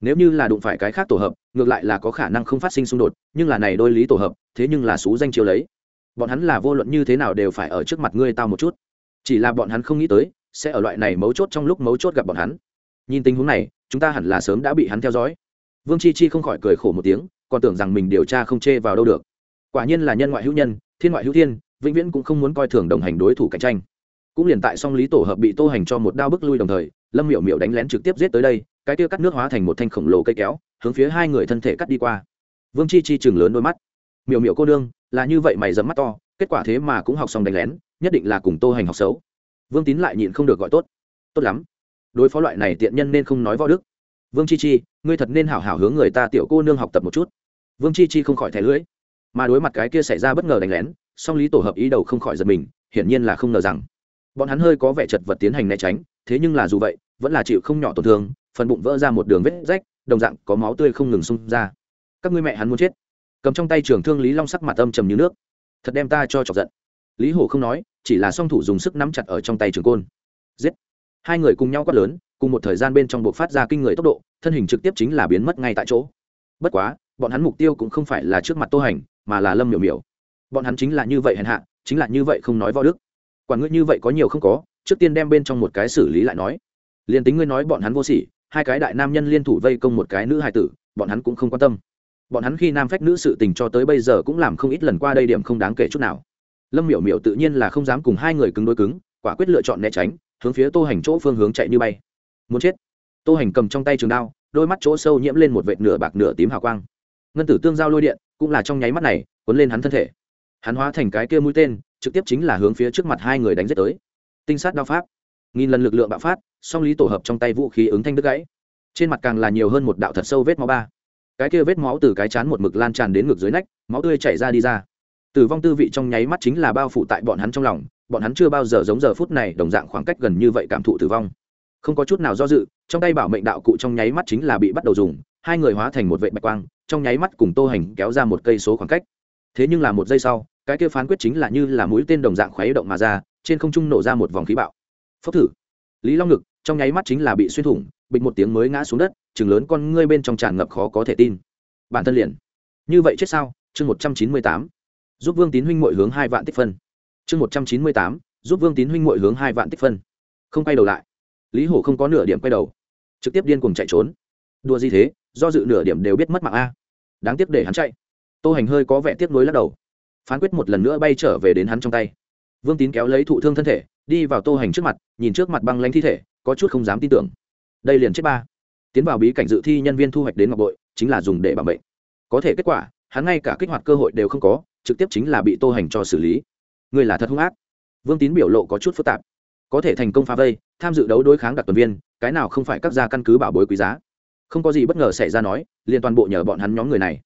Nếu như là đụng phải cái khác tổ hợp, ngược lại là có khả năng không phát sinh xung đột, nhưng là này đôi lý tổ hợp, thế nhưng là xú danh chiếu lấy. Bọn hắn là vô luận như thế nào đều phải ở trước mặt ngươi tao một chút chỉ là bọn hắn không nghĩ tới, sẽ ở loại này mấu chốt trong lúc mấu chốt gặp bọn hắn. Nhìn tình huống này, chúng ta hẳn là sớm đã bị hắn theo dõi. Vương chi chi không khỏi cười khổ một tiếng, còn tưởng rằng mình điều tra không chê vào đâu được. Quả nhiên là nhân ngoại hữu nhân, thiên ngoại hữu thiên, vĩnh viễn cũng không muốn coi thường đồng hành đối thủ cạnh tranh. Cũng liền tại song lý tổ hợp bị tô hành cho một đao bức lui đồng thời, lâm miểu miểu đánh lén trực tiếp giết tới đây, cái kia cắt nước hóa thành một thanh khổng lồ cây kéo, hướng phía hai người thân thể cắt đi qua. Vương chi chi chừng lớn đôi mắt. Miểu miểu cô đương là như vậy mày dẫm mắt to, kết quả thế mà cũng học xong đánh lén nhất định là cùng tô hành học xấu. Vương tín lại nhịn không được gọi tốt. Tốt lắm. Đối phó loại này tiện nhân nên không nói võ đức. Vương chi chi, ngươi thật nên hảo hảo hướng người ta tiểu cô nương học tập một chút. Vương chi chi không khỏi thẻ lưỡi. Mà đối mặt cái kia xảy ra bất ngờ đánh lén, song lý tổ hợp ý đầu không khỏi giật mình, hiển nhiên là không ngờ rằng, bọn hắn hơi có vẻ chật vật tiến hành né tránh, thế nhưng là dù vậy, vẫn là chịu không nhỏ tổn thương, phần bụng vỡ ra một đường vết rách, đồng dạng có máu tươi không ngừng xung ra. Các ngươi mẹ hắn muốn chết. Cầm trong tay trường thương lý long sắc mặt âm trầm như nước. Thật đem ta cho chọc giận. Lý hổ không nói chỉ là song thủ dùng sức nắm chặt ở trong tay trường côn. Giết. Hai người cùng nhau quát lớn, cùng một thời gian bên trong buộc phát ra kinh người tốc độ, thân hình trực tiếp chính là biến mất ngay tại chỗ. Bất quá, bọn hắn mục tiêu cũng không phải là trước mặt tô hành, mà là lâm miểu miểu. Bọn hắn chính là như vậy hèn hạ, chính là như vậy không nói võ đức. Quản ngươi như vậy có nhiều không có, trước tiên đem bên trong một cái xử lý lại nói. Liền tính ngươi nói bọn hắn vô sỉ, hai cái đại nam nhân liên thủ vây công một cái nữ hài tử, bọn hắn cũng không quan tâm. Bọn hắn khi nam phách nữ sự tình cho tới bây giờ cũng làm không ít lần qua đây điểm không đáng kể chút nào lâm miểu miểu tự nhiên là không dám cùng hai người cứng đối cứng, quả quyết lựa chọn né tránh, hướng phía tô hành chỗ phương hướng chạy như bay. Muốn chết. Tô hành cầm trong tay trường đao, đôi mắt chỗ sâu nhiễm lên một vệt nửa bạc nửa tím hào quang. Ngân tử tương giao lôi điện, cũng là trong nháy mắt này, cuốn lên hắn thân thể. Hắn hóa thành cái kia mũi tên, trực tiếp chính là hướng phía trước mặt hai người đánh giết tới. Tinh sát đao pháp. Nghìn lần lực lượng bạo phát, song lý tổ hợp trong tay vũ khí ứng thanh đứt gãy. Trên mặt càng là nhiều hơn một đạo thật sâu vết máu ba. Cái kia vết máu từ cái chán một mực lan tràn đến ngực dưới nách, máu tươi chảy ra đi ra tử vong tư vị trong nháy mắt chính là bao phủ tại bọn hắn trong lòng, bọn hắn chưa bao giờ giống giờ phút này đồng dạng khoảng cách gần như vậy cảm thụ tử vong. Không có chút nào do dự, trong tay bảo mệnh đạo cụ trong nháy mắt chính là bị bắt đầu dùng, hai người hóa thành một vệ bạch quang, trong nháy mắt cùng tô hành kéo ra một cây số khoảng cách. Thế nhưng là một giây sau, cái kia phán quyết chính là như là mũi tên đồng dạng khuấy động mà ra, trên không trung nổ ra một vòng khí bạo. Phốc thử. Lý long ngực, trong nháy mắt chính là bị xuyên thủng, bịch một tiếng mới ngã xuống đất, chừng lớn con ngươi bên trong tràn ngập khó có thể tin. Bản thân liền. Như vậy chết sao? Chương một trăm chín mươi tám giúp vương tín huynh mội hướng hai vạn tích phân. Chương một trăm chín mươi tám, giúp vương tín huynh mội hướng hai vạn tích phân. Không quay đầu lại. Lý hổ không có nửa điểm quay đầu. Trực tiếp điên cùng chạy trốn. Đua gì thế? Do dự nửa điểm đều biết mất mạng a. Đáng tiếc để hắn chạy. Tô hành hơi có vẻ tiếc nuối lắc đầu. Phán quyết một lần nữa bay trở về đến hắn trong tay. Vương tín kéo lấy thụ thương thân thể, đi vào tô hành trước mặt, nhìn trước mặt băng lanh thi thể, có chút không dám tin tưởng. Đây liền chết ba. Tiến vào bí cảnh dự thi nhân viên thu hoạch đến ngọc bội, chính là dùng để bảo mệnh. Có thể kết quả, hắn ngay cả kích hoạt cơ hội đều không có trực tiếp chính là bị tô hành cho xử lý. Người là thật hung ác. Vương tín biểu lộ có chút phức tạp. Có thể thành công phá vây, tham dự đấu đối kháng đặc tuần viên, cái nào không phải các gia căn cứ bảo bối quý giá. Không có gì bất ngờ xảy ra nói, liền toàn bộ nhờ bọn hắn nhóm người này.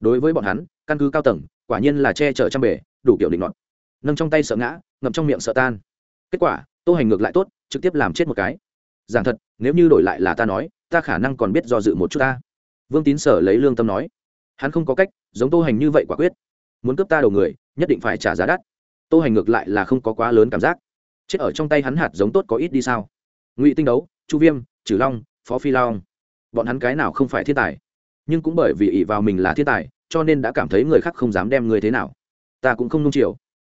Đối với bọn hắn, căn cứ cao tầng, quả nhiên là che chở trăm bể, đủ kiểu định luận nâng trong tay sợ ngã, ngậm trong miệng sợ tan. Kết quả, tô hành ngược lại tốt, trực tiếp làm chết một cái. Giảng thật, nếu như đổi lại là ta nói, ta khả năng còn biết do dự một chút ta. Vương tín sở lấy lương tâm nói. Hắn không có cách, giống tô hành như vậy quả quyết muốn cướp ta đầu người, nhất định phải trả giá đắt. Tô hành ngược lại là không có quá lớn cảm giác. Chết ở trong tay hắn hạt giống tốt có ít đi sao? Ngụy tinh đấu, chu viêm trừ long, phó phi long. Bọn hắn cái nào không phải thiên tài? Nhưng cũng bởi vì ỷ vào mình là thiên tài, cho nên đã cảm thấy người khác không dám đem người thế nào. Ta cũng không nung chiều.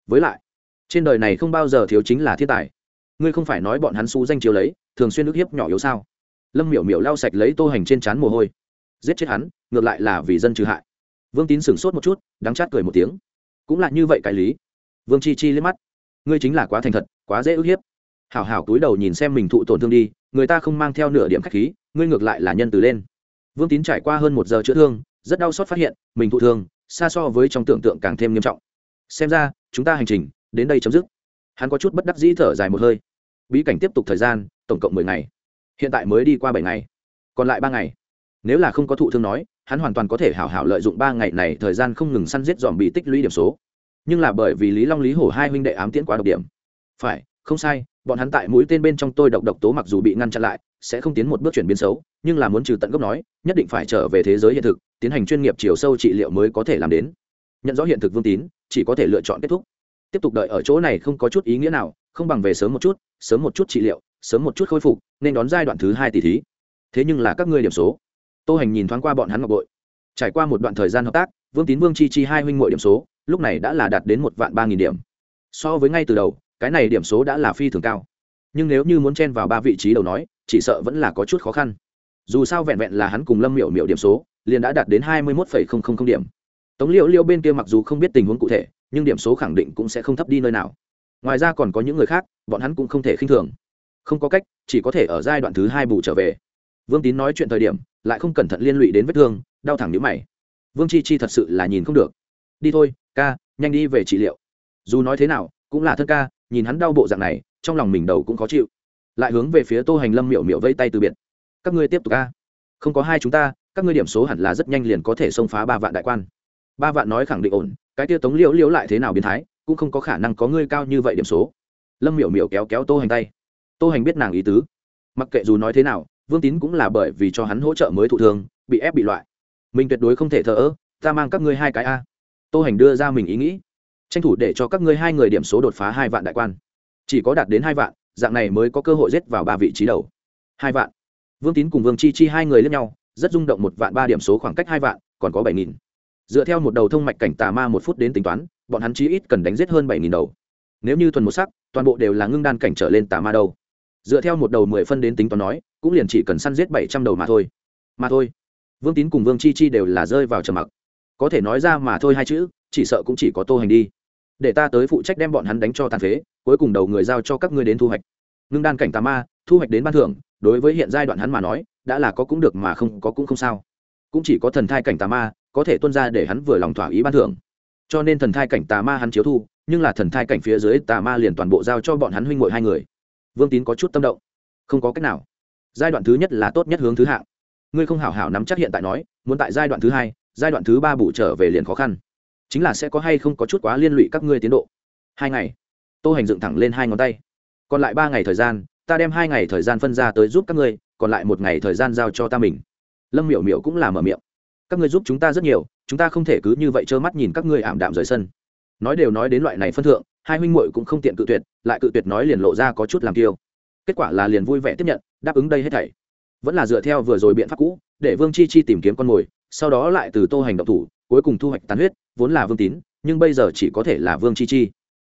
Với lại, trên đời này không bao giờ thiếu chính là thiên tài. Ngươi không phải nói bọn hắn xú danh chiều lấy, thường xuyên ức hiếp nhỏ yếu sao? Lâm miểu miểu lau sạch lấy tô hành trên trán mồ hôi. Giết chết hắn, ngược lại là vì dân trừ hại vương tín sửng sốt một chút, đắng chát cười một tiếng. Cũng là như vậy cái lý. Vương chi chi liếc mắt. Ngươi chính là quá thành thật, quá dễ ức hiếp. Hảo hảo túi đầu nhìn xem mình thụ tổn thương đi, người ta không mang theo nửa điểm khách khí, ngươi ngược lại là nhân từ lên. Vương tín trải qua hơn một giờ chữa thương, rất đau xót phát hiện, mình thụ thương, xa so với trong tưởng tượng càng thêm nghiêm trọng. Xem ra, chúng ta hành trình, đến đây chấm dứt. Hắn có chút bất đắc dĩ thở dài một hơi. Bí cảnh tiếp tục thời gian, tổng cộng mười ngày. Hiện tại mới đi qua bảy ngày. Còn lại ba ngày. Nếu là không có thụ thương nói hắn hoàn toàn có thể hảo hảo lợi dụng ba ngày này thời gian không ngừng săn giết dòm bị tích lũy điểm số. Nhưng là bởi vì lý long lý hổ hai huynh đệ ám tiễn quá độc điểm. Phải, không sai, bọn hắn tại mũi tên bên trong tôi độc độc tố mặc dù bị ngăn chặn lại, sẽ không tiến một bước chuyển biến xấu, nhưng là muốn trừ tận gốc nói, nhất định phải trở về thế giới hiện thực, tiến hành chuyên nghiệp chiều sâu trị liệu mới có thể làm đến. Nhận rõ hiện thực vương tín, chỉ có thể lựa chọn kết thúc. Tiếp tục đợi ở chỗ này không có chút ý nghĩa nào, không bằng về sớm một chút, sớm một chút trị liệu, sớm một chút khôi phục, nên đón giai đoạn thứ hai tỷ thí. Thế nhưng là các ngươi điểm số tô hành nhìn thoáng qua bọn hắn ngọc bội. Trải qua một đoạn thời gian hợp tác, vương tín vương chi chi hai huynh m điểm số, lúc này đã là đạt đến một vạn ba nghìn điểm. So với ngay từ đầu, cái này điểm số đã là phi thường cao. Nhưng nếu như muốn chen vào ba vị trí đầu nói, chỉ sợ vẫn là có chút khó khăn. Dù sao vẹn vẹn là hắn cùng lâm miểu miểu điểm số, liền đã đạt đến hai mươi một điểm. Tống liệu liêu bên kia mặc dù không biết tình huống cụ thể, nhưng điểm số khẳng định cũng sẽ không thấp đi nơi nào. Ngoài ra còn có những người khác, bọn hắn cũng không thể khinh thường. Không có cách, chỉ có thể ở giai đoạn thứ hai bù trở về vương tín nói chuyện thời điểm, lại không cẩn thận liên lụy đến vết thương, đau thẳng nhữ mày. Vương chi chi thật sự là nhìn không được. Đi thôi, ca, nhanh đi về trị liệu. Dù nói thế nào, cũng là thân ca, nhìn hắn đau bộ dạng này, trong lòng mình đầu cũng khó chịu. Lại hướng về phía tô hành lâm miệu miệu vây tay từ biệt. Các ngươi tiếp tục ca. Không có hai chúng ta, các ngươi điểm số hẳn là rất nhanh liền có thể xông phá ba vạn đại quan. Ba vạn nói khẳng định ổn, cái tia tống liễu liễu lại thế nào biến thái, cũng không có khả năng có ngươi cao như vậy điểm số. Lâm miểu miểu kéo kéo tô hành tay. Tô hành biết nàng ý tứ. Mặc kệ dù nói thế nào vương tín cũng là bởi vì cho hắn hỗ trợ mới thụ thương, bị ép bị loại. Mình tuyệt đối không thể thờ ơ, ta mang các ngươi hai cái a. Tô hành đưa ra mình ý nghĩ. Tranh thủ để cho các ngươi hai người điểm số đột phá hai vạn đại quan. Chỉ có đạt đến hai vạn, dạng này mới có cơ hội giết vào ba vị trí đầu. Hai vạn. Vương tín cùng vương chi chi hai người lẫn nhau, rất rung động một vạn ba điểm số khoảng cách hai vạn, còn có bảy nghìn. Dựa theo một đầu thông mạch cảnh tà ma một phút đến tính toán, bọn hắn chí ít cần đánh giết hơn bảy nghìn đầu. Nếu như thuần một sắc, toàn bộ đều là ngưng đan cảnh trở lên tà ma đâu dựa theo một đầu mười phân đến tính toán nói, cũng liền chỉ cần săn giết bảy trăm đầu mà thôi. Mà thôi, vương tín cùng vương chi chi đều là rơi vào trầm mặc. Có thể nói ra mà thôi hai chữ, chỉ sợ cũng chỉ có tô hành đi. Để ta tới phụ trách đem bọn hắn đánh cho tàn phế, cuối cùng đầu người giao cho các ngươi đến thu hoạch. Ngưng đan cảnh tà ma, thu hoạch đến ban thưởng, đối với hiện giai đoạn hắn mà nói, đã là có cũng được mà không có cũng không sao. Cũng chỉ có thần thai cảnh tà ma, có thể tuân ra để hắn vừa lòng thỏa ý ban thưởng. Cho nên thần thai cảnh tà ma hắn chiếu thu, nhưng là thần thai cảnh phía dưới tà ma liền toàn bộ giao cho bọn hắn huynh ngội hai người vương tín có chút tâm động. Không có cách nào. Giai đoạn thứ nhất là tốt nhất hướng thứ hạng. Ngươi không hảo hảo nắm chắc hiện tại nói, muốn tại giai đoạn thứ hai, giai đoạn thứ ba bù trở về liền khó khăn. Chính là sẽ có hay không có chút quá liên lụy các ngươi tiến độ. Hai ngày. Tô hành dựng thẳng lên hai ngón tay. Còn lại ba ngày thời gian, ta đem hai ngày thời gian phân ra tới giúp các ngươi, còn lại một ngày thời gian giao cho ta mình. Lâm miểu miểu cũng là mở miệng. Các ngươi giúp chúng ta rất nhiều, chúng ta không thể cứ như vậy trơ mắt nhìn các ngươi ảm đạm rời sân. Nói đều nói đến loại này phân thượng hai huynh muội cũng không tiện cự tuyệt, lại cự tuyệt nói liền lộ ra có chút làm kiêu. Kết quả là liền vui vẻ tiếp nhận, đáp ứng đây hết thảy. Vẫn là dựa theo vừa rồi biện pháp cũ, để vương chi chi tìm kiếm con mồi, sau đó lại từ tô hành động thủ, cuối cùng thu hoạch tán huyết, vốn là vương tín, nhưng bây giờ chỉ có thể là vương chi chi.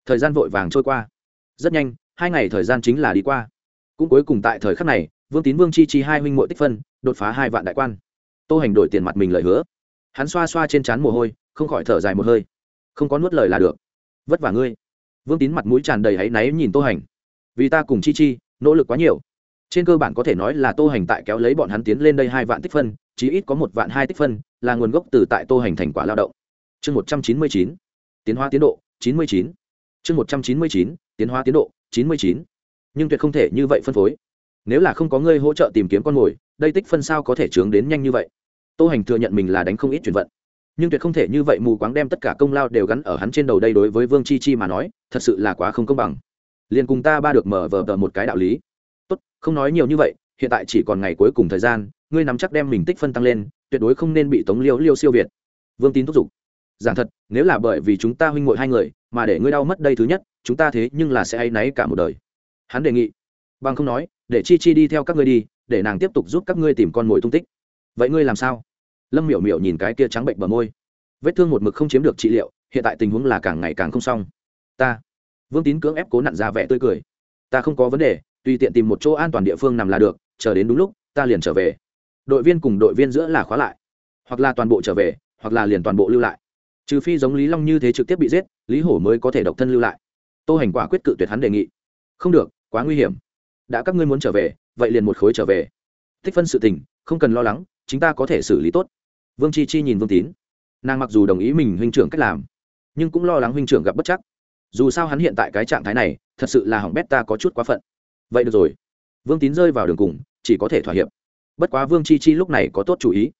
Thời gian vội vàng trôi qua. Rất nhanh, hai ngày thời gian chính là đi qua. Cũng cuối cùng tại thời khắc này, vương tín, vương chi chi hai huynh muội tích phân, đột phá hai vạn đại quan. Tô hành đổi tiền mặt mình lời hứa. Hắn xoa xoa trên trán mồ hôi, không khỏi thở dài một hơi. Không có nuốt lời là được. Vất vả ngươi vương tín mặt mũi tràn đầy áy náy nhìn tô hành. Vì ta cùng chi chi, nỗ lực quá nhiều. Trên cơ bản có thể nói là tô hành tại kéo lấy bọn hắn tiến lên đây hai vạn tích phân, chí ít có một vạn hai tích phân, là nguồn gốc từ tại tô hành thành quả lao động. Chương một trăm chín mươi chín, tiến hóa tiến độ, chín mươi chín. Chương một trăm chín mươi chín, tiến hóa tiến độ, chín mươi chín. Nhưng tuyệt không thể như vậy phân phối. Nếu là không có ngươi hỗ trợ tìm kiếm con mồi, đây tích phân sao có thể trướng đến nhanh như vậy? Tô hành thừa nhận mình là đánh không ít chuyển vận nhưng tuyệt không thể như vậy mù quáng đem tất cả công lao đều gắn ở hắn trên đầu đây đối với vương chi chi mà nói, thật sự là quá không công bằng. Liền cùng ta ba được mở vờ tờ một cái đạo lý. Tốt, không nói nhiều như vậy, hiện tại chỉ còn ngày cuối cùng thời gian, ngươi nắm chắc đem mình tích phân tăng lên, tuyệt đối không nên bị tống liêu liêu siêu việt. Vương tín thúc giục. Giảng thật, nếu là bởi vì chúng ta huynh ngội hai người, mà để ngươi đau mất đây thứ nhất, chúng ta thế nhưng là sẽ hay náy cả một đời. Hắn đề nghị. Bằng không nói, để chi chi đi theo các ngươi đi, để nàng tiếp tục giúp các ngươi tìm con mồi tung tích. Vậy ngươi làm sao? Lâm miểu miểu nhìn cái kia trắng bệnh bờ môi. Vết thương một mực không chiếm được trị liệu, hiện tại tình huống là càng ngày càng không xong. Ta, vương tín cưỡng ép cố nặn ra vẻ tươi cười. Ta không có vấn đề, tùy tiện tìm một chỗ an toàn địa phương nằm là được, chờ đến đúng lúc, ta liền trở về. Đội viên cùng đội viên giữa là khóa lại. Hoặc là toàn bộ trở về, hoặc là liền toàn bộ lưu lại. Trừ phi giống lý long như thế trực tiếp bị giết, lý hổ mới có thể độc thân lưu lại. Tô hành quả quyết cự tuyệt hắn đề nghị. Không được, quá nguy hiểm. Đã các ngươi muốn trở về, vậy liền một khối trở về. Tích phân sự tình, không cần lo lắng chúng ta có thể xử lý tốt vương chi chi nhìn vương tín. Nàng mặc dù đồng ý mình huynh trưởng cách làm, nhưng cũng lo lắng huynh trưởng gặp bất chắc. Dù sao hắn hiện tại cái trạng thái này, thật sự là hỏng bét ta có chút quá phận. Vậy được rồi. Vương tín rơi vào đường cùng, chỉ có thể thỏa hiệp. Bất quá vương chi chi lúc này có tốt chủ ý.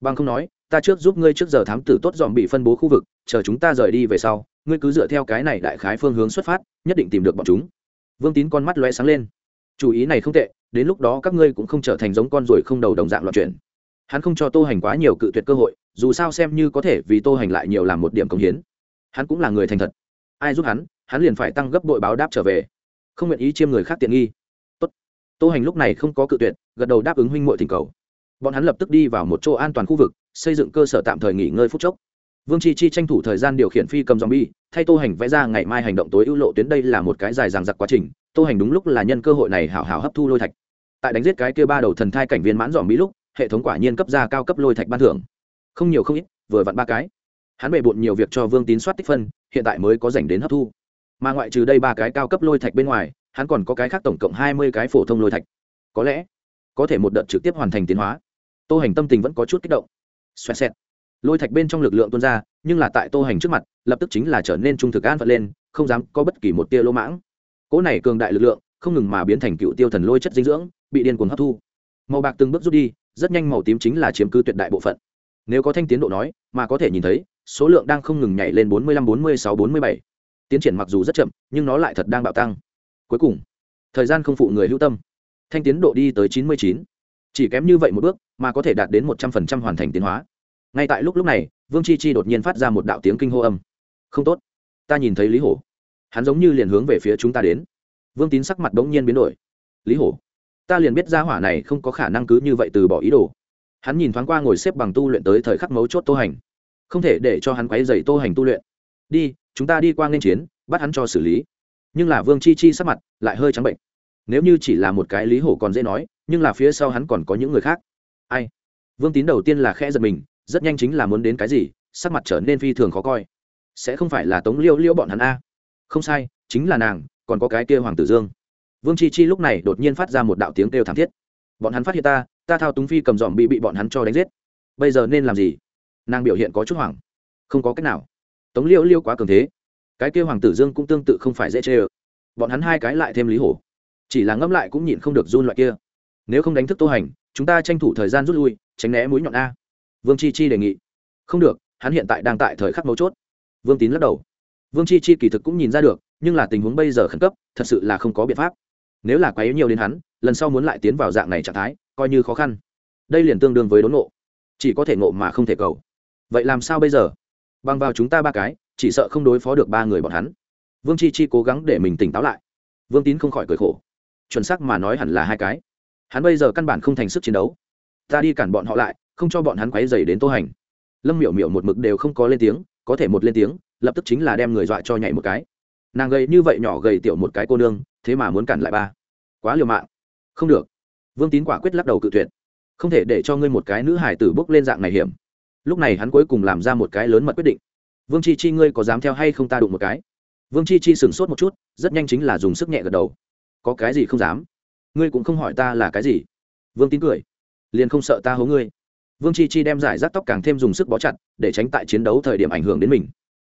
Bằng không nói, ta trước giúp ngươi trước giờ thám tử tốt dòm bị phân bố khu vực, chờ chúng ta rời đi về sau, ngươi cứ dựa theo cái này đại khái phương hướng xuất phát, nhất định tìm được bọn chúng. Vương tín con mắt loe sáng lên. Chủ ý này không tệ, đến lúc đó các ngươi cũng không trở thành giống con ruồi không đầu đồng dạng loạn chuyển hắn không cho tô hành quá nhiều cự tuyệt cơ hội, dù sao xem như có thể vì tô hành lại nhiều làm một điểm công hiến. Hắn cũng là người thành thật. Ai giúp hắn hắn liền phải tăng gấp đội báo đáp trở về. Không nguyện ý chiêm người khác tiện nghi. Tốt. tô hành lúc này không có cự tuyệt, gật đầu đáp ứng huynh muội thỉnh cầu. Bọn hắn lập tức đi vào một chỗ an toàn khu vực, xây dựng cơ sở tạm thời nghỉ ngơi phút chốc. Vương chi chi tranh thủ thời gian điều khiển phi cầm zombie, thay tô hành vẽ ra ngày mai hành động tối ưu lộ tuyến đây là một cái dài dằng dặc quá trình, tô hành đúng lúc là nhân cơ hội này hảo hảo hấp thu lôi thạch. Tại đánh giết cái kia ba đầu thần thai cảnh viên mãn dòm bí lúc hệ thống quả nhiên cấp ra cao cấp lôi thạch ban thưởng. Không nhiều không ít, vừa vặn ba cái. Hắn bề bộn nhiều việc cho vương tín soát tích phân, hiện tại mới có dành đến hấp thu. Mà ngoại trừ đây ba cái cao cấp lôi thạch bên ngoài, hắn còn có cái khác tổng cộng hai mươi cái phổ thông lôi thạch. Có lẽ, có thể một đợt trực tiếp hoàn thành tiến hóa. Tô hành tâm tình vẫn có chút kích động. Xoẹt xẹt. Lôi thạch bên trong lực lượng tuôn ra, nhưng là tại tô hành trước mặt, lập tức chính là trở nên trung thực an phận lên, không dám có bất kỳ một tia lỗ mãng. Cỗ này cường đại lực lượng, không ngừng mà biến thành cựu tiêu thần lôi chất dinh dưỡng, bị điên cuồng hấp thu. Màu bạc từng bước rút đi rất nhanh màu tím chính là chiếm cứ tuyệt đại bộ phận. Nếu có thanh tiến độ nói, mà có thể nhìn thấy, số lượng đang không ngừng nhảy lên bốn mươi lăm, bốn mươi sáu, bốn mươi bảy. Tiến triển mặc dù rất chậm, nhưng nó lại thật đang bạo tăng. Cuối cùng, thời gian không phụ người hữu tâm. Thanh tiến độ đi tới chín mươi chín. Chỉ kém như vậy một bước, mà có thể đạt đến một trăm phần trăm hoàn thành tiến hóa. Ngay tại lúc lúc này, vương chi chi đột nhiên phát ra một đạo tiếng kinh hô âm. Không tốt. Ta nhìn thấy lý hổ. Hắn giống như liền hướng về phía chúng ta đến. Vương tín sắc mặt bỗng nhiên biến đổi. Lý hổ ta liền biết ra hỏa này không có khả năng cứ như vậy từ bỏ ý đồ. Hắn nhìn thoáng qua ngồi xếp bằng tu luyện tới thời khắc mấu chốt tô hành. Không thể để cho hắn quấy dày tô hành tu luyện. Đi, chúng ta đi qua nên chiến, bắt hắn cho xử lý. Nhưng là vương chi chi sắc mặt lại hơi trắng bệnh. Nếu như chỉ là một cái lý hổ còn dễ nói, nhưng là phía sau hắn còn có những người khác. Ai? Vương tín đầu tiên là khẽ giật mình, rất nhanh chính là muốn đến cái gì, sắc mặt trở nên phi thường khó coi. Sẽ không phải là tống liêu liêu bọn hắn a? Không sai, chính là nàng, còn có cái kia hoàng tử dương vương chi chi lúc này đột nhiên phát ra một đạo tiếng kêu thảm thiết. Bọn hắn phát hiện ta ta thao túng phi cầm dòm bị bị bọn hắn cho đánh giết. Bây giờ nên làm gì? Nàng biểu hiện có chút hoảng. Không có cách nào. Tống liêu liêu quá cường thế. Cái kia hoàng tử dương cũng tương tự không phải dễ chê ơ. Bọn hắn hai cái lại thêm lý hổ. Chỉ là ngẫm lại cũng nhịn không được run loại kia. Nếu không đánh thức tô hành, chúng ta tranh thủ thời gian rút lui, tránh né mũi nhọn a. Vương chi chi đề nghị. Không được, hắn hiện tại đang tại thời khắc mấu chốt. Vương tín lắc đầu. Vương chi chi kỳ thực cũng nhìn ra được, nhưng là tình huống bây giờ khẩn cấp, thật sự là không có biện pháp nếu là quá yếu nhiều đến hắn, lần sau muốn lại tiến vào dạng này trạng thái, coi như khó khăn. Đây liền tương đương với đốn ngộ. Chỉ có thể ngộ mà không thể cầu. Vậy làm sao bây giờ? Bằng vào chúng ta ba cái, chỉ sợ không đối phó được ba người bọn hắn. Vương chi chi cố gắng để mình tỉnh táo lại. Vương tín không khỏi cười khổ. Chuẩn xác mà nói hẳn là hai cái. Hắn bây giờ căn bản không thành sức chiến đấu. Ta đi cản bọn họ lại, không cho bọn hắn quấy dày đến tô hành. Lâm miểu miểu một mực đều không có lên tiếng, có thể một lên tiếng, lập tức chính là đem người dọa cho nhảy một cái. Nàng gầy như vậy nhỏ gầy tiểu một cái cô nương thế mà muốn cản lại ba. Quá liều mạng. Không được. Vương tín quả quyết lắc đầu cự tuyệt. Không thể để cho ngươi một cái nữ hải tử bốc lên dạng này hiểm. Lúc này hắn cuối cùng làm ra một cái lớn mật quyết định. Vương chi chi ngươi có dám theo hay không ta đụng một cái? Vương chi chi sửng sốt một chút, rất nhanh chính là dùng sức nhẹ gật đầu. Có cái gì không dám? Ngươi cũng không hỏi ta là cái gì. Vương tín cười. Liền không sợ ta hố ngươi. Vương chi chi đem giải rác tóc càng thêm dùng sức bó chặt, để tránh tại chiến đấu thời điểm ảnh hưởng đến mình.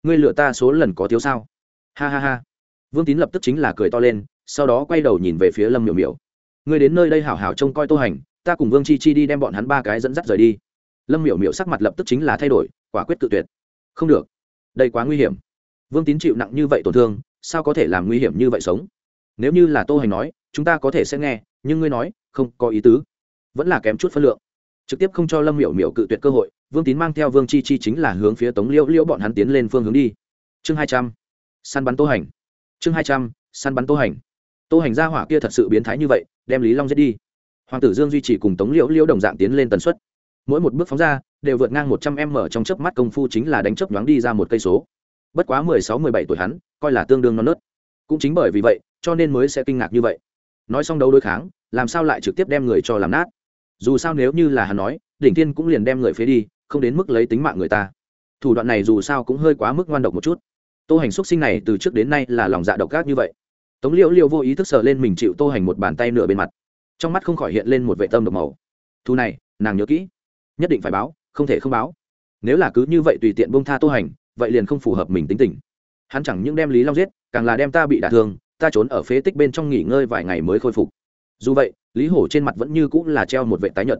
Ngươi lựa ta số lần có thiếu sao? Ha ha ha. Vương tín lập tức chính là cười to lên sau đó quay đầu nhìn về phía lâm miểu miểu. Ngươi đến nơi đây hảo hảo trông coi tô hành, ta cùng vương chi chi đi đem bọn hắn ba cái dẫn dắt rời đi. Lâm miểu miểu sắc mặt lập tức chính là thay đổi, quả quyết tự tuyệt. Không được, đây quá nguy hiểm. Vương tín chịu nặng như vậy tổn thương, sao có thể làm nguy hiểm như vậy sống? Nếu như là tô hành nói, chúng ta có thể sẽ nghe, nhưng ngươi nói, không có ý tứ. Vẫn là kém chút phân lượng. Trực tiếp không cho lâm miểu miểu cự tuyệt cơ hội, vương tín mang theo vương chi chi chính là hướng phía tống liễu liễu bọn hắn tiến lên phương hướng đi. Chương hai trăm, săn bắn tô hành. Chương hai trăm, săn bắn tô hành tô hành gia hỏa kia thật sự biến thái như vậy, đem lý long giết đi. Hoàng tử dương duy trì cùng tống liễu liễu đồng dạng tiến lên tần suất. Mỗi một bước phóng ra, đều vượt ngang một trăm m trong chớp mắt công phu chính là đánh chớp nhoáng đi ra một cây số. Bất quá mười sáu, mười bảy tuổi hắn, coi là tương đương non nớt. Cũng chính bởi vì vậy, cho nên mới sẽ kinh ngạc như vậy. Nói xong đấu đối kháng, làm sao lại trực tiếp đem người cho làm nát? Dù sao nếu như là hắn nói, đỉnh thiên cũng liền đem người phế đi, không đến mức lấy tính mạng người ta. Thủ đoạn này dù sao cũng hơi quá mức ngoan độc một chút. Tô hành xúc sinh này từ trước đến nay là lòng dạ độc ác như vậy tống liễu liễu vô ý thức sờ lên mình chịu tô hành một bàn tay nửa bên mặt. Trong mắt không khỏi hiện lên một vệ tâm độc màu. Thu này, nàng nhớ kỹ. Nhất định phải báo, không thể không báo. Nếu là cứ như vậy tùy tiện bông tha tô hành, vậy liền không phù hợp mình tính tình. Hắn chẳng những đem lý long giết, càng là đem ta bị đả thương, ta trốn ở phế tích bên trong nghỉ ngơi vài ngày mới khôi phục. Dù vậy, lý hổ trên mặt vẫn như cũng là treo một vệ tái nhợt.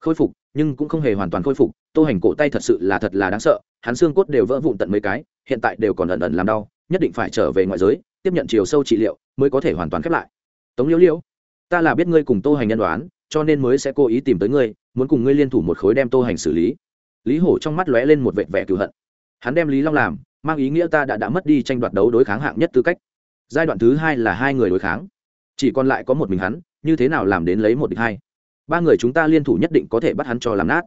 Khôi phục, nhưng cũng không hề hoàn toàn khôi phục, tô hành cổ tay thật sự là thật là đáng sợ, hắn xương cốt đều vỡ vụn tận mấy cái, hiện tại đều còn ẩn ẩn làm đau, nhất định phải trở về ngoại giới tiếp nhận chiều sâu trị liệu mới có thể hoàn toàn khép lại. Tống liễu liễu, ta là biết ngươi cùng tô hành nhân đoán, cho nên mới sẽ cố ý tìm tới ngươi, muốn cùng ngươi liên thủ một khối đem tô hành xử lý. Lý hổ trong mắt lóe lên một vệt vẻ cựu hận. Hắn đem lý long làm, mang ý nghĩa ta đã đã mất đi tranh đoạt đấu đối kháng hạng nhất tư cách. Giai đoạn thứ hai là hai người đối kháng. Chỉ còn lại có một mình hắn, như thế nào làm đến lấy một địch hai? Ba người chúng ta liên thủ nhất định có thể bắt hắn cho làm nát.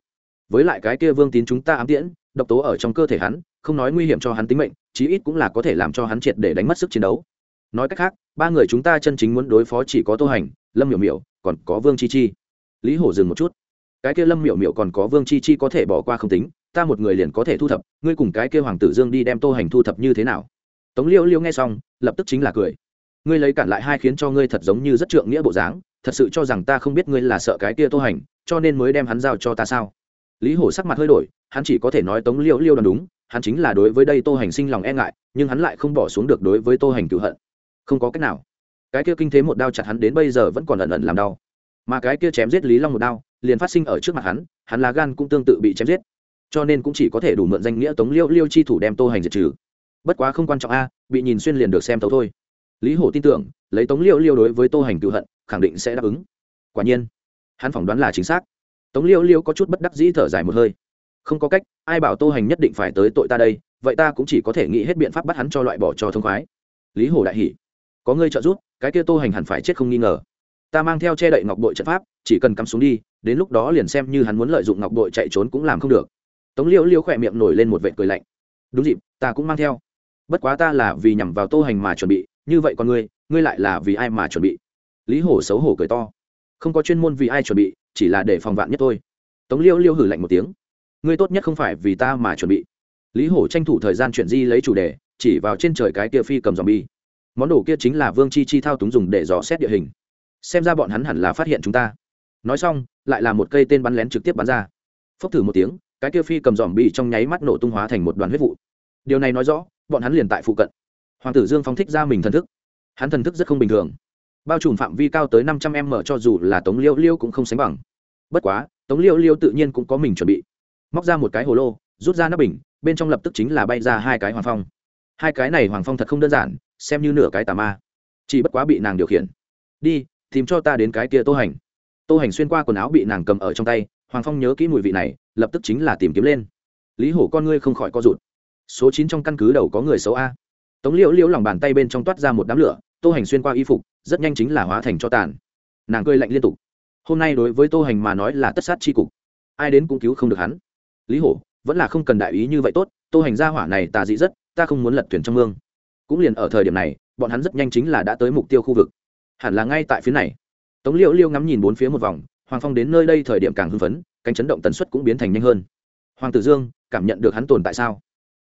Với lại cái kia vương tín chúng ta ám tiễn độc tố ở trong cơ thể hắn, không nói nguy hiểm cho hắn tính mệnh, chí ít cũng là có thể làm cho hắn triệt để đánh mất sức chiến đấu. Nói cách khác, ba người chúng ta chân chính muốn đối phó chỉ có tô hành, lâm miểu miểu, còn có vương chi chi. Lý hổ dừng một chút. Cái kia lâm miểu miểu còn có vương chi chi có thể bỏ qua không tính, ta một người liền có thể thu thập, ngươi cùng cái kia hoàng tử dương đi đem tô hành thu thập như thế nào? Tống liêu liêu nghe xong, lập tức chính là cười. Ngươi lấy cản lại hai khiến cho ngươi thật giống như rất trượng nghĩa bộ dáng, thật sự cho rằng ta không biết ngươi là sợ cái kia tô hành, cho nên mới đem hắn giao cho ta sao? Lý hổ sắc mặt hơi đổi, hắn chỉ có thể nói tống liêu liêu đoán đúng, hắn chính là đối với đây tô hành sinh lòng e ngại, nhưng hắn lại không bỏ xuống được đối với tô hành cựu hận. Không có cách nào. Cái kia kinh thế một đao chặt hắn đến bây giờ vẫn còn ẩn ẩn làm đau. Mà cái kia chém giết lý long một đao, liền phát sinh ở trước mặt hắn hắn lá gan cũng tương tự bị chém giết. Cho nên cũng chỉ có thể đủ mượn danh nghĩa tống liêu liêu chi thủ đem tô hành diệt trừ. Bất quá không quan trọng a, bị nhìn xuyên liền được xem tấu thôi. Lý hổ tin tưởng, lấy tống liêu liêu đối với tô hành cựu hận, khẳng định sẽ đáp ứng. Quả nhiên, hắn phỏng đoán là chính xác tống liêu liêu có chút bất đắc dĩ thở dài một hơi. Không có cách, ai bảo tô hành nhất định phải tới tội ta đây, vậy ta cũng chỉ có thể nghĩ hết biện pháp bắt hắn cho loại bỏ cho thông khoái. Lý hồ đại hỉ. Có ngươi trợ giúp, cái kia tô hành hẳn phải chết không nghi ngờ. Ta mang theo che đậy ngọc bội trận pháp, chỉ cần cắm xuống đi, đến lúc đó liền xem như hắn muốn lợi dụng ngọc bội chạy trốn cũng làm không được. Tống Liêu Liêu khỏe miệng nổi lên một vệ cười lạnh. Đúng dịp, ta cũng mang theo. Bất quá ta là vì nhằm vào tô hành mà chuẩn bị, như vậy còn ngươi ngươi lại là vì ai mà chuẩn bị? Lý hổ xấu hổ cười to. Không có chuyên môn vì ai chuẩn bị chỉ là để phòng vạn nhất thôi. Tống liêu liêu hử lạnh một tiếng. Ngươi tốt nhất không phải vì ta mà chuẩn bị. Lý hổ tranh thủ thời gian chuyển di lấy chủ đề, chỉ vào trên trời cái kia phi cầm dòm bi món đồ kia chính là vương chi chi thao túng dùng để dò xét địa hình. Xem ra bọn hắn hẳn là phát hiện chúng ta. Nói xong, lại là một cây tên bắn lén trực tiếp bắn ra. Phốc thử một tiếng, cái kia phi cầm dòm bi trong nháy mắt nổ tung hóa thành một đoàn huyết vụ. Điều này nói rõ, bọn hắn liền tại phụ cận. Hoàng tử dương phóng thích ra mình thần thức. Hắn thần thức rất không bình thường bao trùm phạm vi cao tới năm trăm m cho dù là tống liêu liêu cũng không sánh bằng. Bất quá, tống liêu liêu tự nhiên cũng có mình chuẩn bị. Móc ra một cái hồ lô, rút ra nắp bình, bên trong lập tức chính là bay ra hai cái hoàng phong. Hai cái này hoàng phong thật không đơn giản, xem như nửa cái tà ma. Chỉ bất quá bị nàng điều khiển. Đi, tìm cho ta đến cái kia tô hành. Tô hành xuyên qua quần áo bị nàng cầm ở trong tay, hoàng phong nhớ kỹ mùi vị này, lập tức chính là tìm kiếm lên. Lý hổ con ngươi không khỏi co rụt. Số chín trong căn cứ đầu có người xấu a. Tống liễu liễu lòng bàn tay bên trong toát ra một đám lửa tô hành xuyên qua y phục, rất nhanh chính là hóa thành cho tàn. Nàng cười lạnh liên tục. Hôm nay đối với tô hành mà nói là tất sát c h i cục. Ai đến cũng cứu không được hắn. Lý hổ, vẫn là không cần đại ý như vậy tốt, tô hành gia hỏa này tà dị rất, ta không muốn lật thuyền trong mương. Cũng liền ở thời điểm này, bọn hắn rất nhanh chính là đã tới mục tiêu khu vực. Hẳn là ngay tại phía này. Tống liễu liêu ngắm nhìn bốn phía một vòng, hoàng phong đến nơi đây thời điểm càng hưng phấn, cánh chấn động tần suất cũng biến thành nhanh hơn. Hoàng tử dương, cảm nhận được hắn tồn tại sao?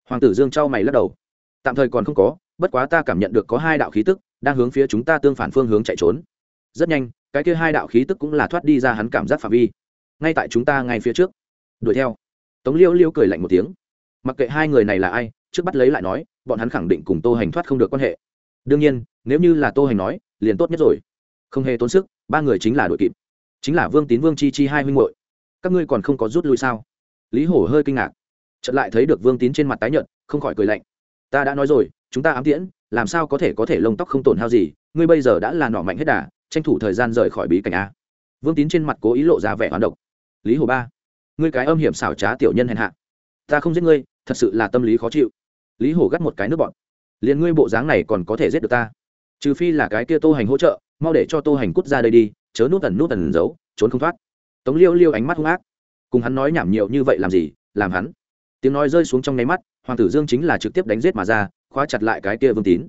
Hoàng tử dương trao mày lắc đầu. Tạm thời còn không có, bất quá ta cảm nhận được có hai đạo khí tức đang hướng phía chúng ta tương phản phương hướng chạy trốn. Rất nhanh, cái kia hai đạo khí tức cũng là thoát đi ra hắn cảm giác phạm vi. Ngay tại chúng ta ngay phía trước. Đuổi theo. Tống liêu liêu cười lạnh một tiếng. Mặc kệ hai người này là ai, trước bắt lấy lại nói, bọn hắn khẳng định cùng tô hành thoát không được quan hệ. Đương nhiên, nếu như là tô hành nói, liền tốt nhất rồi. Không hề tốn sức, ba người chính là đội kịp. Chính là vương tín vương chi chi hai huynh hội các ngươi còn không có rút lui sao? Lý hổ hơi kinh ngạc. Chợt lại thấy được vương tín trên mặt tái nhợt, không khỏi cười lạnh. Ta đã nói rồi, chúng ta ám tiễn làm sao có thể có thể lông tóc không tổn hao gì, ngươi bây giờ đã là nọ mạnh hết đà, tranh thủ thời gian rời khỏi bí cảnh a. Vương tín trên mặt cố ý lộ ra vẻ hoán độc. Lý hồ ba, ngươi cái âm hiểm xảo trá tiểu nhân hèn hạ. Ta không giết ngươi, thật sự là tâm lý khó chịu. Lý hồ gắt một cái nước bọn. Liền ngươi bộ dáng này còn có thể giết được ta? Trừ phi là cái kia tô hành hỗ trợ, mau để cho tô hành cút ra đây đi, chớ nút tần nút tần giấu, trốn không thoát. Tống liêu liêu ánh mắt hung ác. Cùng hắn nói nhảm nhiều như vậy làm gì, làm hắn. Tiếng nói rơi xuống trong nháy mắt, hoàng tử dương chính là trực tiếp đánh giết mà ra khóa chặt lại cái kia vương tín.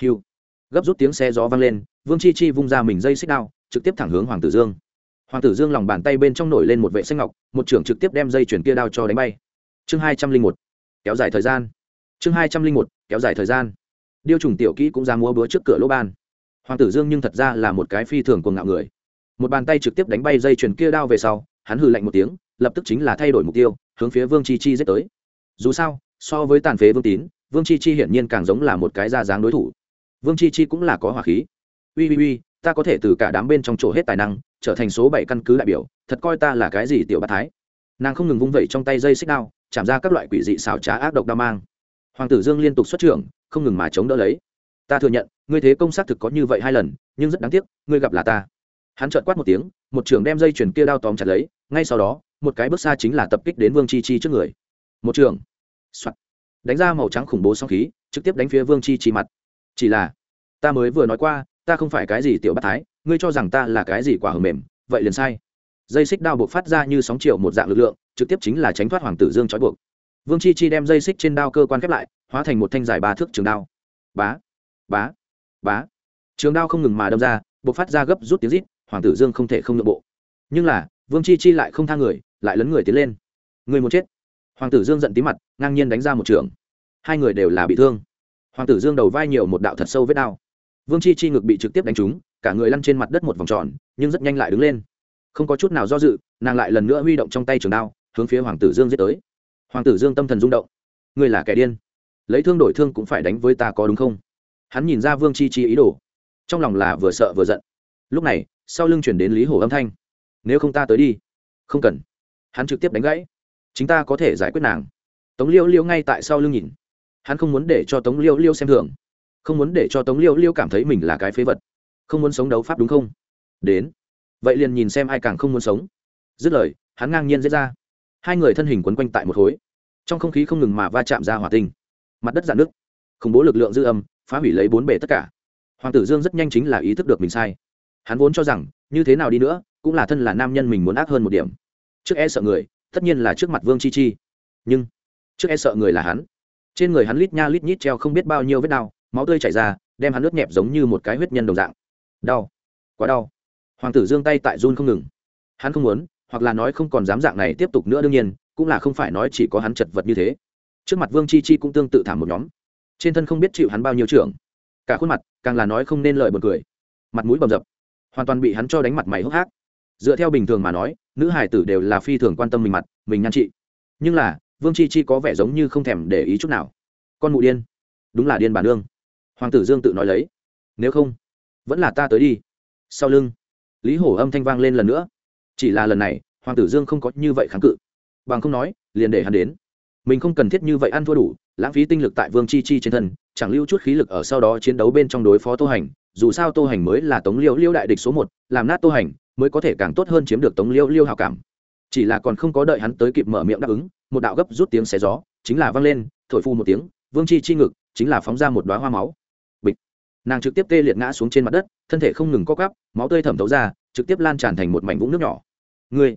Hiu. Gấp rút tiếng xe gió vang lên, vương chi chi vung ra mình dây xích đao, trực tiếp thẳng hướng hoàng tử dương. Hoàng tử dương lòng bàn tay bên trong nổi lên một vệ xanh ngọc, một trưởng trực tiếp đem dây chuyển kia đao cho đánh bay. Chương hai trăm linh một. Kéo dài thời gian. Chương hai trăm linh một. Kéo dài thời gian. Điêu trùng tiểu kỹ cũng ra múa búa trước cửa lỗ ban. Hoàng tử dương nhưng thật ra là một cái phi thường của ngạo người. Một bàn tay trực tiếp đánh bay dây chuyền kia đao về sau, hắn hừ lạnh một tiếng, lập tức chính là thay đổi mục tiêu, hướng phía vương chi chi giết tới. Dù sao, so với tàn phế vương tín vương chi chi hiển nhiên càng giống là một cái ra dáng đối thủ. Vương chi chi cũng là có hỏa khí. Ui ui ui, ta có thể từ cả đám bên trong chỗ hết tài năng, trở thành số bảy căn cứ đại biểu, thật coi ta là cái gì tiểu bát thái. Nàng không ngừng vung vẩy trong tay dây xích đao, chạm ra các loại quỷ dị xảo trá ác độc đao mang. Hoàng tử dương liên tục xuất trưởng, không ngừng mà chống đỡ lấy. Ta thừa nhận, ngươi thế công xác thực có như vậy hai lần, nhưng rất đáng tiếc, ngươi gặp là ta. Hắn trợn quát một tiếng, một trưởng đem dây chuyền kia đao tóm chặt lấy, ngay sau đó, một cái bước xa chính là tập kích đến vương chi chi trước người. Một trường Soạn đánh ra màu trắng khủng bố song khí, trực tiếp đánh phía vương chi chi mặt. Chỉ là, ta mới vừa nói qua, ta không phải cái gì tiểu bát thái, ngươi cho rằng ta là cái gì quả hầm mềm, vậy liền sai. Dây xích đao buộc phát ra như sóng chiều một dạng lực lượng, trực tiếp chính là tránh thoát hoàng tử dương trói buộc. Vương chi chi đem dây xích trên đao cơ quan khép lại, hóa thành một thanh dài ba thước trường đao. Bá bá bá. Trường đao không ngừng mà đâm ra, buộc phát ra gấp rút tiếng rít, hoàng tử dương không thể không nội bộ. Nhưng là, vương chi chi lại không tha người, lại lấn người tiến lên. Người muốn chết hoàng tử dương giận tí mặt, ngang nhiên đánh ra một trường. Hai người đều là bị thương. Hoàng tử dương đầu vai nhiều một đạo thật sâu vết đao vương chi chi ngực bị trực tiếp đánh trúng, cả người lăn trên mặt đất một vòng tròn, nhưng rất nhanh lại đứng lên. Không có chút nào do dự, nàng lại lần nữa huy động trong tay trường đao, hướng phía hoàng tử dương giết tới. Hoàng tử dương tâm thần rung động. Ngươi là kẻ điên. Lấy thương đổi thương cũng phải đánh với ta có đúng không? Hắn nhìn ra vương chi chi ý đồ. Trong lòng là vừa sợ vừa giận. Lúc này, sau lưng chuyển đến lý hồ âm thanh. Nếu không ta tới đi. Không cần. Hắn trực tiếp đánh gãy chúng ta có thể giải quyết nàng. Tống liêu liêu ngay tại sau lưng nhìn. Hắn không muốn để cho tống liêu liêu xem thường. Không muốn để cho tống liêu liêu cảm thấy mình là cái phế vật. Không muốn sống đấu pháp đúng không? Đến. Vậy liền nhìn xem ai càng không muốn sống. Dứt lời, hắn ngang nhiên dễ ra. Hai người thân hình quấn quanh tại một khối. Trong không khí không ngừng mà va chạm ra hỏa tinh. Mặt đất dạn nước khủng bố lực lượng dư âm, phá hủy lấy bốn bể tất cả. Hoàng tử dương rất nhanh chính là ý thức được mình sai. Hắn vốn cho rằng, như thế nào đi nữa, cũng là thân là nam nhân mình muốn ác hơn một điểm. Trước e sợ người tất nhiên là trước mặt vương chi chi. Nhưng, trước e sợ người là hắn. Trên người hắn lít nha lít nhít treo không biết bao nhiêu vết đau, máu tươi chảy ra, đem hắn nước nhẹp giống như một cái huyết nhân đồng dạng. Đau, quá đau. Hoàng tử giương tay tại run không ngừng. Hắn không muốn, hoặc là nói không còn dám dạng này tiếp tục nữa đương nhiên, cũng là không phải nói chỉ có hắn chật vật như thế. Trước mặt vương chi chi cũng tương tự thảm một nhóm. Trên thân không biết chịu hắn bao nhiêu trưởng. Cả khuôn mặt, càng là nói không nên lời buồn cười. Mặt mũi bầm dập. Hoàn toàn bị hắn cho đánh mặt mày hốc hác. Dựa theo bình thường mà nói nữ hải tử đều là phi thường quan tâm mình mặt, mình nhan trị nhưng là, vương chi chi có vẻ giống như không thèm để ý chút nào. Con mụ điên. Đúng là điên bản nương hoàng tử dương tự nói lấy. Nếu không, vẫn là ta tới đi. Sau lưng, lý hổ âm thanh vang lên lần nữa. Chỉ là lần này, hoàng tử dương không có như vậy kháng cự. Bằng không nói, liền để hắn đến. Mình không cần thiết như vậy ăn thua đủ, lãng phí tinh lực tại vương chi chi trên thân, chẳng lưu chút khí lực ở sau đó chiến đấu bên trong đối phó tô hành. Dù sao tô hành mới là tống liêu liêu đại địch số một, làm nát tô hành mới có thể càng tốt hơn chiếm được tống liêu liêu hào cảm. Chỉ là còn không có đợi hắn tới kịp mở miệng đáp ứng, một đạo gấp rút tiếng xé gió, chính là vang lên, thổi phu một tiếng, vương chi chi ngực, chính là phóng ra một đoá hoa máu. Bịch. Nàng trực tiếp tê liệt ngã xuống trên mặt đất, thân thể không ngừng co cắp máu tươi thẩm thấu ra, trực tiếp lan tràn thành một mảnh vũng nước nhỏ. Ngươi.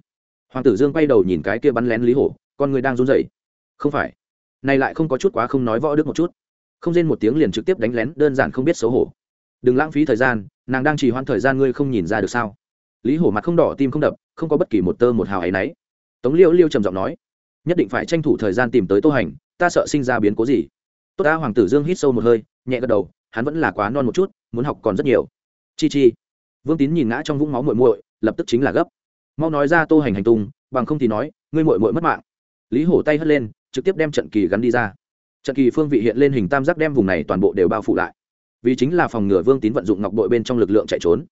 Hoàng tử dương quay đầu nhìn cái kia bắn lén lý hổ, con người đang run rẩy. Không phải. Này lại không có chút quá không nói võ đức một chút. Không rên một tiếng liền trực tiếp đánh lén, đơn giản không biết xấu hổ. Đừng lãng phí thời gian, nàng đang chỉ hoãn thời gian ngươi không nhìn ra được sao? Lý hổ mặt không đỏ, tim không đập, không có bất kỳ một tơ một hào ấy nấy. Tống liêu liêu trầm giọng nói, nhất định phải tranh thủ thời gian tìm tới tô hành, ta sợ sinh ra biến cố gì. Tốt đã, hoàng tử dương hít sâu một hơi, nhẹ gật đầu, hắn vẫn là quá non một chút, muốn học còn rất nhiều. Chi chi. Vương tín nhìn ngã trong vũng máu muội muội, lập tức chính là gấp. Mau nói ra tô hành hành tung, bằng không thì nói, ngươi muội muội mất mạng. Lý hổ tay hất lên, trực tiếp đem trận kỳ gắn đi ra. Trận kỳ phương vị hiện lên hình tam giác đem vùng này toàn bộ đều bao phủ lại. Vì chính là phòng ngừa vương tín vận dụng ngọc bội bên trong lực lượng chạy trốn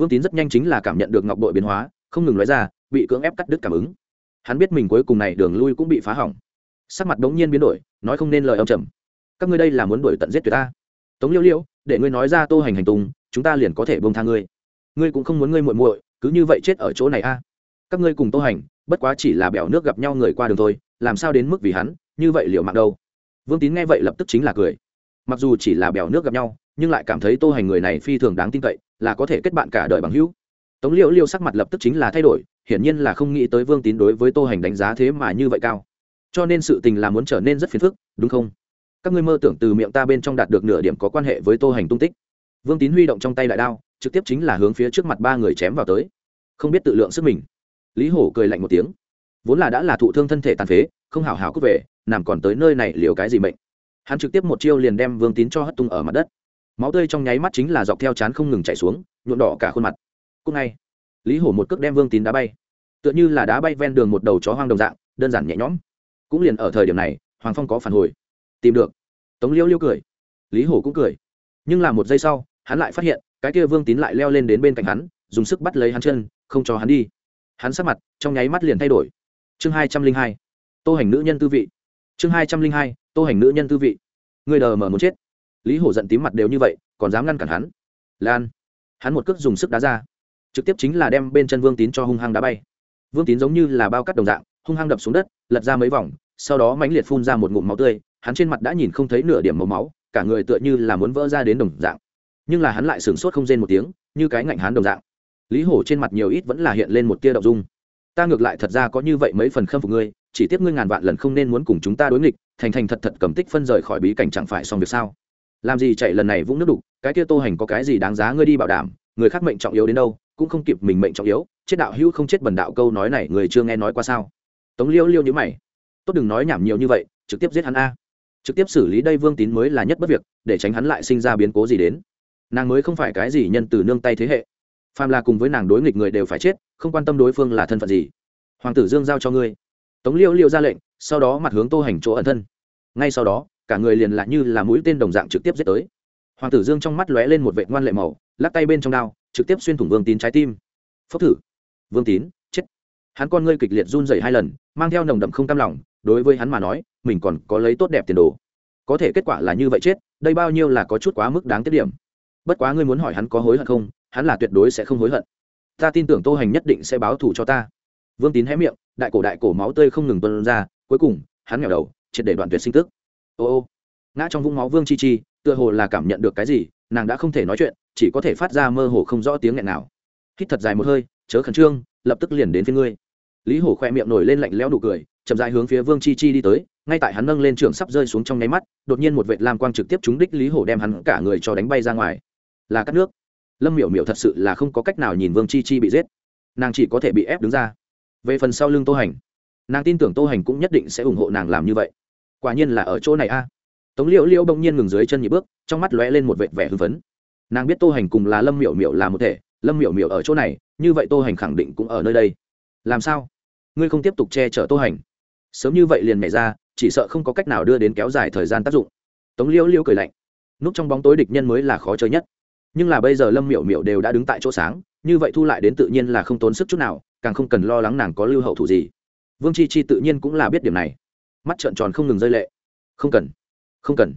vương tín rất nhanh chính là cảm nhận được ngọc bội biến hóa, không ngừng nói ra, bị cưỡng ép cắt đứt cảm ứng. Hắn biết mình cuối cùng này đường lui cũng bị phá hỏng. Sắc mặt đống nhiên biến đổi, nói không nên lời âm trầm. Các ngươi đây là muốn đuổi tận giết tuyệt ta. Tống liễu liễu để ngươi nói ra tô hành hành tung, chúng ta liền có thể bông tha ngươi. Ngươi cũng không muốn ngươi muội muội, cứ như vậy chết ở chỗ này a. Các ngươi cùng tô hành, bất quá chỉ là bèo nước gặp nhau người qua đường thôi, làm sao đến mức vì hắn, như vậy liệu mạng đâu? Vương tín nghe vậy lập tức chính là cười. Mặc dù chỉ là bèo nước gặp nhau, nhưng lại cảm thấy tô hành người này phi thường đáng tin cậy là có thể kết bạn cả đời bằng hữu. Tống liễu liêu sắc mặt lập tức chính là thay đổi, hiển nhiên là không nghĩ tới vương tín đối với tô hành đánh giá thế mà như vậy cao. Cho nên sự tình là muốn trở nên rất phiền phức, đúng không? Các ngươi mơ tưởng từ miệng ta bên trong đạt được nửa điểm có quan hệ với tô hành tung tích. Vương tín huy động trong tay đại đao, trực tiếp chính là hướng phía trước mặt ba người chém vào tới. Không biết tự lượng sức mình. Lý hổ cười lạnh một tiếng. Vốn là đã là thụ thương thân thể tàn phế, không hào hào cút về, nằm còn tới nơi này liều cái gì mệnh. Hắn trực tiếp một chiêu liền đem vương tín cho hất tung ở mặt đất máu tươi trong nháy mắt chính là dọc theo chán không ngừng chảy xuống, nhuộm đỏ cả khuôn mặt. Cúc ngay, lý hổ một cước đem vương tín đá bay. Tựa như là đá bay ven đường một đầu chó hoang đồng dạng, đơn giản nhẹ nhõm. Cũng liền ở thời điểm này, hoàng phong có phản hồi. Tìm được. Tống liêu liêu cười. Lý hổ cũng cười. Nhưng là một giây sau, hắn lại phát hiện, cái kia vương tín lại leo lên đến bên cạnh hắn, dùng sức bắt lấy hắn chân, không cho hắn đi. Hắn sắc mặt trong nháy mắt liền thay đổi. Chương hai trăm linh hai. Tô hành nữ nhân tư vị. Chương hai trăm linh hai. Tô hành nữ nhân tư vị. Người đờ mờ muốn chết lý hổ giận tím mặt đều như vậy, còn dám ngăn cản hắn? Lan. Hắn một cước dùng sức đá ra. Trực tiếp chính là đem bên chân vương tín cho hung hăng đá bay. Vương tín giống như là bao cắt đồng dạng, hung hăng đập xuống đất, lật ra mấy vòng, sau đó mãnh liệt phun ra một ngụm máu tươi, hắn trên mặt đã nhìn không thấy nửa điểm màu máu, cả người tựa như là muốn vỡ ra đến đồng dạng. Nhưng là hắn lại sửng sốt không rên một tiếng, như cái ngạnh hắn đồng dạng. Lý hổ trên mặt nhiều ít vẫn là hiện lên một tia đậu dung. Ta ngược lại thật ra có như vậy mấy phần khâm phục ngươi, chỉ tiếp ngươi ngàn vạn lần không nên muốn cùng chúng ta đối nghịch, thành thành thật thật cầm tích phân rời khỏi bí cảnh chẳng phải xong việc sao? Làm gì chạy lần này vũng nước đục, cái kia tô hành có cái gì đáng giá ngươi đi bảo đảm, người khác mệnh trọng yếu đến đâu, cũng không kịp mình mệnh trọng yếu, chết đạo hữu không chết bần đạo câu nói này người chưa nghe nói qua sao? Tống liêu liêu như mày. Tốt đừng nói nhảm nhiều như vậy, trực tiếp giết hắn a. Trực tiếp xử lý đây vương tín mới là nhất bất việc, để tránh hắn lại sinh ra biến cố gì đến. Nàng mới không phải cái gì nhân từ nương tay thế hệ. Phàm là cùng với nàng đối nghịch người đều phải chết, không quan tâm đối phương là thân phận gì. Hoàng tử dương giao cho ngươi. Tống liêu liêu ra lệnh, sau đó mặt hướng tô hành chỗ ẩn thân. Ngay sau đó cả người liền lại như là mũi tên đồng dạng trực tiếp giết tới. Hoàng tử dương trong mắt lóe lên một vệ ngoan lệ màu, lắc tay bên trong đao, trực tiếp xuyên thủng vương tín trái tim. Phốc thử. Vương tín, chết. Hắn con ngươi kịch liệt run rẩy hai lần, mang theo nồng đậm không cam lòng, đối với hắn mà nói, mình còn có lấy tốt đẹp tiền đồ. Có thể kết quả là như vậy chết, đây bao nhiêu là có chút quá mức đáng tiết điểm. Bất quá ngươi muốn hỏi hắn có hối hận không, hắn là tuyệt đối sẽ không hối hận. Ta tin tưởng tô hành nhất định sẽ báo thù cho ta. Vương tín hé miệng, đại cổ đại cổ máu tươi không ngừng tuân ra, cuối cùng, hắn nghèo đầu, triệt để đoạn tuyệt sinh tức ô ô. Ngã trong vũng máu vương chi chi, tựa hồ là cảm nhận được cái gì, nàng đã không thể nói chuyện, chỉ có thể phát ra mơ hồ không rõ tiếng nghẹn nào. Hít thật dài một hơi, chớ khẩn trương, lập tức liền đến phía ngươi. Lý hổ khoe miệng nổi lên lạnh lẽo nụ cười, chậm dài hướng phía vương chi chi đi tới, ngay tại hắn nâng lên trường sắp rơi xuống trong nháy mắt, đột nhiên một vệt lam quang trực tiếp trúng đích lý hổ đem hắn cả người cho đánh bay ra ngoài. Là cắt nước. Lâm miểu miểu thật sự là không có cách nào nhìn vương chi chi bị giết. Nàng chỉ có thể bị ép đứng ra. Về phần sau lưng tô hành, nàng tin tưởng tô hành cũng nhất định sẽ ủng hộ nàng làm như vậy quả nhiên là ở chỗ này a. Tống liễu liễu bỗng nhiên ngừng dưới chân nhị bước, trong mắt lóe lên một vệt vẻ hưng phấn. Nàng biết tô hành cùng là lâm miểu miểu là một thể, lâm miểu miểu ở chỗ này, như vậy tô hành khẳng định cũng ở nơi đây. Làm sao? Ngươi không tiếp tục che chở tô hành. Sớm như vậy liền nhảy ra, chỉ sợ không có cách nào đưa đến kéo dài thời gian tác dụng. Tống liễu liễu cười lạnh. Núp trong bóng tối địch nhân mới là khó chơi nhất. Nhưng là bây giờ lâm miểu miểu đều đã đứng tại chỗ sáng, như vậy thu lại đến tự nhiên là không tốn sức chút nào, càng không cần lo lắng nàng có lưu hậu thủ gì. Vương chi chi tự nhiên cũng là biết điểm này mắt trợn tròn không ngừng rơi lệ. Không cần không cần.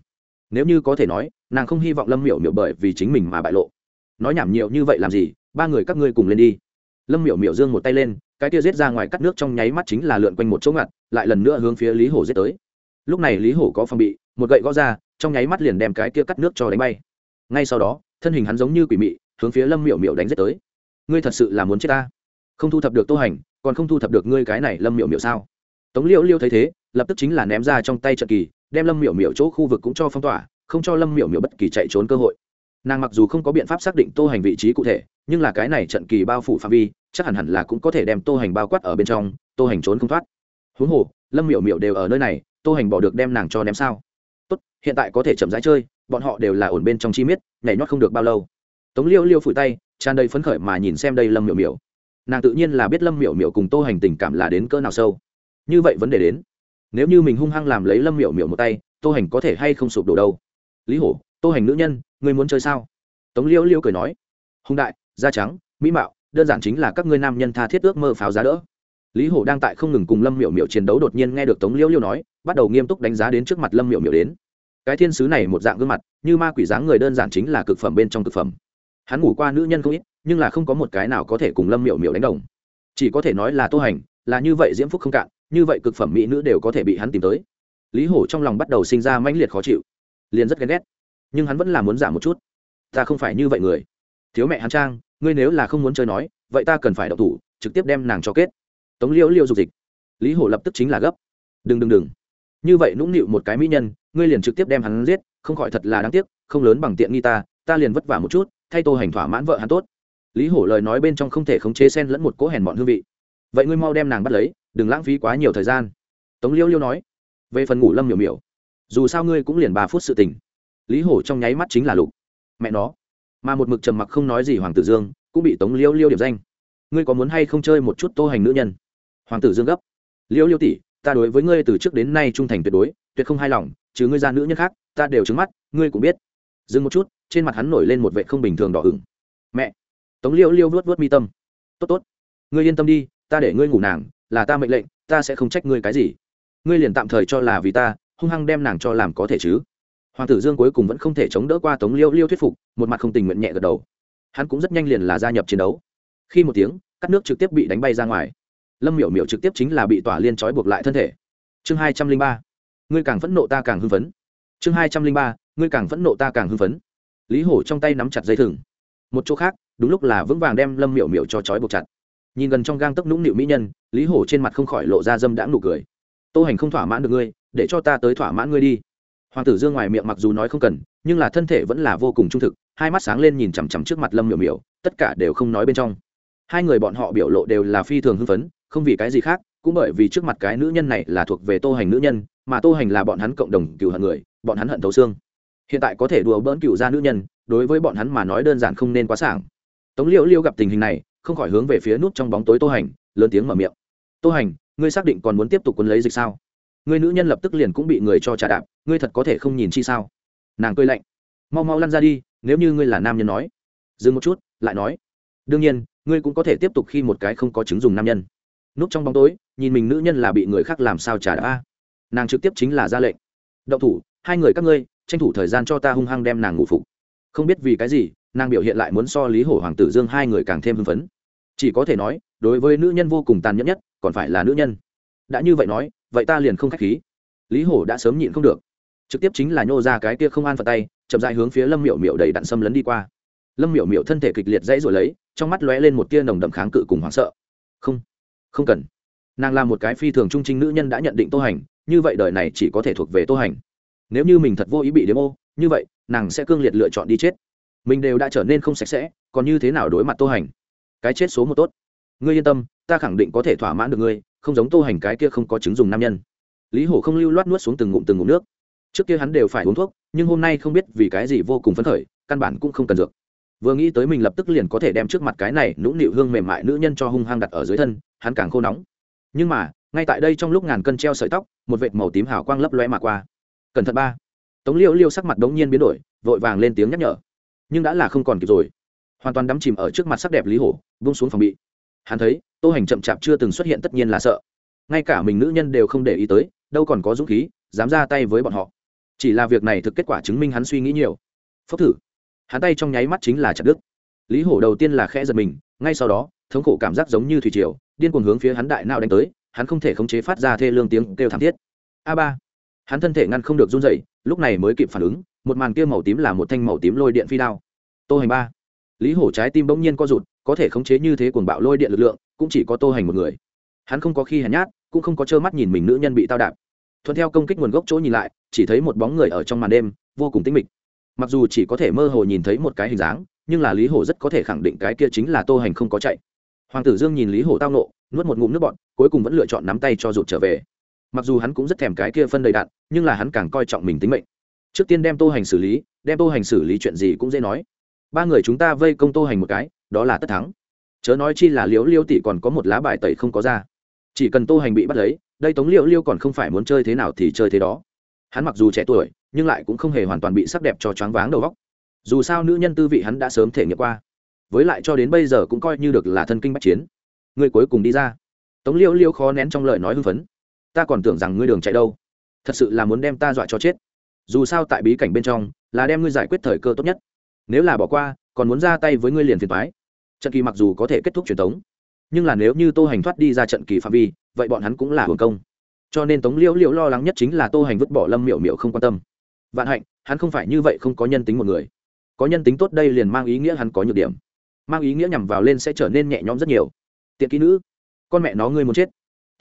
Nếu như có thể nói, nàng không hy vọng lâm miểu miểu bởi vì chính mình mà bại lộ. Nói nhảm nhiều như vậy làm gì, ba người các ngươi cùng lên đi. Lâm miểu miểu dương một tay lên, cái kia giết ra ngoài cắt nước trong nháy mắt chính là lượn quanh một chỗ ngặt, lại lần nữa hướng phía lý hổ giết tới. Lúc này lý hổ có phòng bị, một gậy gõ ra, trong nháy mắt liền đem cái kia cắt nước cho đánh bay. Ngay sau đó, thân hình hắn giống như quỷ mị, hướng phía lâm miểu miểu đánh giết tới. Ngươi thật sự là muốn chết ta? Không thu thập được tô hành, còn không thu thập được ngươi cái này lâm miểu miểu sao? Tống liêu liêu thấy thế, lập tức chính là ném ra trong tay trận kỳ, đem lâm miểu miểu chỗ khu vực cũng cho phong tỏa, không cho lâm miểu miểu bất kỳ chạy trốn cơ hội. Nàng mặc dù không có biện pháp xác định tô hành vị trí cụ thể, nhưng là cái này trận kỳ bao phủ phạm vi, chắc hẳn hẳn là cũng có thể đem tô hành bao quát ở bên trong, tô hành trốn không thoát. Huống hồ, lâm miểu miểu đều ở nơi này, tô hành bỏ được đem nàng cho ném sao? Tốt, hiện tại có thể chậm rãi chơi, bọn họ đều là ổn bên trong chi miết, nhảy nhót không được bao lâu. Tống liêu liêu phủi tay, tràn đầy phấn khởi mà nhìn xem đây lâm miểu miểu. Nàng tự nhiên là biết lâm miểu miểu cùng tô hành tình cảm là đến cỡ nào sâu như vậy vấn đề đến. Nếu như mình hung hăng làm lấy lâm miểu miểu một tay, tô hành có thể hay không sụp đổ đâu? Lý hổ, tô hành nữ nhân, ngươi muốn chơi sao? Tống liêu liêu cười nói. Hùng đại, da trắng, mỹ mạo, đơn giản chính là các ngươi nam nhân tha thiết ước mơ pháo giá đỡ. Lý hổ đang tại không ngừng cùng lâm miểu miểu chiến đấu đột nhiên nghe được tống liêu liêu nói, bắt đầu nghiêm túc đánh giá đến trước mặt lâm miểu miểu đến. Cái thiên sứ này một dạng gương mặt, như ma quỷ dáng người đơn giản chính là cực phẩm bên trong cực phẩm. Hắn ngủ qua nữ nhân không ít, nhưng là không có một cái nào có thể cùng lâm miểu miểu đánh đồng. Chỉ có thể nói là tô hành, là như vậy diễm phúc không cạn như vậy cực phẩm mỹ nữ đều có thể bị hắn tìm tới. Lý hổ trong lòng bắt đầu sinh ra mãnh liệt khó chịu, liền rất ghen ghét. Nhưng hắn vẫn là muốn giảm một chút. Ta không phải như vậy người. Thiếu mẹ hắn trang, ngươi nếu là không muốn chơi nói, vậy ta cần phải đậu thủ, trực tiếp đem nàng cho kết. Tống liễu liêu dục dịch. Lý hổ lập tức chính là gấp. Đừng đừng đừng. Như vậy nũng nịu một cái mỹ nhân, ngươi liền trực tiếp đem hắn giết, không khỏi thật là đáng tiếc, không lớn bằng tiện nghi ta ta liền vất vả một chút, thay tô hành thỏa mãn vợ hắn tốt. Lý hổ lời nói bên trong không thể khống chế sen lẫn một cỗ hèn bọn hương vị vậy ngươi mau đem nàng bắt lấy, đừng lãng phí quá nhiều thời gian. Tống liêu liêu nói. Về phần ngủ lâm miểu miểu, dù sao ngươi cũng liền ba phút sự tình. Lý hổ trong nháy mắt chính là lục. Mẹ nó. Mà một mực trầm mặc không nói gì hoàng tử dương, cũng bị tống liêu liêu điểm danh. Ngươi có muốn hay không chơi một chút tô hành nữ nhân? Hoàng tử dương gấp. Liêu liêu tỷ, ta đối với ngươi từ trước đến nay trung thành tuyệt đối, tuyệt không hài lòng chứ ngươi ra nữ nhân khác, ta đều trứng mắt, ngươi cũng biết. Dừng một chút, trên mặt hắn nổi lên một vệ không bình thường đỏ ửng. Mẹ. Tống liêu liêu vuốt vuốt mi tâm. Tốt tốt. Ngươi yên tâm đi ta để ngươi ngủ nàng, là ta mệnh lệnh, ta sẽ không trách ngươi cái gì. Ngươi liền tạm thời cho là vì ta, hung hăng đem nàng cho làm có thể chứ. Hoàng tử dương cuối cùng vẫn không thể chống đỡ qua tống liêu liêu thuyết phục, một mặt không tình nguyện nhẹ gật đầu. Hắn cũng rất nhanh liền là gia nhập chiến đấu. Khi một tiếng, cắt nước trực tiếp bị đánh bay ra ngoài. Lâm miểu miểu trực tiếp chính là bị tỏa liên trói buộc lại thân thể. Chương hai trăm linh ba. Ngươi càng phẫn nộ ta càng hưng phấn. Chương hai trăm linh ba. Ngươi càng phẫn nộ ta càng hưng phấn. Lý hổ trong tay nắm chặt dây thừng. Một chỗ khác, đúng lúc là vững vàng đem lâm miểu miểu cho trói buộc chặt nhìn gần trong gang tấc nũng nịu mỹ nhân, lý hổ trên mặt không khỏi lộ ra dâm đãng nụ cười. Tô hành không thỏa mãn được ngươi, để cho ta tới thỏa mãn ngươi đi. Hoàng tử dương ngoài miệng mặc dù nói không cần, nhưng là thân thể vẫn là vô cùng trung thực, hai mắt sáng lên nhìn chằm chằm trước mặt lâm miểu miểu, tất cả đều không nói bên trong. Hai người bọn họ biểu lộ đều là phi thường hưng phấn, không vì cái gì khác, cũng bởi vì trước mặt cái nữ nhân này là thuộc về tô hành nữ nhân, mà tô hành là bọn hắn cộng đồng cựu hận người, bọn hắn hận thấu xương. Hiện tại có thể đùa bỡn cựu ra nữ nhân, đối với bọn hắn mà nói đơn giản không nên quá sảng. Tống liễu Liễu gặp tình hình này không khỏi hướng về phía nút trong bóng tối tô hành, lớn tiếng mở miệng. Tô hành, ngươi xác định còn muốn tiếp tục quân lấy dịch sao? Ngươi nữ nhân lập tức liền cũng bị người cho trả đạp, ngươi thật có thể không nhìn chi sao? Nàng cười lạnh. Mau mau lăn ra đi, nếu như ngươi là nam nhân nói. Dừng một chút, lại nói. Đương nhiên, ngươi cũng có thể tiếp tục khi một cái không có chứng dùng nam nhân. Núp trong bóng tối, nhìn mình nữ nhân là bị người khác làm sao trả đạp a? Nàng trực tiếp chính là ra lệnh. Động thủ, hai người các ngươi, tranh thủ thời gian cho ta hung hăng đem nàng ngủ phục. Không biết vì cái gì nàng biểu hiện lại muốn so lý hổ hoàng tử dương hai người càng thêm hưng phấn. Chỉ có thể nói, đối với nữ nhân vô cùng tàn nhẫn nhất, còn phải là nữ nhân. Đã như vậy nói, vậy ta liền không k h á c h khí. Lý hổ đã sớm nhịn không được. Trực tiếp chính là nhô ra cái kia không an phận tay, chậm dại hướng phía lâm miệu miệu đầy đạn xâm lấn đi qua. Lâm miệu miệu thân thể kịch liệt dãy rồi lấy, trong mắt lóe lên một tia nồng đậm kháng cự cùng hoảng sợ. Không không cần. Nàng là một cái phi thường trung trinh nữ nhân đã nhận định tô hành, như vậy đời này chỉ có thể thuộc về tô hành. Nếu như mình thật vô ý bị đếm ô, như vậy, nàng sẽ cương liệt lựa chọn đi chết mình đều đã trở nên không sạch sẽ, còn như thế nào đối mặt tô hành? Cái chết số một tốt. Ngươi yên tâm, ta khẳng định có thể thỏa mãn được ngươi, không giống tô hành cái kia không có chứng dùng nam nhân. Lý hổ không lưu loát nuốt xuống từng ngụm từng ngụm nước. Trước kia hắn đều phải uống thuốc, nhưng hôm nay không biết vì cái gì vô cùng phấn khởi, căn bản cũng không cần dược. Vừa nghĩ tới mình lập tức liền có thể đem trước mặt cái này nũng nịu hương mềm mại nữ nhân cho hung hăng đặt ở dưới thân, hắn càng khô nóng. Nhưng mà, ngay tại đây trong lúc ngàn cân treo sợi tóc, một vệt màu tím hào quang lấp loe mà qua. Cẩn thận ba. Tống liêu liêu sắc mặt đống nhiên biến đổi, vội vàng lên tiếng nhắc nhở nhưng đã là không còn kịp rồi. Hoàn toàn đắm chìm ở trước mặt sắc đẹp lý hổ vung xuống phòng bị. Hắn thấy, tô hành chậm chạp chưa từng xuất hiện tất nhiên là sợ. Ngay cả mình nữ nhân đều không để ý tới, đâu còn có dũng khí, dám ra tay với bọn họ. Chỉ là việc này thực kết quả chứng minh hắn suy nghĩ nhiều. Phốc thử. Hắn tay trong nháy mắt chính là chặt đứt. Lý hổ đầu tiên là khẽ giật mình, ngay sau đó, thống khổ cảm giác giống như thủy triều, điên cuồng hướng phía hắn đại nào đánh tới, hắn không thể khống chế phát ra thê lương tiếng kêu thảm thiết. A ba. Hắn thân thể ngăn không được run dậy lúc này mới kịp phản ứng, một màn kia màu tím là một thanh màu tím lôi điện phi đao. Tô hành ba. Lý hổ trái tim bỗng nhiên co rụt, có thể khống chế như thế cuồng bạo lôi điện lực lượng, cũng chỉ có tô hành một người. Hắn không có khi hèn nhát, cũng không có trơ mắt nhìn mình nữ nhân bị tao đạp. Thuận theo công kích nguồn gốc chỗ nhìn lại, chỉ thấy một bóng người ở trong màn đêm, vô cùng tĩnh mịch. Mặc dù chỉ có thể mơ hồ nhìn thấy một cái hình dáng, nhưng là lý hổ rất có thể khẳng định cái kia chính là tô hành không có chạy. Hoàng tử dương nhìn lý hổ tao nộ, nuốt một ngụm nước bọn cuối cùng vẫn lựa chọn nắm tay cho rụt trở về mặc dù hắn cũng rất thèm cái kia phân đầy đạn, nhưng là hắn càng coi trọng mình tính mệnh. Trước tiên đem tô hành xử lý, đem tô hành xử lý chuyện gì cũng dễ nói. Ba người chúng ta vây công tô hành một cái, đó là tất thắng. Chớ nói chi là liễu liêu tỷ còn có một lá bài tẩy không có ra. Chỉ cần tô hành bị bắt lấy, đây tống liễu liêu còn không phải muốn chơi thế nào thì chơi thế đó. Hắn mặc dù trẻ tuổi, nhưng lại cũng không hề hoàn toàn bị sắc đẹp cho choáng váng đầu góc dù sao nữ nhân tư vị hắn đã sớm thể nghiệm qua. Với lại cho đến bây giờ cũng coi như được là thân kinh bách chiến. Người cuối cùng đi ra. Tống liễu liêu khó nén trong lời nói hưng phấn ta còn tưởng rằng ngươi đường chạy đâu. Thật sự là muốn đem ta dọa cho chết. Dù sao tại bí cảnh bên trong, là đem ngươi giải quyết thời cơ tốt nhất. Nếu là bỏ qua, còn muốn ra tay với ngươi liền phiền thoái trận kỳ mặc dù có thể kết thúc truyền thống nhưng là nếu như tô hành thoát đi ra trận kỳ phạm vi, vậy bọn hắn cũng là hưởng công. Cho nên tống liễu liễu lo lắng nhất chính là tô hành vứt bỏ lâm miểu miểu không quan tâm. Vạn hạnh, hắn không phải như vậy không có nhân tính một người. Có nhân tính tốt đây liền mang ý nghĩa hắn có nhược điểm. Mang ý nghĩa nhằm vào lên sẽ trở nên nhẹ nhõm rất nhiều. Tiện kỹ nữ, con mẹ nó ngươi muốn chết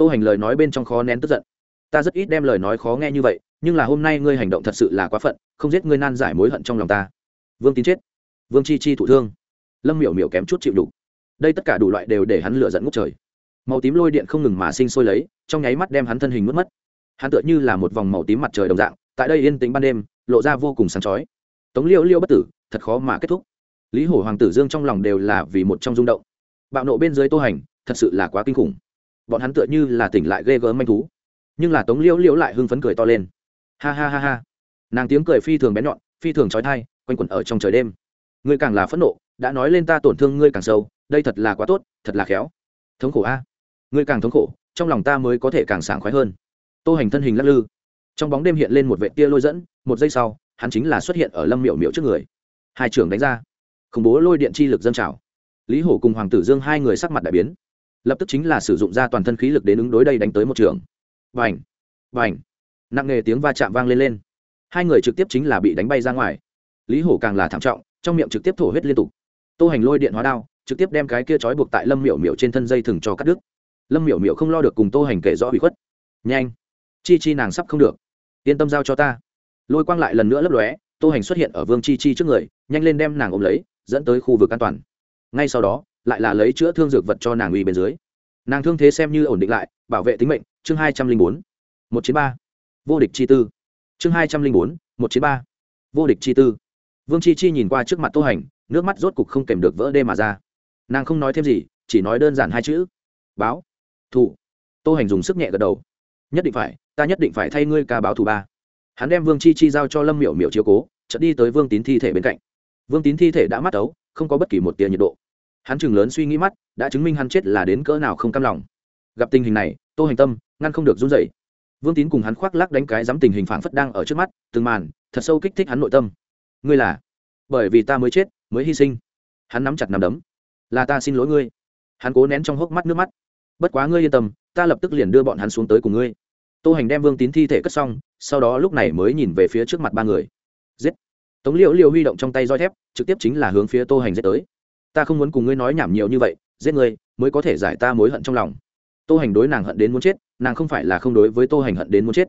tô hành lời nói bên trong khó nén tức giận. Ta rất ít đem lời nói khó nghe như vậy, nhưng là hôm nay ngươi hành động thật sự là quá phận, không giết ngươi nan giải mối hận trong lòng ta. Vương tín chết. Vương chi chi thụ thương. Lâm miểu miểu kém chút chịu đủ. Đây tất cả đủ loại đều để hắn lựa dẫn ngút trời. Màu tím lôi điện không ngừng mà sinh sôi lấy, trong nháy mắt đem hắn thân hình mất mất. Hắn tựa như là một vòng màu tím mặt trời đồng dạng, tại đây yên tĩnh ban đêm, lộ ra vô cùng sáng chói. Tống liêu liêu bất tử, thật khó mà kết thúc. Lý hổ hoàng tử dương trong lòng đều là vì một trong rung động. Bạo nộ bên dưới tô hành, thật sự là quá kinh khủng bọn hắn tựa như là tỉnh lại ghê gớm manh thú. Nhưng là tống liễu liễu lại hưng phấn cười to lên. Ha ha ha ha. Nàng tiếng cười phi thường bén nhọn, phi thường trói thai quanh quẩn ở trong trời đêm. Ngươi càng là phẫn nộ, đã nói lên ta tổn thương ngươi càng sâu, đây thật là quá tốt, thật là khéo. Thống khổ a. Ngươi càng thống khổ, trong lòng ta mới có thể càng sảng khoái hơn. Tô hành thân hình lắc lư. Trong bóng đêm hiện lên một vệ tia lôi dẫn, một giây sau, hắn chính là xuất hiện ở lâm miệu miệu trước người. Hai trưởng đánh ra. Khủng bố lôi điện chi lực dân trào. Lý hổ cùng hoàng tử dương hai người sắc mặt đại biến lập tức chính là sử dụng ra toàn thân khí lực đến ứng đối đây đánh tới một trường. Vành vành nặng nghề tiếng va chạm vang lên lên. Hai người trực tiếp chính là bị đánh bay ra ngoài. Lý hổ càng là thảm trọng, trong miệng trực tiếp thổ huyết liên tục. Tô hành lôi điện hóa đao, trực tiếp đem cái kia trói buộc tại lâm miểu miểu trên thân dây thừng cho cắt đứt. Lâm miểu miểu không lo được cùng tô hành kể rõ bị khuất. Nhanh! Chi chi nàng sắp không được. Yên tâm giao cho ta. Lôi quang lại lần nữa lấp lóe, tô hành xuất hiện ở vương chi chi trước người, nhanh lên đem nàng ôm lấy, dẫn tới khu vực an toàn. Ngay sau đó lại là lấy chữa thương dược vật cho nàng uy bên dưới. Nàng thương thế xem như ổn định lại, bảo vệ tính mệnh, chương hai trăm linh bốn, một chín ba, vô địch chi tư. Chương hai trăm linh bốn, một chín ba, vô địch chi tư. Vương chi chi nhìn qua trước mặt tô hành, nước mắt rốt cục không kèm được vỡ đê mà ra. Nàng không nói thêm gì, chỉ nói đơn giản hai chữ, báo, thù. Tô hành dùng sức nhẹ gật đầu. Nhất định phải, ta nhất định phải thay ngươi ca báo thù ba. Hắn đem vương chi chi giao cho lâm miểu miểu chiếu cố, chợt đi tới vương tín thi thể bên cạnh. Vương tín thi thể đã mắt ấu, không có bất kỳ một tia nhiệt độ hắn chừng lớn suy nghĩ mắt, đã chứng minh hắn chết là đến cỡ nào không cam lòng. Gặp tình hình này, tô hành tâm, ngăn không được run dậy vương tín cùng hắn khoác lắc đánh cái dám tình hình phảng phất đang ở trước mắt, từng màn, thật sâu kích thích hắn nội tâm. Ngươi là? Bởi vì ta mới chết, mới hy sinh. Hắn nắm chặt nắm đấm. Là ta xin lỗi ngươi. Hắn cố nén trong hốc mắt nước mắt. Bất quá ngươi yên tâm, ta lập tức liền đưa bọn hắn xuống tới cùng ngươi. Tô hành đem vương tín thi thể cất xong, sau đó lúc này mới nhìn về phía trước mặt ba người. Giết! Tống liễu liễu huy động trong tay roi thép, trực tiếp chính là hướng phía tô hành giết tới ta không muốn cùng ngươi nói nhảm nhiều như vậy, giết ngươi, mới có thể giải ta mối hận trong lòng. Tô hành đối nàng hận đến muốn chết, nàng không phải là không đối với tô hành hận đến muốn chết.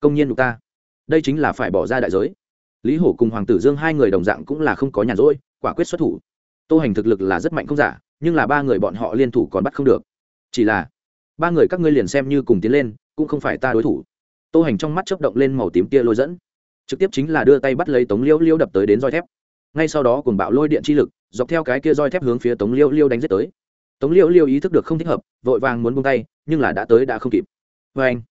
Công nhiên đục ta. Đây chính là phải bỏ ra đại giới. Lý hổ cùng hoàng tử dương hai người đồng dạng cũng là không có nhàn rỗi, quả quyết xuất thủ. Tô hành thực lực là rất mạnh không giả, nhưng là ba người bọn họ liên thủ còn bắt không được. Chỉ là, ba người các ngươi liền xem như cùng tiến lên, cũng không phải ta đối thủ. Tô hành trong mắt chớp động lên màu tím tia lôi dẫn. Trực tiếp chính là đưa tay bắt lấy tống liêu liêu đập tới đến roi thép. Ngay sau đó cùng bạo lôi điện chi lực dọc theo cái kia roi thép hướng phía tống liêu liêu đánh giết tới. Tống liêu liêu ý thức được không thích hợp, vội vàng muốn buông tay, nhưng là đã tới đã không kịp. Vê anh,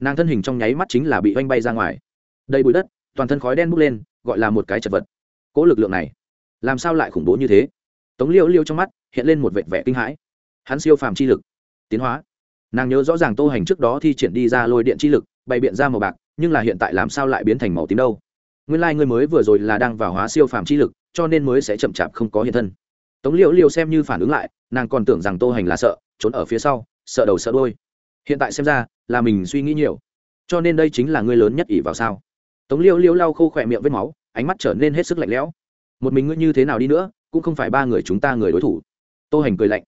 nàng thân hình trong nháy mắt chính là bị oanh bay ra ngoài. Đầy bụi đất, toàn thân khói đen bốc lên, gọi là một cái chật vật. Cỗ lực lượng này, làm sao lại khủng bố như thế? Tống liêu liêu trong mắt hiện lên một vệt vẻ kinh hãi. Hắn siêu phàm chi lực, tiến hóa. Nàng nhớ rõ ràng tô hành trước đó thi triển đi ra lôi điện chi lực, bày biện ra màu bạc, nhưng là hiện tại làm sao lại biến thành màu tím đâu? Nguyên lai ngươi mới vừa rồi là đang vào hóa siêu phàm chi lực, cho nên mới sẽ chậm chạp không có hiện thân. Tống liễu Liễu xem như phản ứng lại, nàng còn tưởng rằng tô hành là sợ, trốn ở phía sau, sợ đầu sợ đôi hiện tại xem ra, là mình suy nghĩ nhiều. Cho nên đây chính là ngươi lớn nhất ỷ vào sao? Tống liễu Liễu lau khô khỏe miệng vết máu, ánh mắt trở nên hết sức lạnh lẽo. Một mình ngươi như thế nào đi nữa, cũng không phải ba người chúng ta người đối thủ. Tô hành cười lạnh.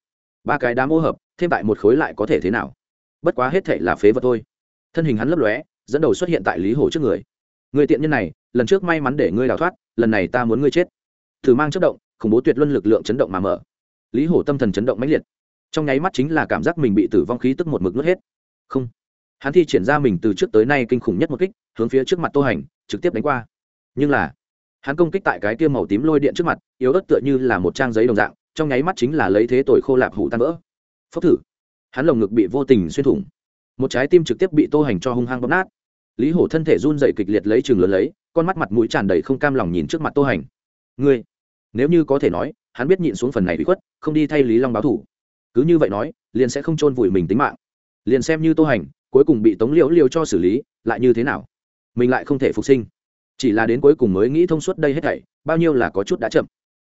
Ba cái đám ô hợp, thêm tại một khối lại có thể thế nào? Bất quá hết thể là phế vật thôi. Thân hình hắn lấp lóe, dẫn đầu xuất hiện tại lý hổ trước người. Người tiện nhân này lần trước may mắn để ngươi đào thoát, lần này ta muốn ngươi chết. Thử mang chất động, khủng bố tuyệt luân lực lượng chấn động mà mở. Lý hổ tâm thần chấn động mãnh liệt. Trong nháy mắt chính là cảm giác mình bị tử vong khí tức một mực nuốt hết. Không. Hắn thi triển ra mình từ trước tới nay kinh khủng nhất một kích, hướng phía trước mặt tô hành, trực tiếp đánh qua. Nhưng là, hắn công kích tại cái kia màu tím lôi điện trước mặt, yếu ớt tựa như là một trang giấy đồng dạng, trong nháy mắt chính là lấy thế tội khô lạp hủ tan vỡ. Phốc thử. Hắn lồng ngực bị vô tình xuyên thủng. Một trái tim trực tiếp bị tô hành cho hung hăng bóp nát. Lý hổ thân thể run dậy kịch liệt lấy chừng lớn lấy con mắt mặt mũi tràn đầy không cam lòng nhìn trước mặt tô hành. Ngươi, nếu như có thể nói, hắn biết nhịn xuống phần này bị khuất, không đi thay lý long báo thủ. Cứ như vậy nói, liền sẽ không chôn vùi mình tính mạng. Liền xem như tô hành, cuối cùng bị tống liễu liều cho xử lý, lại như thế nào? Mình lại không thể phục sinh. Chỉ là đến cuối cùng mới nghĩ thông suốt đây hết thảy, bao nhiêu là có chút đã chậm.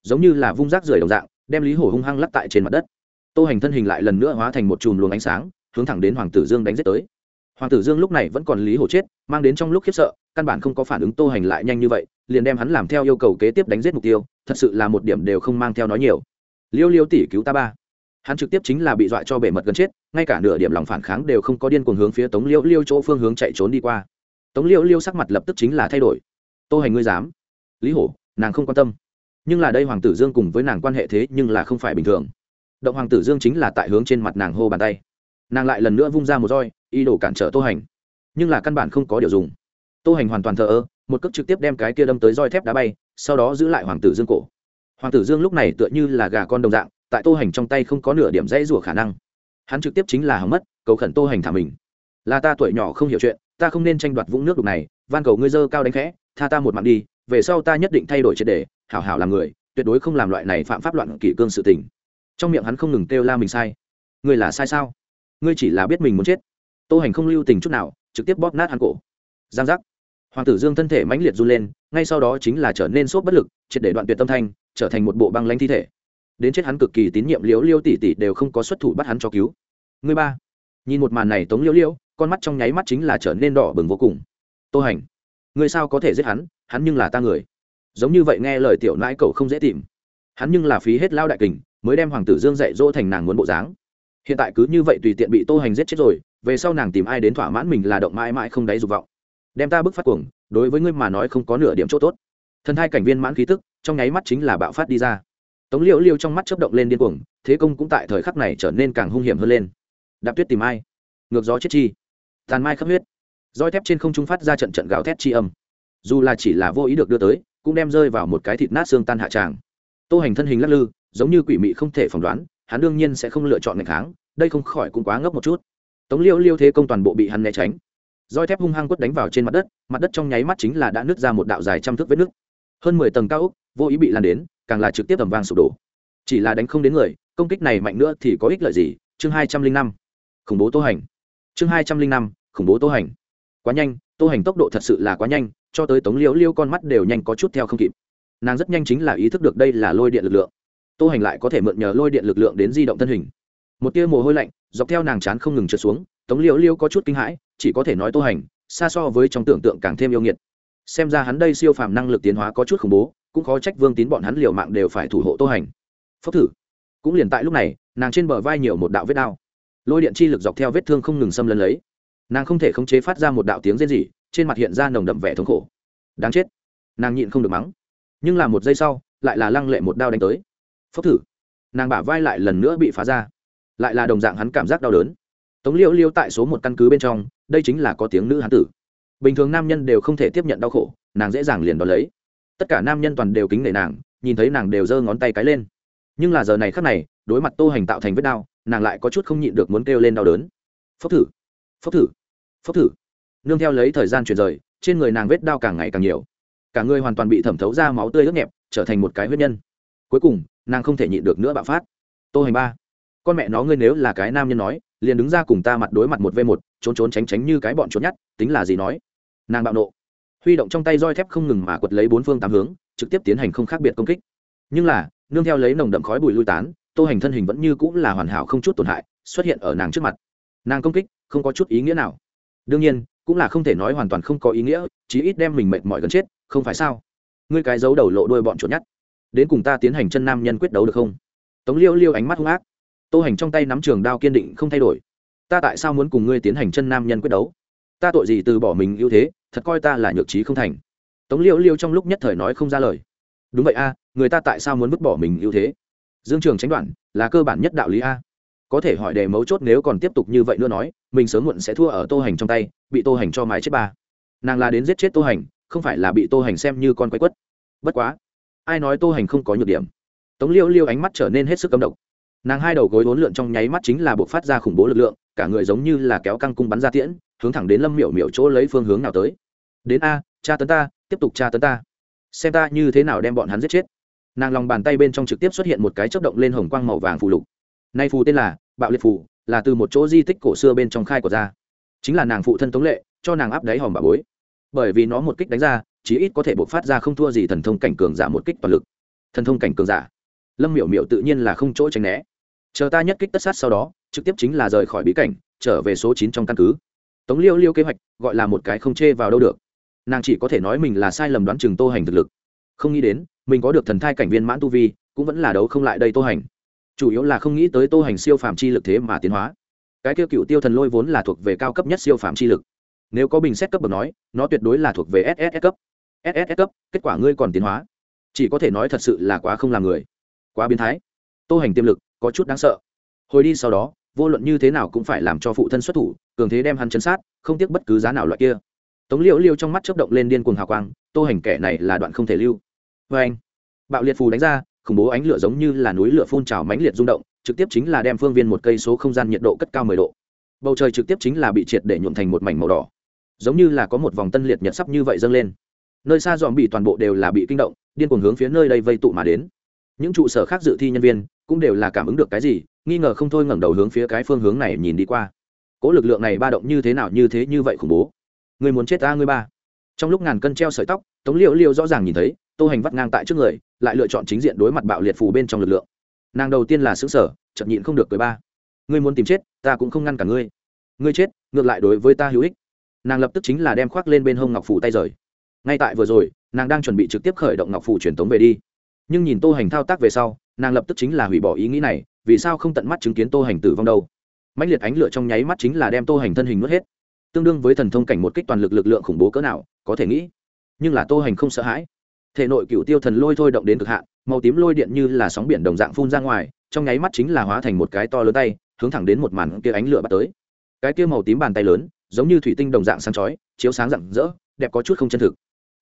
Giống như là vung rác rưởi đồng dạng, đem lý hổ hung hăng lắc tại trên mặt đất. Tô hành thân hình lại lần nữa hóa thành một chùm luồng ánh sáng, hướng thẳng đến hoàng tử dương đánh giết tới hoàng tử dương lúc này vẫn còn lý hổ chết, mang đến trong lúc khiếp sợ, căn bản không có phản ứng tô hành lại nhanh như vậy, liền đem hắn làm theo yêu cầu kế tiếp đánh giết mục tiêu, thật sự là một điểm đều không mang theo nói nhiều. Liêu liêu tỷ cứu ta ba. Hắn trực tiếp chính là bị dọa cho bể mật gần chết, ngay cả nửa điểm lòng phản kháng đều không có điên cuồng hướng phía tống liêu liêu chỗ phương hướng chạy trốn đi qua. Tống liêu liêu sắc mặt lập tức chính là thay đổi. Tô hành ngươi dám? Lý hổ, nàng không quan tâm. Nhưng là đây hoàng tử dương cùng với nàng quan hệ thế nhưng là không phải bình thường. Động hoàng tử dương chính là tại hướng trên mặt nàng hô bàn tay. Nàng lại lần nữa vung ra một roi ý đồ cản trở tô hành. Nhưng là căn bản không có điều dùng. Tô hành hoàn toàn thờ ơ, một cước trực tiếp đem cái kia đâm tới roi thép đá bay, sau đó giữ lại hoàng tử dương cổ. Hoàng tử dương lúc này tựa như là gà con đồng dạng, tại tô hành trong tay không có nửa điểm dãy rủa khả năng. Hắn trực tiếp chính là hỏng mất, cầu khẩn tô hành thả mình. Là ta tuổi nhỏ không hiểu chuyện, ta không nên tranh đoạt vũng nước đục này, van cầu ngươi dơ cao đánh khẽ, tha ta một mạng đi, về sau ta nhất định thay đổi triệt đề hảo hảo làm người, tuyệt đối không làm loại này phạm pháp loạn kỷ cương sự tình. Trong miệng hắn không ngừng kêu la mình sai. Ngươi là sai sao? Ngươi chỉ là biết mình muốn chết tô hành không lưu tình chút nào, trực tiếp bóp nát hắn cổ. Giang giác. Hoàng tử dương thân thể mãnh liệt run lên, ngay sau đó chính là trở nên sốt bất lực, triệt để đoạn tuyệt tâm thanh, trở thành một bộ băng lanh thi thể. Đến chết hắn cực kỳ tín nhiệm liễu liêu tỷ tỷ đều không có xuất thủ bắt hắn cho cứu. Người ba. Nhìn một màn này tống liễu liễu con mắt trong nháy mắt chính là trở nên đỏ bừng vô cùng. Tô hành, người sao có thể giết hắn hắn nhưng là ta người. Giống như vậy nghe lời tiểu nãi cậu không dễ tìm. Hắn nhưng là phí hết lao đại kình, mới đem hoàng tử dương dạy dỗ thành nàng muốn bộ dáng hiện tại cứ như vậy tùy tiện bị tô hành giết chết rồi, về sau nàng tìm ai đến thỏa mãn mình là động mãi mãi không đáy dục vọng. Đem ta bức phát cuồng, đối với ngươi mà nói không có nửa điểm chỗ tốt. Thần hai cảnh viên mãn khí tức, trong nháy mắt chính là bạo phát đi ra. Tống liễu liêu trong mắt chớp động lên điên cuồng, thế công cũng tại thời khắc này trở nên càng hung hiểm hơn lên. Đạp tuyết tìm ai? Ngược gió chết chi? Tàn mai khắp huyết. Roi thép trên không trung phát ra trận trận gào thét chi âm. Dù là chỉ là vô ý được đưa tới, cũng đem rơi vào một cái thịt nát xương tan hạ tràng. Tô hành thân hình lắc lư, giống như quỷ mị không thể phỏng đoán hắn đương nhiên sẽ không lựa chọn ngày kháng, đây không khỏi cũng quá ngốc một chút. Tống liêu liêu thế công toàn bộ bị hắn né tránh. Roi thép hung hăng quất đánh vào trên mặt đất mặt đất trong nháy mắt chính là đã nứt ra một đạo dài trăm thước vết nứt. Hơn mười tầng cao ốc, vô ý bị lan đến, càng là trực tiếp tầm vang sụp đổ. Chỉ là đánh không đến người, công kích này mạnh nữa thì có ích lợi gì? Chương hai trăm linh năm. Khủng bố tô hành. Chương hai trăm linh năm, khủng bố tô hành. Quá nhanh, tô hành tốc độ thật sự là quá nhanh, cho tới tống liễu liêu con mắt đều nhanh có chút theo không kịp. Nàng rất nhanh chính là ý thức được đây là lôi điện lực lượng tô hành lại có thể mượn nhờ lôi điện lực lượng đến di động thân hình. Một tia mồ hôi lạnh, dọc theo nàng chán không ngừng trượt xuống, tống liễu liêu có chút kinh hãi, chỉ có thể nói tô hành, xa so với trong tưởng tượng càng thêm yêu nghiệt. Xem ra hắn đây siêu phàm năng lực tiến hóa có chút khủng bố, cũng khó trách vương tín bọn hắn liều mạng đều phải thủ hộ tô hành. Phốc thử. Cũng liền tại lúc này, nàng trên bờ vai nhiều một đạo vết đao. Lôi điện chi lực dọc theo vết thương không ngừng xâm lấn lấy. Nàng không thể khống chế phát ra một đạo tiếng rên rỉ, trên mặt hiện ra nồng đậm vẻ thống khổ. Đáng chết. Nàng nhịn không được mắng. Nhưng là một giây sau, lại là lăng lệ một đao đánh tới phốc thử. Nàng bả vai lại lần nữa bị phá ra. Lại là đồng dạng hắn cảm giác đau đớn. Tống liêu liêu tại số một căn cứ bên trong, đây chính là có tiếng nữ hán tử. Bình thường nam nhân đều không thể tiếp nhận đau khổ, nàng dễ dàng liền đ ó lấy. Tất cả nam nhân toàn đều kính nể nàng, nhìn thấy nàng đều giơ ngón tay cái lên. Nhưng là giờ này khắc này, đối mặt tô hành tạo thành vết đau, nàng lại có chút không nhịn được muốn kêu lên đau đớn. Phốc thử. Phốc thử. Phốc thử. Nương theo lấy thời gian chuyển rời, trên người nàng vết đau càng ngày càng nhiều. Cả người hoàn toàn bị thẩm thấu ra máu tươi ướt nhẹp, trở thành một cái huyết nhân cuối cùng, nàng không thể nhịn được nữa bạo phát. Tô hành ba, con mẹ nó ngươi nếu là cái nam nhân nói, liền đứng ra cùng ta mặt đối mặt một v một, trốn trốn tránh tránh như cái bọn trốn nhát tính là gì nói? Nàng bạo nộ. Huy động trong tay roi thép không ngừng mà quật lấy bốn phương tám hướng, trực tiếp tiến hành không khác biệt công kích. Nhưng là, nương theo lấy nồng đậm khói bụi lui tán, tô hành thân hình vẫn như cũng là hoàn hảo không chút tổn hại, xuất hiện ở nàng trước mặt. Nàng công kích, không có chút ý nghĩa nào. Đương nhiên, cũng là không thể nói hoàn toàn không có ý nghĩa, chí ít đem mình mệt mỏi gần chết, không phải sao? Ngươi cái giấu đầu lộ đuôi bọn chuột nhắt đến cùng ta tiến hành chân nam nhân quyết đấu được không? Tống liêu liêu ánh mắt hung ác. Tô hành trong tay nắm trường đao kiên định không thay đổi. Ta tại sao muốn cùng ngươi tiến hành chân nam nhân quyết đấu? Ta tội gì từ bỏ mình ưu thế, thật coi ta là nhược trí không thành. Tống liêu liêu trong lúc nhất thời nói không ra lời. Đúng vậy a, người ta tại sao muốn vứt bỏ mình ưu thế? Dương trường tránh đoạn, là cơ bản nhất đạo lý a. Có thể hỏi đề mấu chốt nếu còn tiếp tục như vậy nữa nói, mình sớm muộn sẽ thua ở tô hành trong tay, bị tô hành cho mái chết ba. Nàng là đến giết chết tô hành, không phải là bị tô hành xem như con quay quất. Bất quá ai nói tô hành không có nhược điểm? Tống liêu liêu ánh mắt trở nên hết sức cấm độc. Nàng hai đầu gối vốn lượn trong nháy mắt chính là buộc phát ra khủng bố lực lượng, cả người giống như là kéo căng cung bắn ra tiễn, hướng thẳng đến lâm miểu miểu chỗ lấy phương hướng nào tới. Đến a cha tấn ta, tiếp tục tra tấn ta. Xem ta như thế nào đem bọn hắn giết chết. Nàng lòng bàn tay bên trong trực tiếp xuất hiện một cái chớp động lên hồng quang màu vàng phù lục. Nay phù tên là bạo liệt phù, là từ một chỗ di tích cổ xưa bên trong khai của ra. Chính là nàng phụ thân tống lệ, cho nàng áp đáy hòm bà bối. Bởi vì nó một kích đánh ra chí ít có thể bộc phát ra không thua gì thần thông cảnh cường giả một kích toàn lực. Thần thông cảnh cường giả? Lâm miểu miểu tự nhiên là không chỗ tránh né. Chờ ta nhất kích tất sát sau đó, trực tiếp chính là rời khỏi bí cảnh, trở về số chín trong căn cứ. Tống liêu liêu kế hoạch, gọi là một cái không chê vào đâu được. Nàng chỉ có thể nói mình là sai lầm đoán chừng tô hành thực lực. Không nghĩ đến, mình có được thần thai cảnh viên mãn tu vi, cũng vẫn là đấu không lại đây tô hành. Chủ yếu là không nghĩ tới tô hành siêu phàm chi lực thế mà tiến hóa. Cái tiêu cựu tiêu thần lôi vốn là thuộc về cao cấp nhất siêu phàm chi lực. Nếu có bình xét cấp bậc nói, nó tuyệt đối là thuộc về ss cấp ss cấp, kết quả ngươi còn tiến hóa. Chỉ có thể nói thật sự là quá không làm người. Quá biến thái. Tô hành tiềm lực, có chút đáng sợ. Hồi đi sau đó, vô luận như thế nào cũng phải làm cho phụ thân xuất thủ, cường thế đem hắn chấn sát, không tiếc bất cứ giá nào loại kia. Tống liễu liêu trong mắt chớp động lên điên cuồng hào quang, tô hành kẻ này là đoạn không thể lưu. Vê anh, bạo liệt phù đánh ra, khủng bố ánh lửa giống như là núi lửa phun trào mãnh liệt rung động, trực tiếp chính là đem phương viên một cây số không gian nhiệt độ cất cao mười độ. Bầu trời trực tiếp chính là bị triệt để nhuộm thành một mảnh màu đỏ. Giống như là có một vòng tân liệt nhật sắp như vậy dâng lên nơi xa dòm bị toàn bộ đều là bị kinh động, điên cuồng hướng phía nơi đây vây tụ mà đến. Những trụ sở khác dự thi nhân viên cũng đều là cảm ứng được cái gì, nghi ngờ không thôi ngẩng đầu hướng phía cái phương hướng này nhìn đi qua. Cỗ lực lượng này ba động như thế nào như thế như vậy khủng bố. Người muốn chết ta ngươi ba. Trong lúc ngàn cân treo sợi tóc, tống liệu liệu rõ ràng nhìn thấy, tô hành vắt ngang tại trước người, lại lựa chọn chính diện đối mặt bạo liệt phù bên trong lực lượng. Nàng đầu tiên là xứng sở chậm nhịn không được cười ba. Ngươi muốn tìm chết, ta cũng không ngăn cả ngươi. Ngươi chết, ngược lại đối với ta hữu ích. Nàng lập tức chính là đem khoác lên bên hông ngọc phủ tay rời ngay tại vừa rồi, nàng đang chuẩn bị trực tiếp khởi động ngọc phủ truyền tống về đi. Nhưng nhìn tô hành thao tác về sau, nàng lập tức chính là hủy bỏ ý nghĩ này, vì sao không tận mắt chứng kiến tô hành tử vong đâu? Mạnh liệt ánh lửa trong nháy mắt chính là đem tô hành thân hình mất hết. Tương đương với thần thông cảnh một kích toàn lực lực lượng khủng bố cỡ nào, có thể nghĩ. Nhưng là tô hành không sợ hãi. Thể nội cựu tiêu thần lôi thôi động đến cực hạn, màu tím lôi điện như là sóng biển đồng dạng phun ra ngoài, trong nháy mắt chính là hóa thành một cái to lớn tay, hướng thẳng đến một màn kia ánh lửa bắt tới. Cái kia màu tím bàn tay lớn, giống như thủy tinh đồng dạng sáng chói, chiếu sáng rạng rỡ, đẹp có chút không chân thực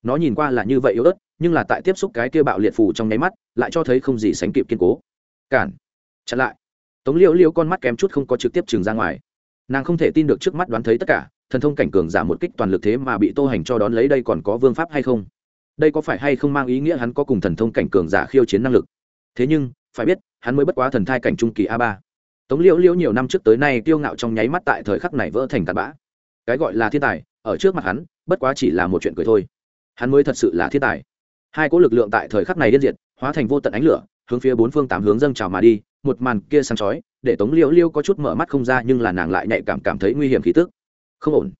nó nhìn qua là như vậy yếu ớt, nhưng là tại tiếp xúc cái kia bạo liệt phù trong nháy mắt, lại cho thấy không gì sánh kịp kiên cố. Cản. Chặn lại. Tống liễu liễu con mắt kém chút không có trực tiếp trừng ra ngoài. Nàng không thể tin được trước mắt đoán thấy tất cả, thần thông cảnh cường giảm một kích toàn lực thế mà bị tô hành cho đón lấy đây còn có vương pháp hay không? Đây có phải hay không mang ý nghĩa hắn có cùng thần thông cảnh cường giả khiêu chiến năng lực? Thế nhưng, phải biết, hắn mới bất quá thần thai cảnh trung kỳ a ba. Tống liễu liễu nhiều năm trước tới nay tiêu ngạo trong nháy mắt tại thời khắc này vỡ thành tạt bã. Cái gọi là thiên tài, ở trước mặt hắn, bất quá chỉ là một chuyện cười thôi hắn mới thật sự là thiên tài. Hai cỗ lực lượng tại thời khắc này điên diệt, hóa thành vô tận ánh lửa, hướng phía bốn phương tám hướng dâng trào mà đi, một màn kia sáng chói, để tống liễu liễu có chút mở mắt không ra nhưng là nàng lại nhạy cảm cảm thấy nguy hiểm khí tức. Không ổn.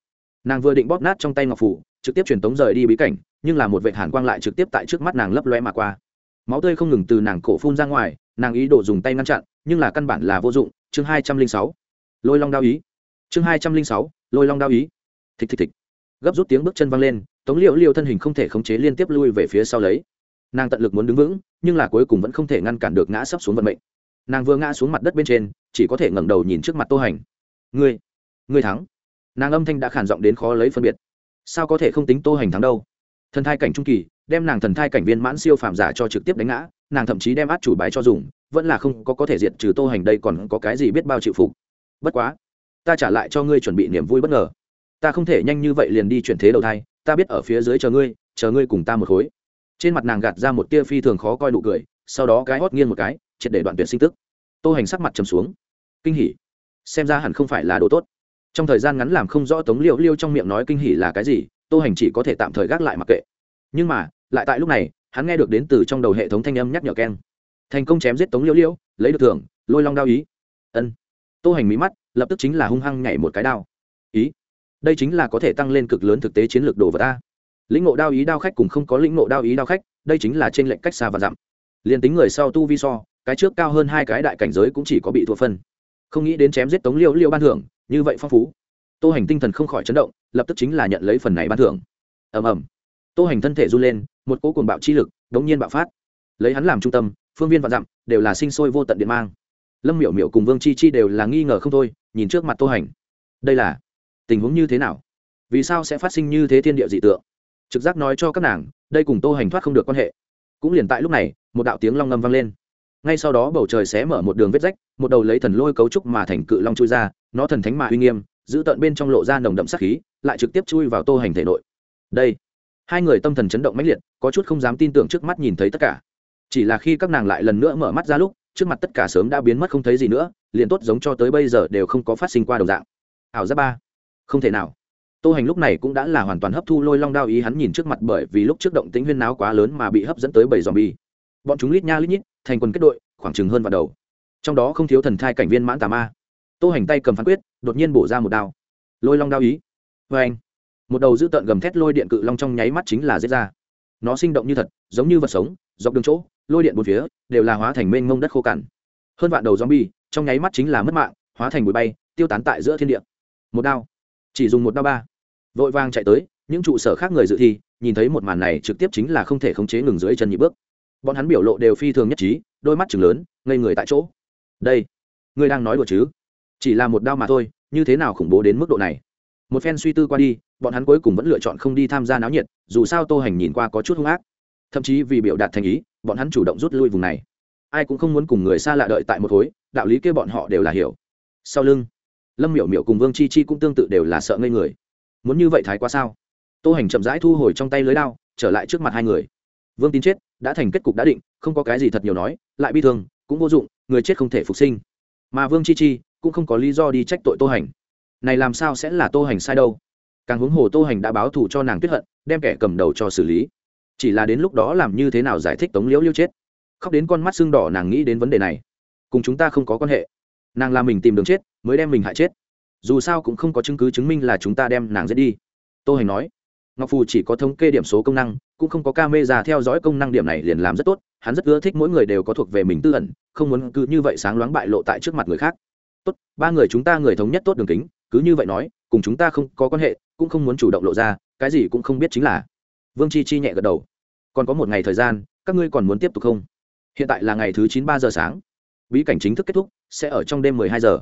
Nàng vừa định bóp nát trong tay ngọc phủ, trực tiếp truyền tống rời đi bí cảnh, nhưng là một vệ hàn quang lại trực tiếp tại trước mắt nàng lấp loe mà qua. Máu tươi không ngừng từ nàng cổ phun ra ngoài, nàng ý đồ dùng tay ngăn chặn, nhưng là căn bản là vô dụng. Chương hai trăm linh sáu. Lôi long đao ý. Chương hai trăm linh sáu. Lôi long đao ý. Thịch thịch thịch. Gấp rút tiếng bước chân văng lên tống liệu liêu thân hình không thể khống chế liên tiếp lui về phía sau lấy. Nàng tận lực muốn đứng vững, nhưng là cuối cùng vẫn không thể ngăn cản được ngã sắp xuống vận mệnh. Nàng vừa ngã xuống mặt đất bên trên, chỉ có thể ngẩng đầu nhìn trước mặt tô hành. Ngươi ngươi thắng. Nàng âm thanh đã khản giọng đến khó lấy phân biệt. Sao có thể không tính tô hành thắng đâu? Thần thai cảnh trung kỳ, đem nàng thần thai cảnh viên mãn siêu phàm giả cho trực tiếp đánh ngã, nàng thậm chí đem át chủ bài cho dùng, vẫn là không có có thể diệt trừ tô hành đây còn có cái gì biết bao chịu phục. Bất quá, ta trả lại cho ngươi chuẩn bị niềm vui bất ngờ. Ta không thể nhanh như vậy liền đi chuyển thế đầu thai ta biết ở phía dưới chờ ngươi chờ ngươi cùng ta một khối. Trên mặt nàng gạt ra một tia phi thường khó coi nụ cười, sau đó cái hót nghiêng một cái, triệt để đoạn tuyệt sinh tức. Tô hành sắc mặt trầm xuống. Kinh hỉ. Xem ra hẳn không phải là đồ tốt. Trong thời gian ngắn làm không rõ tống liêu liêu trong miệng nói kinh hỉ là cái gì, tô hành chỉ có thể tạm thời gác lại mặc kệ. Nhưng mà, lại tại lúc này, hắn nghe được đến từ trong đầu hệ thống thanh âm nhắc nhở keng. Thành công chém giết tống liêu liêu, lấy được thưởng, lôi long đao ý. Ân. Tô hành mí mắt, lập tức chính là hung hăng nhảy một cái đao. Ý đây chính là có thể tăng lên cực lớn thực tế chiến lược đồ vật ta. Lĩnh ngộ đao ý đao khách cùng không có lĩnh ngộ đao ý đao khách, đây chính là trên lệnh cách xa và dặm. Liền tính người sau tu vi so, cái trước cao hơn hai cái đại cảnh giới cũng chỉ có bị thua phân. Không nghĩ đến chém giết tống liêu liêu ban thưởng, như vậy phong phú. Tô hành tinh thần không khỏi chấn động, lập tức chính là nhận lấy phần này ban thưởng. Ầm ầm. Tô hành thân thể run lên, một cỗ cuồng bạo chi lực đống nhiên bạo phát. Lấy hắn làm trung tâm, phương viên và dặm đều là sinh sôi vô tận điện mang. Lâm miểu miểu cùng vương chi chi đều là nghi ngờ không thôi, nhìn trước mặt tô hành. Đây là tình huống như thế nào? Vì sao sẽ phát sinh như thế thiên địa dị tượng? Trực giác nói cho các nàng, đây cùng tô hành thoát không được quan hệ. Cũng liền tại lúc này, một đạo tiếng long ngâm vang lên. Ngay sau đó bầu trời sẽ mở một đường vết rách, một đầu lấy thần lôi cấu trúc mà thành cự long chui ra, nó thần thánh mà uy nghiêm, giữ tận bên trong lộ ra nồng đậm sắc khí, lại trực tiếp chui vào tô hành thể nội. Đây, hai người tâm thần chấn động mãnh liệt, có chút không dám tin tưởng trước mắt nhìn thấy tất cả. Chỉ là khi các nàng lại lần nữa mở mắt ra lúc, trước mặt tất cả sớm đã biến mất không thấy gì nữa, liền tốt giống cho tới bây giờ đều không có phát sinh qua đồng dạng. Ảo giáp ba không thể nào. Tô hành lúc này cũng đã là hoàn toàn hấp thu lôi long đao ý hắn nhìn trước mặt bởi vì lúc trước động tính huyên náo quá lớn mà bị hấp dẫn tới bảy dòm bi bọn chúng lít nha lít nhít, thành quần kết đội, khoảng chừng hơn vào đầu. Trong đó không thiếu thần thai cảnh viên mãn tà ma. Tô hành tay cầm phán quyết, đột nhiên bổ ra một đao. Lôi long đao ý. Vê anh, một đầu dữ tợn gầm thét lôi điện cự long trong nháy mắt chính là giết ra. Nó sinh động như thật, giống như vật sống, dọc đường chỗ, lôi điện một phía, đều là hóa thành mênh ngông đất khô cằn. Hơn vạn đầu zombie, trong nháy mắt chính là mất mạng, hóa thành bụi bay, tiêu tán tại giữa thiên địa. Một đao chỉ dùng một đao ba. Vội vàng chạy tới, những trụ sở khác người dự thi, nhìn thấy một màn này trực tiếp chính là không thể khống chế ngừng dưới chân nhị bước. Bọn hắn biểu lộ đều phi thường nhất trí, đôi mắt chừng lớn, ngây người tại chỗ. Đây, ngươi đang nói đùa chứ? Chỉ là một đao mà thôi, như thế nào khủng bố đến mức độ này? Một phen suy tư qua đi, bọn hắn cuối cùng vẫn lựa chọn không đi tham gia náo nhiệt, dù sao tô hành nhìn qua có chút hung ác. Thậm chí vì biểu đạt thành ý, bọn hắn chủ động rút lui vùng này. Ai cũng không muốn cùng người xa lạ đợi tại một khối đạo lý kia bọn họ đều là hiểu. Sau lưng lâm miểu miểu cùng vương chi chi cũng tương tự đều là sợ ngây người. Muốn như vậy thái quá sao? Tô hành chậm rãi thu hồi trong tay lưới đao, trở lại trước mặt hai người. Vương tín chết, đã thành kết cục đã định, không có cái gì thật nhiều nói, lại bi thương, cũng vô dụng, người chết không thể phục sinh. Mà vương chi chi cũng không có lý do đi trách tội tô hành. Này làm sao sẽ là tô hành sai đâu? Càng huống hồ tô hành đã báo thù cho nàng tuyết hận, đem kẻ cầm đầu cho xử lý. Chỉ là đến lúc đó làm như thế nào giải thích tống liễu liêu chết? Khóc đến con mắt xương đỏ nàng nghĩ đến vấn đề này. Cùng chúng ta không có quan hệ nàng làm mình tìm đường chết, mới đem mình hại chết. Dù sao cũng không có chứng cứ chứng minh là chúng ta đem nàng giết đi. Tô hành nói. Ngọc phù chỉ có thống kê điểm số công năng, cũng không có ca mê ra theo dõi công năng điểm này liền làm rất tốt, hắn rất ưa thích mỗi người đều có thuộc về mình tư ẩn, không muốn cứ như vậy sáng loáng bại lộ tại trước mặt người khác. Tốt, ba người chúng ta người thống nhất tốt đường kính, cứ như vậy nói, cùng chúng ta không có quan hệ, cũng không muốn chủ động lộ ra, cái gì cũng không biết chính là. Vương chi chi nhẹ gật đầu. Còn có một ngày thời gian, các ngươi còn muốn tiếp tục không? Hiện tại là ngày thứ chín ba giờ sáng bí cảnh chính thức kết thúc, sẽ ở trong đêm mười hai giờ.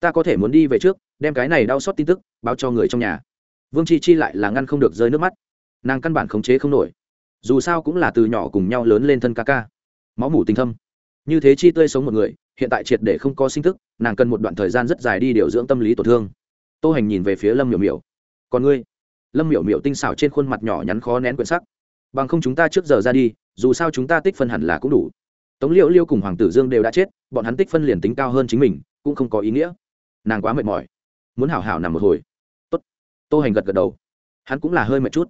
Ta có thể muốn đi về trước, đem cái này đau xót tin tức, báo cho người trong nhà. Vương chi chi lại là ngăn không được rơi nước mắt. Nàng căn bản khống chế không nổi. Dù sao cũng là từ nhỏ cùng nhau lớn lên thân ca ca. Máu mủ tình thâm. Như thế chi tươi sống một người, hiện tại triệt để không có sinh thức nàng cần một đoạn thời gian rất dài đi điều dưỡng tâm lý tổn thương. Tô hành nhìn về phía lâm miểu miểu. Còn ngươi? Lâm miểu miểu tinh xảo trên khuôn mặt nhỏ nhắn khó nén quyển sắc. Bằng không chúng ta trước giờ ra đi, dù sao chúng ta tích phân hẳn là cũng đủ. Tống Liễu liêu cùng hoàng tử dương đều đã chết bọn hắn tích phân liền tính cao hơn chính mình, cũng không có ý nghĩa. Nàng quá mệt mỏi. Muốn hảo hảo nằm một hồi. Tốt. Tô hành gật gật đầu. Hắn cũng là hơi mệt chút.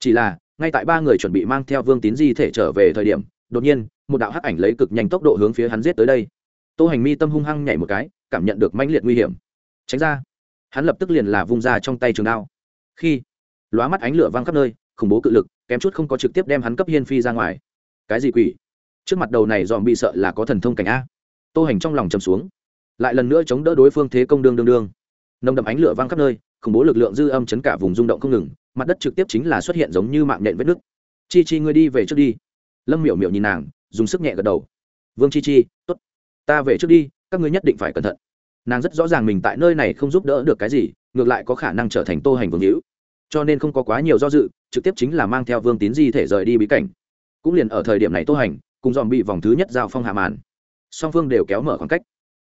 Chỉ là, ngay tại ba người chuẩn bị mang theo vương tín di thể trở về thời điểm, đột nhiên, một đạo hắc ảnh lấy cực nhanh tốc độ hướng phía hắn giết tới đây. Tô hành mi tâm hung hăng nhảy một cái, cảm nhận được mãnh liệt nguy hiểm. Tránh ra. Hắn lập tức liền là vung ra trong tay trường đao. Khi, lóa mắt ánh lửa văng khắp nơi, khủng bố cự lực, kém chút không có trực tiếp đem hắn cấp hiên phi ra ngoài. Cái gì quỷ? Trước mặt đầu này dòm bị sợ là có thần thông cảnh a tô hành trong lòng chầm xuống. Lại lần nữa chống đỡ đối phương thế công đương đương đương. Nồng đậm ánh lửa văng khắp nơi, khủng bố lực lượng dư âm chấn cả vùng rung động không ngừng, mặt đất trực tiếp chính là xuất hiện giống như mạng nhện vết nứt. Chi chi ngươi đi về trước đi. Lâm miểu miểu nhìn nàng, dùng sức nhẹ gật đầu. Vương chi chi t ố t ta về trước đi, các ngươi nhất định phải cẩn thận. Nàng rất rõ ràng mình tại nơi này không giúp đỡ được cái gì, ngược lại có khả năng trở thành tô hành vương hữu. Cho nên không có quá nhiều do dự, trực tiếp chính là mang theo vương tín di thể rời đi bí cảnh. Cũng liền ở thời điểm này tô hành, cùng dòm bị vòng thứ nhất giao phong hạ màn song phương đều kéo mở khoảng cách.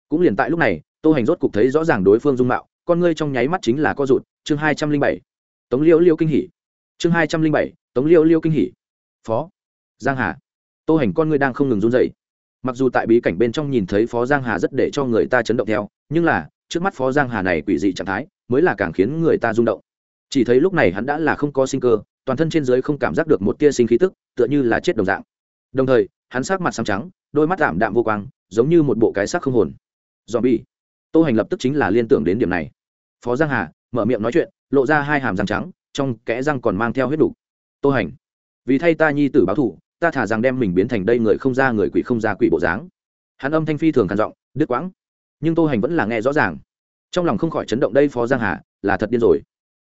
Cũng liền tại lúc này, tô hành rốt cục thấy rõ ràng đối phương dung mạo, con ngươi trong nháy mắt chính là co rụt, chương hai trăm linh bảy. Tống liêu liêu kinh hỉ. Chương hai trăm linh bảy, tống liêu liêu kinh hỉ. Phó giang hà. Tô hành con ngươi đang không ngừng run dậy mặc dù tại bí cảnh bên trong nhìn thấy phó giang hà rất để cho người ta chấn động theo, nhưng là, trước mắt phó giang hà này quỷ dị trạng thái, mới là càng khiến người ta rung động. Chỉ thấy lúc này hắn đã là không có sinh cơ, toàn thân trên dưới không cảm giác được một tia sinh khí tức, tựa như là chết đồng dạng. Đồng thời, hắn sắc mặt xám trắng đôi mắt giảm đạm vô quang, giống như một bộ cái sắc không hồn. Dòm bi tô hành lập tức chính là liên tưởng đến điểm này. Phó giang hà, mở miệng nói chuyện, lộ ra hai hàm răng trắng, trong kẽ răng còn mang theo huyết đủ. Tô hành. Vì thay ta nhi tử báo thủ ta thả rằng đem mình biến thành đây người không ra người quỷ không ra quỷ bộ dáng. Hắn âm thanh phi thường khàn giọng, đứt quãng. Nhưng tô hành vẫn là nghe rõ ràng. Trong lòng không khỏi chấn động đây phó giang hà, là thật điên rồi.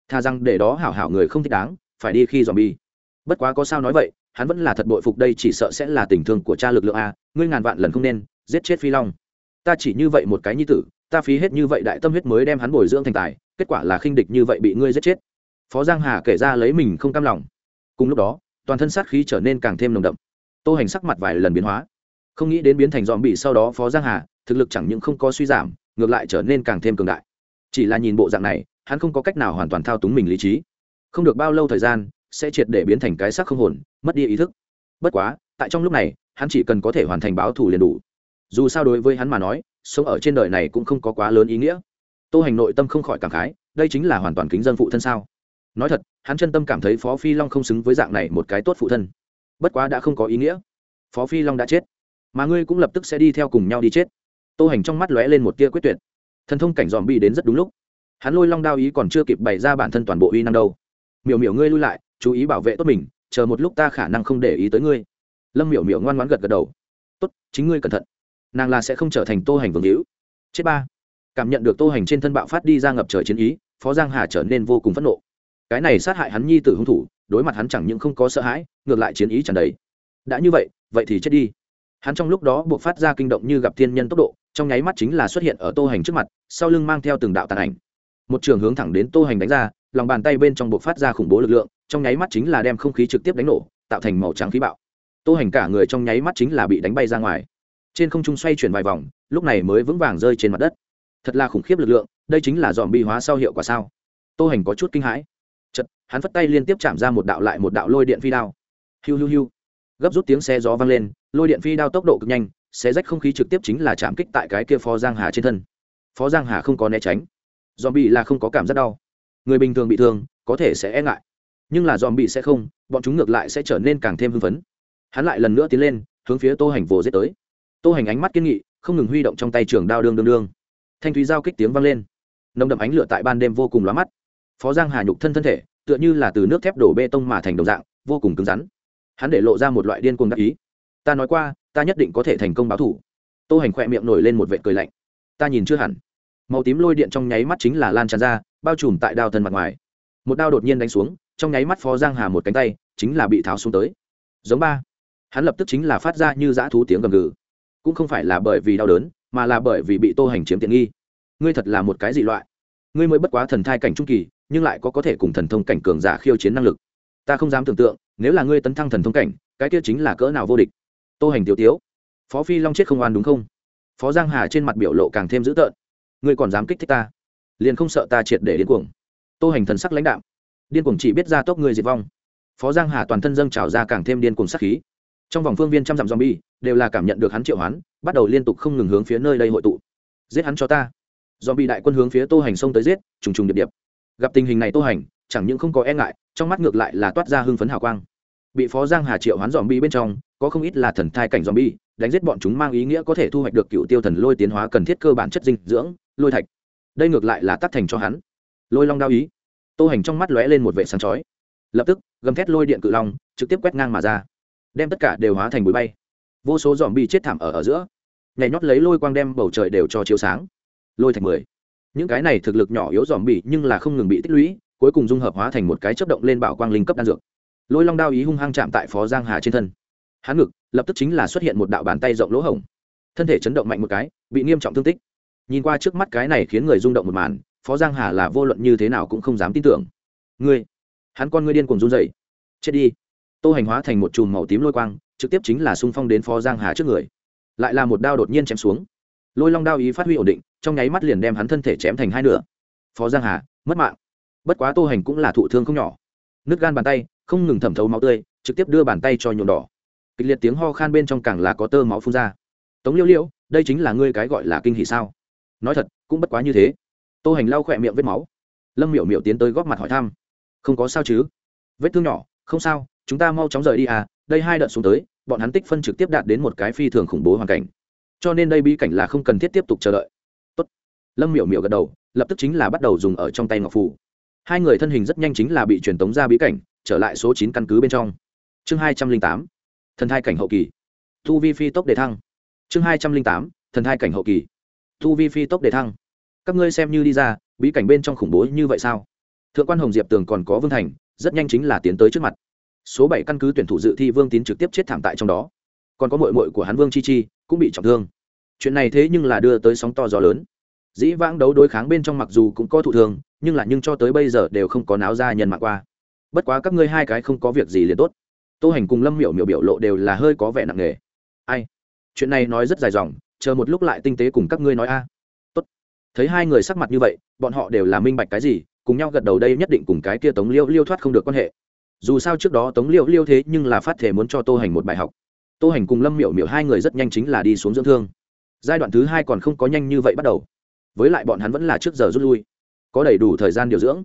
Thà rằng để đó hảo hảo người không thích đáng, phải đi khi dòm bi bất quá có sao nói vậy hắn vẫn là thật bội phục đây chỉ sợ sẽ là tình thương của cha lực lượng a, ngươi ngàn vạn lần không nên, giết chết phi long. Ta chỉ như vậy một cái nhi tử, ta phí hết như vậy đại tâm huyết mới đem hắn bồi dưỡng thành tài, kết quả là khinh địch như vậy bị ngươi giết chết. Phó giang hà kể ra lấy mình không cam lòng. Cùng lúc đó, toàn thân sát khí trở nên càng thêm nồng đậm. Tô hành sắc mặt vài lần biến hóa. Không nghĩ đến biến thành dòm bị sau đó phó giang hà, thực lực chẳng những không có suy giảm, ngược lại trở nên càng thêm cường đại. Chỉ là nhìn bộ dạng này, hắn không có cách nào hoàn toàn thao túng mình lý trí. Không được bao lâu thời gian sẽ triệt để biến thành cái xác không hồn, mất đi ý thức. Bất quá, tại trong lúc này, hắn chỉ cần có thể hoàn thành báo thù liền đủ. Dù sao đối với hắn mà nói, sống ở trên đời này cũng không có quá lớn ý nghĩa. Tô hành nội tâm không khỏi cảm khái, đây chính là hoàn toàn kính dân phụ thân sao? Nói thật, hắn chân tâm cảm thấy phó phi long không xứng với dạng này một cái tốt phụ thân. Bất quá đã không có ý nghĩa. Phó phi long đã chết, mà ngươi cũng lập tức sẽ đi theo cùng nhau đi chết. Tô hành trong mắt lóe lên một tia quyết tuyệt. Thần thông cảnh dòm bi đến rất đúng lúc. Hắn lôi long đao ý còn chưa kịp bày ra bản thân toàn bộ uy năng đâu. Miểu miểu ngươi lui lại chú ý bảo vệ tốt mình, chờ một lúc ta khả năng không để ý tới ngươi. Lâm miểu miểu ngoan ngoãn gật gật đầu. Tốt, chính ngươi cẩn thận. Nàng là sẽ không trở thành tô hành vương hữu. Chết ba. Cảm nhận được tô hành trên thân bạo phát đi ra ngập trời chiến ý, phó giang hà trở nên vô cùng phẫn nộ. Cái này sát hại hắn nhi tử hung thủ, đối mặt hắn chẳng những không có sợ hãi, ngược lại chiến ý tràn đầy. Đã như vậy vậy thì chết đi. Hắn trong lúc đó buộc phát ra kinh động như gặp thiên nhân tốc độ, trong nháy mắt chính là xuất hiện ở tô hành trước mặt, sau lưng mang theo từng đạo tàn ảnh. Một trường hướng thẳng đến tô hành đánh ra, lòng bàn tay bên trong buộc phát ra khủng bố lực lượng trong nháy mắt chính là đem không khí trực tiếp đánh nổ, tạo thành màu trắng khí bạo. Tô hành cả người trong nháy mắt chính là bị đánh bay ra ngoài. Trên không trung xoay chuyển vài vòng, lúc này mới vững vàng rơi trên mặt đất. Thật là khủng khiếp lực lượng, đây chính là dòm bi hóa sau hiệu quả sao? Tô hành có chút kinh hãi. Chật hắn phất tay liên tiếp chạm ra một đạo lại một đạo lôi điện phi đao. Hiu hiu hiu. Gấp rút tiếng xe gió vang lên, lôi điện phi đao tốc độ cực nhanh, xé rách không khí trực tiếp chính là chạm kích tại cái kia phó giang hà trên thân. Phó giang hà không có né tránh. Dòm bi là không có cảm giác đau. Người bình thường bị thương, có thể sẽ e ngại nhưng là dòm bị sẽ không, bọn chúng ngược lại sẽ trở nên càng thêm hưng phấn. Hắn lại lần nữa tiến lên, hướng phía tô hành vồ giết tới. Tô hành ánh mắt kiên nghị, không ngừng huy động trong tay trường đao đương đương đương. Thanh thúy giao kích tiếng vang lên. Nồng đậm ánh lửa tại ban đêm vô cùng lóa mắt. Phó giang hà nhục thân thân thể, tựa như là từ nước thép đổ bê tông mà thành đồng dạng, vô cùng cứng rắn. Hắn để lộ ra một loại điên cuồng đắc ý. Ta nói qua, ta nhất định có thể thành công báo thủ. Tô hành khỏe miệng nổi lên một vệ cười lạnh. Ta nhìn chưa hẳn. Màu tím lôi điện trong nháy mắt chính là lan tràn ra, bao trùm tại đao thân mặt ngoài. Một đao đột nhiên đánh xuống trong nháy mắt phó giang hà một cánh tay, chính là bị tháo xuống tới. Giống ba. Hắn lập tức chính là phát ra như dã thú tiếng gầm gừ. Cũng không phải là bởi vì đau đớn, mà là bởi vì bị tô hành chiếm tiện nghi. Ngươi thật là một cái dị loại. Ngươi mới bất quá thần thai cảnh trung kỳ, nhưng lại có có thể cùng thần thông cảnh cường giả khiêu chiến năng lực. Ta không dám tưởng tượng, nếu là ngươi tấn thăng thần thông cảnh, cái kia chính là cỡ nào vô địch. Tô hành tiểu tiếu. Phó phi long chết không oan đúng không? Phó giang hà trên mặt biểu lộ càng thêm dữ tợn. Ngươi còn dám kích thích ta? Liền không sợ ta triệt để điên cuồng. Tô hành thần sắc lãnh đạm điên cuồng chỉ biết ra tốc người diệt vong. Phó giang hà toàn thân dâng trào ra càng thêm điên cuồng sắc khí. Trong vòng phương viên trăm dặm zombie, đều là cảm nhận được hắn triệu hoán, bắt đầu liên tục không ngừng hướng phía nơi đây hội tụ. Giết hắn cho ta. Zombie đại quân hướng phía tô hành xông tới giết, trùng trùng điệp điệp. Gặp tình hình này tô hành, chẳng những không có e ngại, trong mắt ngược lại là toát ra hưng phấn hào quang. Bị phó giang hà triệu hoán zombie bên trong, có không ít là thần thai cảnh zombie, đánh giết bọn chúng mang ý nghĩa có thể thu hoạch được cựu tiêu thần lôi tiến hóa cần thiết cơ bản chất dinh dưỡng, lôi thạch. Đây ngược lại là tắt thành cho hắn. Lôi long đao ý tô hành trong mắt lóe lên một vệ sáng chói. Lập tức, gầm thét lôi điện cự long, trực tiếp quét ngang mà ra. Đem tất cả đều hóa thành bụi bay. Vô số dòm bị chết thảm ở ở giữa. Nhảy nhót lấy lôi quang đem bầu trời đều cho chiếu sáng. Lôi thành mười. Những cái này thực lực nhỏ yếu dòm bị nhưng là không ngừng bị tích lũy, cuối cùng dung hợp hóa thành một cái chấp động lên bảo quang linh cấp đan dược. Lôi long đao ý hung hăng chạm tại phó giang hà trên thân. Hắn ngực, lập tức chính là xuất hiện một đạo bàn tay rộng lỗ hổng. Thân thể chấn động mạnh một cái, bị nghiêm trọng thương tích. Nhìn qua trước mắt cái này khiến người rung động một màn phó giang hà là vô luận như thế nào cũng không dám tin tưởng. Ngươi, hắn con ngươi điên cuồng run dậy chết đi. Tô hành hóa thành một chùm màu tím lôi quang, trực tiếp chính là xung phong đến phó giang hà trước người. Lại là một đao đột nhiên chém xuống. Lôi long đao ý phát huy ổn định, trong nháy mắt liền đem hắn thân thể chém thành hai nửa. Phó giang hà, mất mạng. Bất quá tô hành cũng là thụ thương không nhỏ. Nước gan bàn tay, không ngừng thẩm thấu máu tươi, trực tiếp đưa bàn tay cho nhuộm đỏ. Kịch liệt tiếng ho khan bên trong càng là có tơ máu phun ra. Tống liêu liêu, đây chính là ngươi cái gọi là kinh hỷ sao? Nói thật, cũng bất quá như thế tô hành lau khỏe miệng vết máu. Lâm miểu miểu tiến tới góp mặt hỏi thăm. Không có sao chứ? Vết thương nhỏ, không sao, chúng ta mau chóng rời đi à đây hai đợt xuống tới, bọn hắn tích phân trực tiếp đạt đến một cái phi thường khủng bố hoàn cảnh. Cho nên đây bi cảnh là không cần thiết tiếp tục chờ đợi. Tốt. lâm miểu miểu gật đầu, lập tức chính là bắt đầu dùng ở trong tay ngọc phủ hai người thân hình rất nhanh chính là bị truyền tống ra bí cảnh, trở lại số chín căn cứ bên trong. Chương hai trăm linh tám, thần thai cảnh hậu kỳ. Thu vi phi tốc đề thăng. Chương hai trăm linh tám, thần thai cảnh hậu kỳ. Thu vi phi tốc đề thăng các ngươi xem như đi ra, bí cảnh bên trong khủng bố như vậy sao? Thượng quan hồng diệp tường còn có vương thành, rất nhanh chính là tiến tới trước mặt. Số bảy căn cứ tuyển thủ dự thi vương tín trực tiếp chết thảm tại trong đó. Còn có mội mội của hắn vương chi chi, cũng bị trọng thương. Chuyện này thế nhưng là đưa tới sóng to gió lớn. Dĩ vãng đấu đối kháng bên trong mặc dù cũng có thụ thương, nhưng là nhưng cho tới bây giờ đều không có náo ra nhân mạng qua. Bất quá các ngươi hai cái không có việc gì liền tốt. Tô hành cùng lâm miểu miểu biểu lộ đều là hơi có vẻ nặng nề. Ai? Chuyện này nói rất dài dòng, chờ một lúc lại tinh tế cùng các ngươi nói a thấy hai người sắc mặt như vậy, bọn họ đều là minh bạch cái gì, cùng nhau gật đầu đây nhất định cùng cái kia tống liêu liêu thoát không được quan hệ. Dù sao trước đó tống liêu liêu thế nhưng là phát thể muốn cho tô hành một bài học. Tô hành cùng lâm miểu miểu hai người rất nhanh chính là đi xuống dưỡng thương. Giai đoạn thứ hai còn không có nhanh như vậy bắt đầu. Với lại bọn hắn vẫn là trước giờ rút lui. Có đầy đủ thời gian điều dưỡng.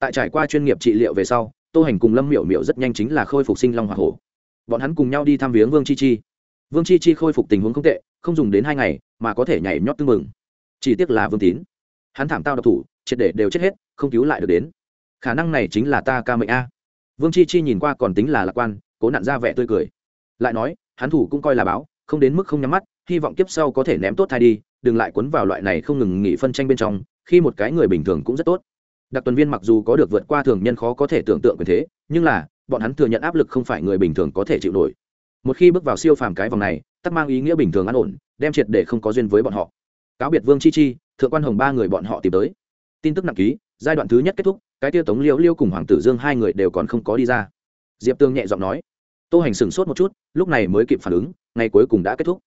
Tại trải qua chuyên nghiệp trị liệu về sau, tô hành cùng lâm miểu miểu rất nhanh chính là khôi phục sinh long hoa hổ. Bọn hắn cùng nhau đi thăm viếng vương chi chi. Vương chi chi khôi phục tình huống không tệ, không dùng đến hai ngày, mà có thể nhảy nhót tư mừng chỉ tiếc là vương tín. Hắn thảm tao độc thủ, triệt để đều chết hết, không cứu lại được đến. Khả năng này chính là ta ca mệnh a. Vương chi chi nhìn qua còn tính là lạc quan, cố nặn ra vẻ tươi cười. Lại nói, hắn thủ cũng coi là báo, không đến mức không nhắm mắt, hy vọng kiếp sau có thể ném tốt thai đi, đừng lại cuốn vào loại này không ngừng nghỉ phân tranh bên trong, khi một cái người bình thường cũng rất tốt. Đặc tuần viên mặc dù có được vượt qua thường nhân khó có thể tưởng tượng quyền thế, nhưng là, bọn hắn thừa nhận áp lực không phải người bình thường có thể chịu nổi. Một khi bước vào siêu phàm cái vòng này, tắc mang ý nghĩa bình thường an ổn, đem triệt để không có duyên với bọn họ cáo biệt vương chi chi, thượng quan hồng ba người bọn họ tìm tới. Tin tức nặng ký, giai đoạn thứ nhất kết thúc, cái tiêu tống Liêu liêu cùng hoàng tử dương hai người đều còn không có đi ra. Diệp tương nhẹ giọng nói, tô hành sửng sốt một chút, lúc này mới kịp phản ứng, ngày cuối cùng đã kết thúc.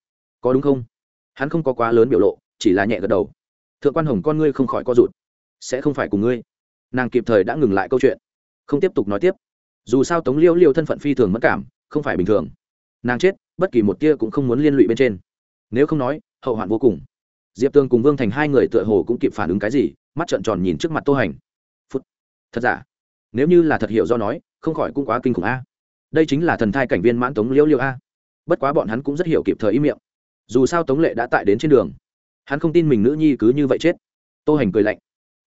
Có đúng không? Hắn không có quá lớn biểu lộ, chỉ là nhẹ gật đầu. Thượng quan hồng con ngươi không khỏi co rụt. Sẽ không phải cùng ngươi. Nàng kịp thời đã ngừng lại câu chuyện. Không tiếp tục nói tiếp. Dù sao tống liêu liêu thân phận phi thường mất cảm, không phải bình thường. Nàng chết, bất kỳ một tia cũng không muốn liên lụy bên trên. Nếu không nói, hậu hoạn vô cùng diệp tương cùng vương thành hai người tựa hồ cũng kịp phản ứng cái gì, mắt trợn tròn nhìn trước mặt tô hành. Phút. Thật giả? Nếu như là thật hiểu do nói, không khỏi cũng quá kinh khủng a. Đây chính là thần thai cảnh viên mãn tống liêu liêu a. Bất quá bọn hắn cũng rất hiểu kịp thời ý miệng. Dù sao tống lệ đã tại đến trên đường. Hắn không tin mình nữ nhi cứ như vậy chết. Tô hành cười lạnh.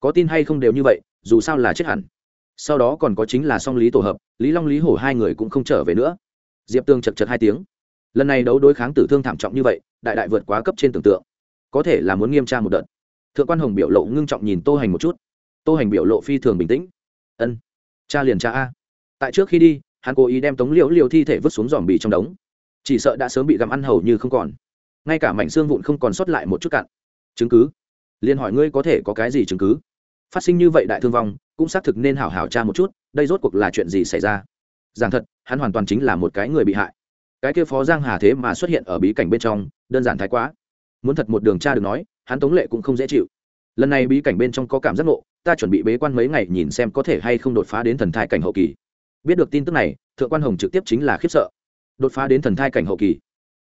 Có tin hay không đều như vậy, dù sao là chết hẳn. Sau đó còn có chính là song lý tổ hợp, lý long lý hổ hai người cũng không trở về nữa. Diệp tương chật chật hai tiếng. Lần này đấu đối kháng tử thương thảm trọng như vậy, đại đại vượt quá cấp trên tưởng tượng có thể là muốn nghiêm tra một đợt. Thượng quan hồng biểu lộ ngưng trọng nhìn tô hành một chút. Tô hành biểu lộ phi thường bình tĩnh. Ân, cha liền cha a. Tại trước khi đi, hắn cố ý đem tống liễu liều thi thể vứt xuống dòm bì trong đống. Chỉ sợ đã sớm bị gặm ăn hầu như không còn. Ngay cả mảnh xương vụn không còn sót lại một chút cặn. Chứng cứ? Liền hỏi ngươi có thể có cái gì chứng cứ? Phát sinh như vậy đại thương vong, cũng xác thực nên hảo hảo tra một chút, đây rốt cuộc là chuyện gì xảy ra? Rằng thật, hắn hoàn toàn chính là một cái người bị hại. Cái kia phó giang hà thế mà xuất hiện ở bí cảnh bên trong, đơn giản thái quá muốn thật một đường cha được nói, hắn tống lệ cũng không dễ chịu. Lần này bí cảnh bên trong có cảm giác ngộ, ta chuẩn bị bế quan mấy ngày nhìn xem có thể hay không đột phá đến thần thai cảnh hậu kỳ. Biết được tin tức này, thượng quan hồng trực tiếp chính là khiếp sợ. Đột phá đến thần thai cảnh hậu kỳ.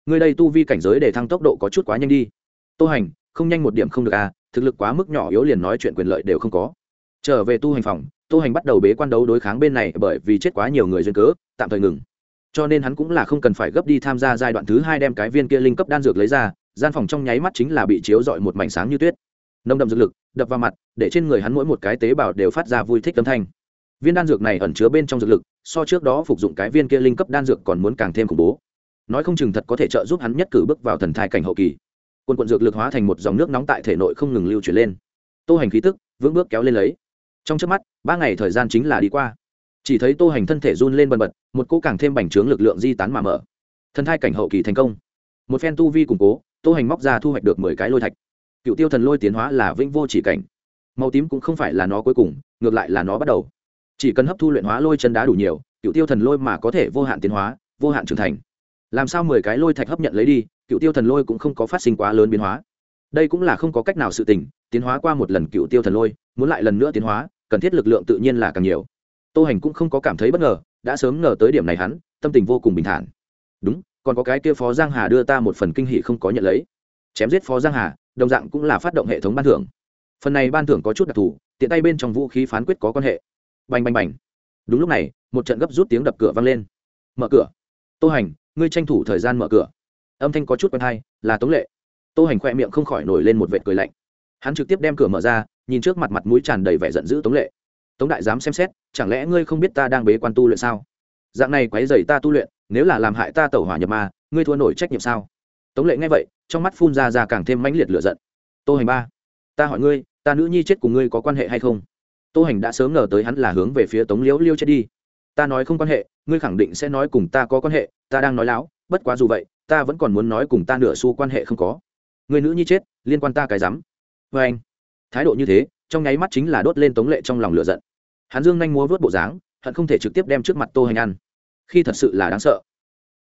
Người đây tu vi cảnh giới để thăng tốc độ có chút quá nhanh đi. Tô hành, không nhanh một điểm không được à thực lực quá mức nhỏ yếu liền nói chuyện quyền lợi đều không có. Trở về tu hành phòng, tô hành bắt đầu bế quan đấu đối kháng bên này bởi vì chết quá nhiều người duyên cớ, tạm thời ngừng. Cho nên hắn cũng là không cần phải gấp đi tham gia giai đoạn thứ hai đem cái viên kia linh cấp đan dược lấy ra gian phòng trong nháy mắt chính là bị chiếu dọi một mảnh sáng như tuyết. Nông đậm dược lực, đập vào mặt, để trên người hắn mỗi một cái tế bào đều phát ra vui thích âm thanh. Viên đan dược này ẩn chứa bên trong dược lực, so trước đó phục dụng cái viên kia linh cấp đan dược còn muốn càng thêm khủng bố. Nói không chừng thật có thể trợ giúp hắn nhất cử bước vào thần thai cảnh hậu kỳ. Quân quận dược lực hóa thành một dòng nước nóng tại thể nội không ngừng lưu chuyển lên. Tô hành khí tức, vững bước kéo lên lấy. Trong trước mắt, ba ngày thời gian chính là đi qua. Chỉ thấy tô hành thân thể run lên bần bật, một cỗ càng thêm bành trướng lực lượng di tán mà mở. Thần thai cảnh hậu kỳ thành công. Một phen tu vi củng cố tô hành móc ra thu hoạch được mười cái lôi thạch. Cựu tiêu thần lôi tiến hóa là vĩnh vô chỉ cảnh. Màu tím cũng không phải là nó cuối cùng, ngược lại là nó bắt đầu. Chỉ cần hấp thu luyện hóa lôi chân đá đủ nhiều, cựu tiêu thần lôi mà có thể vô hạn tiến hóa, vô hạn trưởng thành. Làm sao mười cái lôi thạch hấp nhận lấy đi, cựu tiêu thần lôi cũng không có phát sinh quá lớn biến hóa. Đây cũng là không có cách nào sự tình, tiến hóa qua một lần cựu tiêu thần lôi, muốn lại lần nữa tiến hóa, cần thiết lực lượng tự nhiên là càng nhiều. Tô hành cũng không có cảm thấy bất ngờ, đã sớm ngờ tới điểm này hắn, tâm tình vô cùng bình thản. Đúng còn có cái kia phó giang hà đưa ta một phần kinh hỷ không có nhận lấy. Chém giết phó giang hà, đồng dạng cũng là phát động hệ thống ban thưởng. Phần này ban thưởng có chút đặc thù, tiện tay bên trong vũ khí phán quyết có quan hệ. Bành bành bành. Đúng lúc này, một trận gấp rút tiếng đập cửa vang lên. Mở cửa. Tô hành, ngươi tranh thủ thời gian mở cửa. Âm thanh có chút quen hay, là tống lệ. Tô hành khoe miệng không khỏi nổi lên một vệt cười lạnh. Hắn trực tiếp đem cửa mở ra, nhìn trước mặt mặt mũi tràn đầy vẻ giận dữ tống lệ. Tống đại dám xem xét, chẳng lẽ ngươi không biết ta đang bế quan tu luyện sao? Dạng này quấy rầy ta tu luyện nếu là làm hại ta tẩu hỏa nhập ma, ngươi thua nổi trách nhiệm sao? Tống lệ nghe vậy, trong mắt phun ra ra càng thêm mãnh liệt lửa giận. Tô hành ba, ta hỏi ngươi, ta nữ nhi chết cùng ngươi có quan hệ hay không? Tô hành đã sớm ngờ tới hắn là hướng về phía tống liễu liêu chết đi. Ta nói không quan hệ, ngươi khẳng định sẽ nói cùng ta có quan hệ, ta đang nói láo, bất quá dù vậy, ta vẫn còn muốn nói cùng ta nửa xu quan hệ không có. Người nữ nhi chết, liên quan ta cái rắm. Vê anh, thái độ như thế, trong nháy mắt chính là đốt lên tống lệ trong lòng lửa giận. Hắn dương nhanh múa vớt bộ dáng, hận không thể trực tiếp đem trước mặt tô hành ăn khi thật sự là đáng sợ.